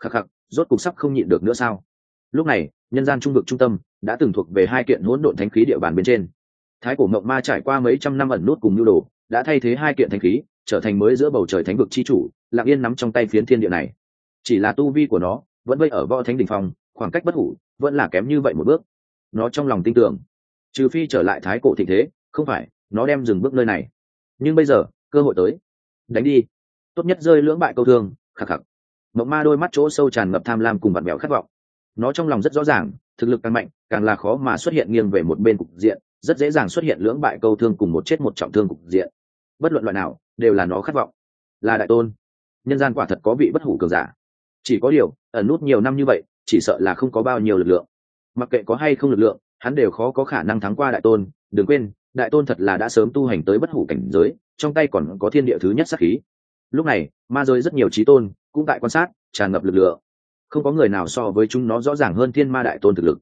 Speaker 1: Khắc khắc, rốt cục sắp không nhịn được nữa sao? Lúc này, nhân gian trung vực trung tâm đã từng thuộc về hai kiện hỗn độn thánh khí địa bàn bên trên thái cổ mộng ma trải qua mấy trăm năm ẩn nút cùng nhu đồ, đã thay thế hai kiện thanh khí, trở thành mới giữa bầu trời thánh vực chi chủ, lặng yên nắm trong tay phiến thiên địa này. Chỉ là tu vi của nó, vẫn vây ở võ thánh đỉnh phong, khoảng cách bất hủ, vẫn là kém như vậy một bước. Nó trong lòng tin tưởng. Trừ phi trở lại thái cổ thịnh thế, không phải, nó đem dừng bước nơi này. Nhưng bây giờ, cơ hội tới. Đánh đi. Tốt nhất rơi lưỡng bại câu thương khạc khạc mộng ma đôi mắt chỗ sâu tràn ngập tham lam cùng bạn bèo khát vọng. Nó trong lòng rất rõ ràng, thực lực càng mạnh, càng là khó mà xuất hiện nghiêng về một bên cục diện rất dễ dàng xuất hiện lưỡng bại câu thương cùng một chết một trọng thương cục diện. Bất luận loại nào, đều là nó khát vọng. Là đại tôn. Nhân gian quả thật có vị bất hủ cường giả. Chỉ có điều, ẩn nút nhiều năm như vậy, chỉ sợ là không có bao nhiêu lực lượng. Mặc kệ có hay không lực lượng, hắn đều khó có khả năng thắng qua đại tôn. Đừng quên, đại tôn thật là đã sớm tu hành tới bất hủ cảnh giới, trong tay còn có thiên địa thứ nhất sắc khí. Lúc này, ma giới rất nhiều trí tôn cũng tại quan sát, tràn ngập lực lượng. Không có người nào so với chúng nó rõ ràng hơn thiên ma đại tôn thực lực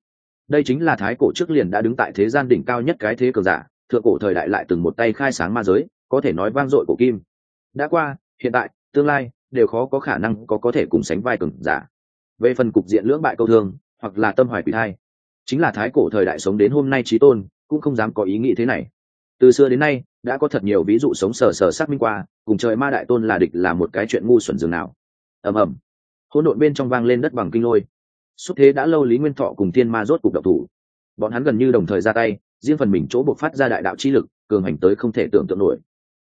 Speaker 1: đây chính là thái cổ trước liền đã đứng tại thế gian đỉnh cao nhất cái thế cường giả, thượng cổ thời đại lại từng một tay khai sáng ma giới, có thể nói vang dội cổ kim. Đã qua, hiện tại, tương lai, đều khó có khả năng có có thể cùng sánh vai cường giả. Về phần cục diện lưỡng bại câu thương, hoặc là tâm hoài quỷ thai, chính là thái cổ thời đại sống đến hôm nay trí tôn, cũng không dám có ý nghĩ thế này. Từ xưa đến nay, đã có thật nhiều ví dụ sống sờ sờ xác minh qua, cùng trời ma đại tôn là địch là một cái chuyện ngu xuẩn dường nào. Ầm ầm. Hỗn độn bên trong vang lên đất bằng kinh lôi xúc thế đã lâu lý nguyên thọ cùng thiên ma rốt cục độc thủ. Bọn hắn gần như đồng thời ra tay, riêng phần mình chỗ buộc phát ra đại đạo chi lực, cường hành tới không thể tưởng tượng nổi.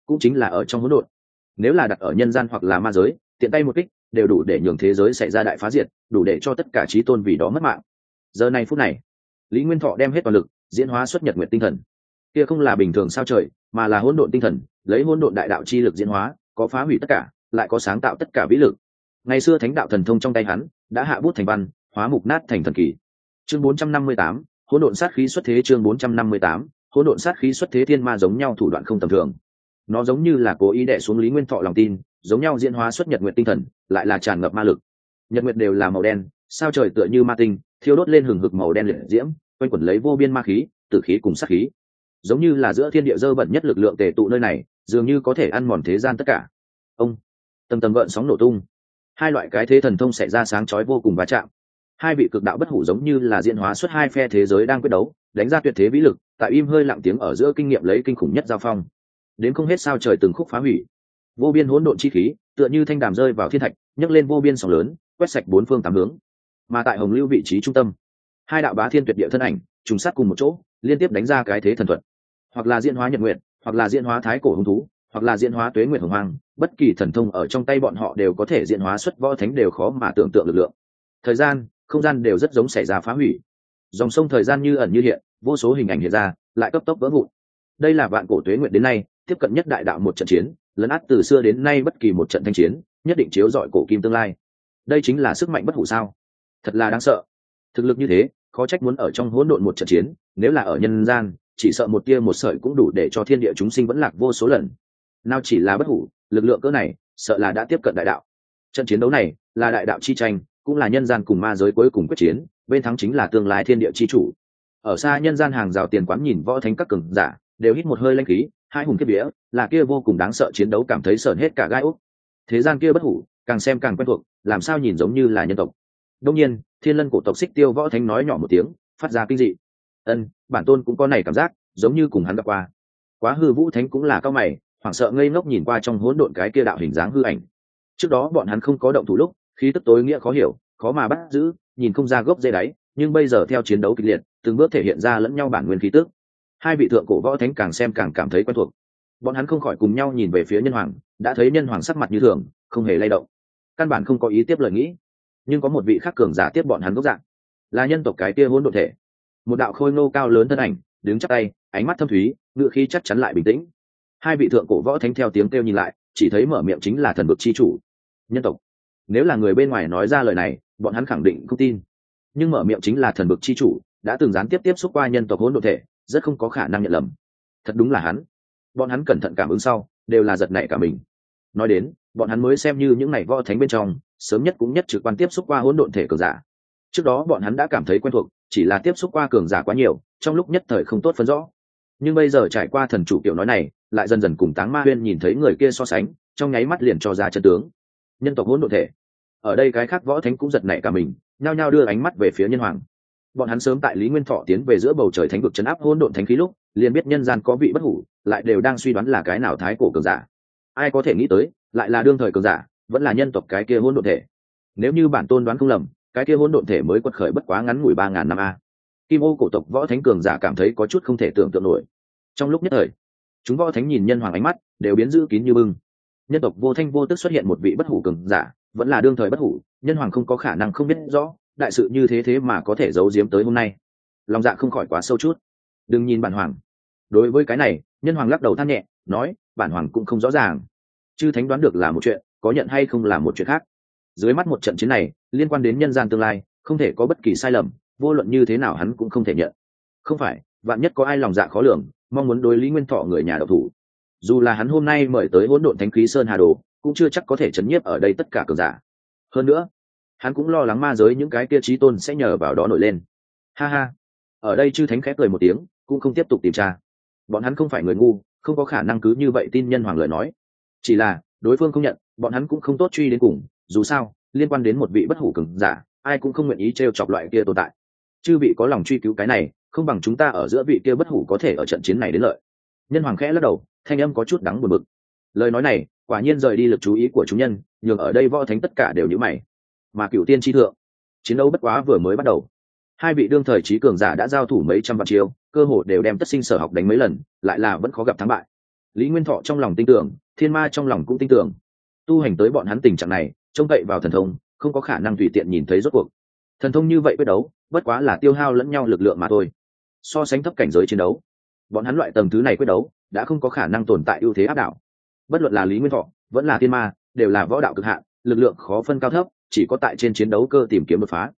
Speaker 1: Cũng chính là ở trong hỗn độn. Nếu là đặt ở nhân gian hoặc là ma giới, tiện tay một kích, đều đủ để nhường thế giới xảy ra đại phá diệt, đủ để cho tất cả trí tôn vì đó mất mạng. Giờ này phút này, lý nguyên thọ đem hết toàn lực, diễn hóa xuất nhật nguyện tinh thần. Kia không là bình thường sao trời, mà là hỗn độn tinh thần, lấy hỗn độn đại đạo chi lực diễn hóa, có phá hủy tất cả, lại có sáng tạo tất cả vĩ lực. Ngày xưa thánh đạo thần thông trong tay hắn, đã hạ bút thành văn hóa mục nát thành thần kỳ. Chương 458, hỗn độn sát khí xuất thế chương 458, hỗn độn sát khí xuất thế thiên ma giống nhau thủ đoạn không tầm thường. Nó giống như là cố ý đè xuống lý nguyên thọ lòng tin giống nhau diễn hóa xuất nhật nguyện tinh thần lại là tràn ngập ma lực. Nhật nguyệt đều là màu đen sao trời tựa như ma tinh thiêu đốt lên hừng hực màu đen liệt diễm quanh quẩn lấy vô biên ma khí tử khí cùng sát khí. Giống như là giữa thiên địa dơ bẩn nhất lực lượng tề tụ nơi này dường như có thể ăn mòn thế gian tất cả. Ông tầm tầm gợn sóng nổ tung. Hai loại cái thế thần thông xảy ra sáng chói vô cùng va chạm hai vị cực đạo bất hủ giống như là diễn hóa suốt hai phe thế giới đang quyết đấu, đánh ra tuyệt thế vĩ lực, tại im hơi lặng tiếng ở giữa kinh nghiệm lấy kinh khủng nhất giao phong. Đến không hết sao trời từng khúc phá hủy. Vô biên hỗn độn chi khí, tựa như thanh đàm rơi vào thiên thạch, nhấc lên vô biên sóng lớn, quét sạch bốn phương tám hướng. Mà tại hồng lưu vị trí trung tâm, hai đạo bá thiên tuyệt địa thân ảnh, trùng sát cùng một chỗ, liên tiếp đánh ra cái thế thần thuật. Hoặc là diễn hóa nhật nguyện hoặc là diễn hóa thái cổ hung thú, hoặc là diễn hóa tuế nguyện hồng hoang, bất kỳ thần thông ở trong tay bọn họ đều có thể diễn hóa xuất võ thánh đều khó mà tưởng tượng lực lượng. Thời gian không gian đều rất giống xảy ra phá hủy. Dòng sông thời gian như ẩn như hiện, vô số hình ảnh hiện ra, lại cấp tốc vỡ vụn. Đây là vạn cổ tuế nguyện đến nay, tiếp cận nhất đại đạo một trận chiến, lấn át từ xưa đến nay bất kỳ một trận thanh chiến, nhất định chiếu dọi cổ kim tương lai. Đây chính là sức mạnh bất hủ sao? Thật là đáng sợ. Thực lực như thế, khó trách muốn ở trong hỗn độn một trận chiến, nếu là ở nhân gian, chỉ sợ một tia một sợi cũng đủ để cho thiên địa chúng sinh vẫn lạc vô số lần. Nào chỉ là bất hủ, lực lượng cỡ này, sợ là đã tiếp cận đại đạo. Trận chiến đấu này, là đại đạo chi tranh cũng là nhân gian cùng ma giới cuối cùng quyết chiến, bên thắng chính là tương lai thiên địa chi chủ. Ở xa nhân gian hàng rào tiền quán nhìn võ thánh các cường giả, đều hít một hơi lanh khí, hai hùng kiếp vía, là kia vô cùng đáng sợ chiến đấu cảm thấy sợn hết cả gai úc thế gian kia bất hủ, càng xem càng quen thuộc, làm sao nhìn giống như là nhân tộc. Đông nhiên, thiên lân cổ tộc xích tiêu võ thánh nói nhỏ một tiếng, phát ra kinh dị. Ân, bản tôn cũng có này cảm giác, giống như cùng hắn gặp qua. Quá hư vũ thánh cũng là cao mày, hoảng sợ ngây ngốc nhìn qua trong hỗn độn cái kia đạo hình dáng hư ảnh. Trước đó bọn hắn không có động thủ lúc khí tức tối nghĩa khó hiểu, khó mà bắt giữ, nhìn không ra gốc dây đáy, nhưng bây giờ theo chiến đấu kịch liệt, từng bước thể hiện ra lẫn nhau bản nguyên khí tức. Hai vị thượng cổ võ thánh càng xem càng cảm thấy quen thuộc. Bọn hắn không khỏi cùng nhau nhìn về phía nhân hoàng, đã thấy nhân hoàng sắc mặt như thường, không hề lay động. Căn bản không có ý tiếp lời nghĩ. Nhưng có một vị khắc cường giả tiếp bọn hắn gốc dạng, là nhân tộc cái kia hỗn độn thể. Một đạo khôi nô cao lớn thân ảnh, đứng chắc tay, ánh mắt thâm thúy ngựa khí chắc chắn lại bình tĩnh. Hai vị thượng cổ võ thánh theo tiếng kêu nhìn lại, chỉ thấy mở miệng chính là thần vực chi chủ, nhân tộc nếu là người bên ngoài nói ra lời này, bọn hắn khẳng định không tin. Nhưng mở miệng chính là thần vực chi chủ, đã từng gián tiếp tiếp xúc qua nhân tộc hỗn độ thể, rất không có khả năng nhận lầm. Thật đúng là hắn. Bọn hắn cẩn thận cảm ứng sau, đều là giật nảy cả mình. Nói đến, bọn hắn mới xem như những ngày võ thánh bên trong, sớm nhất cũng nhất trực quan tiếp xúc qua hỗn độn thể cường giả. Trước đó bọn hắn đã cảm thấy quen thuộc, chỉ là tiếp xúc qua cường giả quá nhiều, trong lúc nhất thời không tốt phân rõ. Nhưng bây giờ trải qua thần chủ kiểu nói này, lại dần dần cùng táng ma huyên nhìn thấy người kia so sánh, trong nháy mắt liền cho ra chân tướng. Nhân tộc hỗn độn thể ở đây cái khác võ thánh cũng giật nảy cả mình, nhao nhao đưa ánh mắt về phía nhân hoàng. Bọn hắn sớm tại lý nguyên thọ tiến về giữa bầu trời thánh vực chấn áp hỗn độn thánh khí lúc, liền biết nhân gian có vị bất hủ, lại đều đang suy đoán là cái nào thái cổ cường giả. Ai có thể nghĩ tới, lại là đương thời cường giả, vẫn là nhân tộc cái kia hỗn độn thể. Nếu như bản tôn đoán không lầm, cái kia hỗn độn thể mới quật khởi bất quá ngắn ngủi ba ngàn năm a. Kim ô cổ tộc võ thánh cường giả cảm thấy có chút không thể tưởng tượng nổi. Trong lúc nhất thời, chúng võ thánh nhìn nhân hoàng ánh mắt, đều biến giữ kín như bưng. Nhân tộc vô thanh vô tức xuất hiện một vị bất hủ cường giả vẫn là đương thời bất hủ, nhân hoàng không có khả năng không biết rõ, đại sự như thế thế mà có thể giấu giếm tới hôm nay. Lòng dạ không khỏi quá sâu chút. Đừng nhìn bản hoàng. Đối với cái này, nhân hoàng lắc đầu than nhẹ, nói, bản hoàng cũng không rõ ràng. Chư thánh đoán được là một chuyện, có nhận hay không là một chuyện khác. Dưới mắt một trận chiến này, liên quan đến nhân gian tương lai, không thể có bất kỳ sai lầm, vô luận như thế nào hắn cũng không thể nhận. Không phải, vạn nhất có ai lòng dạ khó lường, mong muốn đối lý nguyên thọ người nhà độc thủ. Dù là hắn hôm nay mời tới hỗn độn thánh khí sơn hà đồ cũng chưa chắc có thể chấn nhiếp ở đây tất cả cường giả. Hơn nữa, hắn cũng lo lắng ma giới những cái kia trí tôn sẽ nhờ vào đó nổi lên. Ha ha. Ở đây chư thánh khép cười một tiếng, cũng không tiếp tục tìm tra. Bọn hắn không phải người ngu, không có khả năng cứ như vậy tin nhân hoàng lời nói. Chỉ là, đối phương không nhận, bọn hắn cũng không tốt truy đến cùng, dù sao, liên quan đến một vị bất hủ cường giả, ai cũng không nguyện ý t r e o chọc loại kia tồn tại. Chư vị có lòng truy cứu cái này, không bằng chúng ta ở giữa vị kia bất hủ có thể ở trận chiến này đến lợi. Nhân hoàng khẽ lắc đầu, thanh âm có chút đắng buồn bực lời nói này, quả nhiên rời đi lực chú ý của chúng nhân, nhường ở đây võ thánh tất cả đều nhữ mày. Mà cựu tiên tri thượng, chiến đấu bất quá vừa mới bắt đầu. Hai vị đương thời trí cường giả đã giao thủ mấy trăm vạn chiêu, cơ hội đều đem tất sinh sở học đánh mấy lần, lại là vẫn khó gặp thắng bại. Lý nguyên thọ trong lòng tin tưởng, thiên ma trong lòng cũng tin tưởng. Tu hành tới bọn hắn tình trạng này, trông cậy vào thần thông, không có khả năng tùy tiện nhìn thấy rốt cuộc. Thần thông như vậy quyết đấu, bất quá là tiêu hao lẫn nhau lực lượng mà thôi. So sánh thấp cảnh giới chiến đấu, bọn hắn loại tầng thứ này quyết đấu, đã không có khả năng tồn tại ưu thế áp đảo bất luận là lý nguyên thọ, vẫn là thiên ma, đều là võ đạo cực hạn, lực lượng khó phân cao thấp, chỉ có tại trên chiến đấu cơ tìm kiếm đột phá.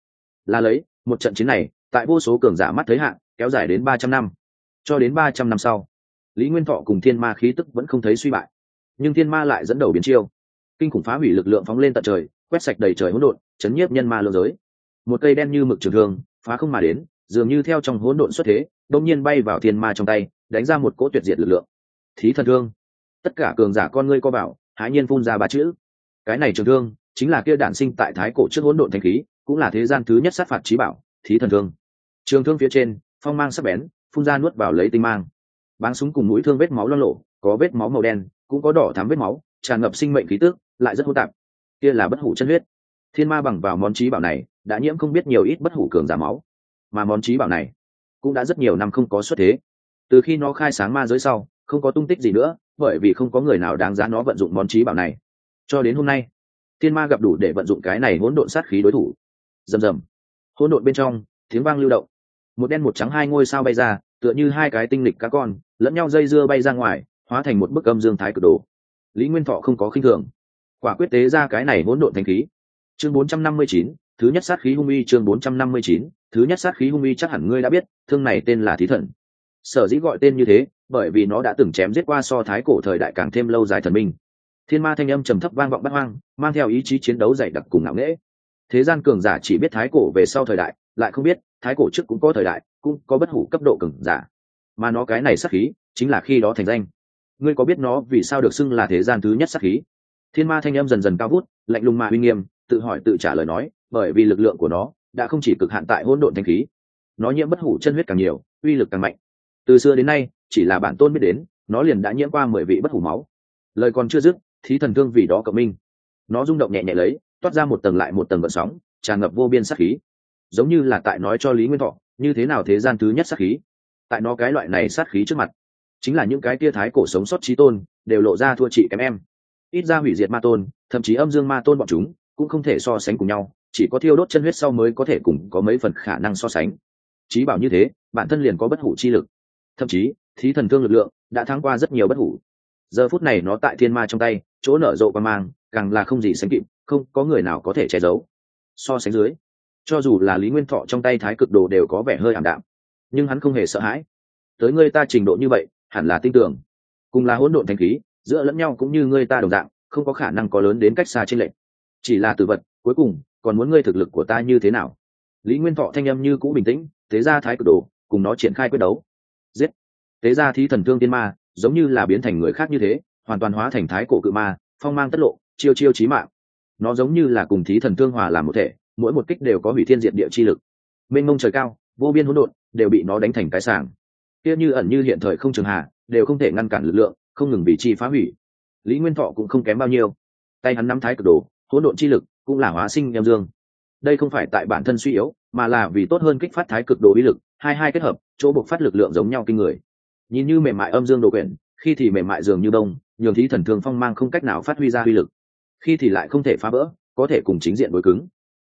Speaker 1: Là lấy, một trận chiến này, tại vô số cường giả mắt thấy hạn kéo dài đến ba trăm năm. Cho đến ba trăm năm sau, lý nguyên thọ cùng thiên ma khí tức vẫn không thấy suy bại. Nhưng thiên ma lại dẫn đầu biến chiêu. Kinh khủng phá hủy lực lượng phóng lên tận trời, quét sạch đầy trời hỗn độn, chấn nhiếp nhân ma lương giới. Một cây đen như mực trường thương, phá không mà đến, dường như theo trong hỗn độn xuất thế đông nhiên bay vào thiên ma trong tay, đánh ra một cỗ tuyệt diệt lực lượng. Thí thần thương tất cả cường giả con ngươi co bảo, hãi nhiên phun ra ba chữ. Cái này trường thương, chính là kia đản sinh tại thái cổ trước hỗn độn thanh khí, cũng là thế gian thứ nhất sát phạt trí bảo, thí thần thương. Trường thương phía trên, phong mang sắc bén, phun ra nuốt vào lấy tinh mang. Báng súng cùng mũi thương vết máu lo lộ, có vết máu màu đen, cũng có đỏ thắm vết máu, tràn ngập sinh mệnh khí tước lại rất hô tạp. Kia là bất hủ chân huyết. Thiên ma bằng vào món trí bảo này, đã nhiễm không biết nhiều ít bất hủ cường giả máu. Mà món trí bảo này, cũng đã rất nhiều năm không có xuất thế. Từ khi nó khai sáng ma giới sau, không có tung tích gì nữa bởi vì không có người nào đáng giá nó vận dụng món trí bảo này. Cho đến hôm nay thiên ma gặp đủ để vận dụng cái này hỗn độn sát khí đối thủ. Rầm rầm. Hỗn độn bên trong tiếng vang lưu động. Một đen một trắng hai ngôi sao bay ra tựa như hai cái tinh lịch cá con lẫn nhau dây dưa bay ra ngoài hóa thành một bức âm dương thái cực đồ. Lý nguyên thọ không có khinh thường. Quả quyết tế ra cái này hỗn độn thành khí. Chương 459, thứ nhất sát khí hung uy chương 459, thứ nhất sát khí hung uy chắc hẳn ngươi đã biết thương này tên là thí thần. Sở dĩ gọi tên như thế bởi vì nó đã từng chém giết qua so thái cổ thời đại càng thêm lâu dài thần minh. Thiên ma thanh âm trầm thấp vang vọng bắt hoang, mang theo ý chí chiến đấu dày đặc cùng ngạo nghễ. Thế gian cường giả chỉ biết thái cổ về sau thời đại, lại không biết, thái cổ trước cũng có thời đại, cũng có bất hủ cấp độ cường giả. Mà nó cái này sắc khí, chính là khi đó thành danh. Ngươi có biết nó vì sao được xưng là thế gian thứ nhất sắc khí? Thiên ma thanh âm dần dần cao vút, lạnh lùng mà uy nghiêm, tự hỏi tự trả lời nói, bởi vì lực lượng của nó đã không chỉ cực hạn tại hỗn độn thanh khí. Nó nhiễm bất hủ chân huyết càng nhiều, uy lực càng mạnh. Từ xưa đến nay chỉ là bản tôn biết đến, nó liền đã nhiễm qua mười vị bất hủ máu. Lời còn chưa dứt, thí thần thương vì đó cộng minh. Nó rung động nhẹ nhẹ lấy, toát ra một tầng lại một tầng vận sóng, tràn ngập vô biên sắc khí. Giống như là tại nói cho lý nguyên thọ, như thế nào thế gian thứ nhất sát khí? Tại nó cái loại này sát khí trước mặt, chính là những cái tia thái cổ sống sót trí tôn, đều lộ ra thua chị kém em. Ít ra hủy diệt ma tôn, thậm chí âm dương ma tôn bọn chúng, cũng không thể so sánh cùng nhau, chỉ có thiêu đốt chân huyết sau mới có thể cùng có mấy phần khả năng so sánh. Trí bảo như thế, bản thân liền có bất hủ chi lực. Thậm chí thí thần thương lực lượng, đã thắng qua rất nhiều bất hủ. Giờ phút này nó tại thiên ma trong tay, chỗ nở rộ và mang, càng là không gì sánh kịp, không có người nào có thể che giấu. So sánh dưới, cho dù là lý nguyên thọ trong tay thái cực đồ đều có vẻ hơi ảm đạm. Nhưng hắn không hề sợ hãi. Tới ngươi ta trình độ như vậy, hẳn là tin tưởng. Cùng là hỗn độn thanh khí, giữa lẫn nhau cũng như ngươi ta đồng dạng, không có khả năng có lớn đến cách xa trên lệnh chỉ là từ vật, cuối cùng, còn muốn ngươi thực lực của ta như thế nào? Lý nguyên thọ thanh âm như cũ bình tĩnh, thế ra thái cực đồ, cùng nó triển khai quyết đấu. Tế gia ra thí thần thương tiên ma, giống như là biến thành người khác như thế, hoàn toàn hóa thành thái cổ cự ma, phong mang tất lộ, chiêu chiêu trí mạng. Nó giống như là cùng thí thần thương hòa làm một thể, mỗi một kích đều có hủy thiên diệt địa chi lực. Mênh mông trời cao, vô biên hỗn độn, đều bị nó đánh thành cái sàng kia như ẩn như hiện thời không trường hạ, đều không thể ngăn cản lực lượng, không ngừng bị chi phá hủy. Lý nguyên thọ cũng không kém bao nhiêu. Tay hắn nắm thái cực đồ, hỗn độn chi lực cũng là hóa sinh em dương. Đây không phải tại bản thân suy yếu, mà là vì tốt hơn kích phát thái cực đồ uy lực, hai hai kết hợp, chỗ buộc phát lực lượng giống nhau kinh người nhìn như mềm mại âm dương đồ quyển, khi thì mềm mại dường như đông nhường thí thần thường phong mang không cách nào phát huy ra uy lực. Khi thì lại không thể phá vỡ, có thể cùng chính diện đối cứng.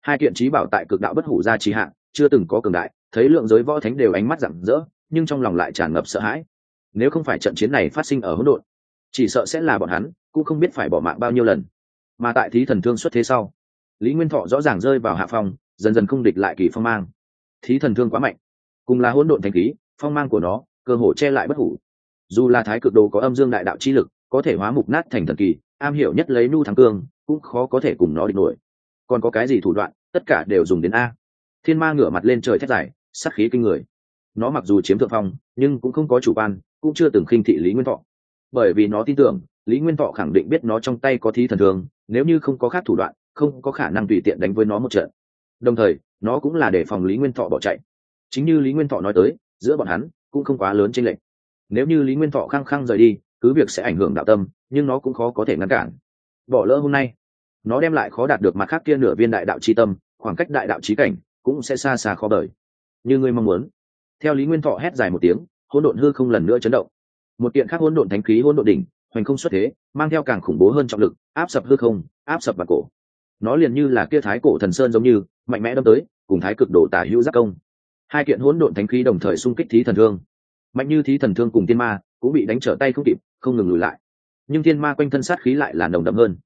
Speaker 1: Hai kiện trí bảo tại cực đạo bất hủ ra trí hạng chưa từng có cường đại, thấy lượng giới võ thánh đều ánh mắt rạng rỡ, nhưng trong lòng lại tràn ngập sợ hãi. Nếu không phải trận chiến này phát sinh ở hỗn độn, chỉ sợ sẽ là bọn hắn, cũng không biết phải bỏ mạng bao nhiêu lần. Mà tại thí thần thương xuất thế sau, lý nguyên thọ rõ ràng rơi vào hạ phong, dần dần không địch lại kỳ phong mang. Thí thần thương quá mạnh, cùng là hỗn độn thành khí, phong mang của nó cơ hồ che lại bất hủ. Dù là thái cực đồ có âm dương đại đạo chi lực, có thể hóa mục nát thành thần kỳ, am hiểu nhất lấy nu thắng cương, cũng khó có thể cùng nó địch nổi. Còn có cái gì thủ đoạn, tất cả đều dùng đến a. Thiên ma ngửa mặt lên trời thét dài, sắc khí kinh người. Nó mặc dù chiếm thượng phong, nhưng cũng không có chủ quan, cũng chưa từng khinh thị lý nguyên thọ. Bởi vì nó tin tưởng, lý nguyên thọ khẳng định biết nó trong tay có thí thần thường, nếu như không có khác thủ đoạn, không có khả năng tùy tiện đánh với nó một trận. Đồng thời, nó cũng là để phòng lý nguyên thọ bỏ chạy. Chính như lý nguyên thọ nói tới, giữa bọn hắn cũng không quá lớn trên lệch. Nếu như lý nguyên thọ khăng khăng rời đi, cứ việc sẽ ảnh hưởng đạo tâm, nhưng nó cũng khó có thể ngăn cản. Bỏ lỡ hôm nay, nó đem lại khó đạt được mặt khác kia nửa viên đại đạo c h i tâm, khoảng cách đại đạo trí cảnh cũng sẽ xa xa khó đời như ngươi mong muốn. Theo lý nguyên thọ hét dài một tiếng, hỗn độn hư không lần nữa chấn động. Một kiện khác hỗn độn thánh khí, hỗn độn đỉnh, hoành không xuất thế, mang theo càng khủng bố hơn trọng lực, áp sập hư không, áp sập vào cổ. Nó liền như là kia thái cổ thần sơn giống như, mạnh mẽ đâm tới, cùng thái cực đổ tả hữu giác công hai kiện hỗn độn thánh khí đồng thời xung kích thí thần thương. Mạnh như thí thần thương cùng tiên ma cũng bị đánh trở tay không kịp, không ngừng lùi lại. Nhưng thiên ma quanh thân sát khí lại là nồng đậm hơn.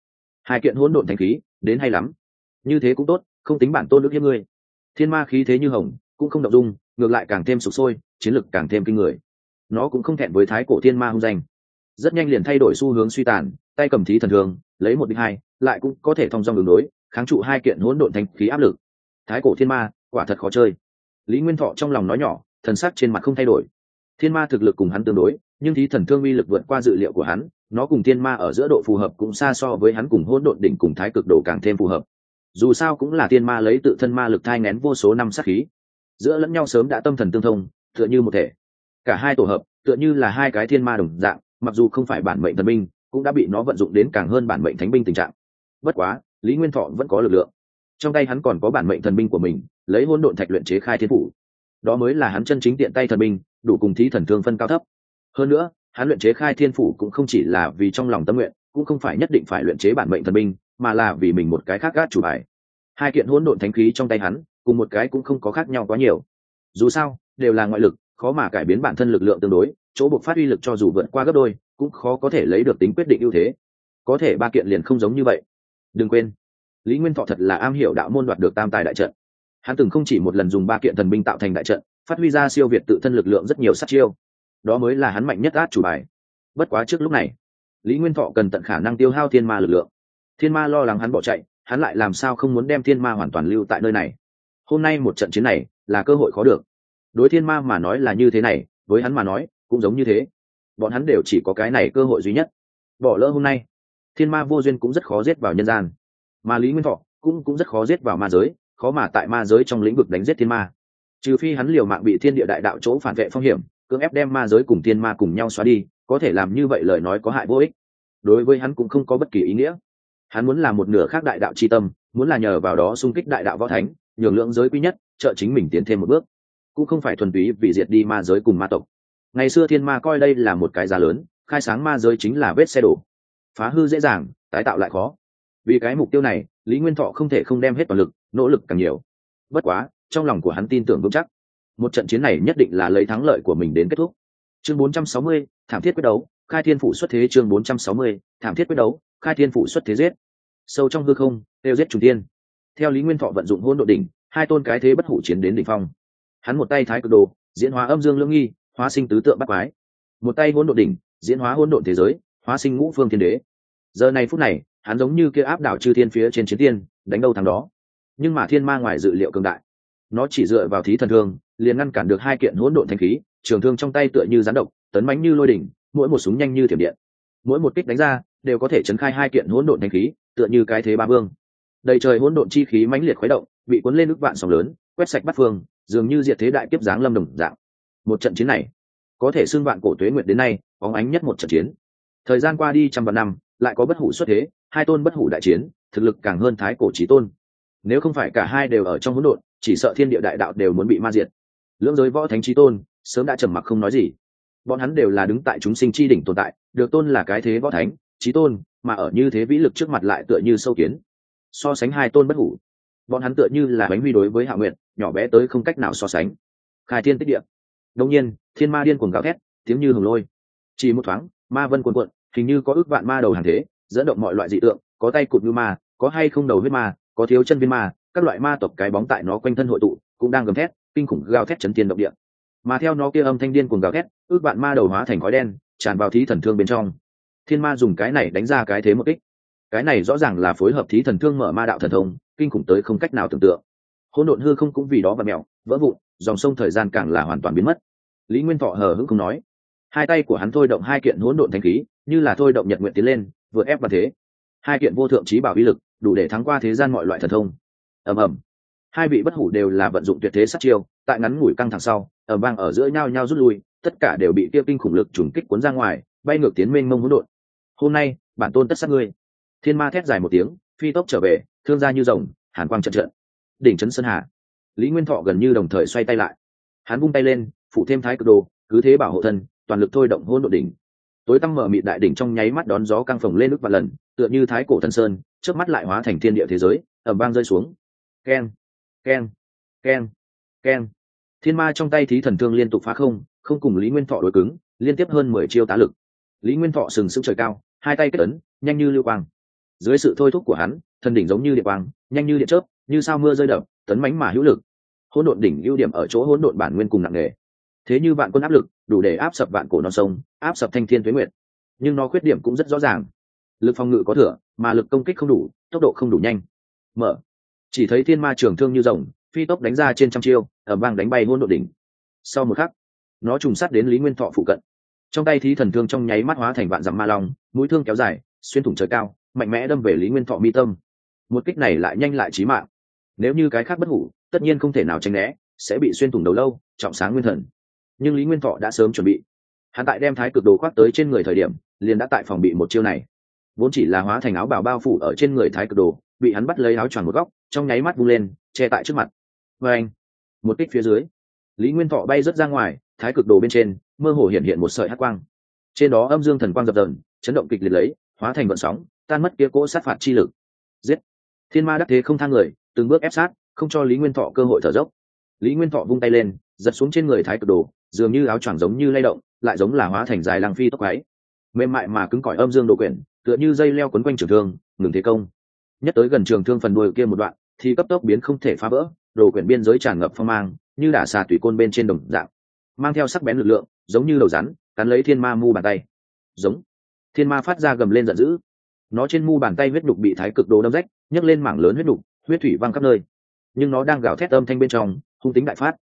Speaker 1: Hai kiện hỗn độn thánh khí, đến hay lắm. Như thế cũng tốt, không tính bản tôn đức hiếp ngươi. Thiên ma khí thế như hồng, cũng không động dung, ngược lại càng thêm sụp sôi, chiến lực càng thêm kinh người. Nó cũng không thẹn với thái cổ thiên ma hung danh. Rất nhanh liền thay đổi xu hướng suy tàn, tay cầm thí thần thường lấy một đích hai, lại cũng có thể thông dong đường đối, kháng trụ hai kiện hỗn độn thánh khí áp lực. Thái cổ thiên ma, quả thật khó chơi lý nguyên thọ trong lòng nói nhỏ, thần sắc trên mặt không thay đổi. Thiên ma thực lực cùng hắn tương đối, nhưng thí thần thương uy lực vượt qua dự liệu của hắn, nó cùng thiên ma ở giữa độ phù hợp cũng xa so với hắn cùng hỗn độn đỉnh cùng thái cực độ càng thêm phù hợp. Dù sao cũng là thiên ma lấy tự thân ma lực thai ngén vô số năm sát khí. Giữa lẫn nhau sớm đã tâm thần tương thông, tựa như một thể. Cả hai tổ hợp, tựa như là hai cái thiên ma đồng dạng, mặc dù không phải bản mệnh thần binh, cũng đã bị nó vận dụng đến càng hơn bản mệnh thánh binh tình trạng. Bất quá, lý nguyên thọ vẫn có lực lượng trong tay hắn còn có bản mệnh thần binh của mình, lấy hôn độn thạch luyện chế khai thiên phủ. Đó mới là hắn chân chính tiện tay thần binh, đủ cùng thí thần thương phân cao thấp. Hơn nữa, hắn luyện chế khai thiên phủ cũng không chỉ là vì trong lòng tâm nguyện, cũng không phải nhất định phải luyện chế bản mệnh thần binh, mà là vì mình một cái khác gác chủ bài. Hai kiện hỗn độn thánh khí trong tay hắn, cùng một cái cũng không có khác nhau quá nhiều. Dù sao, đều là ngoại lực, khó mà cải biến bản thân lực lượng tương đối, chỗ buộc phát uy lực cho dù vượt qua gấp đôi, cũng khó có thể lấy được tính quyết định ưu thế. Có thể ba kiện liền không giống như vậy. Đừng quên lý nguyên thọ thật là am hiểu đạo môn đoạt được tam tài đại trận. Hắn từng không chỉ một lần dùng ba kiện thần binh tạo thành đại trận, phát huy ra siêu việt tự thân lực lượng rất nhiều sát chiêu. Đó mới là hắn mạnh nhất át chủ bài. Bất quá trước lúc này, lý nguyên thọ cần tận khả năng tiêu hao thiên ma lực lượng. Thiên ma lo lắng hắn bỏ chạy, hắn lại làm sao không muốn đem thiên ma hoàn toàn lưu tại nơi này? Hôm nay một trận chiến này là cơ hội khó được. Đối thiên ma mà nói là như thế này, với hắn mà nói cũng giống như thế. Bọn hắn đều chỉ có cái này cơ hội duy nhất. Bỏ lỡ hôm nay, thiên ma vô duyên cũng rất khó giết vào nhân gian mà lý nguyên thọ cũng cũng rất khó giết vào ma giới, khó mà tại ma giới trong lĩnh vực đánh giết thiên ma. Trừ phi hắn liều mạng bị thiên địa đại đạo chỗ phản vệ phong hiểm, cưỡng ép đem ma giới cùng thiên ma cùng nhau xóa đi, có thể làm như vậy lời nói có hại vô ích. Đối với hắn cũng không có bất kỳ ý nghĩa. Hắn muốn làm một nửa khác đại đạo tri tâm, muốn là nhờ vào đó xung kích đại đạo võ thánh, nhường lượng giới quý nhất trợ chính mình tiến thêm một bước. Cũng không phải thuần túy vì diệt đi ma giới cùng ma tộc. Ngày xưa thiên ma coi đây là một cái giá lớn, khai sáng ma giới chính là vết xe đổ. Phá hư dễ dàng, tái tạo lại khó vì cái mục tiêu này lý nguyên thọ không thể không đem hết toàn lực nỗ lực càng nhiều. Bất quá trong lòng của hắn tin tưởng vững chắc. Một trận chiến này nhất định là lấy thắng lợi của mình đến kết thúc. Chương 460, thảm thiết quyết đấu khai thiên phụ xuất thế chương 460, thảm thiết quyết đấu khai thiên phụ xuất thế giết. Sâu trong hư không tiêu giết trùng tiên theo lý nguyên thọ vận dụng hôn độ đỉnh hai tôn cái thế bất hủ chiến đến đỉnh phong. Hắn một tay thái cực đồ diễn hóa âm dương lương nghi hóa sinh tứ tượng bắt quái. Một tay hôn độ đỉnh diễn hóa hôn độn thế giới hóa sinh ngũ phương thiên đế. Giờ này phút này hắn giống như kia áp đảo chư thiên phía trên chiến tiên, đánh đâu thằng đó. Nhưng mà thiên ma ngoài dự liệu cường đại. Nó chỉ dựa vào thí thần thương, liền ngăn cản được hai kiện hỗn độn thanh khí, trường thương trong tay tựa như rắn độc, tấn bánh như lôi đỉnh, mỗi một súng nhanh như thiểm điện. Mỗi một kích đánh ra, đều có thể chấn khai hai kiện hỗn độn thanh khí, tựa như cái thế ba vương. Đầy trời hỗn độn chi khí mãnh liệt khuấy động, bị cuốn lên nước vạn sóng lớn, quét sạch bắt phương, dường như diệt thế đại kiếp giáng lâm đồng dạng. Một trận chiến này, có thể xưng vạn cổ tuế nguyệt đến nay bóng ánh nhất một trận chiến. Thời gian qua đi trăm vạn năm, lại có bất hủ xuất thế hai tôn bất hủ đại chiến, thực lực càng hơn thái cổ trí tôn. Nếu không phải cả hai đều ở trong hỗn độn, chỉ sợ thiên địa đại đạo đều muốn bị ma diệt. Lưỡng giới võ thánh trí tôn, sớm đã trầm mặc không nói gì. Bọn hắn đều là đứng tại chúng sinh chi đỉnh tồn tại, được tôn là cái thế võ thánh trí tôn, mà ở như thế vĩ lực trước mặt lại tựa như sâu kiến. So sánh hai tôn bất hủ, bọn hắn tựa như là bánh huy đối với hạ nguyện nhỏ bé tới không cách nào so sánh. Khai thiên tích địa. Đông nhiên, thiên ma điên cuồng gào thét, tiếng như hồng lôi. Chỉ một thoáng, ma vân cuồn cuộn, hình như có ước vạn ma đầu hàng thế dẫn động mọi loại dị tượng, có tay cụt như ma, có hay không đầu huyết ma, có thiếu chân viên ma, các loại ma tộc cái bóng tại nó quanh thân hội tụ, cũng đang gầm thét, kinh khủng gào thét chấn tiên động địa. Mà theo nó kia âm thanh điên cuồng gào thét, ước bạn ma đầu hóa thành khói đen, tràn vào thí thần thương bên trong. Thiên ma dùng cái này đánh ra cái thế một kích. Cái này rõ ràng là phối hợp thí thần thương mở ma đạo thần thông, kinh khủng tới không cách nào tưởng tượng. Hỗn độn hư không cũng vì đó và mẹo vỡ vụn, dòng sông thời gian càng là hoàn toàn biến mất. Lý nguyên thọ hờ hững không nói. Hai tay của hắn thôi động hai kiện hỗn độn thanh khí, như là thôi động nhật nguyện tiến lên vừa ép vào thế. Hai kiện vô thượng trí bảo uy lực, đủ để thắng qua thế gian mọi loại thần thông. Ầm ầm. Hai vị bất hủ đều là vận dụng tuyệt thế sát chiêu, tại ngắn ngủi căng thẳng sau ở vang ở giữa nhau nhau rút lui, tất cả đều bị kia kinh khủng lực trùng kích cuốn ra ngoài, bay ngược tiến mênh mông hỗn độn. Hôm nay, bản tôn tất sát ngươi. Thiên ma thét dài một tiếng, phi tốc trở về, thương gia như rồng, hàn quang trận trận. Đỉnh trấn sơn hà. Lý nguyên thọ gần như đồng thời xoay tay lại. Hắn vung tay lên, phụ thêm thái cực đồ, cứ thế bảo hộ thân, toàn lực thôi động hỗn độn đỉnh tối tăm mở mịt đại đỉnh trong nháy mắt đón gió căng phồng lên nước và lần, tựa như thái cổ thần sơn trước mắt lại hóa thành thiên địa thế giới ẩm vang rơi xuống. Keng keng keng keng. Thiên ma trong tay thí thần thương liên tục phá không không cùng lý nguyên thọ đối cứng, liên tiếp hơn mười chiêu tá lực. Lý nguyên thọ sừng sững trời cao, hai tay kết ấn, nhanh như lưu quang. Dưới sự thôi thúc của hắn, thần đỉnh giống như địa quang, nhanh như điện chớp, như sao mưa rơi đập, tấn mánh mà hữu lực. Hỗn độn đỉnh ưu điểm ở chỗ hỗn độn bản nguyên cùng nặng nề thế như vạn quân áp lực, đủ để áp sập vạn cổ non sông, áp sập thanh thiên tuế nguyệt. Nhưng nó khuyết điểm cũng rất rõ ràng. Lực phòng ngự có thừa, mà lực công kích không đủ, tốc độ không đủ nhanh. Mở. Chỉ thấy thiên ma trường thương như rồng, phi tốc đánh ra trên trăm chiêu ở vang đánh bay hôn đ đỉnh. Sau một khắc, nó trùng sát đến lý nguyên thọ phụ cận. Trong tay thí thần thương trong nháy mắt hóa thành vạn dặm ma long, mũi thương kéo dài, xuyên thủng trời cao, mạnh mẽ đâm về lý nguyên thọ mi tâm. Một kích này lại nhanh lại trí mạng. Nếu như cái khác bất hủ, tất nhiên không thể nào tránh né, sẽ bị xuyên thủng đầu lâu, trọng sáng nguyên thần nhưng lý nguyên thọ đã sớm chuẩn bị. Hắn tại đem thái cực đồ khoác tới trên người thời điểm, liền đã tại phòng bị một chiêu này. Vốn chỉ là hóa thành áo bảo bao phủ ở trên người thái cực đồ, bị hắn bắt lấy áo choàng một góc, trong nháy mắt vung lên, che tại trước mặt. Và anh, một kích phía dưới, lý nguyên thọ bay rớt ra ngoài, thái cực đồ bên trên, mơ hồ hiện hiện một sợi hát quang. Trên đó âm dương thần quang dập dần chấn động kịch liệt lấy, hóa thành vận sóng, tan mất kia cỗ sát phạt chi lực. Giết! Thiên ma đắc thế không thang người, từng bước ép sát, không cho lý nguyên thọ cơ hội thở dốc. Lý nguyên thọ vung tay lên, giật xuống trên người thái cực đồ dường như áo choàng giống như lay động, lại giống là hóa thành dài lăng phi tóc ấy mềm mại mà cứng cỏi âm dương đồ quyển, tựa như dây leo quấn quanh trường thương, ngừng thế công. Nhất tới gần trường thương phần đuôi kia một đoạn, thì cấp tốc biến không thể phá vỡ, đồ quyển biên giới tràn ngập phong mang, như đả xà tùy côn bên trên đồng dạng. Mang theo sắc bén lực lượng, giống như đầu rắn, cắn lấy thiên ma mu bàn tay. Giống. Thiên ma phát ra gầm lên giận dữ. Nó trên mu bàn tay huyết đục bị thái cực đồ đâm rách, nhấc lên mảng lớn huyết đục huyết thủy văng khắp nơi. Nhưng nó đang gào thét âm thanh bên trong, hung tính đại phát.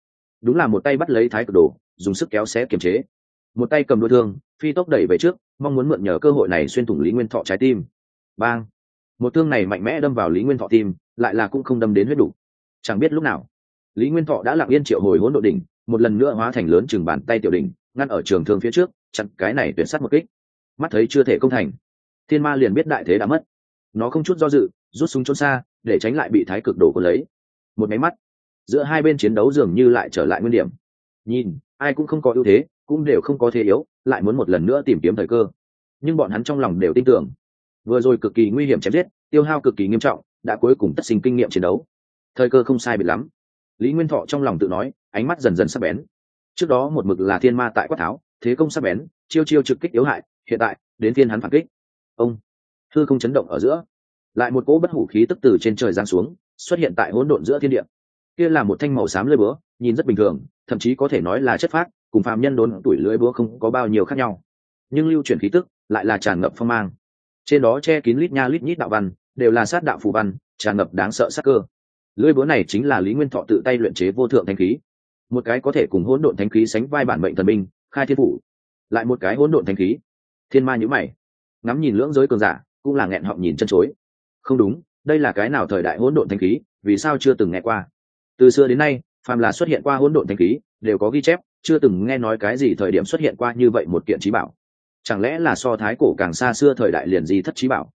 Speaker 1: Đúng là một tay bắt lấy thái cực đồ dùng sức kéo xé kiềm chế. Một tay cầm đôi thương, phi tốc đẩy về trước, mong muốn mượn nhờ cơ hội này xuyên thủng lý nguyên thọ trái tim. Bang! Một thương này mạnh mẽ đâm vào lý nguyên thọ tim, lại là cũng không đâm đến huyết đủ. Chẳng biết lúc nào, lý nguyên thọ đã lặng yên triệu hồi hỗn độ đỉnh, một lần nữa hóa thành lớn chừng bàn tay tiểu đỉnh, ngăn ở trường thương phía trước, chặn cái này tuyển sát một kích. Mắt thấy chưa thể công thành, thiên ma liền biết đại thế đã mất. Nó không chút do dự, rút súng trốn xa, để tránh lại bị thái cực đổ quân lấy. Một máy mắt, giữa hai bên chiến đấu dường như lại trở lại nguyên điểm. Nhìn ai cũng không có ưu thế, cũng đều không có thế yếu, lại muốn một lần nữa tìm kiếm thời cơ. Nhưng bọn hắn trong lòng đều tin tưởng. Vừa rồi cực kỳ nguy hiểm chém giết, tiêu hao cực kỳ nghiêm trọng, đã cuối cùng tất sinh kinh nghiệm chiến đấu. Thời cơ không sai biệt lắm. Lý nguyên thọ trong lòng tự nói, ánh mắt dần dần sắc bén. Trước đó một mực là thiên ma tại quát tháo, thế công sắc bén, chiêu chiêu trực kích yếu hại, hiện tại, đến thiên hắn phản kích. Ông, thư không chấn động ở giữa. Lại một cỗ bất hủ khí tức từ trên trời giáng xuống, xuất hiện tại hỗn độn giữa thiên địa. Kia là một thanh màu xám lơi búa nhìn rất bình thường thậm chí có thể nói là chất phác, cùng phàm nhân đốn tuổi lưỡi búa không có bao nhiêu khác nhau. Nhưng lưu chuyển khí tức lại là tràn ngập phong mang. Trên đó che kín lít nha lít nhít đạo văn đều là sát đạo phù văn tràn ngập đáng sợ sắc cơ. Lưỡi búa này chính là lý nguyên thọ tự tay luyện chế vô thượng thanh khí. Một cái có thể cùng hỗn độn thanh khí sánh vai bản mệnh thần minh, khai thiên phủ. Lại một cái hỗn độn thanh khí. Thiên ma nhữ mày ngắm nhìn lưỡng giới cường giả cũng là nghẹn họng nhìn chân chối. Không đúng đây là cái nào thời đại hỗn độn thanh khí vì sao chưa từng nghe qua? Từ xưa đến nay phàm là xuất hiện qua hỗn độn thanh khí, đều có ghi chép, chưa từng nghe nói cái gì thời điểm xuất hiện qua như vậy một kiện trí bảo. Chẳng lẽ là so thái cổ càng xa xưa thời đại liền gì thất trí bảo?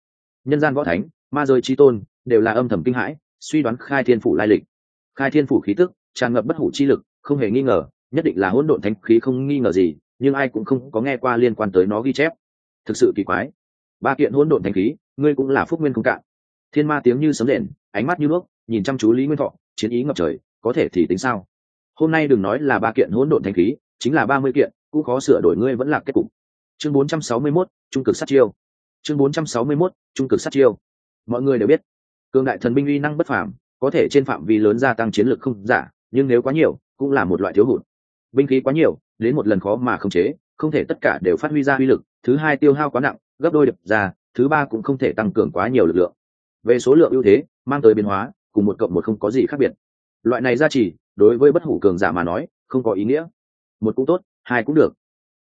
Speaker 1: Nhân gian võ thánh, ma giới trí tôn, đều là âm thầm kinh hãi, suy đoán khai thiên phủ lai lịch. Khai thiên phủ khí tức, tràn ngập bất hủ chi lực, không hề nghi ngờ, nhất định là hỗn độn thánh khí không nghi ngờ gì, nhưng ai cũng không có nghe qua liên quan tới nó ghi chép. Thực sự kỳ quái. Ba kiện hỗn độn thánh khí, ngươi cũng là phúc nguyên không cạn. Thiên ma tiếng như sấm rền, ánh mắt như nước, nhìn chăm chú lý nguyên thọ, chiến ý ngập trời có thể thì tính sao? Hôm nay đừng nói là ba kiện hỗn độn thanh khí chính là ba mươi kiện cũng khó sửa đổi ngươi vẫn là kết cục. Chương bốn trăm sáu mươi 461, trung cực sát chiêu. Chương bốn trăm sáu mươi 461, trung cực sát chiêu. Mọi người đều biết cường đại thần binh uy năng bất phàm có thể trên phạm vi lớn gia tăng chiến lược không giả nhưng nếu quá nhiều cũng là một loại thiếu hụt. Binh khí quá nhiều đến một lần khó mà khống chế không thể tất cả đều phát huy ra uy lực thứ hai tiêu hao quá nặng gấp đôi đập ra thứ ba cũng không thể tăng cường quá nhiều lực lượng. Về số lượng ưu thế mang tới biến hóa cùng một cộng một không có gì khác biệt loại này ra chỉ đối với bất hủ cường giả mà nói, không có ý nghĩa. Một cũng tốt, hai cũng được.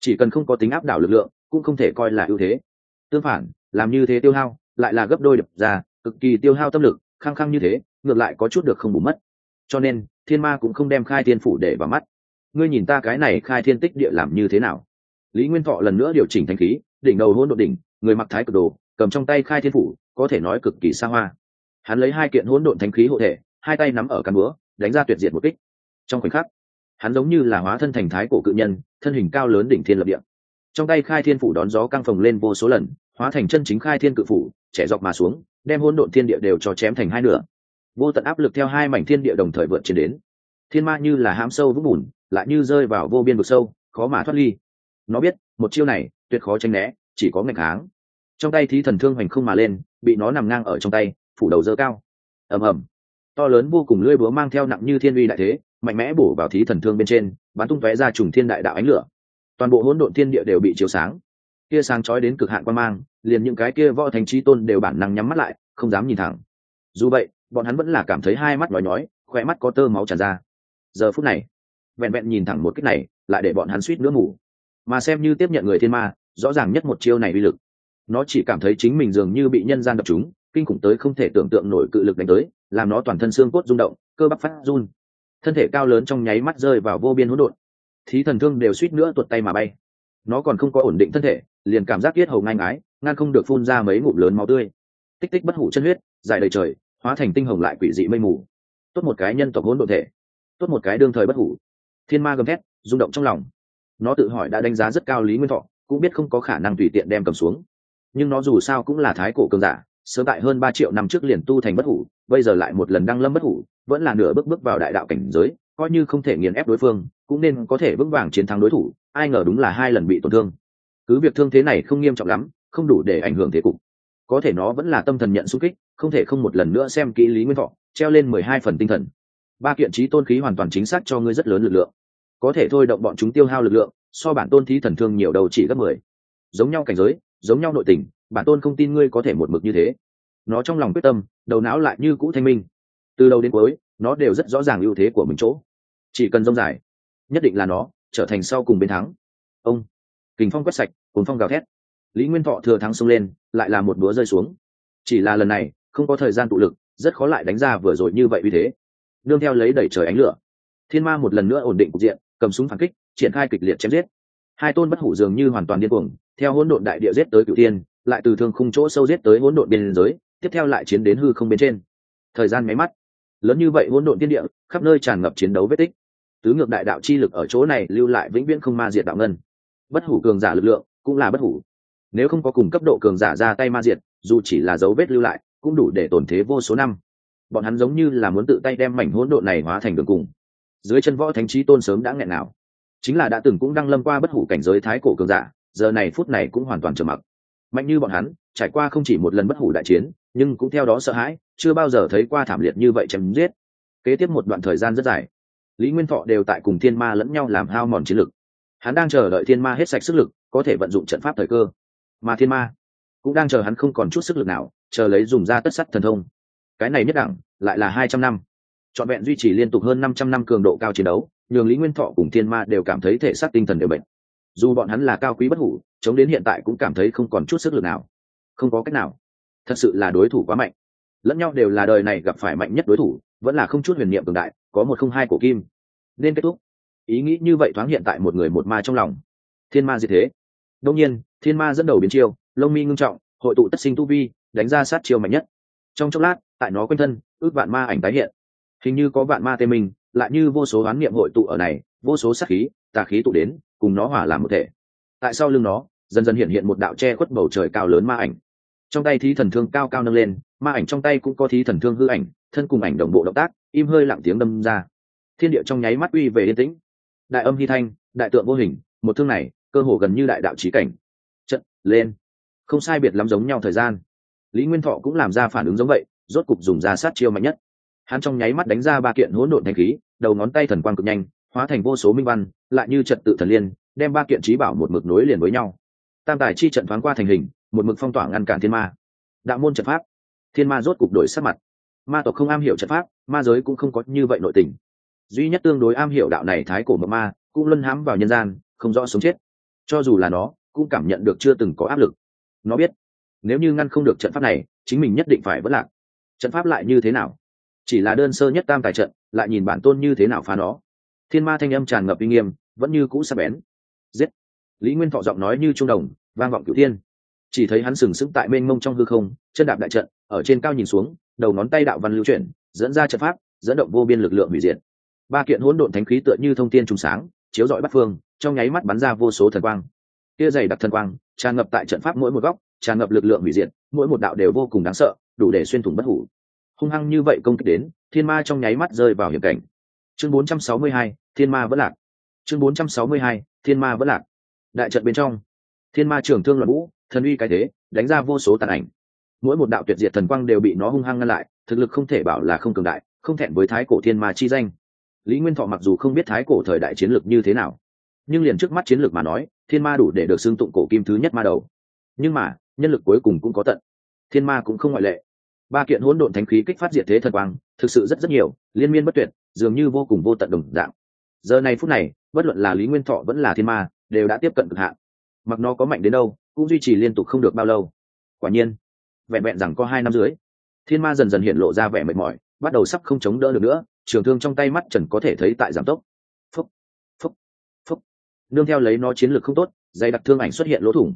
Speaker 1: Chỉ cần không có tính áp đảo lực lượng, cũng không thể coi là ưu thế. Tương phản, làm như thế tiêu hao, lại là gấp đôi đập ra, cực kỳ tiêu hao tâm lực, khăng khăng như thế, ngược lại có chút được không bù mất. Cho nên, thiên ma cũng không đem khai thiên phủ để vào mắt. Ngươi nhìn ta cái này khai thiên tích địa làm như thế nào? Lý nguyên thọ lần nữa điều chỉnh thanh khí, đỉnh đầu hôn đ ộ đỉnh, người mặc thái cực đồ, cầm trong tay khai thiên phủ, có thể nói cực kỳ xa hoa. Hắn lấy hai kiện hỗn độn thanh khí hộ thể, hai tay nắm ở căn búa đánh ra tuyệt diệt một kích. Trong khoảnh khắc, hắn giống như là hóa thân thành thái cổ cự nhân, thân hình cao lớn đỉnh thiên lập địa. Trong tay khai thiên phủ đón gió căng phồng lên vô số lần, hóa thành chân chính khai thiên cự phủ, trẻ dọc mà xuống, đem hỗn độn thiên địa đều cho chém thành hai nửa. Vô tận áp lực theo hai mảnh thiên địa đồng thời vượt trên đến. Thiên ma như là hãm sâu vũng bùn, lại như rơi vào vô biên vực sâu, khó mà thoát ly. Nó biết, một chiêu này, tuyệt khó tránh né, chỉ có ngạch kháng. Trong tay thí thần thương hoành không mà lên, bị nó nằm ngang ở trong tay, phủ đầu dơ cao. Ầm ầm to lớn vô cùng lưỡi búa mang theo nặng như thiên uy đại thế, mạnh mẽ bổ vào thí thần thương bên trên, bắn tung tóe ra trùng thiên đại đạo ánh lửa. Toàn bộ hỗn độn thiên địa đều bị chiếu sáng. Kia sáng chói đến cực hạn quan mang, liền những cái kia võ thành trí tôn đều bản năng nhắm mắt lại, không dám nhìn thẳng. Dù vậy, bọn hắn vẫn là cảm thấy hai mắt nhói nhói khỏe mắt có tơ máu tràn ra. Giờ phút này, vẹn vẹn nhìn thẳng một cách này, lại để bọn hắn suýt nữa ngủ. Mà xem như tiếp nhận người thiên ma, rõ ràng nhất một chiêu này uy lực. Nó chỉ cảm thấy chính mình dường như bị nhân gian đập chúng kinh khủng tới không thể tưởng tượng nổi cự lực đánh tới làm nó toàn thân xương cốt rung động, cơ bắp phát run. Thân thể cao lớn trong nháy mắt rơi vào vô biên hỗn độn. Thí thần thương đều suýt nữa tuột tay mà bay. Nó còn không có ổn định thân thể, liền cảm giác yết hầu ngang ái ngang không được phun ra mấy ngụm lớn máu tươi. Tích tích bất hủ chân huyết, dài đầy trời, hóa thành tinh hồng lại quỷ dị mây mù. Tốt một cái nhân tộc hỗn độn thể. Tốt một cái đương thời bất hủ. Thiên ma gầm thét, rung động trong lòng. Nó tự hỏi đã đánh giá rất cao lý nguyên thọ, cũng biết không có khả năng tùy tiện đem cầm xuống. Nhưng nó dù sao cũng là thái cổ cường giả sớm tại hơn ba triệu năm trước liền tu thành bất hủ, bây giờ lại một lần đăng lâm bất hủ, vẫn là nửa bước bước vào đại đạo cảnh giới, coi như không thể nghiền ép đối phương, cũng nên có thể vững vàng chiến thắng đối thủ, ai ngờ đúng là hai lần bị tổn thương. Cứ việc thương thế này không nghiêm trọng lắm, không đủ để ảnh hưởng thế cục. Có thể nó vẫn là tâm thần nhận xung kích, không thể không một lần nữa xem kỹ lý nguyên thọ, treo lên mười hai phần tinh thần. Ba kiện trí tôn khí hoàn toàn chính xác cho ngươi rất lớn lực lượng. Có thể thôi động bọn chúng tiêu hao lực lượng, so bản tôn thí thần thương nhiều đầu chỉ gấp mười. Giống nhau cảnh giới, giống nhau nội tình bản tôn không tin ngươi có thể một mực như thế. Nó trong lòng quyết tâm, đầu não lại như cũ thanh minh. Từ đầu đến cuối, nó đều rất rõ ràng ưu thế của mình chỗ. Chỉ cần rông dài, nhất định là nó trở thành sau cùng bên thắng. Ông, kình phong quét sạch cuốn phong gào thét. Lý nguyên thọ thừa thắng xông lên, lại là một búa rơi xuống. Chỉ là lần này, không có thời gian tụ lực, rất khó lại đánh ra vừa rồi như vậy vì thế. Đương theo lấy đẩy trời ánh lửa. Thiên ma một lần nữa ổn định cục diện, cầm súng phản kích, triển khai kịch liệt chém giết. Hai tôn bất hủ dường như hoàn toàn điên cuồng, theo hỗn độn đại địa giết tới cửu tiên lại từ thương khung chỗ sâu giết tới hỗn độn biên giới, tiếp theo lại chiến đến hư không bên trên. Thời gian máy mắt, lớn như vậy hỗn độn tiên địa, khắp nơi tràn ngập chiến đấu vết tích. Tứ ngược đại đạo chi lực ở chỗ này lưu lại vĩnh viễn không ma diệt đạo ngân. Bất hủ cường giả lực lượng cũng là bất hủ. Nếu không có cùng cấp độ cường giả ra tay ma diệt, dù chỉ là dấu vết lưu lại, cũng đủ để tổn thế vô số năm. Bọn hắn giống như là muốn tự tay đem mảnh hỗn độn này hóa thành đường cùng. Dưới chân võ thánh trí tôn sớm đã nghẹn nào. Chính là đã từng cũng đang lâm qua bất hủ cảnh giới thái cổ cường giả, giờ này phút này cũng hoàn toàn trầm mặc mạnh như bọn hắn, trải qua không chỉ một lần bất hủ đại chiến, nhưng cũng theo đó sợ hãi, chưa bao giờ thấy qua thảm liệt như vậy chém giết. Kế tiếp một đoạn thời gian rất dài, lý nguyên thọ đều tại cùng thiên ma lẫn nhau làm hao mòn chiến lực. Hắn đang chờ đợi thiên ma hết sạch sức lực, có thể vận dụng trận pháp thời cơ. Mà thiên ma cũng đang chờ hắn không còn chút sức lực nào, chờ lấy dùng ra tất sắt thần thông. Cái này nhất đẳng, lại là hai trăm năm. Trọn vẹn duy trì liên tục hơn năm trăm năm cường độ cao chiến đấu, nhường lý nguyên thọ cùng thiên ma đều cảm thấy thể xác tinh thần đều bệnh dù bọn hắn là cao quý bất hủ, chống đến hiện tại cũng cảm thấy không còn chút sức lực nào. Không có cách nào. Thật sự là đối thủ quá mạnh. Lẫn nhau đều là đời này gặp phải mạnh nhất đối thủ, vẫn là không chút huyền niệm cường đại, có một không hai cổ kim. Nên kết thúc. Ý nghĩ như vậy thoáng hiện tại một người một ma trong lòng. Thiên ma gì thế. Đông nhiên, thiên ma dẫn đầu biến chiêu, lông mi ngưng trọng, hội tụ tất sinh tu vi, đánh ra sát chiêu mạnh nhất. Trong chốc lát, tại nó quanh thân, ước vạn ma ảnh tái hiện. Hình như có vạn ma tê minh, lại như vô số oán niệm hội tụ ở này, vô số sát khí, tà khí tụ đến cùng nó hỏa làm một thể. Tại sau lưng nó, dần dần hiện hiện một đạo che khuất bầu trời cao lớn ma ảnh. Trong tay thí thần thương cao cao nâng lên, ma ảnh trong tay cũng có thí thần thương hư ảnh, thân cùng ảnh đồng bộ động tác, im hơi lặng tiếng đâm ra. Thiên địa trong nháy mắt uy về yên tĩnh. Đại âm hy thanh, đại tượng vô hình, một thương này, cơ hồ gần như đại đạo trí cảnh. Trận lên. Không sai biệt lắm giống nhau thời gian. Lý nguyên thọ cũng làm ra phản ứng giống vậy, rốt cục dùng ra sát chiêu mạnh nhất. Hắn trong nháy mắt đánh ra ba kiện hỗn độn thanh khí, đầu ngón tay thần quang cực nhanh hóa thành vô số minh văn, lại như trật tự thần liên, đem ba kiện trí bảo một mực nối liền với nhau. Tam tài chi trận thoáng qua thành hình, một mực phong tỏa ngăn cản thiên ma. Đạo môn trận pháp. Thiên ma rốt cục đổi sắc mặt. Ma tộc không am hiểu trận pháp, ma giới cũng không có như vậy nội tình. Duy nhất tương đối am hiểu đạo này thái cổ mộng ma, cũng luân hãm vào nhân gian, không rõ sống chết. Cho dù là nó, cũng cảm nhận được chưa từng có áp lực. Nó biết, nếu như ngăn không được trận pháp này, chính mình nhất định phải vất lạc. Trận pháp lại như thế nào? Chỉ là đơn sơ nhất tam tài trận, lại nhìn bản tôn như thế nào phá nó thiên ma thanh âm tràn ngập uy nghiêm vẫn như cũ sắp bén. Giết! Lý nguyên thọ giọng nói như trung đồng vang vọng cửu thiên. Chỉ thấy hắn sừng sững tại mênh mông trong hư không chân đạp đại trận ở trên cao nhìn xuống đầu ngón tay đạo văn lưu chuyển dẫn ra trận pháp dẫn động vô biên lực lượng hủy diệt. Ba kiện hỗn độn thánh khí tựa như thông tiên trùng sáng chiếu rọi bắt phương trong nháy mắt bắn ra vô số thần quang. Kia dày đặc thần quang tràn ngập tại trận pháp mỗi một góc tràn ngập lực lượng hủy diệt mỗi một đạo đều vô cùng đáng sợ đủ để xuyên thủng bất hủ. Hung hăng như vậy công kích đến thiên ma trong nháy mắt rơi vào hiểm cảnh. Chương 462, thiên ma vẫn lạc. Chương 462, thiên ma vẫn lạc. Đại trận bên trong thiên ma trưởng thương loạn vũ thần uy cái thế đánh ra vô số tàn ảnh. Mỗi một đạo tuyệt diệt thần quang đều bị nó hung hăng ngăn lại thực lực không thể bảo là không cường đại không thẹn với thái cổ thiên ma chi danh. Lý nguyên thọ mặc dù không biết thái cổ thời đại chiến lược như thế nào nhưng liền trước mắt chiến lược mà nói thiên ma đủ để được xưng tụng cổ kim thứ nhất ma đầu. Nhưng mà nhân lực cuối cùng cũng có tận. Thiên ma cũng không ngoại lệ. Ba kiện hỗn độn thánh khí kích phát diệt thế thần quang thực sự rất rất nhiều liên miên bất tuyệt dường như vô cùng vô tận đồng dạng giờ này phút này, bất luận là lý nguyên thọ vẫn là thiên ma, đều đã tiếp cận cực hạn. Mặc nó có mạnh đến đâu, cũng duy trì liên tục không được bao lâu. Quả nhiên, vẹn vẹn rằng có hai năm dưới thiên ma dần dần hiện lộ ra vẻ mệt mỏi, bắt đầu sắp không chống đỡ được nữa, trường thương trong tay mắt trần có thể thấy tại giảm tốc. Phúc phúc phúc. Nương theo lấy nó chiến lược không tốt, dày đặc thương ảnh xuất hiện lỗ thủng.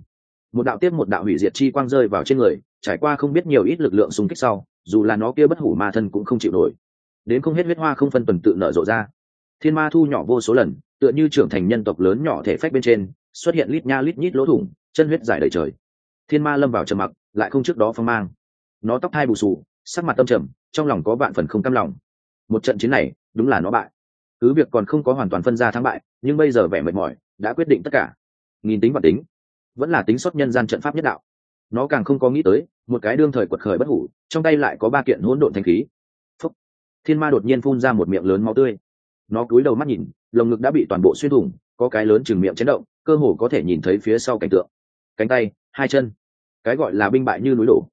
Speaker 1: Một đạo tiếp một đạo hủy diệt chi quang rơi vào trên người, trải qua không biết nhiều ít lực lượng xung kích sau, dù là nó kia bất hủ ma thân cũng không chịu nổi. Đến không hết huyết hoa không phân tuần tự nở rộ ra thiên ma thu nhỏ vô số lần, tựa như trưởng thành nhân tộc lớn nhỏ thể phách bên trên, xuất hiện lít nha lít nhít lỗ thủng, chân huyết dài đầy trời. Thiên ma lâm vào trầm mặc, lại không trước đó phong mang. Nó tóc hai bù xù, sắc mặt tâm trầm, trong lòng có vạn phần không cam lòng. Một trận chiến này, đúng là nó bại. Cứ việc còn không có hoàn toàn phân ra thắng bại, nhưng bây giờ vẻ mệt mỏi, đã quyết định tất cả. Nghìn tính và tính, vẫn là tính xuất nhân gian trận pháp nhất đạo. Nó càng không có nghĩ tới, một cái đương thời quật khởi bất hủ, trong tay lại có ba kiện hỗn độn thanh khí. Phúc. thiên ma đột nhiên phun ra một miệng lớn máu tươi nó cúi đầu mắt nhìn, lồng ngực đã bị toàn bộ xuyên thủng, có cái lớn chừng miệng chấn động, cơ hồ có thể nhìn thấy phía sau cảnh tượng. Cánh tay, hai chân. Cái gọi là binh bại như núi đổ.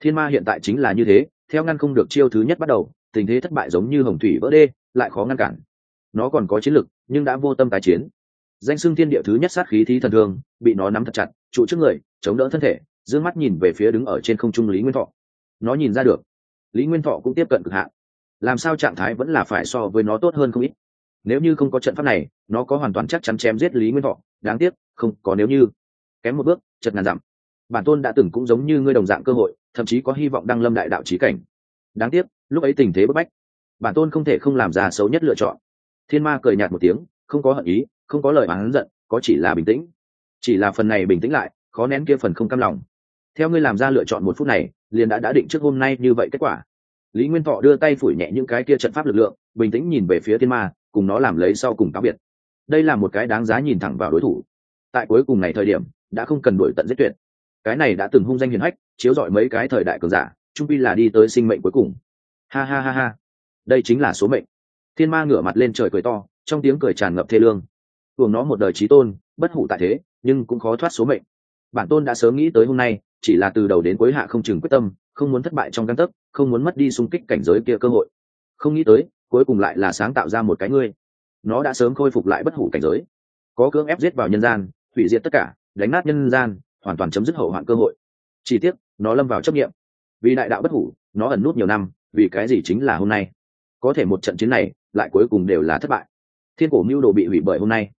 Speaker 1: Thiên ma hiện tại chính là như thế, theo ngăn không được chiêu thứ nhất bắt đầu, tình thế thất bại giống như hồng thủy vỡ đê, lại khó ngăn cản. Nó còn có chiến lực, nhưng đã vô tâm tái chiến. Danh xưng thiên địa thứ nhất sát khí thí thần thương, bị nó nắm thật chặt, trụ trước người, chống đỡ thân thể d mắt nhìn về phía đứng ở trên không trung lý nguyên thọ. Nó nhìn ra được. Lý nguyên thọ cũng tiếp cận cực hạn. Làm sao trạng thái vẫn là phải so với nó tốt hơn không ít nếu như không có trận pháp này, nó có hoàn toàn chắc chắn chém giết lý nguyên thọ. Đáng tiếc, không, có nếu như. Kém một bước, chật ngàn dặm. Bản tôn đã từng cũng giống như ngươi đồng dạng cơ hội, thậm chí có hy vọng đăng lâm đại đạo trí cảnh. Đáng tiếc, lúc ấy tình thế bất bách. Bản tôn không thể không làm ra xấu nhất lựa chọn. Thiên ma cười nhạt một tiếng, không có hận ý, không có lời oán giận, có chỉ là bình tĩnh. Chỉ là phần này bình tĩnh lại, khó nén kia phần không cam lòng. Theo ngươi làm ra lựa chọn một phút này, liền đã đã định trước hôm nay như vậy kết quả. Lý nguyên thọ đưa tay phủi nhẹ những cái kia trận pháp lực lượng, bình tĩnh nhìn về phía thiên ma cùng nó làm lấy sau cùng cáo biệt. Đây là một cái đáng giá nhìn thẳng vào đối thủ. Tại cuối cùng này thời điểm, đã không cần đuổi tận giết tuyệt. Cái này đã từng hung danh hiền hách, chiếu rọi mấy cái thời đại cường giả, trung pi là đi tới sinh mệnh cuối cùng. Ha ha ha ha. Đây chính là số mệnh. Thiên ma ngửa mặt lên trời cười to, trong tiếng cười tràn ngập thê lương. Tuồng nó một đời trí tôn, bất hủ tại thế, nhưng cũng khó thoát số mệnh. Bản tôn đã sớm nghĩ tới hôm nay, chỉ là từ đầu đến cuối hạ không chừng quyết tâm, không muốn thất bại trong căn tấc, không muốn mất đi xung kích cảnh giới kia cơ hội. Không nghĩ tới cuối cùng lại là sáng tạo ra một cái ngươi. Nó đã sớm khôi phục lại bất hủ cảnh giới. Có cưỡng ép giết vào nhân gian, hủy diệt tất cả, đánh nát nhân gian, hoàn toàn chấm dứt hậu hoạn cơ hội. Chỉ tiếc, nó lâm vào chấp nghiệm vì đại đạo bất hủ, nó ẩn nút nhiều năm, vì cái gì chính là hôm nay? Có thể một trận chiến này, lại cuối cùng đều là thất bại. Thiên cổ mưu đồ bị hủy bởi hôm nay.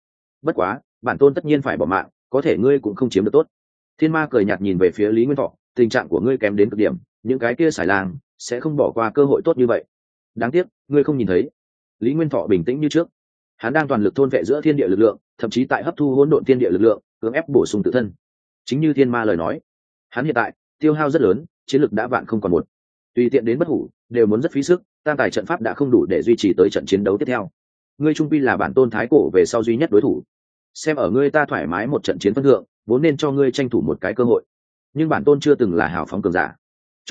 Speaker 1: Bất quá, bản tôn tất nhiên phải bỏ mạng, có thể ngươi cũng không chiếm được tốt. Thiên ma cười nhạt nhìn về phía lý nguyên thọ, tình trạng của ngươi kém đến cực điểm, những cái kia xài làng sẽ không bỏ qua cơ hội tốt như vậy đáng tiếc, ngươi không nhìn thấy. Lý nguyên thọ bình tĩnh như trước. Hắn đang toàn lực thôn vệ giữa thiên địa lực lượng, thậm chí tại hấp thu hỗn độn thiên địa lực lượng, cưỡng ép bổ sung tự thân. Chính như thiên ma lời nói, hắn hiện tại, tiêu hao rất lớn, chiến lực đã vạn không còn một. Tùy tiện đến bất hủ, đều muốn rất phí sức, tam tài trận pháp đã không đủ để duy trì tới trận chiến đấu tiếp theo. Ngươi trung pi là bản tôn thái cổ về sau duy nhất đối thủ. Xem ở ngươi ta thoải mái một trận chiến phân thượng, vốn nên cho ngươi tranh thủ một cái cơ hội. Nhưng bản tôn chưa từng là hào phóng cường giả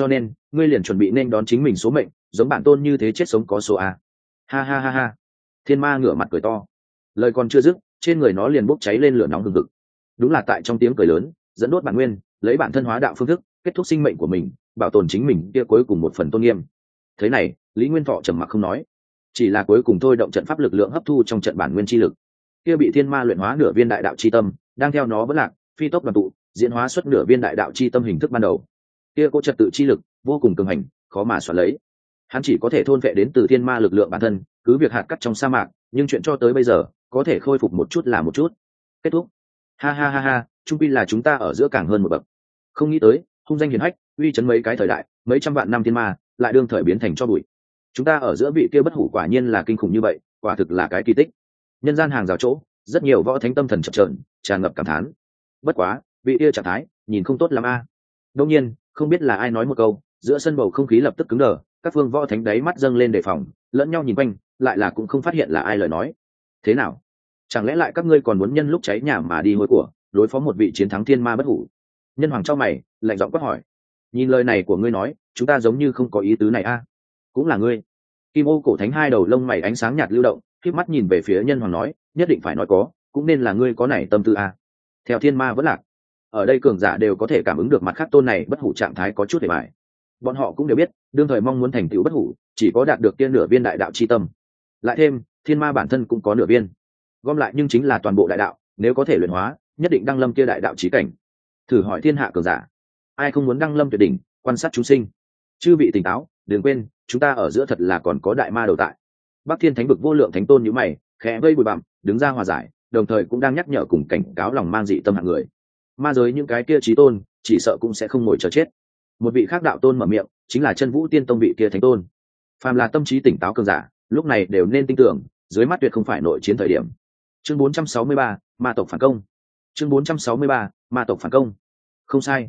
Speaker 1: cho nên, ngươi liền chuẩn bị nên đón chính mình số mệnh, giống bản tôn như thế chết sống có số a. Ha ha ha ha. Thiên ma ngửa mặt cười to. Lời còn chưa dứt, trên người nó liền bốc cháy lên lửa nóng hừng hực. Đúng là tại trong tiếng cười lớn, dẫn đốt bản nguyên, lấy bản thân hóa đạo phương thức, kết thúc sinh mệnh của mình, bảo tồn chính mình kia cuối cùng một phần tôn nghiêm. Thế này, lý nguyên thọ trầm mặc không nói. Chỉ là cuối cùng thôi động trận pháp lực lượng hấp thu trong trận bản nguyên chi lực. Kia bị thiên ma luyện hóa nửa viên đại đạo chi tâm, đang theo nó vẫn lạc, phi tốc đoàn tụ, diễn hóa xuất nửa viên đại đạo chi tâm hình thức ban đầu kia cô trật tự chi lực, vô cùng cường hành, khó mà soạn lấy. Hắn chỉ có thể thôn vệ đến từ thiên ma lực lượng bản thân, cứ việc hạt cắt trong sa mạc, nhưng chuyện cho tới bây giờ, có thể khôi phục một chút là một chút. Kết thúc. Ha ha ha ha trung pi là chúng ta ở giữa càng hơn một bậc. Không nghĩ tới, hung danh hiền hách, uy chấn mấy cái thời đại, mấy trăm vạn năm thiên ma, lại đương thời biến thành cho bụi. Chúng ta ở giữa vị kia bất hủ quả nhiên là kinh khủng như vậy, quả thực là cái kỳ tích. Nhân gian hàng rào chỗ, rất nhiều võ thánh tâm thần chập trợn tràn ngập cảm thán. Bất quá, vị kia trạng thái, nhìn không tốt l a. Đông nhiên không biết là ai nói một câu, giữa sân bầu không khí lập tức cứng đờ, các phương võ thánh đáy mắt dâng lên đề phòng, lẫn nhau nhìn quanh, lại là cũng không phát hiện là ai lời nói. Thế nào? Chẳng lẽ lại các ngươi còn muốn nhân lúc cháy nhà mà đi hối của, đối phó một vị chiến thắng thiên ma bất hủ? Nhân hoàng cho mày, lạnh giọng quát hỏi. Nhìn lời này của ngươi nói, chúng ta giống như không có ý tứ này a. Cũng là ngươi. Kim ô cổ thánh hai đầu lông mày ánh sáng nhạt lưu động khi mắt nhìn về phía nhân hoàng nói, nhất định phải nói có, cũng nên là ngươi có này tâm tư a. Theo thiên ma vẫn lạc ở đây cường giả đều có thể cảm ứng được mặt khác tôn này bất hủ trạng thái có chút để bài bọn họ cũng đều biết, đương thời mong muốn thành tựu bất hủ, chỉ có đạt được tiên nửa viên đại đạo c h i tâm. Lại thêm, thiên ma bản thân cũng có nửa viên. Gom lại nhưng chính là toàn bộ đại đạo, nếu có thể luyện hóa, nhất định đăng lâm kia đại đạo trí cảnh. Thử hỏi thiên hạ cường giả, ai không muốn đăng lâm tuyệt đỉnh, quan sát chúng sinh? Chư vị tỉnh táo, đừng quên, chúng ta ở giữa thật là còn có đại ma đầu tại. Bắc thiên thánh vực vô lượng thánh tôn nhữ mày, khẽ vây bụi bặm, đứng ra hòa giải, đồng thời cũng đang nhắc nhở cùng cảnh cáo lòng mang dị tâm hạng người ma giới những cái kia trí tôn chỉ sợ cũng sẽ không ngồi chờ chết. Một vị khác đạo tôn mở miệng chính là chân vũ tiên tông vị kia thánh tôn. Phàm là tâm trí tỉnh táo cường giả lúc này đều nên tin tưởng dưới mắt tuyệt không phải nội chiến thời điểm. Chương 463, ma tộc phản công. Chương 463, ma tộc phản công. Không sai.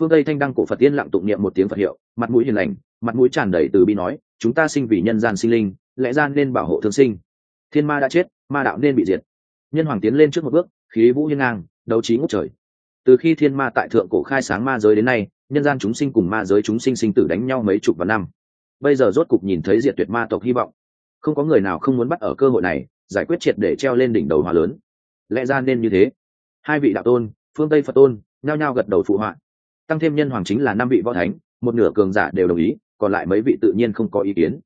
Speaker 1: Phương tây thanh đăng cổ phật tiên lặng tụng niệm một tiếng phật hiệu mặt mũi hiền lành mặt mũi tràn đầy từ bi nói chúng ta sinh vì nhân gian sinh linh lẽ gian nên bảo hộ thương sinh. Thiên ma đã chết ma đạo nên bị diệt. Nhân hoàng tiến lên trước một bước khí vũ hiên ngang đấu trí ngốc trời từ khi thiên ma tại thượng cổ khai sáng ma giới đến nay, nhân gian chúng sinh cùng ma giới chúng sinh sinh tử đánh nhau mấy chục vạn năm. Bây giờ rốt cục nhìn thấy diệt tuyệt ma tộc hy vọng. Không có người nào không muốn bắt ở cơ hội này, giải quyết triệt để treo lên đỉnh đầu hòa lớn. Lẽ ra nên như thế. Hai vị đạo tôn, phương tây phật tôn, nhao nhao gật đầu phụ họa. Tăng thêm nhân hoàng chính là năm vị võ thánh, một nửa cường giả đều đồng ý, còn lại mấy vị tự nhiên không có ý kiến.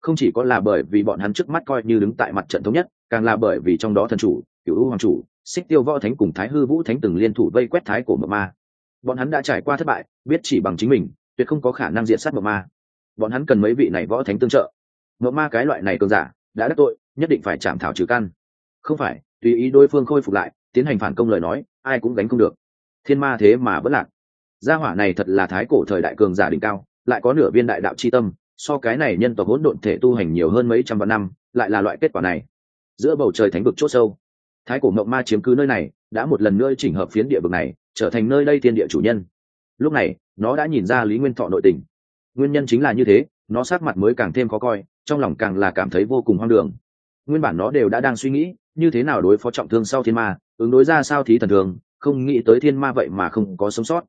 Speaker 1: Không chỉ có là bởi vì bọn hắn trước mắt coi như đứng tại mặt trận thống nhất, càng là bởi vì trong đó thần chủ cựu hoàng chủ xích tiêu võ thánh cùng thái hư vũ thánh từng liên thủ vây quét thái cổ mộng ma. Bọn hắn đã trải qua thất bại, biết chỉ bằng chính mình, tuyệt không có khả năng diện sát mộng ma. Bọn hắn cần mấy vị này võ thánh tương trợ. Mộng ma cái loại này cường giả, đã đắc tội, nhất định phải chạm thảo trừ căn. Không phải, tùy ý đối phương khôi phục lại, tiến hành phản công lời nói, ai cũng gánh không được. Thiên ma thế mà vẫn lạc. Gia hỏa này thật là thái cổ thời đại cường giả đỉnh cao, lại có nửa viên đại đạo c h i tâm, so cái này nhân tộc hỗn độn thể tu hành nhiều hơn mấy trăm vạn năm, lại là loại kết quả này. Giữa bầu trời thánh vực c h ỗ sâu thái cổ mộng ma chiếm cứ nơi này đã một lần nữa chỉnh hợp phiến địa vực này trở thành nơi đây thiên địa chủ nhân. Lúc này nó đã nhìn ra lý nguyên thọ nội tình. Nguyên nhân chính là như thế nó sát mặt mới càng thêm khó coi trong lòng càng là cảm thấy vô cùng hoang đường. Nguyên bản nó đều đã đang suy nghĩ như thế nào đối phó trọng thương sau thiên ma ứng đối ra sao thí thần thường không nghĩ tới thiên ma vậy mà không có sống sót.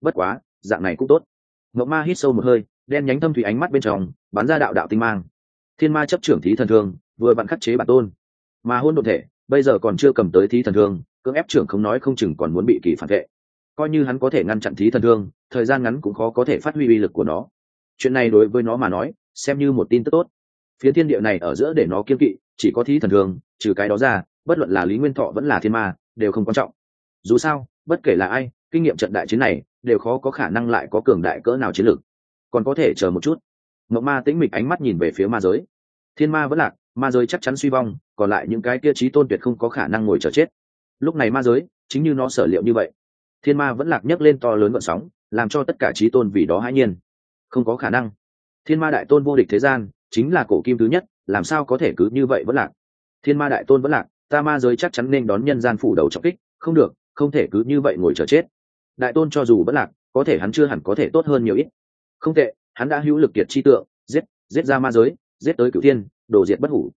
Speaker 1: Bất quá dạng này cũng tốt. Ngọc ma hít sâu một hơi đen nhánh thâm thủy ánh mắt bên trong bắn ra đạo đạo tinh mang. Thiên ma chấp trưởng thí thần thường, vừa bạn khắc chế bản tôn. Mà hôn đột thể bây giờ còn chưa cầm tới thí thần thương, cưỡng ép trưởng không nói không chừng còn muốn bị kỳ phản vệ. Coi như hắn có thể ngăn chặn thí thần thương, thời gian ngắn cũng khó có thể phát huy uy lực của nó. Chuyện này đối với nó mà nói, xem như một tin tức tốt. Phía thiên địa này ở giữa để nó kiên kỵ, chỉ có thí thần thương, trừ cái đó ra, bất luận là lý nguyên thọ vẫn là thiên ma, đều không quan trọng. Dù sao, bất kể là ai, kinh nghiệm trận đại chiến này, đều khó có khả năng lại có cường đại cỡ nào chiến lược. Còn có thể chờ một chút. Mộng ma tĩnh mịch ánh mắt nhìn về phía ma giới. Thiên ma vẫn lạc ma giới chắc chắn suy vong, còn lại những cái kia trí tôn tuyệt không có khả năng ngồi chờ chết. Lúc này ma giới, chính như nó sở liệu như vậy. Thiên ma vẫn lạc nhấc lên to lớn vận sóng, làm cho tất cả trí tôn vì đó hãi nhiên. Không có khả năng. Thiên ma đại tôn vô địch thế gian, chính là cổ kim thứ nhất, làm sao có thể cứ như vậy vẫn lạc? Thiên ma đại tôn vẫn lạc, ta ma giới chắc chắn nên đón nhân gian phủ đầu trọng kích, không được, không thể cứ như vậy ngồi chờ chết. Đại tôn cho dù vẫn lạc, có thể hắn chưa hẳn có thể tốt hơn nhiều ít. Không tệ, hắn đã hữu lực kiệt chi tượng, giết giết ra ma giới, giết tới cửu thiên đồ diệt bất hủ.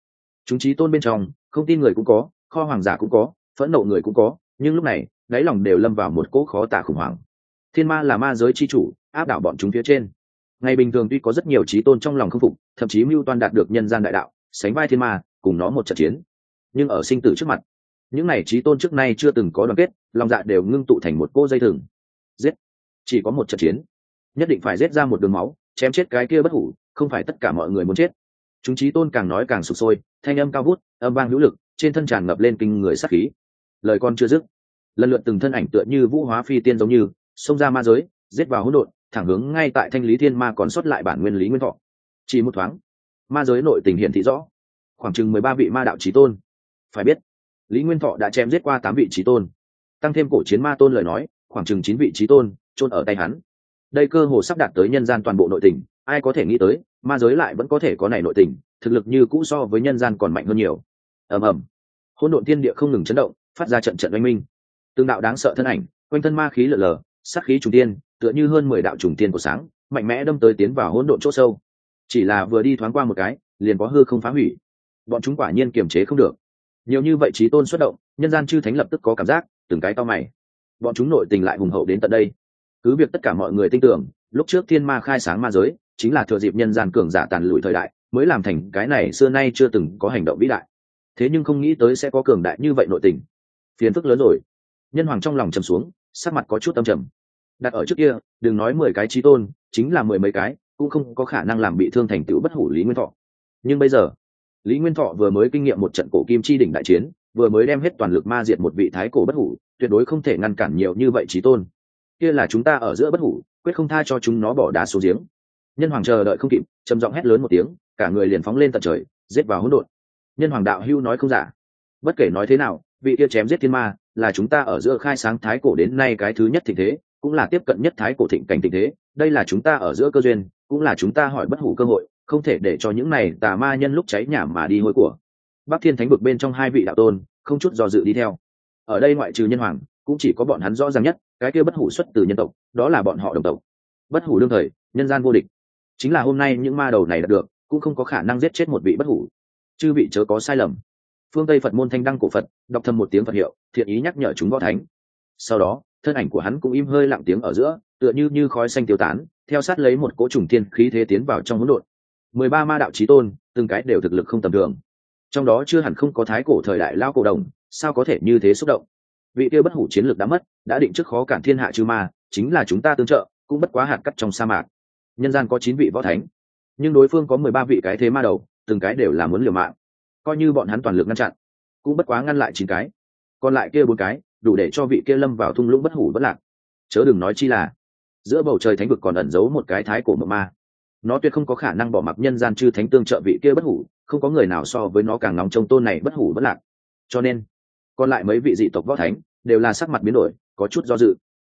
Speaker 1: Chúng trí tôn bên trong, không tin người cũng có, kho hoàng giả cũng có, phẫn nộ người cũng có, nhưng lúc này, đáy lòng đều lâm vào một cỗ khó tả khủng hoảng. Thiên ma là ma giới chi chủ, áp đảo bọn chúng phía trên. Ngày bình thường tuy có rất nhiều trí tôn trong lòng không phục, thậm chí mưu toan đạt được nhân gian đại đạo, sánh vai thiên ma, cùng nó một trận chiến. Nhưng ở sinh tử trước mặt, những này trí tôn trước nay chưa từng có đoàn kết, lòng dạ đều ngưng tụ thành một cô dây thừng. Giết! Chỉ có một trận chiến. Nhất định phải giết ra một đường máu, chém chết cái kia bất hủ, không phải tất cả mọi người muốn chết chúng trí tôn càng nói càng sụp sôi, thanh âm cao vút, âm vang hữu lực, trên thân tràn ngập lên kinh người sắc khí. Lời con chưa dứt, lần lượt từng thân ảnh tựa như vũ hóa phi tiên giống như, xông ra ma giới, giết vào hỗn độn, thẳng hướng ngay tại thanh lý thiên ma còn sót lại bản nguyên lý nguyên thọ. Chỉ một thoáng, ma giới nội tình hiện thị rõ. Khoảng chừng mười ba vị ma đạo trí tôn. Phải biết, lý nguyên thọ đã chém giết qua tám vị trí tôn. Tăng thêm cổ chiến ma tôn lời nói, khoảng chừng chín vị trí tôn, chôn ở tay hắn đây cơ hồ sắp đạt tới nhân gian toàn bộ nội tình, ai có thể nghĩ tới, ma giới lại vẫn có thể có này nội tình, thực lực như cũ so với nhân gian còn mạnh hơn nhiều. Ầm ầm. Hỗn độn thiên địa không ngừng chấn động, phát ra trận trận oanh minh. Tương đạo đáng sợ thân ảnh, quanh thân ma khí lở lờ, sát khí trùng tiên tựa như hơn mười đạo trùng tiên của sáng, mạnh mẽ đâm tới tiến vào hỗn độn chỗ sâu. Chỉ là vừa đi thoáng qua một cái, liền có hư không phá hủy. Bọn chúng quả nhiên kiềm chế không được. Nhiều như vậy trí tôn xuất động, nhân gian chư thánh lập tức có cảm giác, từng cái to mày. Bọn chúng nội tình lại hùng hậu đến tận đây cứ việc tất cả mọi người tin tưởng, lúc trước thiên ma khai sáng ma giới, chính là thừa dịp nhân gian cường giả tàn lụi thời đại, mới làm thành cái này xưa nay chưa từng có hành động vĩ đại. Thế nhưng không nghĩ tới sẽ có cường đại như vậy nội tình. Phiền phức lớn rồi. Nhân hoàng trong lòng trầm xuống, sắc mặt có chút âm trầm. Đặt ở trước kia, đừng nói mười cái trí tôn, chính là mười mấy cái, cũng không có khả năng làm bị thương thành tựu bất hủ lý nguyên thọ. Nhưng bây giờ, lý nguyên thọ vừa mới kinh nghiệm một trận cổ kim chi đỉnh đại chiến, vừa mới đem hết toàn lực ma diệt một vị thái cổ bất hủ, tuyệt đối không thể ngăn cản nhiều như vậy trí tôn kia là chúng ta ở giữa bất hủ, quyết không tha cho chúng nó bỏ đá xuống giếng. Nhân hoàng chờ đợi không kịp, trầm giọng hét lớn một tiếng, cả người liền phóng lên tận trời, giết vào hỗn độn. Nhân hoàng đạo hưu nói không giả. Bất kể nói thế nào, vị kia chém giết thiên ma, là chúng ta ở giữa khai sáng thái cổ đến nay cái thứ nhất thịnh thế, cũng là tiếp cận nhất thái cổ thịnh cảnh tình thế. Đây là chúng ta ở giữa cơ duyên, cũng là chúng ta hỏi bất hủ cơ hội, không thể để cho những này tà ma nhân lúc cháy nhà mà đi hối của. Bắc thiên thánh vực bên trong hai vị đạo tôn, không chút do dự đi theo. Ở đây ngoại trừ nhân hoàng, cũng chỉ có bọn hắn rõ ràng nhất cái kia bất hủ xuất từ nhân tộc, đó là bọn họ đồng tộc. Bất hủ đương thời, nhân gian vô địch. Chính là hôm nay những ma đầu này đạt được, cũng không có khả năng giết chết một vị bất hủ. Chư vị chớ có sai lầm. Phương tây phật môn thanh đăng cổ phật, đọc thầm một tiếng phật hiệu, thiện ý nhắc nhở chúng võ thánh. Sau đó, thân ảnh của hắn cũng im hơi lặng tiếng ở giữa, tựa như như khói xanh tiêu tán, theo sát lấy một cỗ trùng tiên khí thế tiến vào trong hỗn độn. Mười ba ma đạo trí tôn, từng cái đều thực lực không tầm thường. Trong đó chưa hẳn không có thái cổ thời đại lao cổ đồng, sao có thể như thế xúc động? Vị kia bất hủ chiến lược đã mất, đã định trước khó cản thiên hạ chư ma, chính là chúng ta tương trợ, cũng bất quá hạt cắt trong sa mạc. Nhân gian có chín vị võ thánh, nhưng đối phương có mười ba vị cái thế ma đầu, từng cái đều là muốn liều mạng. Coi như bọn hắn toàn lực ngăn chặn, cũng bất quá ngăn lại chín cái. Còn lại kia bốn cái, đủ để cho vị kia lâm vào thung lũng bất hủ bất lạc. Chớ đừng nói chi là, giữa bầu trời thánh vực còn ẩn giấu một cái thái cổ mộng ma. Nó tuyệt không có khả năng bỏ mặc nhân gian chư thánh tương trợ vị kia bất hủ, không có người nào so với nó càng nóng trong tôn này bất hủ bất lạc. Cho nên còn lại mấy vị dị tộc võ thánh đều là sắc mặt biến đổi có chút do dự.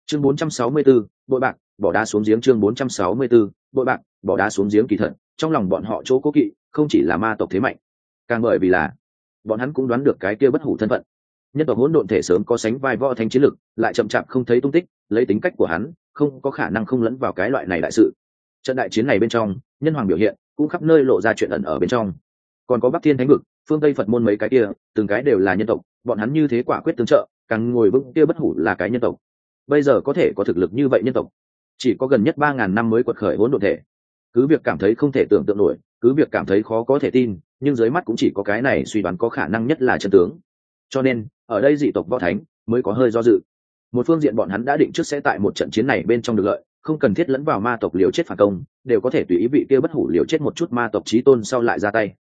Speaker 1: Chương 464, bội bạc bỏ đá xuống giếng chương 464, bội bạc bỏ đá xuống giếng kỳ thật trong lòng bọn họ chỗ cố kỵ không chỉ là ma tộc thế mạnh càng bởi vì là bọn hắn cũng đoán được cái kia bất hủ thân phận. Nhân tộc hỗn độn thể sớm có sánh vai võ thánh chiến lực lại chậm chạp không thấy tung tích lấy tính cách của hắn không có khả năng không lẫn vào cái loại này đại sự. Trận đại chiến này bên trong nhân hoàng biểu hiện cũng khắp nơi lộ ra chuyện ẩn ở bên trong. Còn có bắc thiên thánh vực phương tây phật môn mấy cái kia, từng cái đều là nhân tộc, bọn hắn như thế quả quyết tương trợ, càng ngồi vững kia bất hủ là cái nhân tộc. Bây giờ có thể có thực lực như vậy nhân tộc, chỉ có gần nhất ba ngàn năm mới quật khởi hỗn độn thể. Cứ việc cảm thấy không thể tưởng tượng nổi, cứ việc cảm thấy khó có thể tin, nhưng dưới mắt cũng chỉ có cái này suy đoán có khả năng nhất là chân tướng. Cho nên, ở đây dị tộc võ thánh mới có hơi do dự. Một phương diện bọn hắn đã định trước sẽ tại một trận chiến này bên trong được lợi, không cần thiết lẫn vào ma tộc liều chết phản công, đều có thể tùy ý vị kia bất hủ liều chết một chút ma tộc trí tôn sau lại ra tay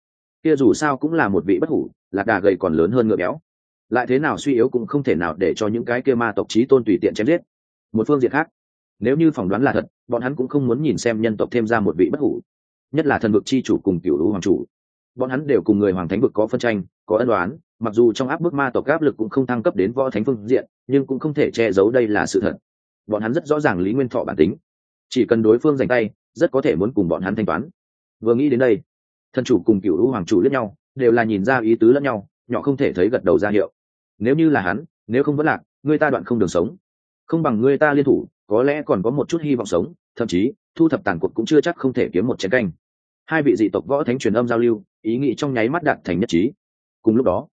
Speaker 1: kia dù sao cũng là một vị bất hủ, lạc đà gầy còn lớn hơn ngựa béo. Lại thế nào suy yếu cũng không thể nào để cho những cái kia ma tộc trí tôn tùy tiện chém giết. Một phương diện khác, nếu như phỏng đoán là thật, bọn hắn cũng không muốn nhìn xem nhân tộc thêm ra một vị bất hủ. Nhất là thần vực chi chủ cùng cựu lũ hoàng chủ. Bọn hắn đều cùng người hoàng thánh vực có phân tranh, có ân đoán mặc dù trong áp bức ma tộc áp lực cũng không thăng cấp đến võ thánh phương diện, nhưng cũng không thể che giấu đây là sự thật. Bọn hắn rất rõ ràng lý nguyên thọ bản tính. Chỉ cần đối phương giành tay, rất có thể muốn cùng bọn hắn thanh toán. Vừa nghĩ đến đây Thần chủ cùng cựu lũ hoàng chủ lẫn nhau, đều là nhìn ra ý tứ lẫn nhau, nhỏ không thể thấy gật đầu ra hiệu. Nếu như là hắn, nếu không vẫn lạc, người ta đoạn không đường sống. Không bằng người ta liên thủ, có lẽ còn có một chút hy vọng sống, thậm chí, thu thập tàn cuộc cũng chưa chắc không thể kiếm một chén canh. Hai vị dị tộc võ thánh truyền âm giao lưu, ý nghĩ trong nháy mắt đạt thành nhất trí. Cùng lúc đó,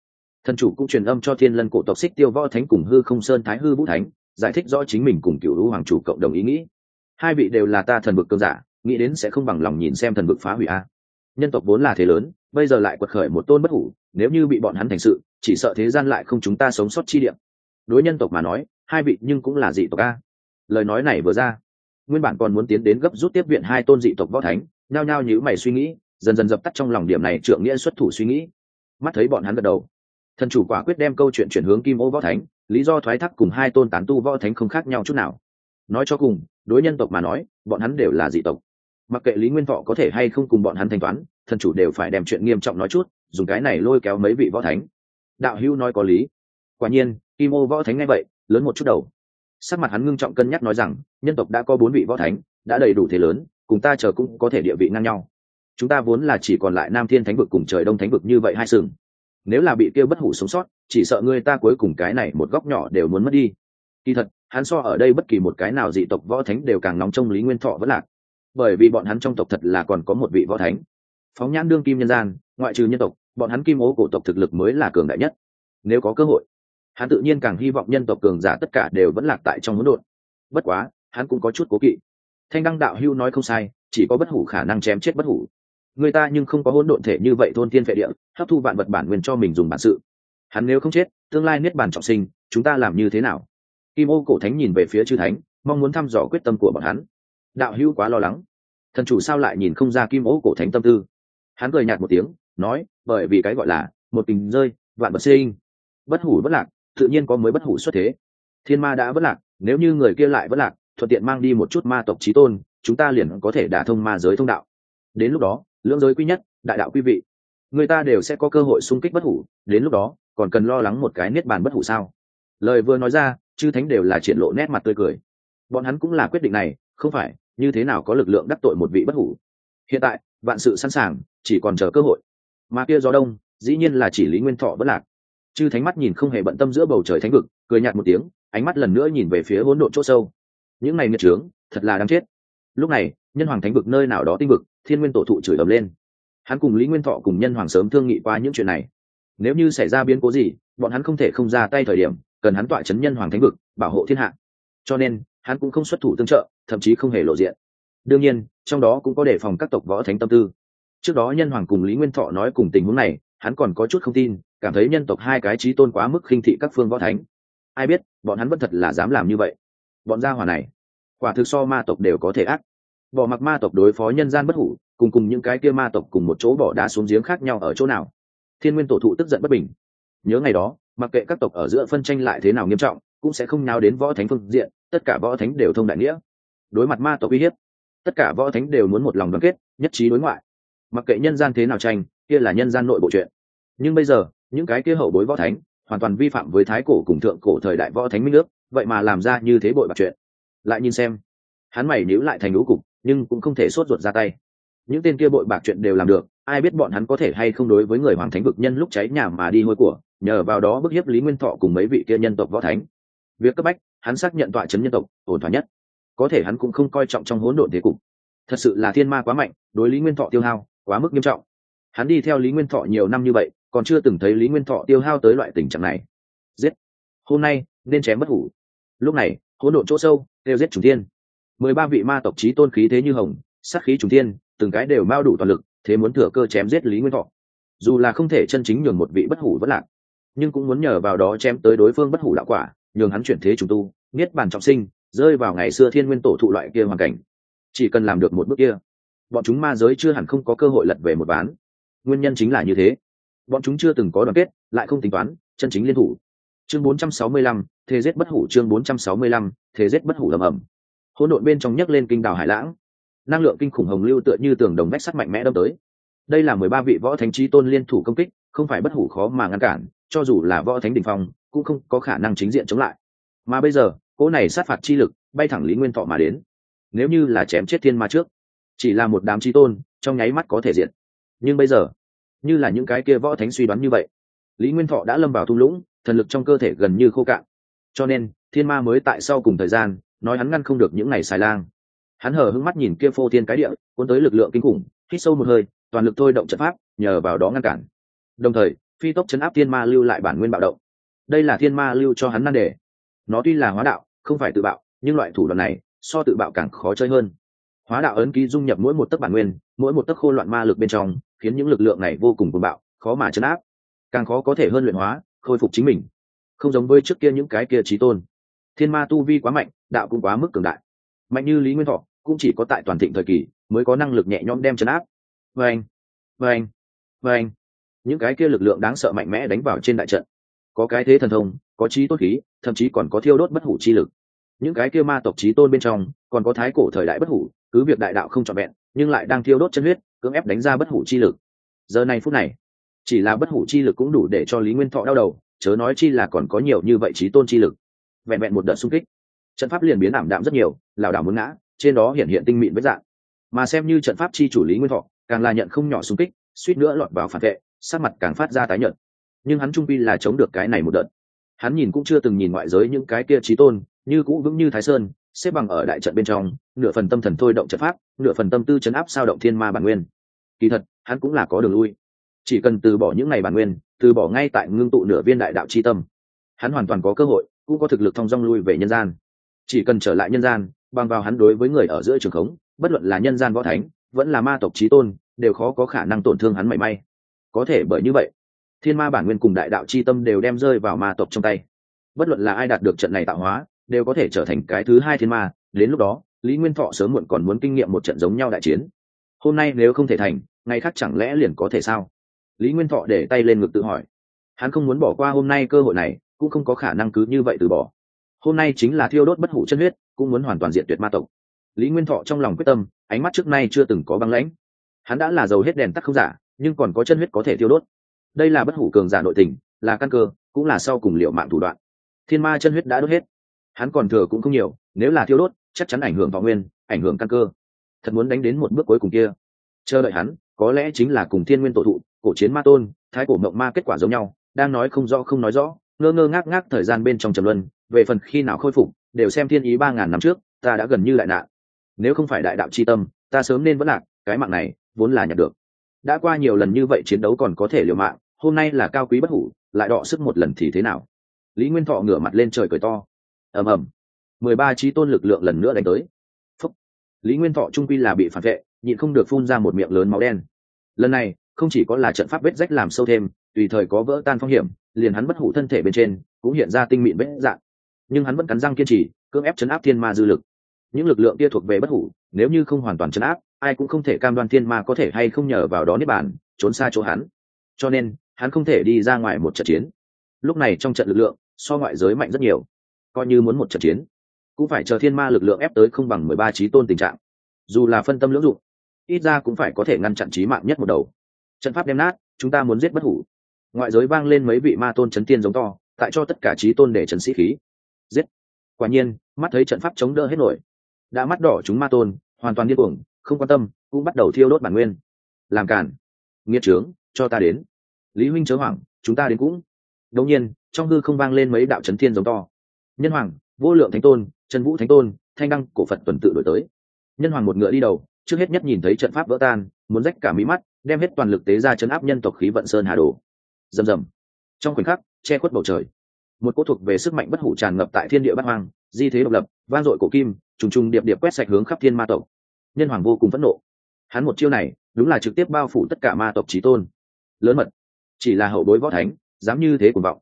Speaker 1: thần chủ cũng truyền âm cho thiên lân cổ tộc xích tiêu võ thánh cùng hư không sơn thái hư vũ thánh, giải thích rõ chính mình cùng cựu lũ hoàng chủ cộng đồng ý nghĩ. Hai vị đều là ta thần vực cơn giả, nghĩ đến sẽ không bằng lòng nhìn xem thần vực phá hủy a nhân tộc vốn là thế lớn, bây giờ lại quật khởi một tôn bất hủ, nếu như bị bọn hắn thành sự, chỉ sợ thế gian lại không chúng ta sống sót chi điểm đối nhân tộc mà nói, hai vị nhưng cũng là dị tộc a. Lời nói này vừa ra, nguyên bản còn muốn tiến đến gấp rút tiếp viện hai tôn dị tộc võ thánh, nhao nhao nhữ mày suy nghĩ, dần dần dập tắt trong lòng điểm này trượng nghĩa xuất thủ suy nghĩ. Mắt thấy bọn hắn gật đầu, thần chủ quả quyết đem câu chuyện chuyển hướng kim ô võ thánh, lý do thoái thác cùng hai tôn tán tu võ thánh không khác nhau chút nào. Nói cho cùng, đối nhân tộc mà nói, bọn hắn đều là dị tộc mặc kệ lý nguyên thọ có thể hay không cùng bọn hắn thanh toán, thần chủ đều phải đem chuyện nghiêm trọng nói chút, dùng cái này lôi kéo mấy vị võ thánh. Đạo hữu nói có lý. Quả nhiên, kim ô võ thánh ngay vậy, lớn một chút đầu. Sắc mặt hắn ngưng trọng cân nhắc nói rằng, nhân tộc đã có bốn vị võ thánh, đã đầy đủ thế lớn, cùng ta chờ cũng có thể địa vị ngang nhau. Chúng ta vốn là chỉ còn lại nam thiên thánh vực cùng trời đông thánh vực như vậy hai sừng. Nếu là bị kêu bất hủ sống sót, chỉ sợ người ta cuối cùng cái này một góc nhỏ đều muốn mất đi. Kỳ thật, hắn so ở đây bất kỳ một cái nào dị tộc võ thánh đều càng nóng trong lý nguyên thọ vẫn lạc bởi vì bọn hắn trong tộc thật là còn có một vị võ thánh. Phóng nhãn đương kim nhân gian, ngoại trừ nhân tộc, bọn hắn kim ố cổ tộc thực lực mới là cường đại nhất. Nếu có cơ hội, hắn tự nhiên càng hy vọng nhân tộc cường giả tất cả đều vẫn lạc tại trong hỗn độn. Bất quá, hắn cũng có chút cố kỵ. Thanh đăng đạo hưu nói không sai, chỉ có bất hủ khả năng chém chết bất hủ. Người ta nhưng không có hỗn độn thể như vậy thôn tiên vệ địa, hấp thu vạn vật bản nguyên cho mình dùng bản sự. Hắn nếu không chết, tương lai niết bàn trọng sinh, chúng ta làm như thế nào? Kim ô cổ thánh nhìn về phía chư thánh, mong muốn thăm dò quyết tâm của bọn hắn đạo hữu quá lo lắng. Thần chủ sao lại nhìn không ra kim ố cổ thánh tâm tư? Hắn cười nhạt một tiếng, nói, bởi vì cái gọi là một tình rơi, vạn bật sinh. Bất hủ bất lạc, tự nhiên có mới bất hủ xuất thế. Thiên ma đã bất lạc, nếu như người kia lại bất lạc, thuận tiện mang đi một chút ma tộc trí tôn, chúng ta liền có thể đả thông ma giới thông đạo. Đến lúc đó, lưỡng giới quý nhất, đại đạo quý vị, người ta đều sẽ có cơ hội xung kích bất hủ, đến lúc đó, còn cần lo lắng một cái niết bàn bất hủ sao? Lời vừa nói ra, chư thánh đều là triển lộ nét mặt tươi cười. Bọn hắn cũng là quyết định này không phải, như thế nào có lực lượng đắc tội một vị bất hủ? Hiện tại, vạn sự sẵn sàng, chỉ còn chờ cơ hội. Mà kia gió đông, dĩ nhiên là chỉ lý nguyên thọ bất lạc. Chư thánh mắt nhìn không hề bận tâm giữa bầu trời thánh vực, cười nhạt một tiếng, ánh mắt lần nữa nhìn về phía hỗn độn chỗ sâu. Những này nghiệt trướng thật là đáng chết. Lúc này, nhân hoàng thánh vực nơi nào đó tinh vực, thiên nguyên tổ thụ chửi ầm lên. Hắn cùng lý nguyên thọ cùng nhân hoàng sớm thương nghị qua những chuyện này. Nếu như xảy ra biến cố gì, bọn hắn không thể không ra tay thời điểm, cần hắn tọa chấn nhân hoàng thánh vực, bảo hộ thiên hạ. Cho nên, hắn cũng không xuất thủ tương trợ thậm chí không hề lộ diện. Đương nhiên, trong đó cũng có đề phòng các tộc võ thánh tâm tư. Trước đó nhân hoàng cùng lý nguyên thọ nói cùng tình huống này, hắn còn có chút không tin, cảm thấy nhân tộc hai cái trí tôn quá mức khinh thị các phương võ thánh. Ai biết, bọn hắn vẫn thật là dám làm như vậy. Bọn gia hỏa này, quả thực so ma tộc đều có thể ác. Bỏ mặc ma tộc đối phó nhân gian bất hủ, cùng cùng những cái kia ma tộc cùng một chỗ bỏ đá xuống giếng khác nhau ở chỗ nào? Thiên nguyên tổ thụ tức giận bất bình. Nhớ ngày đó, mặc kệ các tộc ở giữa phân tranh lại thế nào nghiêm trọng, cũng sẽ không nào đến võ thánh phương diện, tất cả võ thánh đều thông đại nghĩa đối mặt ma tộc uy hiếp. Tất cả võ thánh đều muốn một lòng đoàn kết, nhất trí đối ngoại. Mặc kệ nhân gian thế nào tranh, kia là nhân gian nội bộ chuyện. Nhưng bây giờ, những cái kia hậu bối võ thánh, hoàn toàn vi phạm với thái cổ cùng thượng cổ thời đại võ thánh minh nước vậy mà làm ra như thế bội bạc chuyện. Lại nhìn xem, hắn mày níu lại thành lũ cục, nhưng cũng không thể sốt ruột ra tay. Những tên kia bội bạc chuyện đều làm được, ai biết bọn hắn có thể hay không đối với người hoàng thánh vực nhân lúc cháy nhà mà đi hôi của, nhờ vào đó bức hiếp lý nguyên thọ cùng mấy vị kia nhân tộc võ thánh. Việc cấp bách, hắn xác nhận tọa chấn nhân tộc, ổn thỏa nhất có thể hắn cũng không coi trọng trong hỗn độn thế cục. Thật sự là thiên ma quá mạnh, đối lý nguyên thọ tiêu hao quá mức nghiêm trọng. Hắn đi theo lý nguyên thọ nhiều năm như vậy, còn chưa từng thấy lý nguyên thọ tiêu hao tới loại tình trạng này. Giết! Hôm nay, nên chém bất hủ. Lúc này, hỗn độn chỗ sâu, đều giết chủ tiên mười ba vị ma tộc trí tôn khí thế như hồng, sát khí chủ tiên từng cái đều mao đủ toàn lực, thế muốn thừa cơ chém giết lý nguyên thọ. Dù là không thể chân chính nhường một vị bất hủ vẫn lạc, nhưng cũng muốn nhờ vào đó chém tới đối phương bất hủ đạo quả, nhường hắn chuyển thế trùng tu, niết bàn trọng sinh rơi vào ngày xưa thiên nguyên tổ thụ loại kia hoàn cảnh. Chỉ cần làm được một bước kia bọn chúng ma giới chưa hẳn không có cơ hội lật về một ván. Nguyên nhân chính là như thế. Bọn chúng chưa từng có đoàn kết lại không tính toán chân chính liên thủ. Chương 465, thế giết bất hủ chương 465, thế giết bất hủ ầm ầm. Hỗn độn bên trong nhấc lên kinh đảo hải lãng. Năng lượng kinh khủng hồng lưu tựa như tường đồng vách sắt mạnh mẽ đâm tới. Đây là mười ba vị võ thánh trí tôn liên thủ công kích không phải bất hủ khó mà ngăn cản cho dù là võ thánh đình phong cũng không có khả năng chính diện chống lại. Mà bây giờ cỗ này sát phạt chi lực, bay thẳng lý nguyên thọ mà đến. Nếu như là chém chết thiên ma trước, chỉ là một đám trí tôn, trong nháy mắt có thể diện nhưng bây giờ, như là những cái kia võ thánh suy đoán như vậy, lý nguyên thọ đã lâm vào thung lũng, thần lực trong cơ thể gần như khô cạn. Cho nên, thiên ma mới tại sau cùng thời gian, nói hắn ngăn không được những ngày xài lang. Hắn hờ hững mắt nhìn kia phô thiên cái địa, cuốn tới lực lượng kinh khủng, hít sâu một hơi, toàn lực thôi động trận pháp, nhờ vào đó ngăn cản. Đồng thời, phi tốc chấn áp thiên ma lưu lại bản nguyên bạo động. Đây là thiên ma lưu cho hắn nan đề. Nó tuy là hóa đạo không phải tự bạo, nhưng loại thủ đoạn này, so tự bạo càng khó chơi hơn. Hóa đạo ấn ký dung nhập mỗi một tấc bản nguyên, mỗi một tấc khô loạn ma lực bên trong, khiến những lực lượng này vô cùng cuồng bạo, khó mà chấn áp. Càng khó có thể hơn luyện hóa, khôi phục chính mình. Không giống với trước kia những cái kia trí tôn. Thiên ma tu vi quá mạnh, đạo cũng quá mức cường đại. Mạnh như lý nguyên thọ, cũng chỉ có tại toàn thịnh thời kỳ, mới có năng lực nhẹ nhõm đem chấn áp. Vâng vâng vâng. Những cái kia lực lượng đáng sợ mạnh mẽ đánh vào trên đại trận. Có cái thế thần thông, có trí tốt khí, thậm chí còn có thiêu đốt bất hủ chi lực những cái kia ma tộc trí tôn bên trong còn có thái cổ thời đại bất hủ cứ việc đại đạo không trọn vẹn nhưng lại đang thiêu đốt chân huyết cưỡng ép đánh ra bất hủ chi lực. Giờ này phút này chỉ là bất hủ chi lực cũng đủ để cho lý nguyên thọ đau đầu chớ nói chi là còn có nhiều như vậy trí tôn chi lực. Vẹn vẹn một đợt xung kích trận pháp liền biến ảm đạm rất nhiều lảo đảo muốn ngã trên đó hiện hiện tinh mịn với dạng. Mà xem như trận pháp chi chủ lý nguyên thọ càng là nhận không nhỏ xung kích suýt nữa lọt vào phản vệ sát mặt càng phát ra tái nhợt, nhưng hắn trung pi là chống được cái này một đợt. Hắn nhìn cũng chưa từng nhìn ngoại giới những cái kia trí tôn như cũ vững như thái sơn, xếp bằng ở đại trận bên trong, nửa phần tâm thần thôi động trận pháp, nửa phần tâm tư chấn áp sao động thiên ma bản nguyên. Kỳ thật, hắn cũng là có đường lui. Chỉ cần từ bỏ những ngày bản nguyên, từ bỏ ngay tại ngưng tụ nửa viên đại đạo c h i tâm, hắn hoàn toàn có cơ hội, cũng có thực lực thong dong lui về nhân gian. Chỉ cần trở lại nhân gian, bằng vào hắn đối với người ở giữa trường khống, bất luận là nhân gian võ thánh, vẫn là ma tộc trí tôn, đều khó có khả năng tổn thương hắn mảy may. Có thể bởi như vậy, thiên ma bản nguyên cùng đại đạo c h i tâm đều đem rơi vào ma tộc trong tay. Bất luận là ai đạt được trận này tạo hóa đều có thể trở thành cái thứ hai thiên ma. Đến lúc đó, lý nguyên thọ sớm muộn còn muốn kinh nghiệm một trận giống nhau đại chiến. Hôm nay nếu không thể thành, ngày khác chẳng lẽ liền có thể sao? Lý nguyên thọ để tay lên ngực tự hỏi. Hắn không muốn bỏ qua hôm nay cơ hội này, cũng không có khả năng cứ như vậy từ bỏ. Hôm nay chính là thiêu đốt bất hủ chân huyết, cũng muốn hoàn toàn diện tuyệt ma tộc. Lý nguyên thọ trong lòng quyết tâm, ánh mắt trước nay chưa từng có băng lãnh. Hắn đã là giàu hết đèn tắt không giả, nhưng còn có chân huyết có thể thiêu đốt. Đây là bất hủ cường giả nội tình, là căn cơ, cũng là sau cùng liệu mạng thủ đoạn. Thiên ma chân huyết đã đốt hết hắn còn thừa cũng không nhiều, nếu là thiêu đốt, chắc chắn ảnh hưởng vào nguyên, ảnh hưởng căn cơ. Thật muốn đánh đến một bước cuối cùng kia. Chờ đợi hắn, có lẽ chính là cùng thiên nguyên tổ thụ, cổ chiến ma tôn, thái cổ mộng ma kết quả giống nhau, đang nói không rõ, không nói rõ, ngơ ngơ ngác ngác thời gian bên trong trầm luân, về phần khi nào khôi phục, đều xem thiên ý ba ngàn năm trước, ta đã gần như lại nạn. Nếu không phải đại đạo c h i tâm, ta sớm nên vẫn lạc, cái mạng này, vốn là nhặt được. Đã qua nhiều lần như vậy chiến đấu còn có thể liều mạng, hôm nay là cao quý bất hủ, lại đọ sức một lần thì thế nào? Lý nguyên thọ ngửa mặt lên trời cười to ầm ầm. Mười ba trí tôn lực lượng lần nữa đánh tới. Phúc. lý nguyên thọ trung quy là bị phản vệ, nhịn không được phun ra một miệng lớn máu đen. Lần này, không chỉ có là trận pháp vết rách làm sâu thêm, tùy thời có vỡ tan phong hiểm, liền hắn bất hủ thân thể bên trên cũng hiện ra tinh mịn vết dạng. Nhưng hắn vẫn cắn răng kiên trì, cưỡng ép chấn áp thiên ma dư lực. Những lực lượng kia thuộc về bất hủ, nếu như không hoàn toàn chấn áp, ai cũng không thể cam đoan thiên ma có thể hay không nhờ vào đó niết bàn, trốn xa chỗ hắn. Cho nên, hắn không thể đi ra ngoài một trận chiến. Lúc này trong trận lực lượng, so ngoại giới mạnh rất nhiều coi như muốn một trận chiến, cũng phải chờ thiên ma lực lượng ép tới không bằng mười ba trí tôn tình trạng. Dù là phân tâm lưỡng dụng, ít ra cũng phải có thể ngăn chặn trí mạng nhất một đầu. Trận pháp đem nát, chúng ta muốn giết bất hủ. Ngoại giới vang lên mấy vị ma tôn chấn tiên giống to, tại cho tất cả trí tôn để trấn sĩ khí. Giết. Quả nhiên, mắt thấy trận pháp chống đỡ hết nổi. Đã mắt đỏ chúng ma tôn, hoàn toàn điên cuồng, không quan tâm, cũng bắt đầu thiêu đốt bản nguyên. Làm cản nghiệt trướng, cho ta đến. Lý huynh chớ hoảng, chúng ta đến cũng. Đột nhiên, trong hư không vang lên mấy đạo chấn thiên giống to nhân hoàng, vô lượng thánh tôn trần vũ thánh tôn, thanh đăng, cổ phật tuần tự đổi tới. Nhân hoàng một ngựa đi đầu, trước hết nhất nhìn thấy trận pháp vỡ tan, muốn rách cả mí mắt, đem hết toàn lực tế ra chấn áp nhân tộc khí vận sơn hà đồ. Rầm rầm. Trong khoảnh khắc, che khuất bầu trời. Một cỗ thuộc về sức mạnh bất hủ tràn ngập tại thiên địa bát hoang, di thế độc lập, vang dội cổ kim, trùng trùng điệp điệp quét sạch hướng khắp thiên ma tộc. Nhân hoàng vô cùng phẫn nộ. Hắn một chiêu này, đúng là trực tiếp bao phủ tất cả ma tộc trí tôn. Lớn mật. Chỉ là hậu bối võ thánh, dám như thế cuồng vọng.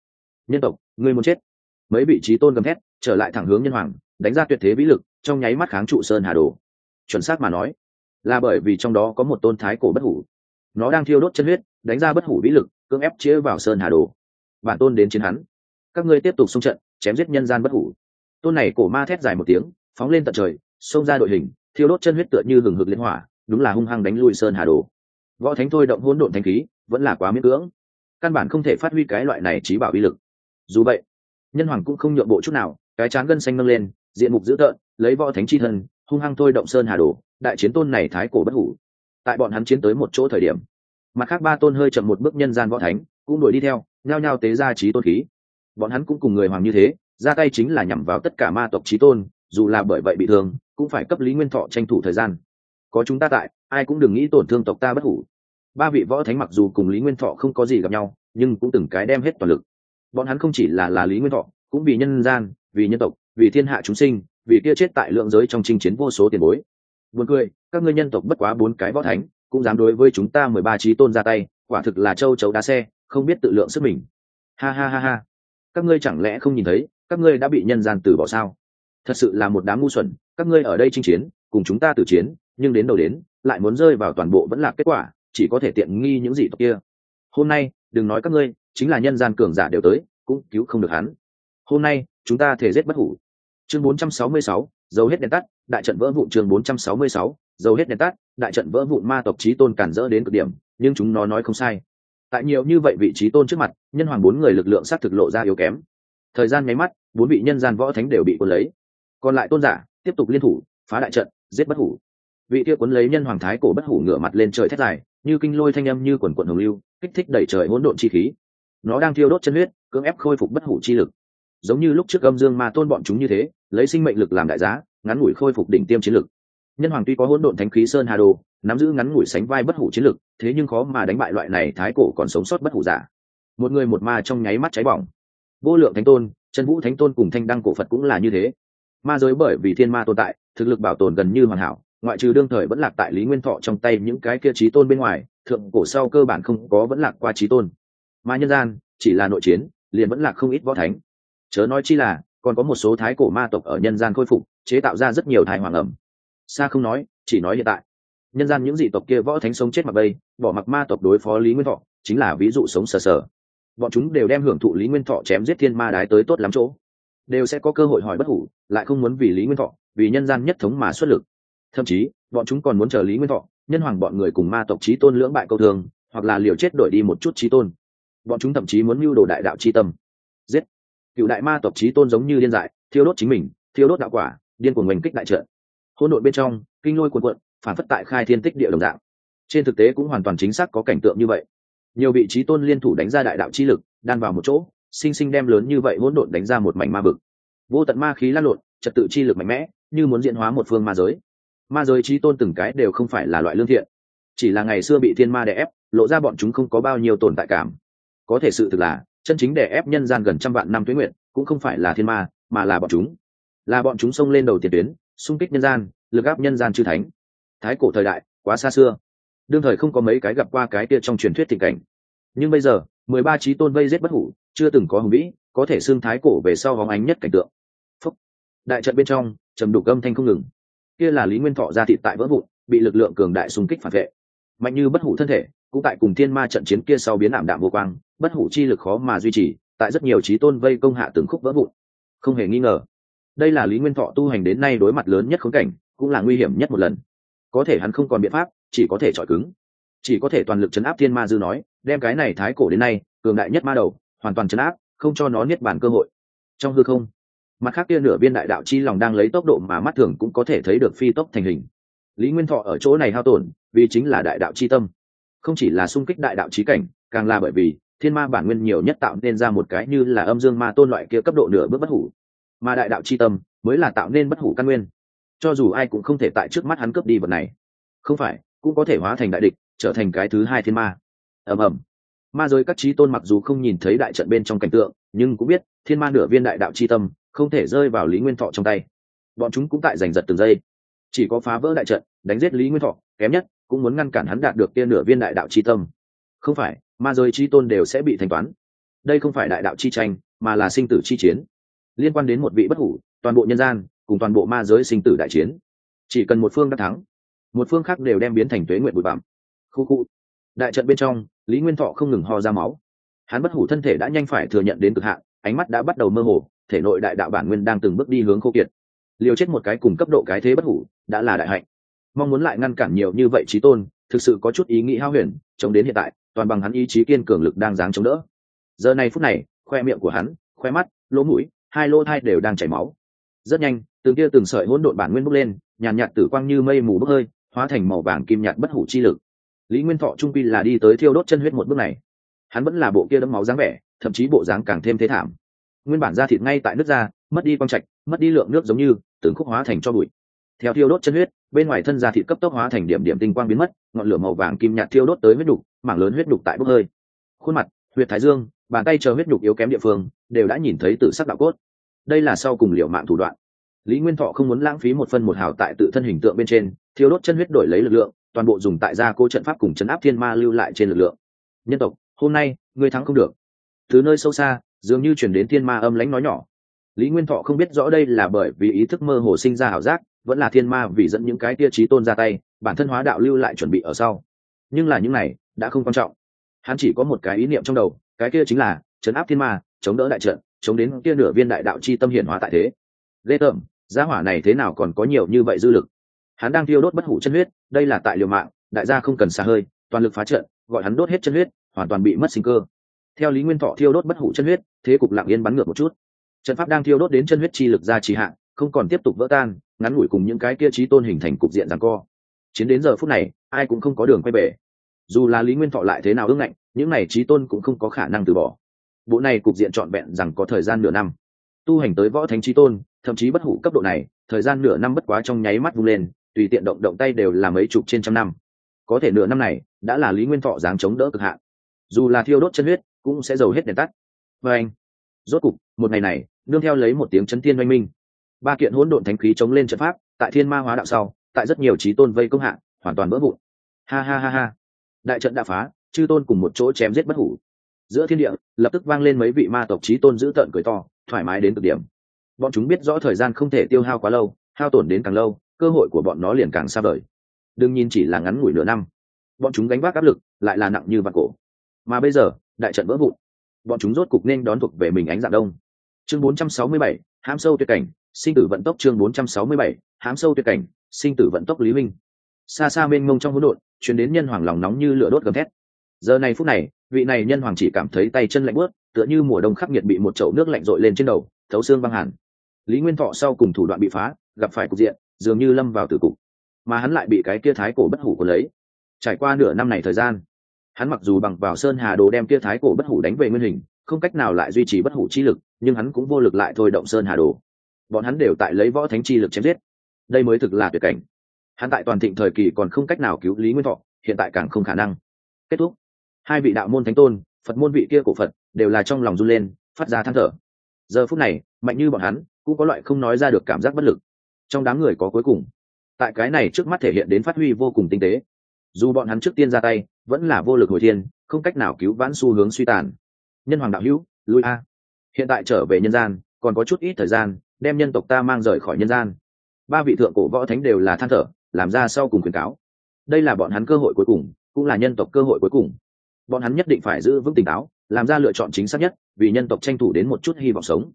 Speaker 1: Nhân tộc, ngươi muốn chết mấy vị trí tôn gầm thét, trở lại thẳng hướng nhân hoàng, đánh ra tuyệt thế vĩ lực, trong nháy mắt kháng trụ sơn hà đồ. Chuẩn xác mà nói, là bởi vì trong đó có một tôn thái cổ bất hủ. Nó đang thiêu đốt chân huyết, đánh ra bất hủ vĩ lực, cưỡng ép chĩa vào sơn hà đồ. Bản tôn đến chiến hắn. Các ngươi tiếp tục xung trận, chém giết nhân gian bất hủ. Tôn này cổ ma thét dài một tiếng, phóng lên tận trời, xông ra đội hình, thiêu đốt chân huyết tựa như hừng hực liên hỏa, đúng là hung hăng đánh lui sơn hà đồ. Võ thánh thôi động hỗn độn thanh khí, vẫn là quá miễn cưỡng. Căn bản không thể phát huy cái loại này trí bảo uy lực. Dù vậy nhân hoàng cũng không nhượng bộ chút nào, cái chán gân xanh nâng lên, diện mục dữ tợn, lấy võ thánh chi thân, hung hăng thôi động sơn hà đồ đại chiến tôn này thái cổ bất hủ. Tại bọn hắn chiến tới một chỗ thời điểm, mặt khác ba tôn hơi chậm một bước nhân gian võ thánh cũng đuổi đi theo, nhao nhao tế ra trí tôn khí. Bọn hắn cũng cùng người hoàng như thế, ra tay chính là nhằm vào tất cả ma tộc trí tôn, dù là bởi vậy bị thương, cũng phải cấp lý nguyên thọ tranh thủ thời gian. Có chúng ta tại, ai cũng đừng nghĩ tổn thương tộc ta bất hủ. Ba vị võ thánh mặc dù cùng lý nguyên thọ không có gì gặp nhau, nhưng cũng từng cái đem hết toàn lực bọn hắn không chỉ là là lý nguyên thọ, cũng vì nhân gian, vì nhân tộc, vì thiên hạ chúng sinh, vì kia chết tại lượng giới trong chinh chiến vô số tiền bối. Buồn cười, các ngươi nhân tộc bất quá bốn cái võ thánh, cũng dám đối với chúng ta mười ba trí tôn ra tay, quả thực là châu chấu đá xe, không biết tự lượng sức mình. Ha ha ha ha. Các ngươi chẳng lẽ không nhìn thấy, các ngươi đã bị nhân gian từ bỏ sao? Thật sự là một đám ngu xuẩn, các ngươi ở đây chinh chiến, cùng chúng ta tử chiến, nhưng đến đầu đến, lại muốn rơi vào toàn bộ vẫn là kết quả, chỉ có thể tiện nghi những gì tộc kia. Hôm nay, đừng nói các ngươi chính là nhân gian cường giả đều tới cũng cứu không được hắn. Hôm nay chúng ta thể giết bất hủ. Chương 466, dầu hết đèn tắt đại trận vỡ vụn chương 466, dầu hết đèn tắt đại trận vỡ vụn ma tộc trí tôn cản rỡ đến cực điểm nhưng chúng nó nói không sai. Tại nhiều như vậy vị trí tôn trước mặt nhân hoàng bốn người lực lượng xác thực lộ ra yếu kém. Thời gian nháy mắt bốn vị nhân gian võ thánh đều bị cuốn lấy. Còn lại tôn giả tiếp tục liên thủ phá đại trận giết bất hủ. Vị kia cuốn lấy nhân hoàng thái cổ bất hủ ngửa mặt lên trời thét dài như kinh lôi thanh âm như quần quận hồng lưu kích thích đẩy trời hỗn độn chi khí nó đang thiêu đốt chân huyết, cưỡng ép khôi phục bất hủ chi lực. Giống như lúc trước âm dương ma tôn bọn chúng như thế, lấy sinh mệnh lực làm đại giá, ngắn ngủi khôi phục đỉnh tiêm chiến lực. Nhân hoàng tuy có hỗn độn thánh khí sơn hà đồ, nắm giữ ngắn ngủi sánh vai bất hủ chiến lực, thế nhưng khó mà đánh bại loại này thái cổ còn sống sót bất hủ giả. Một người một ma trong nháy mắt cháy bỏng. Vô lượng thánh tôn, chân vũ thánh tôn cùng thanh đăng cổ phật cũng là như thế. Ma giới bởi vì thiên ma tồn tại, thực lực bảo tồn gần như hoàn hảo, ngoại trừ đương thời vẫn lạc tại lý nguyên thọ trong tay những cái kia trí tôn bên ngoài, thượng cổ sau cơ bản không có vẫn lạc qua trí tôn mà nhân gian, chỉ là nội chiến, liền vẫn là không ít võ thánh. Chớ nói chi là, còn có một số thái cổ ma tộc ở nhân gian khôi phục, chế tạo ra rất nhiều thai hoàng ẩm. Xa không nói, chỉ nói hiện tại. Nhân gian những dị tộc kia võ thánh sống chết mặc bây bỏ mặc ma tộc đối phó lý nguyên thọ, chính là ví dụ sống sờ sờ. Bọn chúng đều đem hưởng thụ lý nguyên thọ chém giết thiên ma đái tới tốt lắm chỗ. Đều sẽ có cơ hội hỏi bất hủ, lại không muốn vì lý nguyên thọ, vì nhân gian nhất thống mà xuất lực. Thậm chí, bọn chúng còn muốn chờ lý nguyên thọ, nhân hoàng bọn người cùng ma tộc trí tôn lưỡng bại câu thường hoặc là liều chết đổi đi một chút trí tôn bọn chúng thậm chí muốn mưu đồ đại đạo chi tâm. Giết! Cựu đại ma tộc trí tôn giống như điên dại, thiêu đốt chính mình, thiêu đốt đạo quả, điên của mình kích đại trợ hỗn độn bên trong, kinh lôi cuồn cuộn, phản phất tại khai thiên tích địa đồng dạng. Trên thực tế cũng hoàn toàn chính xác có cảnh tượng như vậy. Nhiều vị trí tôn liên thủ đánh ra đại đạo chi lực, đan vào một chỗ, sinh sinh đem lớn như vậy hỗn độn đánh ra một mảnh ma vực. Vô tận ma khí lan lộn, trật tự chi lực mạnh mẽ, như muốn diễn hóa một phương ma giới. Ma giới trí tôn từng cái đều không phải là loại lương thiện. Chỉ là ngày xưa bị thiên ma đè ép, lộ ra bọn chúng không có bao nhiêu tồn tại cảm có thể sự thực là, chân chính để ép nhân gian gần trăm vạn năm tuế nguyện cũng không phải là thiên ma, mà là bọn chúng. Là bọn chúng xông lên đầu tiền tuyến, xung kích nhân gian, lực áp nhân gian chư thánh. Thái cổ thời đại, quá xa xưa. Đương thời không có mấy cái gặp qua cái kia trong truyền thuyết tình cảnh. Nhưng bây giờ, mười ba trí tôn vây rết bất hủ, chưa từng có hùng vĩ, có thể xương thái cổ về sau hóng ánh nhất cảnh tượng. Phúc. đại trận bên trong, trầm đục âm thanh không ngừng. Kia là lý nguyên thọ ra thị tại vỡ vụn, bị lực lượng cường đại xung kích phản vệ. Mạnh như bất hủ thân thể cũng tại cùng thiên ma trận chiến kia sau biến ảm đạm vô quang, bất hủ chi lực khó mà duy trì, tại rất nhiều trí tôn vây công hạ từng khúc vỡ vụn. Không hề nghi ngờ, đây là lý nguyên thọ tu hành đến nay đối mặt lớn nhất khống cảnh, cũng là nguy hiểm nhất một lần. Có thể hắn không còn biện pháp, chỉ có thể chọi cứng. Chỉ có thể toàn lực chấn áp thiên ma dư nói, đem cái này thái cổ đến nay, cường đại nhất ma đầu, hoàn toàn chấn áp, không cho nó niết bàn cơ hội. Trong hư không, mặt khác kia nửa viên đại đạo chi lòng đang lấy tốc độ mà mắt thường cũng có thể thấy được phi tốc thành hình. Lý nguyên thọ ở chỗ này hao tổn, vì chính là đại đạo chi tâm không chỉ là sung kích đại đạo trí cảnh, càng là bởi vì thiên ma bản nguyên nhiều nhất tạo nên ra một cái như là âm dương ma tôn loại kia cấp độ nửa bước bất hủ. Mà đại đạo chi tâm mới là tạo nên bất hủ căn nguyên. Cho dù ai cũng không thể tại trước mắt hắn cướp đi vật này. Không phải, cũng có thể hóa thành đại địch, trở thành cái thứ hai thiên ma. Ầm ầm. Ma giới các trí tôn mặc dù không nhìn thấy đại trận bên trong cảnh tượng, nhưng cũng biết, thiên ma nửa viên đại đạo chi tâm không thể rơi vào lý nguyên thọ trong tay. Bọn chúng cũng tại giành giật từng giây. Chỉ có phá vỡ đại trận, đánh giết lý nguyên thọ, kém nhất cũng muốn ngăn cản hắn đạt được kia nửa viên đại đạo chi tâm. Không phải, ma giới chi tôn đều sẽ bị thanh toán. Đây không phải đại đạo chi tranh, mà là sinh tử chi chiến. Liên quan đến một vị bất hủ, toàn bộ nhân gian, cùng toàn bộ ma giới sinh tử đại chiến. Chỉ cần một phương đã thắng, một phương khác đều đem biến thành tuế nguyện bụi bặm. Khu khu. Đại trận bên trong, lý nguyên thọ không ngừng ho ra máu. Hắn bất hủ thân thể đã nhanh phải thừa nhận đến cực hạn, ánh mắt đã bắt đầu mơ hồ, thể nội đại đạo bản nguyên đang từng bước đi hướng khô kiệt. Liều chết một cái cùng cấp độ cái thế bất hủ, đã là đại hạnh mong muốn lại ngăn cản nhiều như vậy trí tôn, thực sự có chút ý nghĩ hao huyền, chống đến hiện tại, toàn bằng hắn ý chí kiên cường lực đang dáng chống đỡ. Giờ này phút này, khoe miệng của hắn, khoe mắt, lỗ mũi, hai lỗ thai đều đang chảy máu. Rất nhanh, từng kia từng sợi hỗn độn bản nguyên bốc lên, nhàn nhạt tử quang như mây mù bốc hơi, hóa thành màu vàng kim nhạt bất hủ chi lực. Lý nguyên thọ trung pi là đi tới thiêu đốt chân huyết một bước này. Hắn vẫn là bộ kia đấm máu dáng vẻ, thậm chí bộ dáng càng thêm thế thảm. Nguyên bản da thịt ngay tại nước da mất đi quang trạch, mất đi lượng nước giống như, từng khúc hóa thành cho bụi. Theo thiêu đốt chân huyết bên ngoài thân da thịt cấp tốc hóa thành điểm điểm tinh quang biến mất, ngọn lửa màu vàng kim nhạt thiêu đốt tới huyết đục, mảng lớn huyết đục tại bốc hơi. Khuôn mặt, huyệt thái dương, bàn tay chờ huyết đục yếu kém địa phương, đều đã nhìn thấy tự sắc đạo cốt. Đây là sau cùng liệu mạng thủ đoạn. Lý nguyên thọ không muốn lãng phí một phân một hào tại tự thân hình tượng bên trên, thiêu đốt chân huyết đổi lấy lực lượng, toàn bộ dùng tại gia cố trận pháp cùng chấn áp thiên ma lưu lại trên lực lượng. Nhân tộc, hôm nay, ngươi thắng không được. Từ nơi sâu xa, dường như chuyển đến thiên ma âm lãnh nói nhỏ. Lý nguyên thọ không biết rõ đây là bởi vì ý thức mơ hồ sinh ra ảo giác vẫn là thiên ma vì dẫn những cái tia trí tôn ra tay, bản thân hóa đạo lưu lại chuẩn bị ở sau. Nhưng là những này đã không quan trọng. Hắn chỉ có một cái ý niệm trong đầu, cái kia chính là chấn áp thiên ma, chống đỡ đại trận, chống đến kia nửa viên đại đạo chi tâm hiển hóa tại thế. Ghê tởm gia hỏa này thế nào còn có nhiều như vậy dư lực? Hắn đang thiêu đốt bất hủ chân huyết, đây là tại liều mạng, đại gia không cần xa hơi, toàn lực phá trận, gọi hắn đốt hết chân huyết, hoàn toàn bị mất sinh cơ. Theo lý nguyên thọ thiêu đốt bất hủ chân huyết, thế cục lặng yên bắn ngược một chút. Trận pháp đang thiêu đốt đến chân huyết chi lực ra trì hạn không còn tiếp tục vỡ tan ngắn ngủi cùng những cái kia trí tôn hình thành cục diện rằng co. Chiến đến giờ phút này, ai cũng không có đường quay về. Dù là lý nguyên thọ lại thế nào ưng ngạnh, những này trí tôn cũng không có khả năng từ bỏ. Bộ này cục diện trọn vẹn rằng có thời gian nửa năm. Tu hành tới võ thánh trí tôn, thậm chí bất hủ cấp độ này, thời gian nửa năm bất quá trong nháy mắt vung lên, tùy tiện động động tay đều là mấy chục trên trăm năm. Có thể nửa năm này, đã là lý nguyên thọ dáng chống đỡ cực hạn. Dù là thiêu đốt chân huyết, cũng sẽ dầu hết đèn tắt. Và anh, rốt cục, một ngày này, nương theo lấy một tiếng chấn thiên oanh minh ba kiện hỗn độn thánh khí chống lên trận pháp tại thiên ma hóa đạo sau tại rất nhiều trí tôn vây công hạ hoàn toàn vỡ vụn. Ha ha ha ha. Đại trận đã phá chư tôn cùng một chỗ chém giết bất hủ. Giữa thiên địa lập tức vang lên mấy vị ma tộc trí tôn giữ tợn cười to thoải mái đến cực điểm. Bọn chúng biết rõ thời gian không thể tiêu hao quá lâu hao tổn đến càng lâu cơ hội của bọn nó liền càng xa vời. Đương nhiên chỉ là ngắn ngủi nửa năm. Bọn chúng gánh vác áp lực lại là nặng như vạn cổ. Mà bây giờ đại trận vỡ vụn. Bọn chúng rốt cục nên đón thuộc về mình ánh dạng đông. Chương 467, hãm sâu tuyệt cảnh sinh tử vận tốc chương 467, hám sâu tuyệt cảnh sinh tử vận tốc lý minh. Xa xa bên ngông trong hỗn độn chuyển đến nhân hoàng lòng nóng như lửa đốt gầm thét. Giờ này phút này vị này nhân hoàng chỉ cảm thấy tay chân lạnh bớt tựa như mùa đông khắc nghiệt bị một chậu nước lạnh rội lên trên đầu thấu xương băng hàn. Lý nguyên thọ sau cùng thủ đoạn bị phá gặp phải cục diện dường như lâm vào tử cục. Mà hắn lại bị cái kia thái cổ bất hủ của lấy. Trải qua nửa năm này thời gian hắn mặc dù bằng vào sơn hà đồ đem kia thái cổ bất hủ đánh về nguyên hình không cách nào lại duy trì bất hủ chi lực nhưng hắn cũng vô lực lại thôi động sơn hà đồ bọn hắn đều tại lấy võ thánh chi lực chém giết. Đây mới thực là tuyệt cảnh. Hắn tại toàn thịnh thời kỳ còn không cách nào cứu lý nguyên thọ, hiện tại càng không khả năng. Kết thúc. Hai vị đạo môn thánh tôn, phật môn vị kia cổ phật, đều là trong lòng run lên, phát ra than thở. Giờ phút này, mạnh như bọn hắn, cũng có loại không nói ra được cảm giác bất lực. Trong đám người có cuối cùng. Tại cái này trước mắt thể hiện đến phát huy vô cùng tinh tế. Dù bọn hắn trước tiên ra tay, vẫn là vô lực hồi thiên, không cách nào cứu vãn xu hướng suy tàn. Nhân hoàng đạo hữu, lui a. Hiện tại trở về nhân gian, còn có chút ít thời gian đem nhân tộc ta mang rời khỏi nhân gian. Ba vị thượng cổ võ thánh đều là than thở, làm ra sau cùng khuyến cáo. Đây là bọn hắn cơ hội cuối cùng, cũng là nhân tộc cơ hội cuối cùng. Bọn hắn nhất định phải giữ vững tỉnh táo, làm ra lựa chọn chính xác nhất, vì nhân tộc tranh thủ đến một chút hy vọng sống.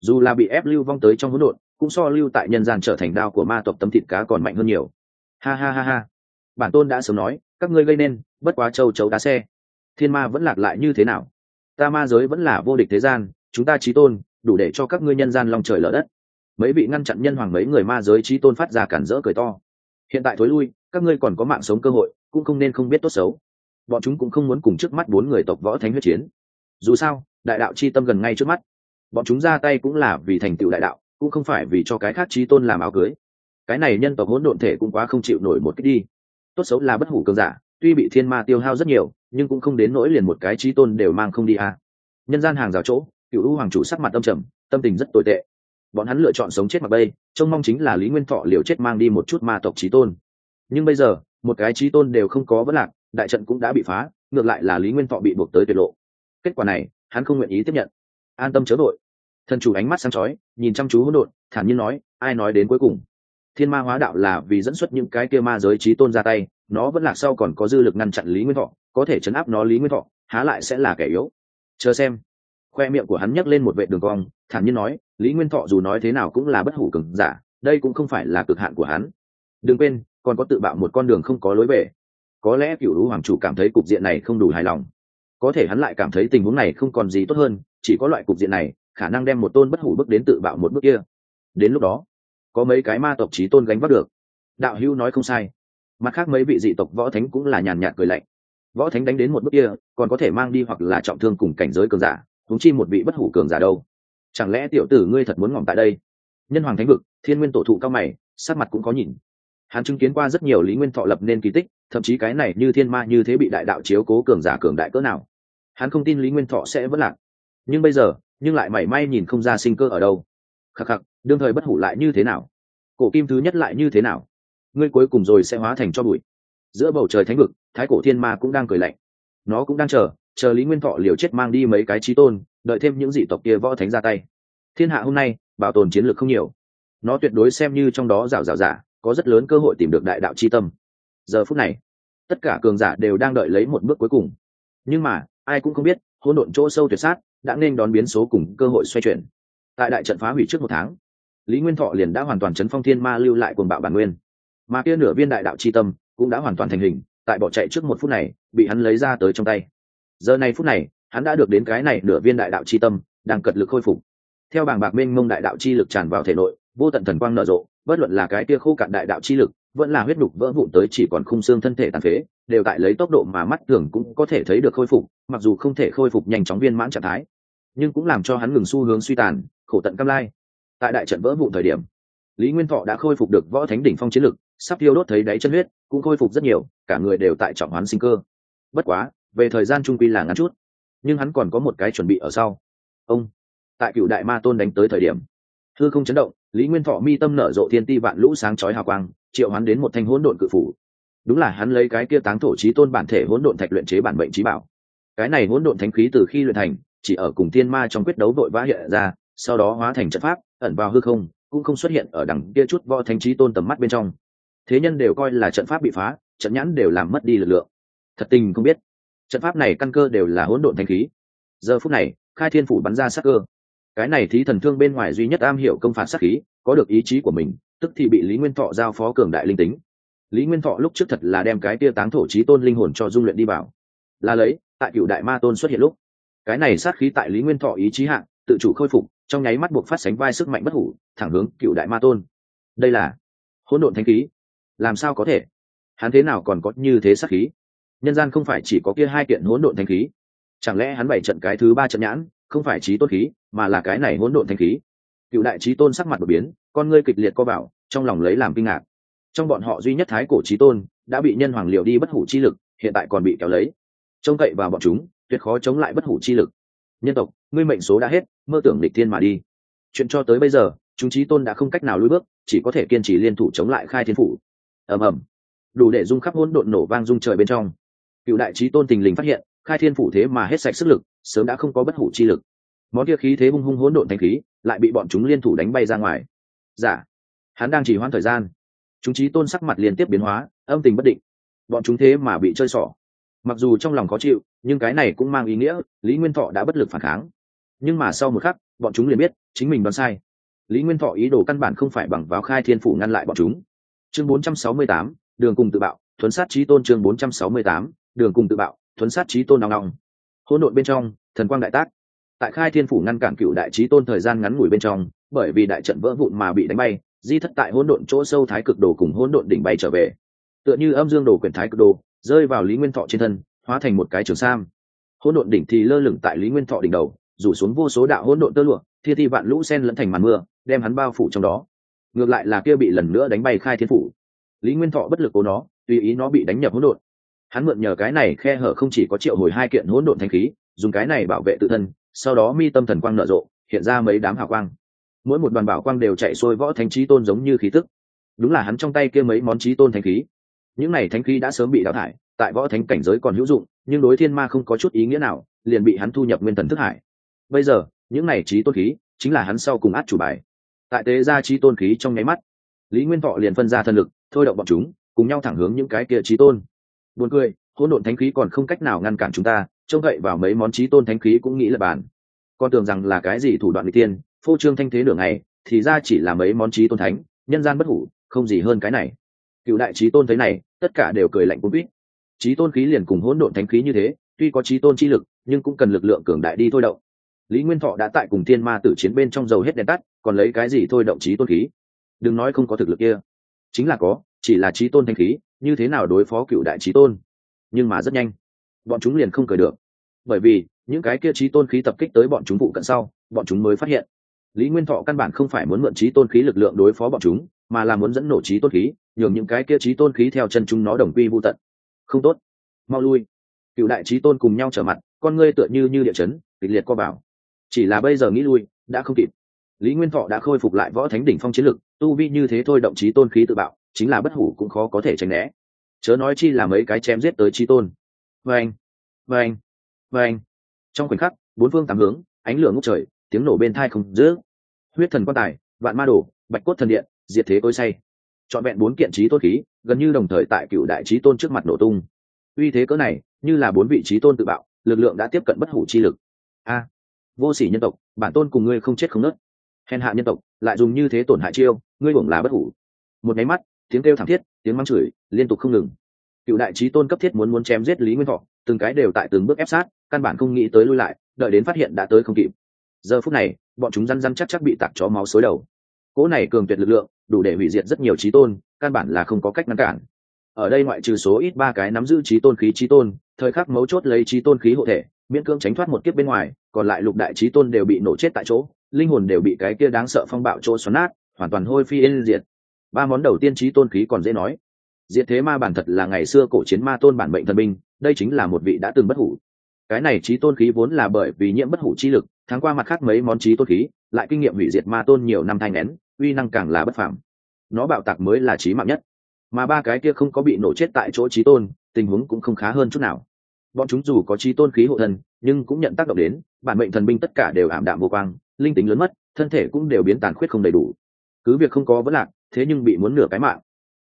Speaker 1: Dù là bị ép lưu vong tới trong hỗn độn, cũng so lưu tại nhân gian trở thành đao của ma tộc tấm thịt cá còn mạnh hơn nhiều. Ha ha ha ha. Bản tôn đã sớm nói, các ngươi gây nên, bất quá châu chấu đá xe. Thiên ma vẫn lạc lại như thế nào? Ta ma giới vẫn là vô địch thế gian, chúng ta trí tôn đủ để cho các ngươi nhân gian lòng trời lở đất. Mấy vị ngăn chặn nhân hoàng mấy người ma giới trí tôn phát ra cản rỡ cười to. Hiện tại thối lui, các ngươi còn có mạng sống cơ hội, cũng không nên không biết tốt xấu. Bọn chúng cũng không muốn cùng trước mắt bốn người tộc võ thánh huyết chiến. Dù sao, đại đạo chi tâm gần ngay trước mắt. Bọn chúng ra tay cũng là vì thành tựu đại đạo, cũng không phải vì cho cái khác trí tôn làm áo cưới. Cái này nhân tộc hỗn độn thể cũng quá không chịu nổi một cách đi. Tốt xấu là bất hủ cường giả, tuy bị thiên ma tiêu hao rất nhiều, nhưng cũng không đến nỗi liền một cái trí tôn đều mang không đi à. nhân gian hàng rào chỗ cựu u hoàng chủ sắc mặt tâm trầm, tâm tình rất tồi tệ. Bọn hắn lựa chọn sống chết mặc bây trông mong chính là lý nguyên thọ liều chết mang đi một chút ma tộc trí tôn. Nhưng bây giờ, một cái trí tôn đều không có vấn lạc, đại trận cũng đã bị phá, ngược lại là lý nguyên thọ bị buộc tới tuyệt lộ. Kết quả này, hắn không nguyện ý tiếp nhận. An tâm chớ đội thần chủ ánh mắt sáng chói, nhìn chăm chú hỗn độn, thản nhiên nói, ai nói đến cuối cùng? Thiên ma hóa đạo là vì dẫn xuất những cái kia ma giới trí tôn ra tay, nó vẫn là sau còn có dư lực ngăn chặn lý nguyên thọ, có thể chấn áp nó lý nguyên thọ, há lại sẽ là kẻ yếu. Chờ xem khoe miệng của hắn nhấc lên một vệ đường cong, thản nhiên nói, lý nguyên thọ dù nói thế nào cũng là bất hủ cường giả, đây cũng không phải là cực hạn của hắn. Đừng quên, còn có tự bạo một con đường không có lối về. Có lẽ cựu lũ hoàng chủ cảm thấy cục diện này không đủ hài lòng. Có thể hắn lại cảm thấy tình huống này không còn gì tốt hơn, chỉ có loại cục diện này, khả năng đem một tôn bất hủ bước đến tự bạo một bước kia. Đến lúc đó, có mấy cái ma tộc trí tôn gánh vác được. Đạo hữu nói không sai. Mặt khác mấy vị dị tộc võ thánh cũng là nhàn nhạt cười lạnh. Võ thánh đánh đến một bước kia, còn có thể mang đi hoặc là trọng thương cùng cảnh giới cường giả thúng chi một vị bất hủ cường giả đâu? Chẳng lẽ tiểu tử ngươi thật muốn ngỏm tại đây? Nhân hoàng thánh vực, thiên nguyên tổ thụ cao mày sát mặt cũng có nhìn. Hắn chứng kiến qua rất nhiều lý nguyên thọ lập nên kỳ tích, thậm chí cái này như thiên ma như thế bị đại đạo chiếu cố cường giả cường đại cỡ nào. Hắn không tin lý nguyên thọ sẽ vẫn lạc. Nhưng bây giờ, nhưng lại mảy may nhìn không ra sinh cơ ở đâu. Khắc khắc, đương thời bất hủ lại như thế nào? Cổ kim thứ nhất lại như thế nào? Ngươi cuối cùng rồi sẽ hóa thành cho bụi. Giữa bầu trời thánh vực, thái cổ thiên ma cũng đang cười lạnh. Nó cũng đang chờ chờ lý nguyên thọ liều chết mang đi mấy cái trí tôn, đợi thêm những dị tộc kia võ thánh ra tay. Thiên hạ hôm nay, bảo tồn chiến lược không nhiều. Nó tuyệt đối xem như trong đó rào rào giả, có rất lớn cơ hội tìm được đại đạo c h i tâm. Giờ phút này, tất cả cường giả đều đang đợi lấy một bước cuối cùng. Nhưng mà, ai cũng không biết, hỗn độn chỗ sâu tuyệt sát, đã nên đón biến số cùng cơ hội xoay chuyển. Tại đại trận phá hủy trước một tháng, lý nguyên thọ liền đã hoàn toàn chấn phong thiên ma lưu lại quần bạo bản nguyên. Mà kia nửa viên đại đạo c h i tâm cũng đã hoàn toàn thành hình, tại bỏ chạy trước một phút này, bị hắn lấy ra tới trong tay giờ này phút này, hắn đã được đến cái này nửa viên đại đạo c h i tâm, đang cật lực khôi phục. Theo bảng bạc mênh mông đại đạo chi lực tràn vào thể nội, vô tận thần quang nở rộ, bất luận là cái kia khô cạn đại đạo chi lực, vẫn là huyết đục vỡ vụn tới chỉ còn khung xương thân thể tàn phế, đều tại lấy tốc độ mà mắt thường cũng có thể thấy được khôi phục, mặc dù không thể khôi phục nhanh chóng viên mãn trạng thái, nhưng cũng làm cho hắn ngừng xu hướng suy tàn, khổ tận cam lai. Tại đại trận vỡ vụn thời điểm, lý nguyên thọ đã khôi phục được võ thánh đỉnh phong chiến lực, sắp tiêu đốt thấy đáy chân huyết, cũng khôi phục rất nhiều, cả người đều tại trọng hoán sinh cơ. Bất quá về thời gian trung quy là ngắn chút, nhưng hắn còn có một cái chuẩn bị ở sau. Ông, tại cựu đại ma tôn đánh tới thời điểm thư không chấn động, lý nguyên thọ mi tâm nở rộ thiên ti vạn lũ sáng chói hào quang, triệu hắn đến một thanh hỗn độn cự phủ. Đúng là hắn lấy cái kia táng thổ trí tôn bản thể hỗn độn thạch luyện chế bản bệnh trí bảo. Cái này hỗn độn thánh khí từ khi luyện thành, chỉ ở cùng thiên ma trong quyết đấu vội vã hiện ra, sau đó hóa thành trận pháp, ẩn vào hư không, cũng không xuất hiện ở đằng kia chút võ thánh trí tôn tầm mắt bên trong. Thế nhân đều coi là trận pháp bị phá, trận nhãn đều làm mất đi lực lượng. Thật tình không biết trận pháp này căn cơ đều là hỗn độn thanh khí. Giờ phút này, khai thiên phủ bắn ra sát cơ. Cái này thí thần thương bên ngoài duy nhất am hiểu công phạt sát khí, có được ý chí của mình, tức thì bị lý nguyên thọ giao phó cường đại linh tính. Lý nguyên thọ lúc trước thật là đem cái tia táng thổ trí tôn linh hồn cho dung luyện đi vào. Là lấy, tại cựu đại ma tôn xuất hiện lúc. Cái này sát khí tại lý nguyên thọ ý chí hạng tự chủ khôi phục, trong nháy mắt buộc phát sánh vai sức mạnh bất hủ, thẳng hướng cựu đại ma tôn. Đây là hỗn độn thanh khí. Làm sao có thể? Hắn thế nào còn có như thế sát khí? Nhân gian không phải chỉ có kia hai kiện hỗn độn thanh khí. Chẳng lẽ hắn bảy trận cái thứ ba trận nhãn, không phải trí tôn khí, mà là cái này hỗn độn thanh khí? Cựu đại trí tôn sắc mặt đột biến, con ngươi kịch liệt co bảo trong lòng lấy làm kinh ngạc. Trong bọn họ duy nhất thái cổ trí tôn, đã bị nhân hoàng liệu đi bất hủ chi lực, hiện tại còn bị kéo lấy. Trông cậy vào bọn chúng, tuyệt khó chống lại bất hủ chi lực. Nhân tộc, ngươi mệnh số đã hết, mơ tưởng lịch thiên mà đi. Chuyện cho tới bây giờ, chúng trí tôn đã không cách nào lùi bước, chỉ có thể kiên trì liên thủ chống lại khai thiên phủ. Ầm ầm. Đủ để dung khắp hỗn độn nổ vang dung trời bên trong cựu đại trí tôn tình lình phát hiện khai thiên phủ thế mà hết sạch sức lực sớm đã không có bất hủ chi lực. Món kia khí thế hung hung hỗn độn thanh khí lại bị bọn chúng liên thủ đánh bay ra ngoài. Giả dạ. hắn đang chỉ hoãn thời gian. Chúng trí tôn sắc mặt liên tiếp biến hóa âm tình bất định. Bọn chúng thế mà bị chơi xỏ. Mặc dù trong lòng khó chịu nhưng cái này cũng mang ý nghĩa lý nguyên thọ đã bất lực phản kháng. Nhưng mà sau một khắc bọn chúng liền biết chính mình đoán sai. Lý nguyên thọ ý đồ căn bản không phải bằng vào khai thiên phủ ngăn lại bọn chúng. Chương 468, đường cùng tự bạo thuấn sát trí tôn chương 468, đường cùng tự bạo, thuấn sát trí tôn nòng nòng. Hỗn độn bên trong, thần quang đại tác. Tại khai thiên phủ ngăn cản cựu đại trí tôn thời gian ngắn ngủi bên trong, bởi vì đại trận vỡ vụn mà bị đánh bay, di thất tại hỗn độn chỗ sâu thái cực đồ cùng hỗn độn đỉnh bay trở về. Tựa như âm dương đồ quyển thái cực đồ, rơi vào lý nguyên thọ trên thân, hóa thành một cái trường sam. Hỗn độn đỉnh thì lơ lửng tại lý nguyên thọ đỉnh đầu, rủ xuống vô số đạo hỗn độn tơ lụa thiên thi vạn lũ sen lẫn thành màn mưa, đem hắn bao phủ trong đó. Ngược lại là kia bị lần nữa đánh bay khai thiên phủ. Lý nguyên thọ bất lực cố nó, tùy ý nó bị đánh nhập hỗn độn hắn mượn nhờ cái này khe hở không chỉ có triệu hồi hai kiện hỗn độn thanh khí, dùng cái này bảo vệ tự thân, sau đó mi tâm thần quang nở rộ, hiện ra mấy đám hào quang. Mỗi một đoàn bảo quang đều chạy xuôi võ thánh trí tôn giống như khí tức. Đúng là hắn trong tay kia mấy món trí tôn thanh khí. Những này thanh khí đã sớm bị đào thải, tại võ thánh cảnh giới còn hữu dụng, nhưng đối thiên ma không có chút ý nghĩa nào, liền bị hắn thu nhập nguyên thần thức hải. Bây giờ, những này trí tôn khí chính là hắn sau cùng át chủ bài. Tại tế gia trí tôn khí trong nháy mắt, lý nguyên thọ liền phân ra thân lực, thôi động bọn chúng, cùng nhau thẳng hướng những cái kia trí tôn buồn cười, hỗn độn thánh khí còn không cách nào ngăn cản chúng ta, trông gậy vào mấy món trí tôn thánh khí cũng nghĩ là bàn. Con tưởng rằng là cái gì thủ đoạn n tiên, phô trương thanh thế nửa ngày, thì ra chỉ là mấy món trí tôn thánh, nhân gian bất hủ, không gì hơn cái này. Cựu đại trí tôn thấy này, tất cả đều cười lạnh cuốn quýt. Trí tôn khí liền cùng hỗn độn thánh khí như thế, tuy có trí tôn chi lực, nhưng cũng cần lực lượng cường đại đi thôi động. Lý nguyên thọ đã tại cùng thiên ma tử chiến bên trong dầu hết đèn tắt, còn lấy cái gì thôi động trí tôn khí? Đừng nói không có thực lực kia. Chính là có chỉ là trí tôn thanh khí, như thế nào đối phó cựu đại trí tôn? Nhưng mà rất nhanh, bọn chúng liền không cười được. Bởi vì, những cái kia trí tôn khí tập kích tới bọn chúng vụ cận sau, bọn chúng mới phát hiện. Lý nguyên thọ căn bản không phải muốn mượn trí tôn khí lực lượng đối phó bọn chúng, mà là muốn dẫn nổ trí tôn khí, nhường những cái kia trí tôn khí theo chân chúng nó đồng quy vô tận. Không tốt. Mau lui. Cựu đại trí tôn cùng nhau trở mặt, con ngươi tựa như như địa chấn, kịch liệt co bảo. Chỉ là bây giờ nghĩ lui, đã không kịp. Lý nguyên thọ đã khôi phục lại võ thánh đỉnh phong chiến lực, tu vi như thế thôi động trí tôn khí tự bạo chính là bất hủ cũng khó có thể tránh né. Chớ nói chi là mấy cái chém giết tới trí tôn. Vâng vâng vâng trong khoảnh khắc, bốn phương tám hướng, ánh lửa ngốc trời, tiếng nổ bên thai không dữ huyết thần quan tài, vạn ma đồ bạch cốt thần điện, diệt thế tôi say. Trọn vẹn bốn kiện trí tôn khí, gần như đồng thời tại cựu đại trí tôn trước mặt nổ tung. Uy thế cỡ này, như là bốn vị trí tôn tự bạo, lực lượng đã tiếp cận bất hủ chi lực. A, vô sỉ nhân tộc, bản tôn cùng ngươi không chết không nớt. Hèn hạ nhân tộc, lại dùng như thế tổn hại chiêu, ngươi bổng là bất hủ. Một máy mắt tiếng kêu thảm thiết, tiếng mắng chửi liên tục không ngừng. Cựu đại trí tôn cấp thiết muốn muốn chém giết lý nguyên thọ, từng cái đều tại từng bước ép sát, căn bản không nghĩ tới lui lại, đợi đến phát hiện đã tới không kịp. Giờ phút này, bọn chúng răn răn chắc chắc bị tặc chó máu xối đầu. Cỗ này cường tuyệt lực lượng, đủ để hủy diệt rất nhiều trí tôn, căn bản là không có cách ngăn cản. Ở đây ngoại trừ số ít ba cái nắm giữ trí tôn khí trí tôn, thời khắc mấu chốt lấy trí tôn khí hộ thể, miễn cưỡng tránh thoát một kiếp bên ngoài, còn lại lục đại trí tôn đều bị nổ chết tại chỗ, linh hồn đều bị cái kia đáng sợ phong bạo chỗ xoắn nát, hoàn toàn hôi phi yên diệt ba món đầu tiên trí tôn khí còn dễ nói. Diệt thế ma bản thật là ngày xưa cổ chiến ma tôn bản mệnh thần binh, đây chính là một vị đã từng bất hủ. Cái này trí tôn khí vốn là bởi vì nhiễm bất hủ chi lực tháng qua mặt khác mấy món trí tôn khí, lại kinh nghiệm hủy diệt ma tôn nhiều năm thanh nén, uy năng càng là bất phẳng nó bạo tạc mới là trí mạng nhất. Mà ba cái kia không có bị nổ chết tại chỗ trí tôn, tình huống cũng không khá hơn chút nào. Bọn chúng dù có trí tôn khí hộ thân, nhưng cũng nhận tác động đến, bản mệnh thần binh tất cả đều ảm đạm vô quang, linh tính lớn mất, thân thể cũng đều biến tàn khuyết không đầy đủ. Cứ việc không có vấn lạc thế nhưng bị muốn nửa cái mạng.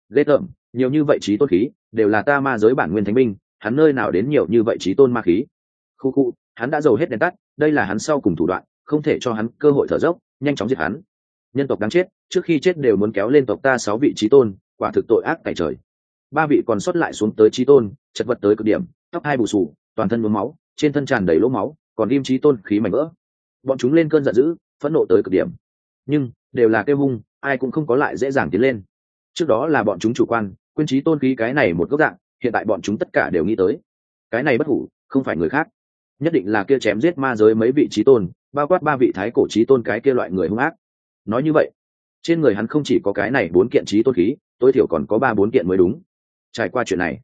Speaker 1: Ghê tởm, nhiều như vậy trí tôn khí, đều là ta ma giới bản nguyên thánh binh, hắn nơi nào đến nhiều như vậy trí tôn ma khí? Khu khu, hắn đã giàu hết đèn tắt, đây là hắn sau cùng thủ đoạn, không thể cho hắn cơ hội thở dốc, nhanh chóng diệt hắn. Nhân tộc đáng chết, trước khi chết đều muốn kéo lên tộc ta sáu vị trí tôn, quả thực tội ác tại trời. Ba vị còn sót lại xuống tới trí tôn, chật vật tới cực điểm, tóc hai bù sù toàn thân nhuốm máu, trên thân tràn đầy lỗ máu, còn im trí tôn khí mảnh vỡ. Bọn chúng lên cơn giận dữ, phẫn nộ tới cực điểm nhưng đều là kêu hung, ai cũng không có lại dễ dàng tiến lên. Trước đó là bọn chúng chủ quan quyên trí tôn khí cái này một góc dạng, hiện tại bọn chúng tất cả đều nghĩ tới. Cái này bất hủ, không phải người khác. Nhất định là kia chém giết ma giới mấy vị trí tôn, bao quát ba vị thái cổ trí tôn cái kia loại người hung ác. Nói như vậy, trên người hắn không chỉ có cái này bốn kiện trí tôn khí, tối thiểu còn có ba bốn kiện mới đúng. Trải qua chuyện này,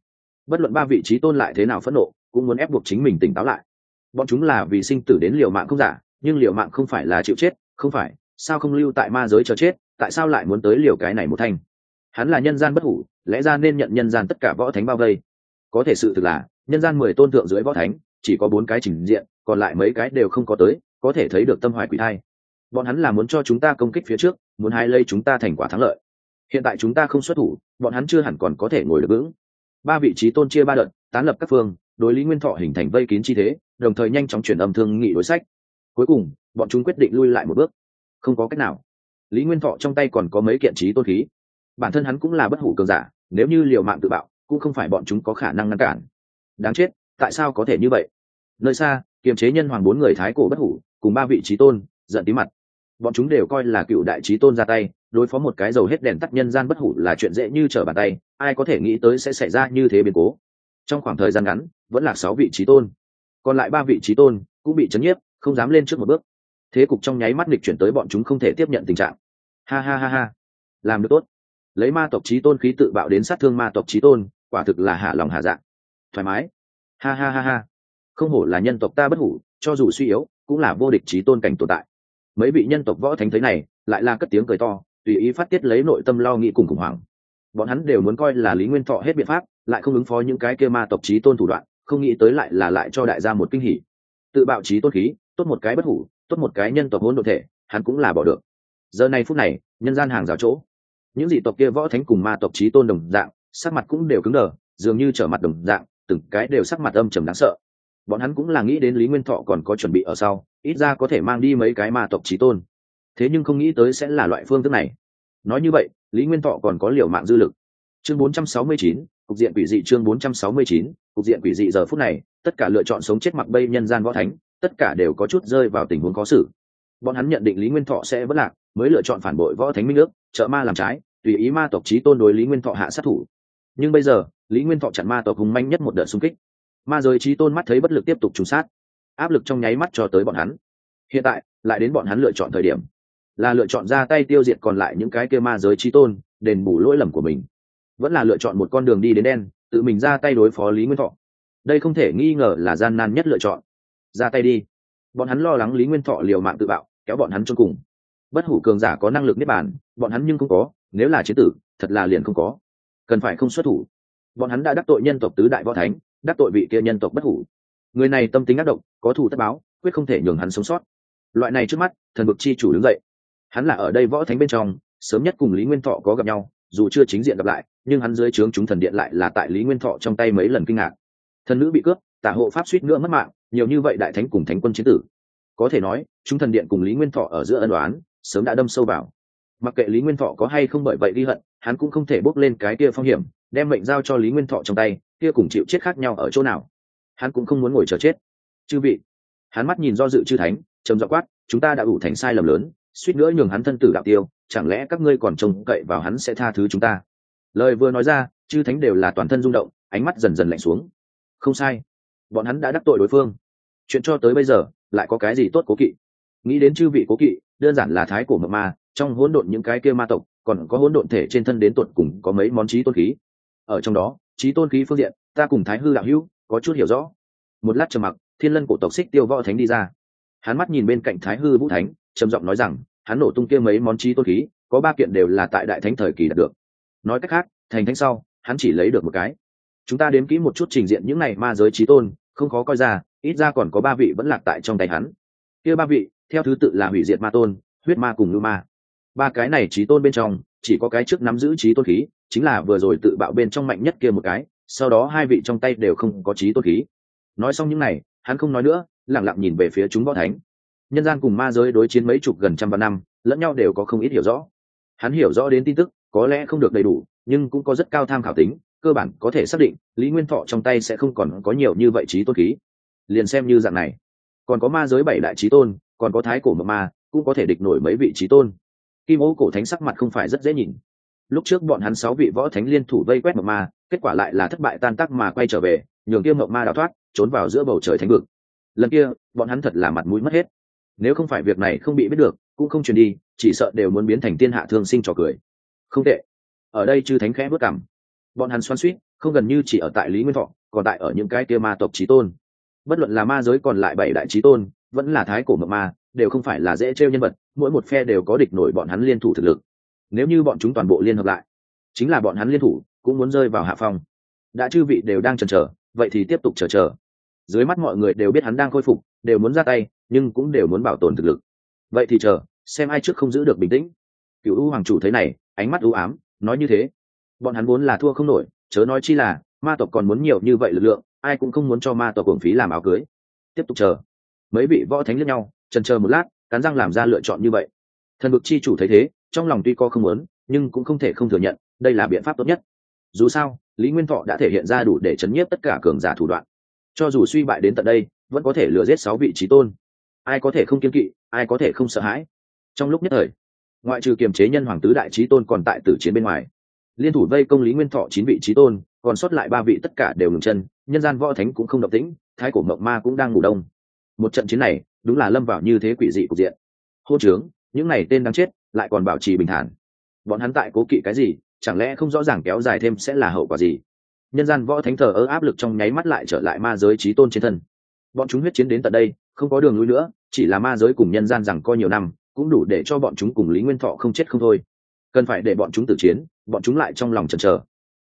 Speaker 1: bất luận ba vị trí tôn lại thế nào phẫn nộ, cũng muốn ép buộc chính mình tỉnh táo lại. Bọn chúng là vì sinh tử đến liều mạng không giả, nhưng liều mạng không phải là chịu chết, không phải sao không lưu tại ma giới chờ chết, tại sao lại muốn tới liều cái này một thanh? Hắn là nhân gian bất hủ, lẽ ra nên nhận nhân gian tất cả võ thánh bao vây. Có thể sự thực là, nhân gian mười tôn thượng dưới võ thánh, chỉ có bốn cái trình diện, còn lại mấy cái đều không có tới, có thể thấy được tâm hoài quỷ thai. Bọn hắn là muốn cho chúng ta công kích phía trước, muốn hai lây chúng ta thành quả thắng lợi. Hiện tại chúng ta không xuất thủ, bọn hắn chưa hẳn còn có thể ngồi được vững. Ba vị trí tôn chia ba đợt, tán lập các phương, đối lý nguyên thọ hình thành vây kín chi thế, đồng thời nhanh chóng chuyển âm thương nghị đối sách. Cuối cùng, bọn chúng quyết định lui lại một bước không có cách nào. Lý nguyên thọ trong tay còn có mấy kiện trí tôn khí. Bản thân hắn cũng là bất hủ cường giả, nếu như liều mạng tự bạo, cũng không phải bọn chúng có khả năng ngăn cản. Đáng chết, tại sao có thể như vậy? Nơi xa, kiềm chế nhân hoàng bốn người thái cổ bất hủ, cùng ba vị trí tôn, giận tí mặt. Bọn chúng đều coi là cựu đại trí tôn ra tay, đối phó một cái dầu hết đèn tắt nhân gian bất hủ là chuyện dễ như trở bàn tay, ai có thể nghĩ tới sẽ xảy ra như thế biến cố. Trong khoảng thời gian ngắn, vẫn là sáu vị trí tôn. Còn lại ba vị trí tôn cũng bị chấn nhiếp, không dám lên trước một bước thế cục trong nháy mắt lịch chuyển tới bọn chúng không thể tiếp nhận tình trạng. Ha ha ha ha. Làm được tốt. Lấy ma tộc trí tôn khí tự bạo đến sát thương ma tộc trí tôn, quả thực là hạ lòng hạ dạng thoải mái. Ha ha ha ha. Không hổ là nhân tộc ta bất hủ, cho dù suy yếu, cũng là vô địch trí tôn cảnh tồn tại. Mấy vị nhân tộc võ thánh thấy này, lại là cất tiếng cười to, tùy ý phát tiết lấy nội tâm lo nghĩ cùng khủng hoảng. Bọn hắn đều muốn coi là lý nguyên thọ hết biện pháp, lại không ứng phó những cái kia ma tộc trí tôn thủ đoạn, không nghĩ tới lại là lại cho đại gia một kinh hỉ. Tự bạo trí tôn khí, tốt một cái bất hủ tốt một cái nhân tộc hỗn độn thể hắn cũng là bỏ được. Giờ này phút này nhân gian hàng rào chỗ. Những dị tộc kia võ thánh cùng ma tộc trí tôn đồng dạng sắc mặt cũng đều cứng đờ dường như trở mặt đồng dạng từng cái đều sắc mặt âm trầm đáng sợ. Bọn hắn cũng là nghĩ đến lý nguyên thọ còn có chuẩn bị ở sau ít ra có thể mang đi mấy cái ma tộc trí tôn. Thế nhưng không nghĩ tới sẽ là loại phương thức này. Nói như vậy lý nguyên thọ còn có liều mạng dư lực. Chương 469, cục diện quỷ dị chương 469, cục diện quỷ dị giờ phút này tất cả lựa chọn sống chết mặc bây nhân gian võ thánh tất cả đều có chút rơi vào tình huống khó xử. Bọn hắn nhận định lý nguyên thọ sẽ vất lạc, mới lựa chọn phản bội võ thánh minh nước trợ ma làm trái, tùy ý ma tộc trí tôn đối lý nguyên thọ hạ sát thủ. Nhưng bây giờ, lý nguyên thọ chặn ma tộc hùng manh nhất một đợt xung kích. Ma giới trí tôn mắt thấy bất lực tiếp tục trùng sát. Áp lực trong nháy mắt cho tới bọn hắn. Hiện tại, lại đến bọn hắn lựa chọn thời điểm. Là lựa chọn ra tay tiêu diệt còn lại những cái kia ma giới trí tôn, đền bù lỗi lầm của mình. Vẫn là lựa chọn một con đường đi đến đen, tự mình ra tay đối phó lý nguyên thọ. Đây không thể nghi ngờ là gian nan nhất lựa chọn ra tay đi. Bọn hắn lo lắng lý nguyên thọ liều mạng tự bạo, kéo bọn hắn cho cùng. Bất hủ cường giả có năng lực niết bàn, bọn hắn nhưng không có, nếu là chế tử, thật là liền không có. Cần phải không xuất thủ. Bọn hắn đã đắc tội nhân tộc tứ đại võ thánh, đắc tội vị kia nhân tộc bất hủ. Người này tâm tính ác độc, có thủ tất báo, quyết không thể nhường hắn sống sót. Loại này trước mắt, thần vực chi chủ đứng dậy. Hắn là ở đây võ thánh bên trong, sớm nhất cùng lý nguyên thọ có gặp nhau, dù chưa chính diện gặp lại, nhưng hắn dưới trướng chúng thần điện lại là tại lý nguyên thọ trong tay mấy lần kinh ngạc. Thần nữ bị cướp tả hộ pháp suýt nữa mất mạng, nhiều như vậy đại thánh cùng thánh quân chiến tử. Có thể nói, chúng thần điện cùng lý nguyên thọ ở giữa ân đoán sớm đã đâm sâu vào. Mặc kệ lý nguyên thọ có hay không bởi vậy ghi hận, hắn cũng không thể bốc lên cái kia phong hiểm, đem mệnh giao cho lý nguyên thọ trong tay, kia cùng chịu chết khác nhau ở chỗ nào. Hắn cũng không muốn ngồi chờ chết. Chư vị, hắn mắt nhìn do dự chư thánh, trầm dọ quát, chúng ta đã ủ thành sai lầm lớn, suýt nữa nhường hắn thân tử đạo tiêu, chẳng lẽ các ngươi còn trông cậy vào hắn sẽ tha thứ chúng ta? Lời vừa nói ra, chư thánh đều là toàn thân rung động, ánh mắt dần dần lạnh xuống. Không sai bọn hắn đã đắc tội đối phương. Chuyện cho tới bây giờ, lại có cái gì tốt cố kỵ? Nghĩ đến chư vị cố kỵ, đơn giản là thái cổ mộng ma, trong hỗn độn những cái kia ma tộc, còn có hỗn độn thể trên thân đến tuột cùng có mấy món trí tôn khí. Ở trong đó, trí tôn khí phương diện, ta cùng thái hư đạo hữu có chút hiểu rõ. Một lát trầm mặc, thiên lân cổ tộc xích tiêu võ thánh đi ra. Hắn mắt nhìn bên cạnh thái hư vũ thánh, trầm giọng nói rằng, hắn nổ tung kia mấy món trí tôn khí, có ba kiện đều là tại đại thánh thời kỳ đạt được. Nói cách khác, thành thánh sau, hắn chỉ lấy được một cái. Chúng ta đếm kỹ một chút trình diện những này ma giới trí tôn không khó coi ra, ít ra còn có ba vị vẫn lạc tại trong tay hắn. Kia ba vị, theo thứ tự là hủy diệt ma tôn, huyết ma cùng ngư ma. Ba cái này trí tôn bên trong, chỉ có cái trước nắm giữ trí tôn khí, chính là vừa rồi tự bạo bên trong mạnh nhất kia một cái, sau đó hai vị trong tay đều không có trí tôn khí. Nói xong những này, hắn không nói nữa lẳng lặng nhìn về phía chúng võ thánh. Nhân gian cùng ma giới đối chiến mấy chục gần trăm vạn năm, lẫn nhau đều có không ít hiểu rõ. Hắn hiểu rõ đến tin tức, có lẽ không được đầy đủ, nhưng cũng có rất cao tham khảo tính cơ bản có thể xác định, lý nguyên thọ trong tay sẽ không còn có nhiều như vậy trí tôn khí. Liền xem như dạng này, còn có ma giới bảy đại trí tôn, còn có thái cổ mộng ma, cũng có thể địch nổi mấy vị trí tôn. Kim ô cổ thánh sắc mặt không phải rất dễ nhìn. Lúc trước bọn hắn sáu vị võ thánh liên thủ vây quét mộng ma, kết quả lại là thất bại tan tác mà quay trở về, nhường kia mộng ma đào thoát, trốn vào giữa bầu trời thánh vực. Lần kia, bọn hắn thật là mặt mũi mất hết. Nếu không phải việc này không bị biết được, cũng không truyền đi, chỉ sợ đều muốn biến thành thiên hạ thương sinh trò cười. Không tệ. Ở đây chư thánh khẽ bước cảm bọn hắn xoan suýt, không gần như chỉ ở tại lý nguyên thọ, còn tại ở những cái kia ma tộc trí tôn. Bất luận là ma giới còn lại bảy đại trí tôn, vẫn là thái cổ mộng ma, đều không phải là dễ trêu nhân vật, mỗi một phe đều có địch nổi bọn hắn liên thủ thực lực. Nếu như bọn chúng toàn bộ liên hợp lại, chính là bọn hắn liên thủ, cũng muốn rơi vào hạ phong. Đã chư vị đều đang chần chờ, vậy thì tiếp tục chờ chờ. Dưới mắt mọi người đều biết hắn đang khôi phục, đều muốn ra tay, nhưng cũng đều muốn bảo tồn thực lực. Vậy thì chờ, xem ai trước không giữ được bình tĩnh. Cựu u hoàng chủ thấy này, ánh mắt u ám, nói như thế bọn hắn vốn là thua không nổi, chớ nói chi là, ma tộc còn muốn nhiều như vậy lực lượng, ai cũng không muốn cho ma tộc hưởng phí làm áo cưới. Tiếp tục chờ. Mấy vị võ thánh lẫn nhau trần chờ một lát, cắn răng làm ra lựa chọn như vậy. Thần vực chi chủ thấy thế, trong lòng tuy có không muốn, nhưng cũng không thể không thừa nhận, đây là biện pháp tốt nhất. Dù sao, lý nguyên thọ đã thể hiện ra đủ để chấn nhiếp tất cả cường giả thủ đoạn. Cho dù suy bại đến tận đây, vẫn có thể lừa giết sáu vị trí tôn. Ai có thể không kiên kỵ, ai có thể không sợ hãi. Trong lúc nhất thời, ngoại trừ kiềm chế nhân hoàng tứ đại trí tôn còn tại tử chiến bên ngoài liên thủ vây công lý nguyên thọ chín vị trí tôn, còn sót lại ba vị tất cả đều ngừng chân, nhân gian võ thánh cũng không động tĩnh, thái cổ mộng ma cũng đang ngủ đông. Một trận chiến này, đúng là lâm vào như thế quỷ dị cục diện. Hô trướng những này tên đang chết, lại còn bảo trì bình thản. Bọn hắn tại cố kỵ cái gì, chẳng lẽ không rõ ràng kéo dài thêm sẽ là hậu quả gì? Nhân gian võ thánh thờ ơ áp lực trong nháy mắt lại trở lại ma giới trí tôn trên thân. Bọn chúng huyết chiến đến tận đây, không có đường lui nữa, chỉ là ma giới cùng nhân gian rằng coi nhiều năm, cũng đủ để cho bọn chúng cùng lý nguyên thọ không chết không thôi. Cần phải để bọn chúng tự chiến bọn chúng lại trong lòng chần chờ.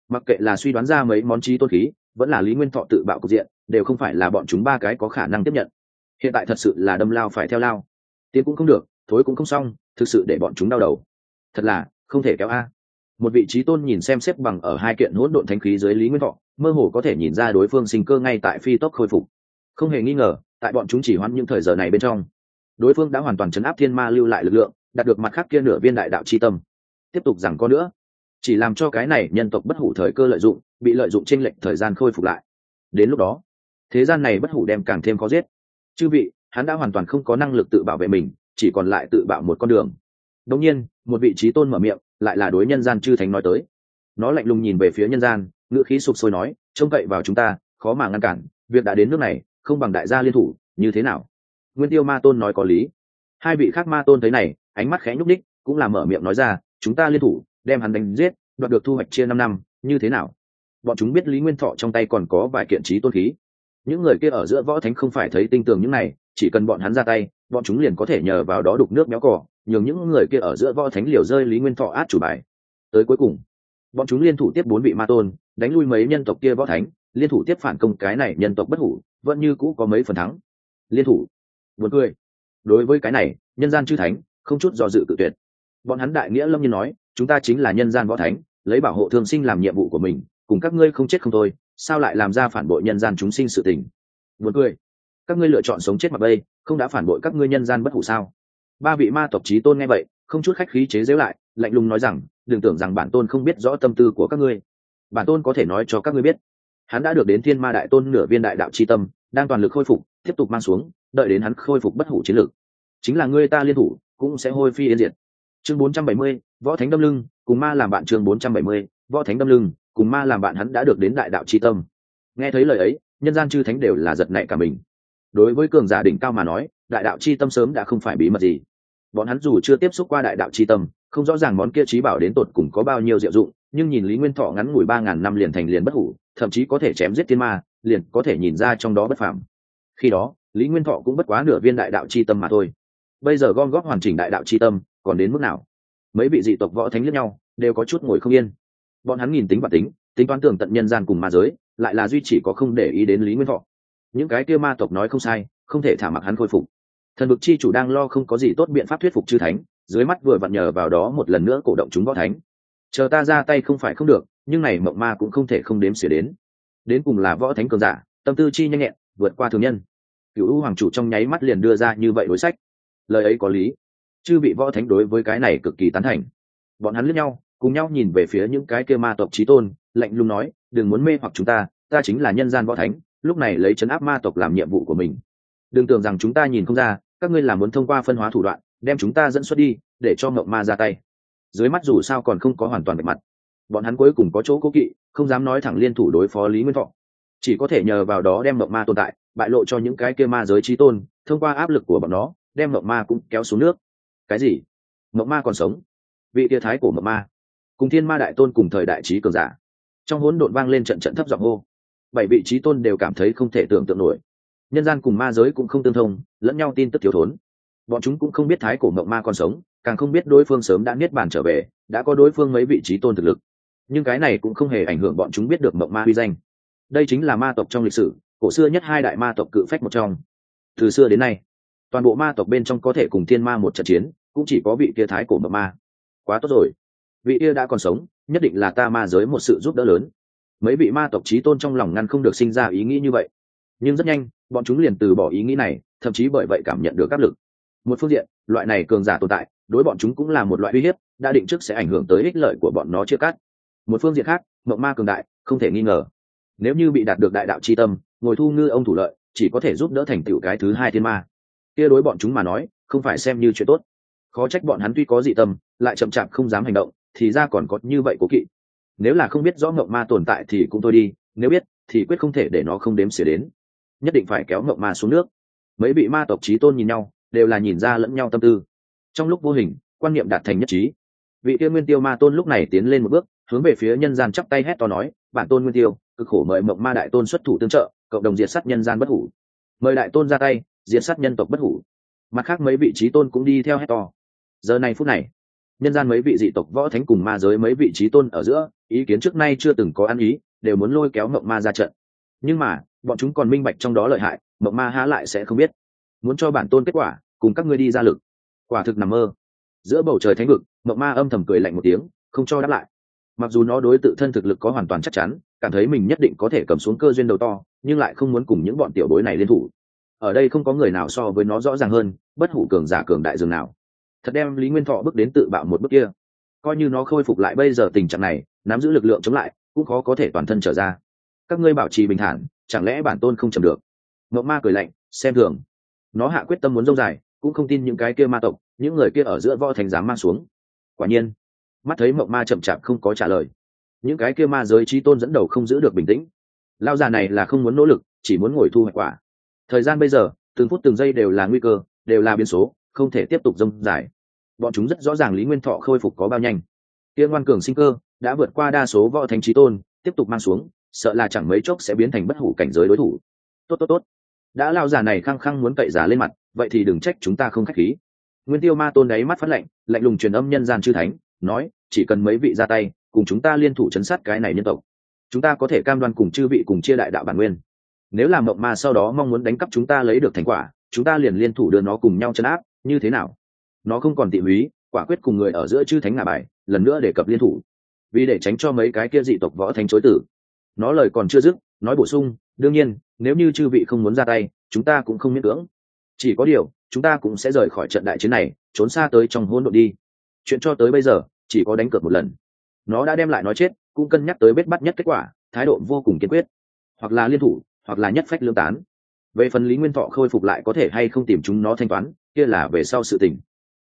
Speaker 1: Mặc kệ là suy đoán ra mấy món trí tôn khí, vẫn là lý nguyên thọ tự bạo cục diện, đều không phải là bọn chúng ba cái có khả năng tiếp nhận. Hiện tại thật sự là đâm lao phải theo lao. Tiến cũng không được, thối cũng không xong, thực sự để bọn chúng đau đầu. Thật là, không thể kéo a. Một vị trí tôn nhìn xem xếp bằng ở hai kiện hỗn độn thánh khí dưới lý nguyên thọ, mơ hồ có thể nhìn ra đối phương sinh cơ ngay tại phi tốc khôi phục. Không hề nghi ngờ, tại bọn chúng chỉ hoãn những thời giờ này bên trong, đối phương đã hoàn toàn chấn áp thiên ma lưu lại lực lượng, đạt được mặt khác kia nửa viên đại đạo c h i tâm. Tiếp tục rằng có nữa chỉ làm cho cái này nhân tộc bất hủ thời cơ lợi dụng, bị lợi dụng t r ê n lệch thời gian khôi phục lại. Đến lúc đó, thế gian này bất hủ đem càng thêm khó giết. Chư vị, hắn đã hoàn toàn không có năng lực tự bảo vệ mình, chỉ còn lại tự bạo một con đường. Đống nhiên, một vị trí tôn mở miệng, lại là đối nhân gian chư thánh nói tới. Nó lạnh lùng nhìn về phía nhân gian, ngữ khí sụp sôi nói, trông cậy vào chúng ta, khó mà ngăn cản, việc đã đến nước này, không bằng đại gia liên thủ, như thế nào? Nguyên tiêu ma tôn nói có lý. Hai vị khác ma tôn thấy này, ánh mắt khẽ nhúc ních cũng là mở miệng nói ra, chúng ta liên thủ đem hắn đánh giết, đoạt được thu hoạch chia năm năm, như thế nào? Bọn chúng biết lý nguyên thọ trong tay còn có vài kiện trí tôn khí. Những người kia ở giữa võ thánh không phải thấy tinh tường những này, chỉ cần bọn hắn ra tay, bọn chúng liền có thể nhờ vào đó đục nước méo cỏ nhường những người kia ở giữa võ thánh liều rơi lý nguyên thọ át chủ bài. Tới cuối cùng, bọn chúng liên thủ tiếp bốn vị ma tôn, đánh lui mấy nhân tộc kia võ thánh, liên thủ tiếp phản công cái này nhân tộc bất hủ, vẫn như cũ có mấy phần thắng. Liên thủ. Buồn cười. Đối với cái này, nhân gian chư thánh, không chút do dự tự tuyệt. Bọn hắn đại nghĩa lâm nhiên nói chúng ta chính là nhân gian võ thánh, lấy bảo hộ thương sinh làm nhiệm vụ của mình, cùng các ngươi không chết không thôi, sao lại làm ra phản bội nhân gian chúng sinh sự tình? Buồn cười. Các ngươi lựa chọn sống chết mặt bây, không đã phản bội các ngươi nhân gian bất hủ sao? Ba vị ma tộc trí tôn nghe vậy, không chút khách khí chế giễu lại, lạnh lùng nói rằng, đừng tưởng rằng bản tôn không biết rõ tâm tư của các ngươi. Bản tôn có thể nói cho các ngươi biết, hắn đã được đến thiên ma đại tôn nửa viên đại đạo c h i tâm, đang toàn lực khôi phục, tiếp tục mang xuống, đợi đến hắn khôi phục bất hủ chiến lược. Chính là ngươi ta liên thủ, cũng sẽ hôi phi yên diệt chương 470, võ thánh đâm lưng cùng ma làm bạn chương 470, võ thánh đâm lưng cùng ma làm bạn hắn đã được đến đại đạo chi tâm. Nghe thấy lời ấy nhân gian chư thánh đều là giật nảy cả mình. Đối với cường giả đỉnh cao mà nói đại đạo c tâm sớm đã không phải bí mật gì. Bọn hắn dù chưa tiếp xúc qua đại đạo c tâm không rõ ràng món kia trí bảo đến tột cùng có bao nhiêu diệu dụng nhưng nhìn lý nguyên thọ ngắn ngủi ba ngàn năm liền thành liền bất hủ thậm chí có thể chém giết thiên ma liền có thể nhìn ra trong đó bất phạm khi đó lý nguyên thọ cũng bất quá nửa viên đại đạo c h i tâm mà thôi. Bây giờ gom góp hoàn chỉnh đại đạo c h i tâm còn đến mức nào? Mấy vị dị tộc võ thánh lẫn nhau, đều có chút ngồi không yên. Bọn hắn nhìn tính và tính tính toán tường tận nhân gian cùng ma giới, lại là duy chỉ có không để ý đến lý nguyên thọ. Những cái kia ma tộc nói không sai, không thể thả mặc hắn khôi phục. Thần vực chi chủ đang lo không có gì tốt biện pháp thuyết phục chư thánh, dưới mắt vừa vặn nhờ vào đó một lần nữa cổ động chúng võ thánh. Chờ ta ra tay không phải không được, nhưng này mộng ma cũng không thể không đếm xỉa đến. Đến cùng là võ thánh cường giả, tâm tư chi nhanh nhẹn, vượt qua thường nhân. Cựu u hoàng chủ trong nháy mắt liền đưa ra như vậy đối sách. Lời ấy có lý chư vị võ thánh đối với cái này cực kỳ tán thành. Bọn hắn lướt nhau, cùng nhau nhìn về phía những cái kia ma tộc trí tôn, lạnh lùng nói, đừng muốn mê hoặc chúng ta ta chính là nhân gian võ thánh, lúc này lấy chấn áp ma tộc làm nhiệm vụ của mình. Đừng tưởng rằng chúng ta nhìn không ra, các ngươi là muốn thông qua phân hóa thủ đoạn, đem chúng ta dẫn xuất đi, để cho mộng ma ra tay. Dưới mắt dù sao còn không có hoàn toàn bề mặt. Bọn hắn cuối cùng có chỗ cố kỵ, không dám nói thẳng liên thủ đối phó lý nguyên thọ. Chỉ có thể nhờ vào đó đem mộng ma tồn tại, bại lộ cho những cái kia ma giới trí tôn, thông qua áp lực của bọn nó, đem mộng ma cũng kéo xuống nước cái gì? Mộng ma còn sống? Vị tia thái của mộng ma. Cùng thiên ma đại tôn cùng thời đại trí cường giả. Trong hỗn độn vang lên trận trận thấp giọng hô. Bảy vị trí tôn đều cảm thấy không thể tưởng tượng nổi. Nhân gian cùng ma giới cũng không tương thông, lẫn nhau tin tức thiếu thốn. Bọn chúng cũng không biết thái cổ mộng ma còn sống, càng không biết đối phương sớm đã niết bàn trở về, đã có đối phương mấy vị trí tôn thực lực. Nhưng cái này cũng không hề ảnh hưởng bọn chúng biết được mộng ma uy danh. Đây chính là ma tộc trong lịch sử, cổ xưa nhất hai đại ma tộc cự phách một trong. Từ xưa đến nay toàn bộ ma tộc bên trong có thể cùng thiên ma một trận chiến, cũng chỉ có vị kia thái cổ mập ma. Quá tốt rồi. Vị kia đã còn sống, nhất định là ta ma giới một sự giúp đỡ lớn. Mấy vị ma tộc trí tôn trong lòng ngăn không được sinh ra ý nghĩ như vậy. Nhưng rất nhanh, bọn chúng liền từ bỏ ý nghĩ này, thậm chí bởi vậy cảm nhận được áp lực. Một phương diện, loại này cường giả tồn tại, đối bọn chúng cũng là một loại uy hiếp, đã định trước sẽ ảnh hưởng tới ích lợi của bọn nó chưa cắt. Một phương diện khác mộng ma cường đại, không thể nghi ngờ. Nếu như bị đạt được đại đạo c h i tâm, ngồi thu ngư ông thủ lợi, chỉ có thể giúp đỡ thành tựu cái thứ hai thiên ma kia đối bọn chúng mà nói, không phải xem như chuyện tốt. Khó trách bọn hắn tuy có dị tâm, lại chậm chạp không dám hành động, thì ra còn có như vậy cố kỵ. Nếu là không biết rõ mộng ma tồn tại thì cũng thôi đi, nếu biết, thì quyết không thể để nó không đếm xỉa đến. Nhất định phải kéo mộng ma xuống nước. Mấy vị ma tộc trí tôn nhìn nhau, đều là nhìn ra lẫn nhau tâm tư. Trong lúc vô hình, quan niệm đạt thành nhất trí. Vị tiêu nguyên tiêu ma tôn lúc này tiến lên một bước, hướng về phía nhân gian chắp tay hét to nói, bản tôn nguyên tiêu, cực khổ mời mộng ma đại tôn xuất thủ tương trợ, cộng đồng diệt sát nhân gian bất hủ. Mời đại tôn ra tay diệt sát nhân tộc bất hủ. Mặt khác mấy vị trí tôn cũng đi theo hét to. Giờ này phút này, nhân gian mấy vị dị tộc võ thánh cùng ma giới mấy vị trí tôn ở giữa, ý kiến trước nay chưa từng có ăn ý, đều muốn lôi kéo mộng ma ra trận. Nhưng mà, bọn chúng còn minh bạch trong đó lợi hại mộng ma há lại sẽ không biết. Muốn cho bản tôn kết quả, cùng các ngươi đi ra lực. Quả thực nằm mơ. Giữa bầu trời thánh vực mộng ma âm thầm cười lạnh một tiếng, không cho đáp lại. Mặc dù nó đối tự thân thực lực có hoàn toàn chắc chắn, cảm thấy mình nhất định có thể cầm xuống cơ duyên đầu to, nhưng lại không muốn cùng những bọn tiểu bối này liên thủ ở đây không có người nào so với nó rõ ràng hơn, bất hủ cường giả cường đại dường nào. Thật đem lý nguyên thọ bước đến tự bạo một bước kia. Coi như nó khôi phục lại bây giờ tình trạng này, nắm giữ lực lượng chống lại, cũng khó có thể toàn thân trở ra. Các ngươi bảo trì bình thản, chẳng lẽ bản tôn không chầm được? Mộng ma cười lạnh, xem thường. Nó hạ quyết tâm muốn dâu dài, cũng không tin những cái kia ma tộc, những người kia ở giữa võ thành dám mang xuống. Quả nhiên, mắt thấy mộng ma chậm chạp không có trả lời. Những cái kia ma giới trí tôn dẫn đầu không giữ được bình tĩnh. Lao già này là không muốn nỗ lực, chỉ muốn ngồi thu hoạch quả thời gian bây giờ, từng phút từng giây đều là nguy cơ, đều là biến số, không thể tiếp tục dông dài. Bọn chúng rất rõ ràng lý nguyên thọ khôi phục có bao nhanh. Tiên ngoan cường sinh cơ đã vượt qua đa số võ thánh trí tôn, tiếp tục mang xuống, sợ là chẳng mấy chốc sẽ biến thành bất hủ cảnh giới đối thủ. Tốt tốt tốt. Đã lao giả này khăng khăng muốn cậy giả lên mặt, vậy thì đừng trách chúng ta không khách khí. Nguyên tiêu ma tôn đáy mắt phát lạnh lạnh lùng truyền âm nhân gian chư thánh, nói, chỉ cần mấy vị ra tay, cùng chúng ta liên thủ chấn sát cái này nhân tộc, chúng ta có thể cam đoan cùng chư vị cùng chia đại đạo bản nguyên nếu làm mộng ma sau đó mong muốn đánh cắp chúng ta lấy được thành quả, chúng ta liền liên thủ đưa nó cùng nhau chấn áp, như thế nào? Nó không còn tị húy, quả quyết cùng người ở giữa chư thánh ngà bài, lần nữa đề cập liên thủ. Vì để tránh cho mấy cái kia dị tộc võ thánh chối tử. Nó lời còn chưa dứt, nói bổ sung, đương nhiên, nếu như chư vị không muốn ra tay, chúng ta cũng không miễn cưỡng. Chỉ có điều, chúng ta cũng sẽ rời khỏi trận đại chiến này, trốn xa tới trong hỗn độn đi. Chuyện cho tới bây giờ, chỉ có đánh cược một lần. Nó đã đem lại nói chết, cũng cân nhắc tới bết bắt nhất kết quả, thái độ vô cùng kiên quyết. Hoặc là liên thủ hoặc là nhất phách lương tán. Về phần lý nguyên thọ khôi phục lại có thể hay không tìm chúng nó thanh toán, kia là về sau sự tình.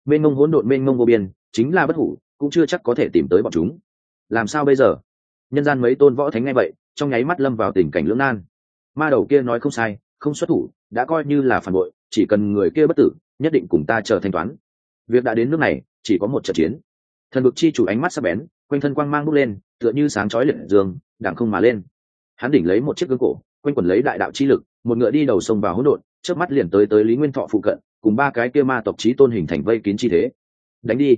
Speaker 1: Mênh mông hỗn độn, mênh mông vô biên, chính là bất hủ, cũng chưa chắc có thể tìm tới bọn chúng. Làm sao bây giờ? Nhân gian mấy tôn võ thánh ngay vậy, trong nháy mắt lâm vào tình cảnh lưỡng nan. Ma đầu kia nói không sai, không xuất thủ, đã coi như là phản bội, chỉ cần người kia bất tử, nhất định cùng ta chờ thanh toán. Việc đã đến nước này, chỉ có một trận chiến. Thần vực chi chủ ánh mắt sắp bén, quanh thân quang mang bút lên, tựa như sáng chói liệt dương đảng không mà lên. Hắn đỉnh lấy một chiếc gương cổ quanh quẩn lấy đại đạo chi lực, một ngựa đi đầu sông vào hỗn độn trước mắt liền tới tới lý nguyên thọ phụ cận, cùng ba cái kia ma tộc trí tôn hình thành vây kín chi thế. Đánh đi.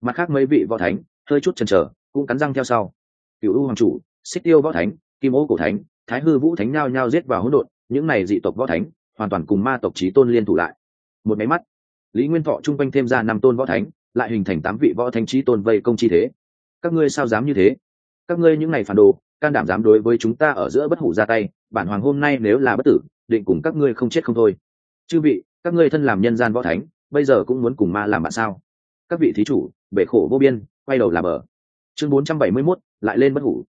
Speaker 1: Mặt khác mấy vị võ thánh, hơi chút chần chờ, cũng cắn răng theo sau. Cựu u hoàng chủ, xích tiêu võ thánh, kim ô cổ thánh, thái hư vũ thánh nhao nhao giết vào hỗn độn, những này dị tộc võ thánh, hoàn toàn cùng ma tộc trí tôn liên thủ lại. Một máy mắt, lý nguyên thọ chung quanh thêm ra năm tôn võ thánh, lại hình thành tám vị võ thánh trí tôn vây công chi thế. Các ngươi sao dám như thế? Các ngươi những này phản đồ can đảm dám đối với chúng ta ở giữa bất hủ ra tay bản hoàng hôm nay nếu là bất tử định cùng các ngươi không chết không thôi. Chư vị các ngươi thân làm nhân gian võ thánh bây giờ cũng muốn cùng ma làm bạn sao? Các vị thí chủ bể khổ vô biên quay đầu làm ở chương 471, lại lên bất hủ.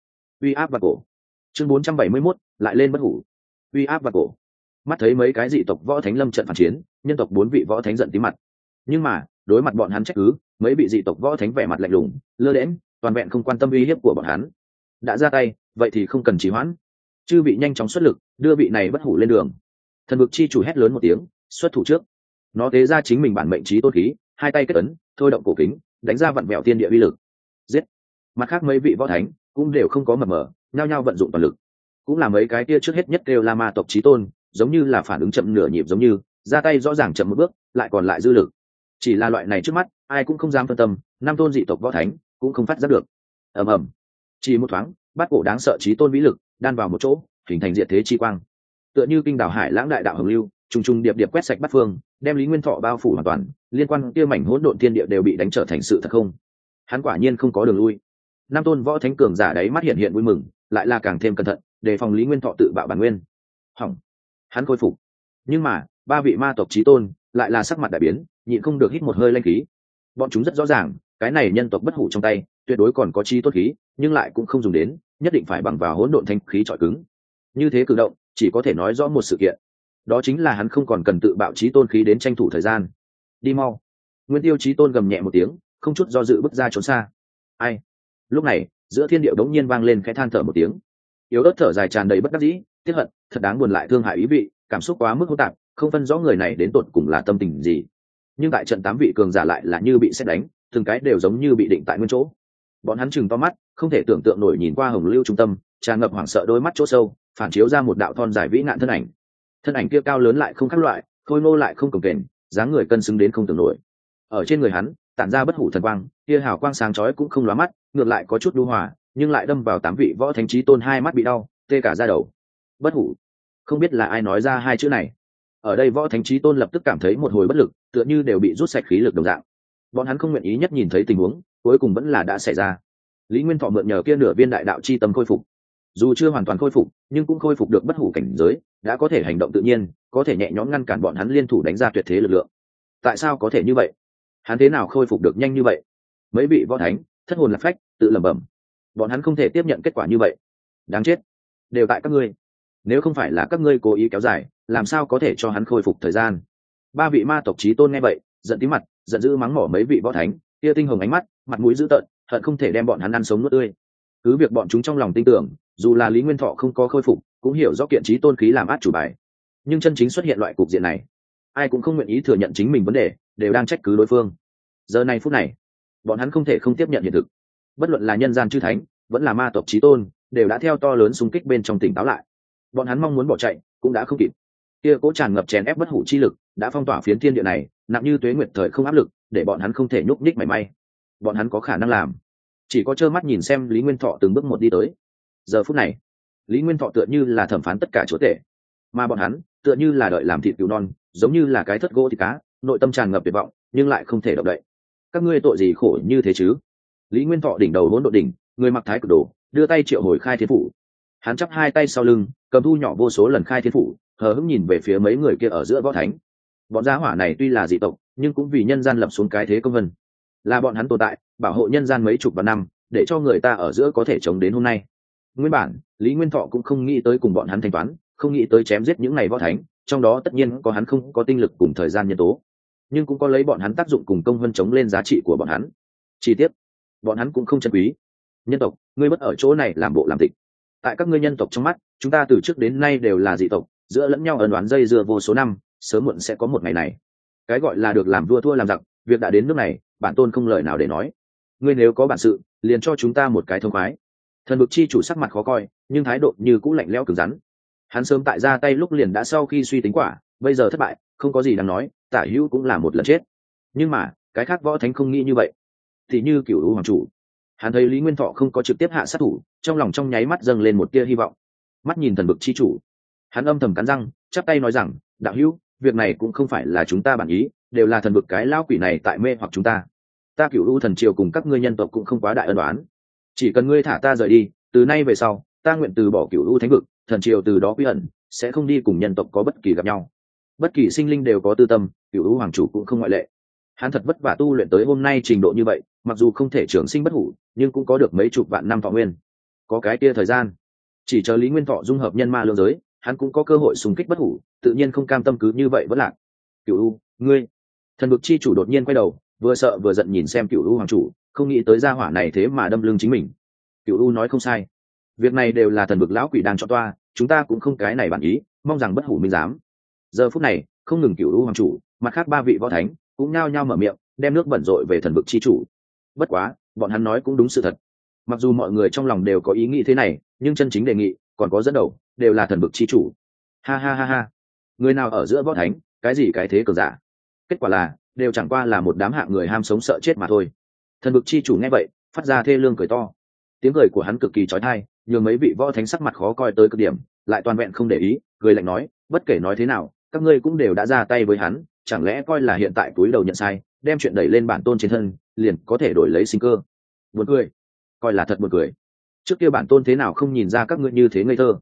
Speaker 1: Uy áp và cổ. Chương 471, lại lên bất hủ. Uy áp và cổ. Mắt thấy mấy cái dị tộc võ thánh lâm trận phản chiến nhân tộc bốn vị võ thánh giận tí mặt. Nhưng mà đối mặt bọn hắn trách cứ mấy vị dị tộc võ thánh vẻ mặt lạnh lùng lơ đễm toàn vẹn không quan tâm uy hiếp của bọn hắn đã ra tay, vậy thì không cần trì hoãn. Chư vị nhanh chóng xuất lực, đưa vị này bất hủ lên đường. Thần vực chi chủ hét lớn một tiếng, xuất thủ trước. Nó tế ra chính mình bản mệnh trí tôn khí, hai tay kết ấn, thôi động cổ kính, đánh ra vặn vẹo tiên địa uy lực. Giết. Mặt khác mấy vị võ thánh cũng đều không có mập mờ, nhao nhao vận dụng toàn lực. Cũng là mấy cái kia trước hết nhất đều là ma tộc trí tôn, giống như là phản ứng chậm nửa nhịp giống như, ra tay rõ ràng chậm một bước, lại còn lại dư lực. Chỉ là loại này trước mắt, ai cũng không dám phân tâm, năm tôn dị tộc võ thánh cũng không phát giác được. Ầm ầm chỉ một thoáng, bát cổ đáng sợ trí tôn vĩ lực, đan vào một chỗ, hình thành diện thế chi quang. Tựa như kinh đảo hải lãng đại đạo hồng lưu, trùng trùng điệp điệp quét sạch bắt phương, đem lý nguyên thọ bao phủ hoàn toàn, liên quan kia mảnh hỗn độn thiên địa đều bị đánh trở thành sự thật không? Hắn quả nhiên không có đường lui. Nam tôn võ thánh cường giả đấy mắt hiện hiện vui mừng, lại là càng thêm cẩn thận, đề phòng lý nguyên thọ tự bạo bản nguyên. Hỏng. Hắn khôi phục. Nhưng mà, ba vị ma tộc trí tôn lại là sắc mặt đại biến, nhịn không được hít một hơi lanh khí. Bọn chúng rất rõ ràng, cái này nhân tộc bất hủ trong tay, tuyệt đối còn có chi tốt khí nhưng lại cũng không dùng đến, nhất định phải bằng vào hỗn độn thanh khí trọi cứng. Như thế cử động, chỉ có thể nói rõ một sự kiện. Đó chính là hắn không còn cần tự bạo trí tôn khí đến tranh thủ thời gian. Đi mau. Nguyên tiêu trí tôn gầm nhẹ một tiếng, không chút do dự bước ra trốn xa. Ai? Lúc này, giữa thiên điệu đống nhiên vang lên khẽ than thở một tiếng. Yếu ớt thở dài tràn đầy bất đắc dĩ tiếp hận, thật đáng buồn lại thương hại ý vị, cảm xúc quá mức hỗn tạp, không phân rõ người này đến tột cùng là tâm tình gì. Nhưng tại trận tám vị cường giả lại là như bị xét đánh, từng cái đều giống như bị định tại nguyên chỗ bọn hắn chừng to mắt, không thể tưởng tượng nổi nhìn qua hồng lưu trung tâm tràn ngập hoảng sợ đôi mắt chỗ sâu, phản chiếu ra một đạo thon dài vĩ nạn thân ảnh. Thân ảnh kia cao lớn lại không khác loại, khôi mô lại không cồng kềnh, dáng người cân xứng đến không tưởng nổi. Ở trên người hắn, tản ra bất hủ thần quang, kia hào quang sáng chói cũng không lóa mắt, ngược lại có chút đu hòa, nhưng lại đâm vào tám vị võ thánh trí tôn hai mắt bị đau, tê cả ra đầu. Bất hủ. Không biết là ai nói ra hai chữ này. Ở đây võ thánh trí tôn lập tức cảm thấy một hồi bất lực, tựa như đều bị rút sạch khí lực đồng dạng. Bọn hắn không nguyện ý nhất nhìn thấy tình huống cuối cùng vẫn là đã xảy ra. Lý nguyên thọ mượn nhờ kia nửa viên đại đạo c h i tâm khôi phục. Dù chưa hoàn toàn khôi phục, nhưng cũng khôi phục được bất hủ cảnh giới, đã có thể hành động tự nhiên, có thể nhẹ nhõm ngăn cản bọn hắn liên thủ đánh ra tuyệt thế lực lượng. Tại sao có thể như vậy? Hắn thế nào khôi phục được nhanh như vậy? Mấy vị võ thánh, thất hồn lạc phách, tự lẩm bẩm. Bọn hắn không thể tiếp nhận kết quả như vậy. Đáng chết. Đều tại các ngươi. Nếu không phải là các ngươi cố ý kéo dài, làm sao có thể cho hắn khôi phục thời gian? Ba vị ma tộc trí tôn nghe vậy, giận tí mặt, giận dữ mắng mỏ mấy vị võ thánh kia tinh hồng ánh mắt, mặt mũi dữ tợn, hận không thể đem bọn hắn ăn sống nuốt tươi. Cứ việc bọn chúng trong lòng tin tưởng, dù là lý nguyên thọ không có khôi phục, cũng hiểu rõ kiện trí tôn khí làm át chủ bài. Nhưng chân chính xuất hiện loại cục diện này, ai cũng không nguyện ý thừa nhận chính mình vấn đề, đều đang trách cứ đối phương. Giờ này phút này, bọn hắn không thể không tiếp nhận hiện thực. Bất luận là nhân gian chư thánh, vẫn là ma tộc trí tôn, đều đã theo to lớn xung kích bên trong tỉnh táo lại. Bọn hắn mong muốn bỏ chạy, cũng đã không kịp. Kia cố tràn ngập chèn ép bất hủ chi lực, đã phong tỏa phiến thiên địa này, nặng như tuế nguyệt thời không áp lực để bọn hắn không thể nhúc nhích mảy may. Bọn hắn có khả năng làm. Chỉ có trơ mắt nhìn xem lý nguyên thọ từng bước một đi tới. Giờ phút này, lý nguyên thọ tựa như là thẩm phán tất cả chúa tể. Mà bọn hắn, tựa như là đợi làm thịt cứu non, giống như là cái thất gỗ thịt cá, nội tâm tràn ngập tuyệt vọng, nhưng lại không thể động đậy. Các ngươi tội gì khổ như thế chứ? Lý nguyên thọ đỉnh đầu hỗn độ đỉnh, người mặc thái cực đồ, đưa tay triệu hồi khai thiên phủ. Hắn chắp hai tay sau lưng, cầm thu nhỏ vô số lần khai thiên phủ, hờ hững nhìn về phía mấy người kia ở giữa võ thánh. Bọn gia hỏa này tuy là dị tộc nhưng cũng vì nhân gian lập xuống cái thế công vân. Là bọn hắn tồn tại, bảo hộ nhân gian mấy chục vạn năm, để cho người ta ở giữa có thể chống đến hôm nay. Nguyên bản, lý nguyên thọ cũng không nghĩ tới cùng bọn hắn thanh toán, không nghĩ tới chém giết những ngày võ thánh, trong đó tất nhiên có hắn không có tinh lực cùng thời gian nhân tố. Nhưng cũng có lấy bọn hắn tác dụng cùng công vân chống lên giá trị của bọn hắn. Chi tiết, bọn hắn cũng không chân quý. Nhân tộc, ngươi mất ở chỗ này làm bộ làm tịch. Tại các ngươi nhân tộc trong mắt, chúng ta từ trước đến nay đều là dị tộc, giữa lẫn nhau ẩn đoán dây dưa vô số năm, sớm muộn sẽ có một ngày này cái gọi là được làm vua thua làm giặc, việc đã đến nước này, bản tôn không lời nào để nói. Ngươi nếu có bản sự, liền cho chúng ta một cái thông khoái. Thần vực chi chủ sắc mặt khó coi, nhưng thái độ như cũng lạnh lẽo cứng rắn. Hắn sớm tại ra tay lúc liền đã sau khi suy tính quả, bây giờ thất bại, không có gì đáng nói, tả hữu cũng là một lần chết. Nhưng mà, cái khác võ thánh không nghĩ như vậy. Thì như cựu lũ hoàng chủ. Hắn thấy lý nguyên thọ không có trực tiếp hạ sát thủ, trong lòng trong nháy mắt dâng lên một tia hy vọng. Mắt nhìn thần vực chi chủ. Hắn âm thầm cắn răng, chắp tay nói rằng, đạo hữu việc này cũng không phải là chúng ta bản ý, đều là thần bực cái lao quỷ này tại mê hoặc chúng ta. Ta cựu u thần triều cùng các ngươi nhân tộc cũng không quá đại ân đoán chỉ cần ngươi thả ta rời đi, từ nay về sau, ta nguyện từ bỏ cựu u thánh vực, thần triều từ đó quy ẩn, sẽ không đi cùng nhân tộc có bất kỳ gặp nhau. Bất kỳ sinh linh đều có tư tâm cựu u hoàng chủ cũng không ngoại lệ. Hắn thật vất vả tu luyện tới hôm nay trình độ như vậy, mặc dù không thể trường sinh bất hủ, nhưng cũng có được mấy chục vạn năm thọ nguyên. Có cái kia thời gian, chỉ chờ lý nguyên thọ dung hợp nhân ma lương giới hắn cũng có cơ hội xung kích bất hủ, tự nhiên không cam tâm cứ như vậy vẫn lạc. Cựu u, ngươi. Thần vực chi chủ đột nhiên quay đầu, vừa sợ vừa giận nhìn xem cựu u hoàng chủ, không nghĩ tới gia hỏa này thế mà đâm lưng chính mình. Cựu u nói không sai. Việc này đều là thần vực lão quỷ đang cho toa, chúng ta cũng không cái này bản ý, mong rằng bất hủ minh giám. Giờ phút này, không ngừng cựu u hoàng chủ, mặt khác ba vị võ thánh, cũng nhao nhao mở miệng, đem nước bẩn rội về thần vực chi chủ. Bất quá, bọn hắn nói cũng đúng sự thật. Mặc dù mọi người trong lòng đều có ý nghĩ thế này, nhưng chân chính đề nghị, còn có dẫn đầu đều là thần vực chi chủ. Ha ha ha ha. Người nào ở giữa võ thánh, cái gì cái thế cờ giả? Kết quả là, đều chẳng qua là một đám hạng người ham sống sợ chết mà thôi. Thần vực chi chủ nghe vậy, phát ra thê lương cười to. Tiếng cười của hắn cực kỳ trói thai nhường mấy vị võ thánh sắc mặt khó coi tới cực điểm, lại toàn vẹn không để ý, cười lạnh nói, bất kể nói thế nào, các ngươi cũng đều đã ra tay với hắn, chẳng lẽ coi là hiện tại túi đầu nhận sai, đem chuyện đẩy lên bản tôn trên thân, liền có thể đổi lấy sinh cơ? Buồn cười. Coi là thật buồn cười. Trước kia bản tôn thế nào không nhìn ra các ngươi như thế ngây thơ.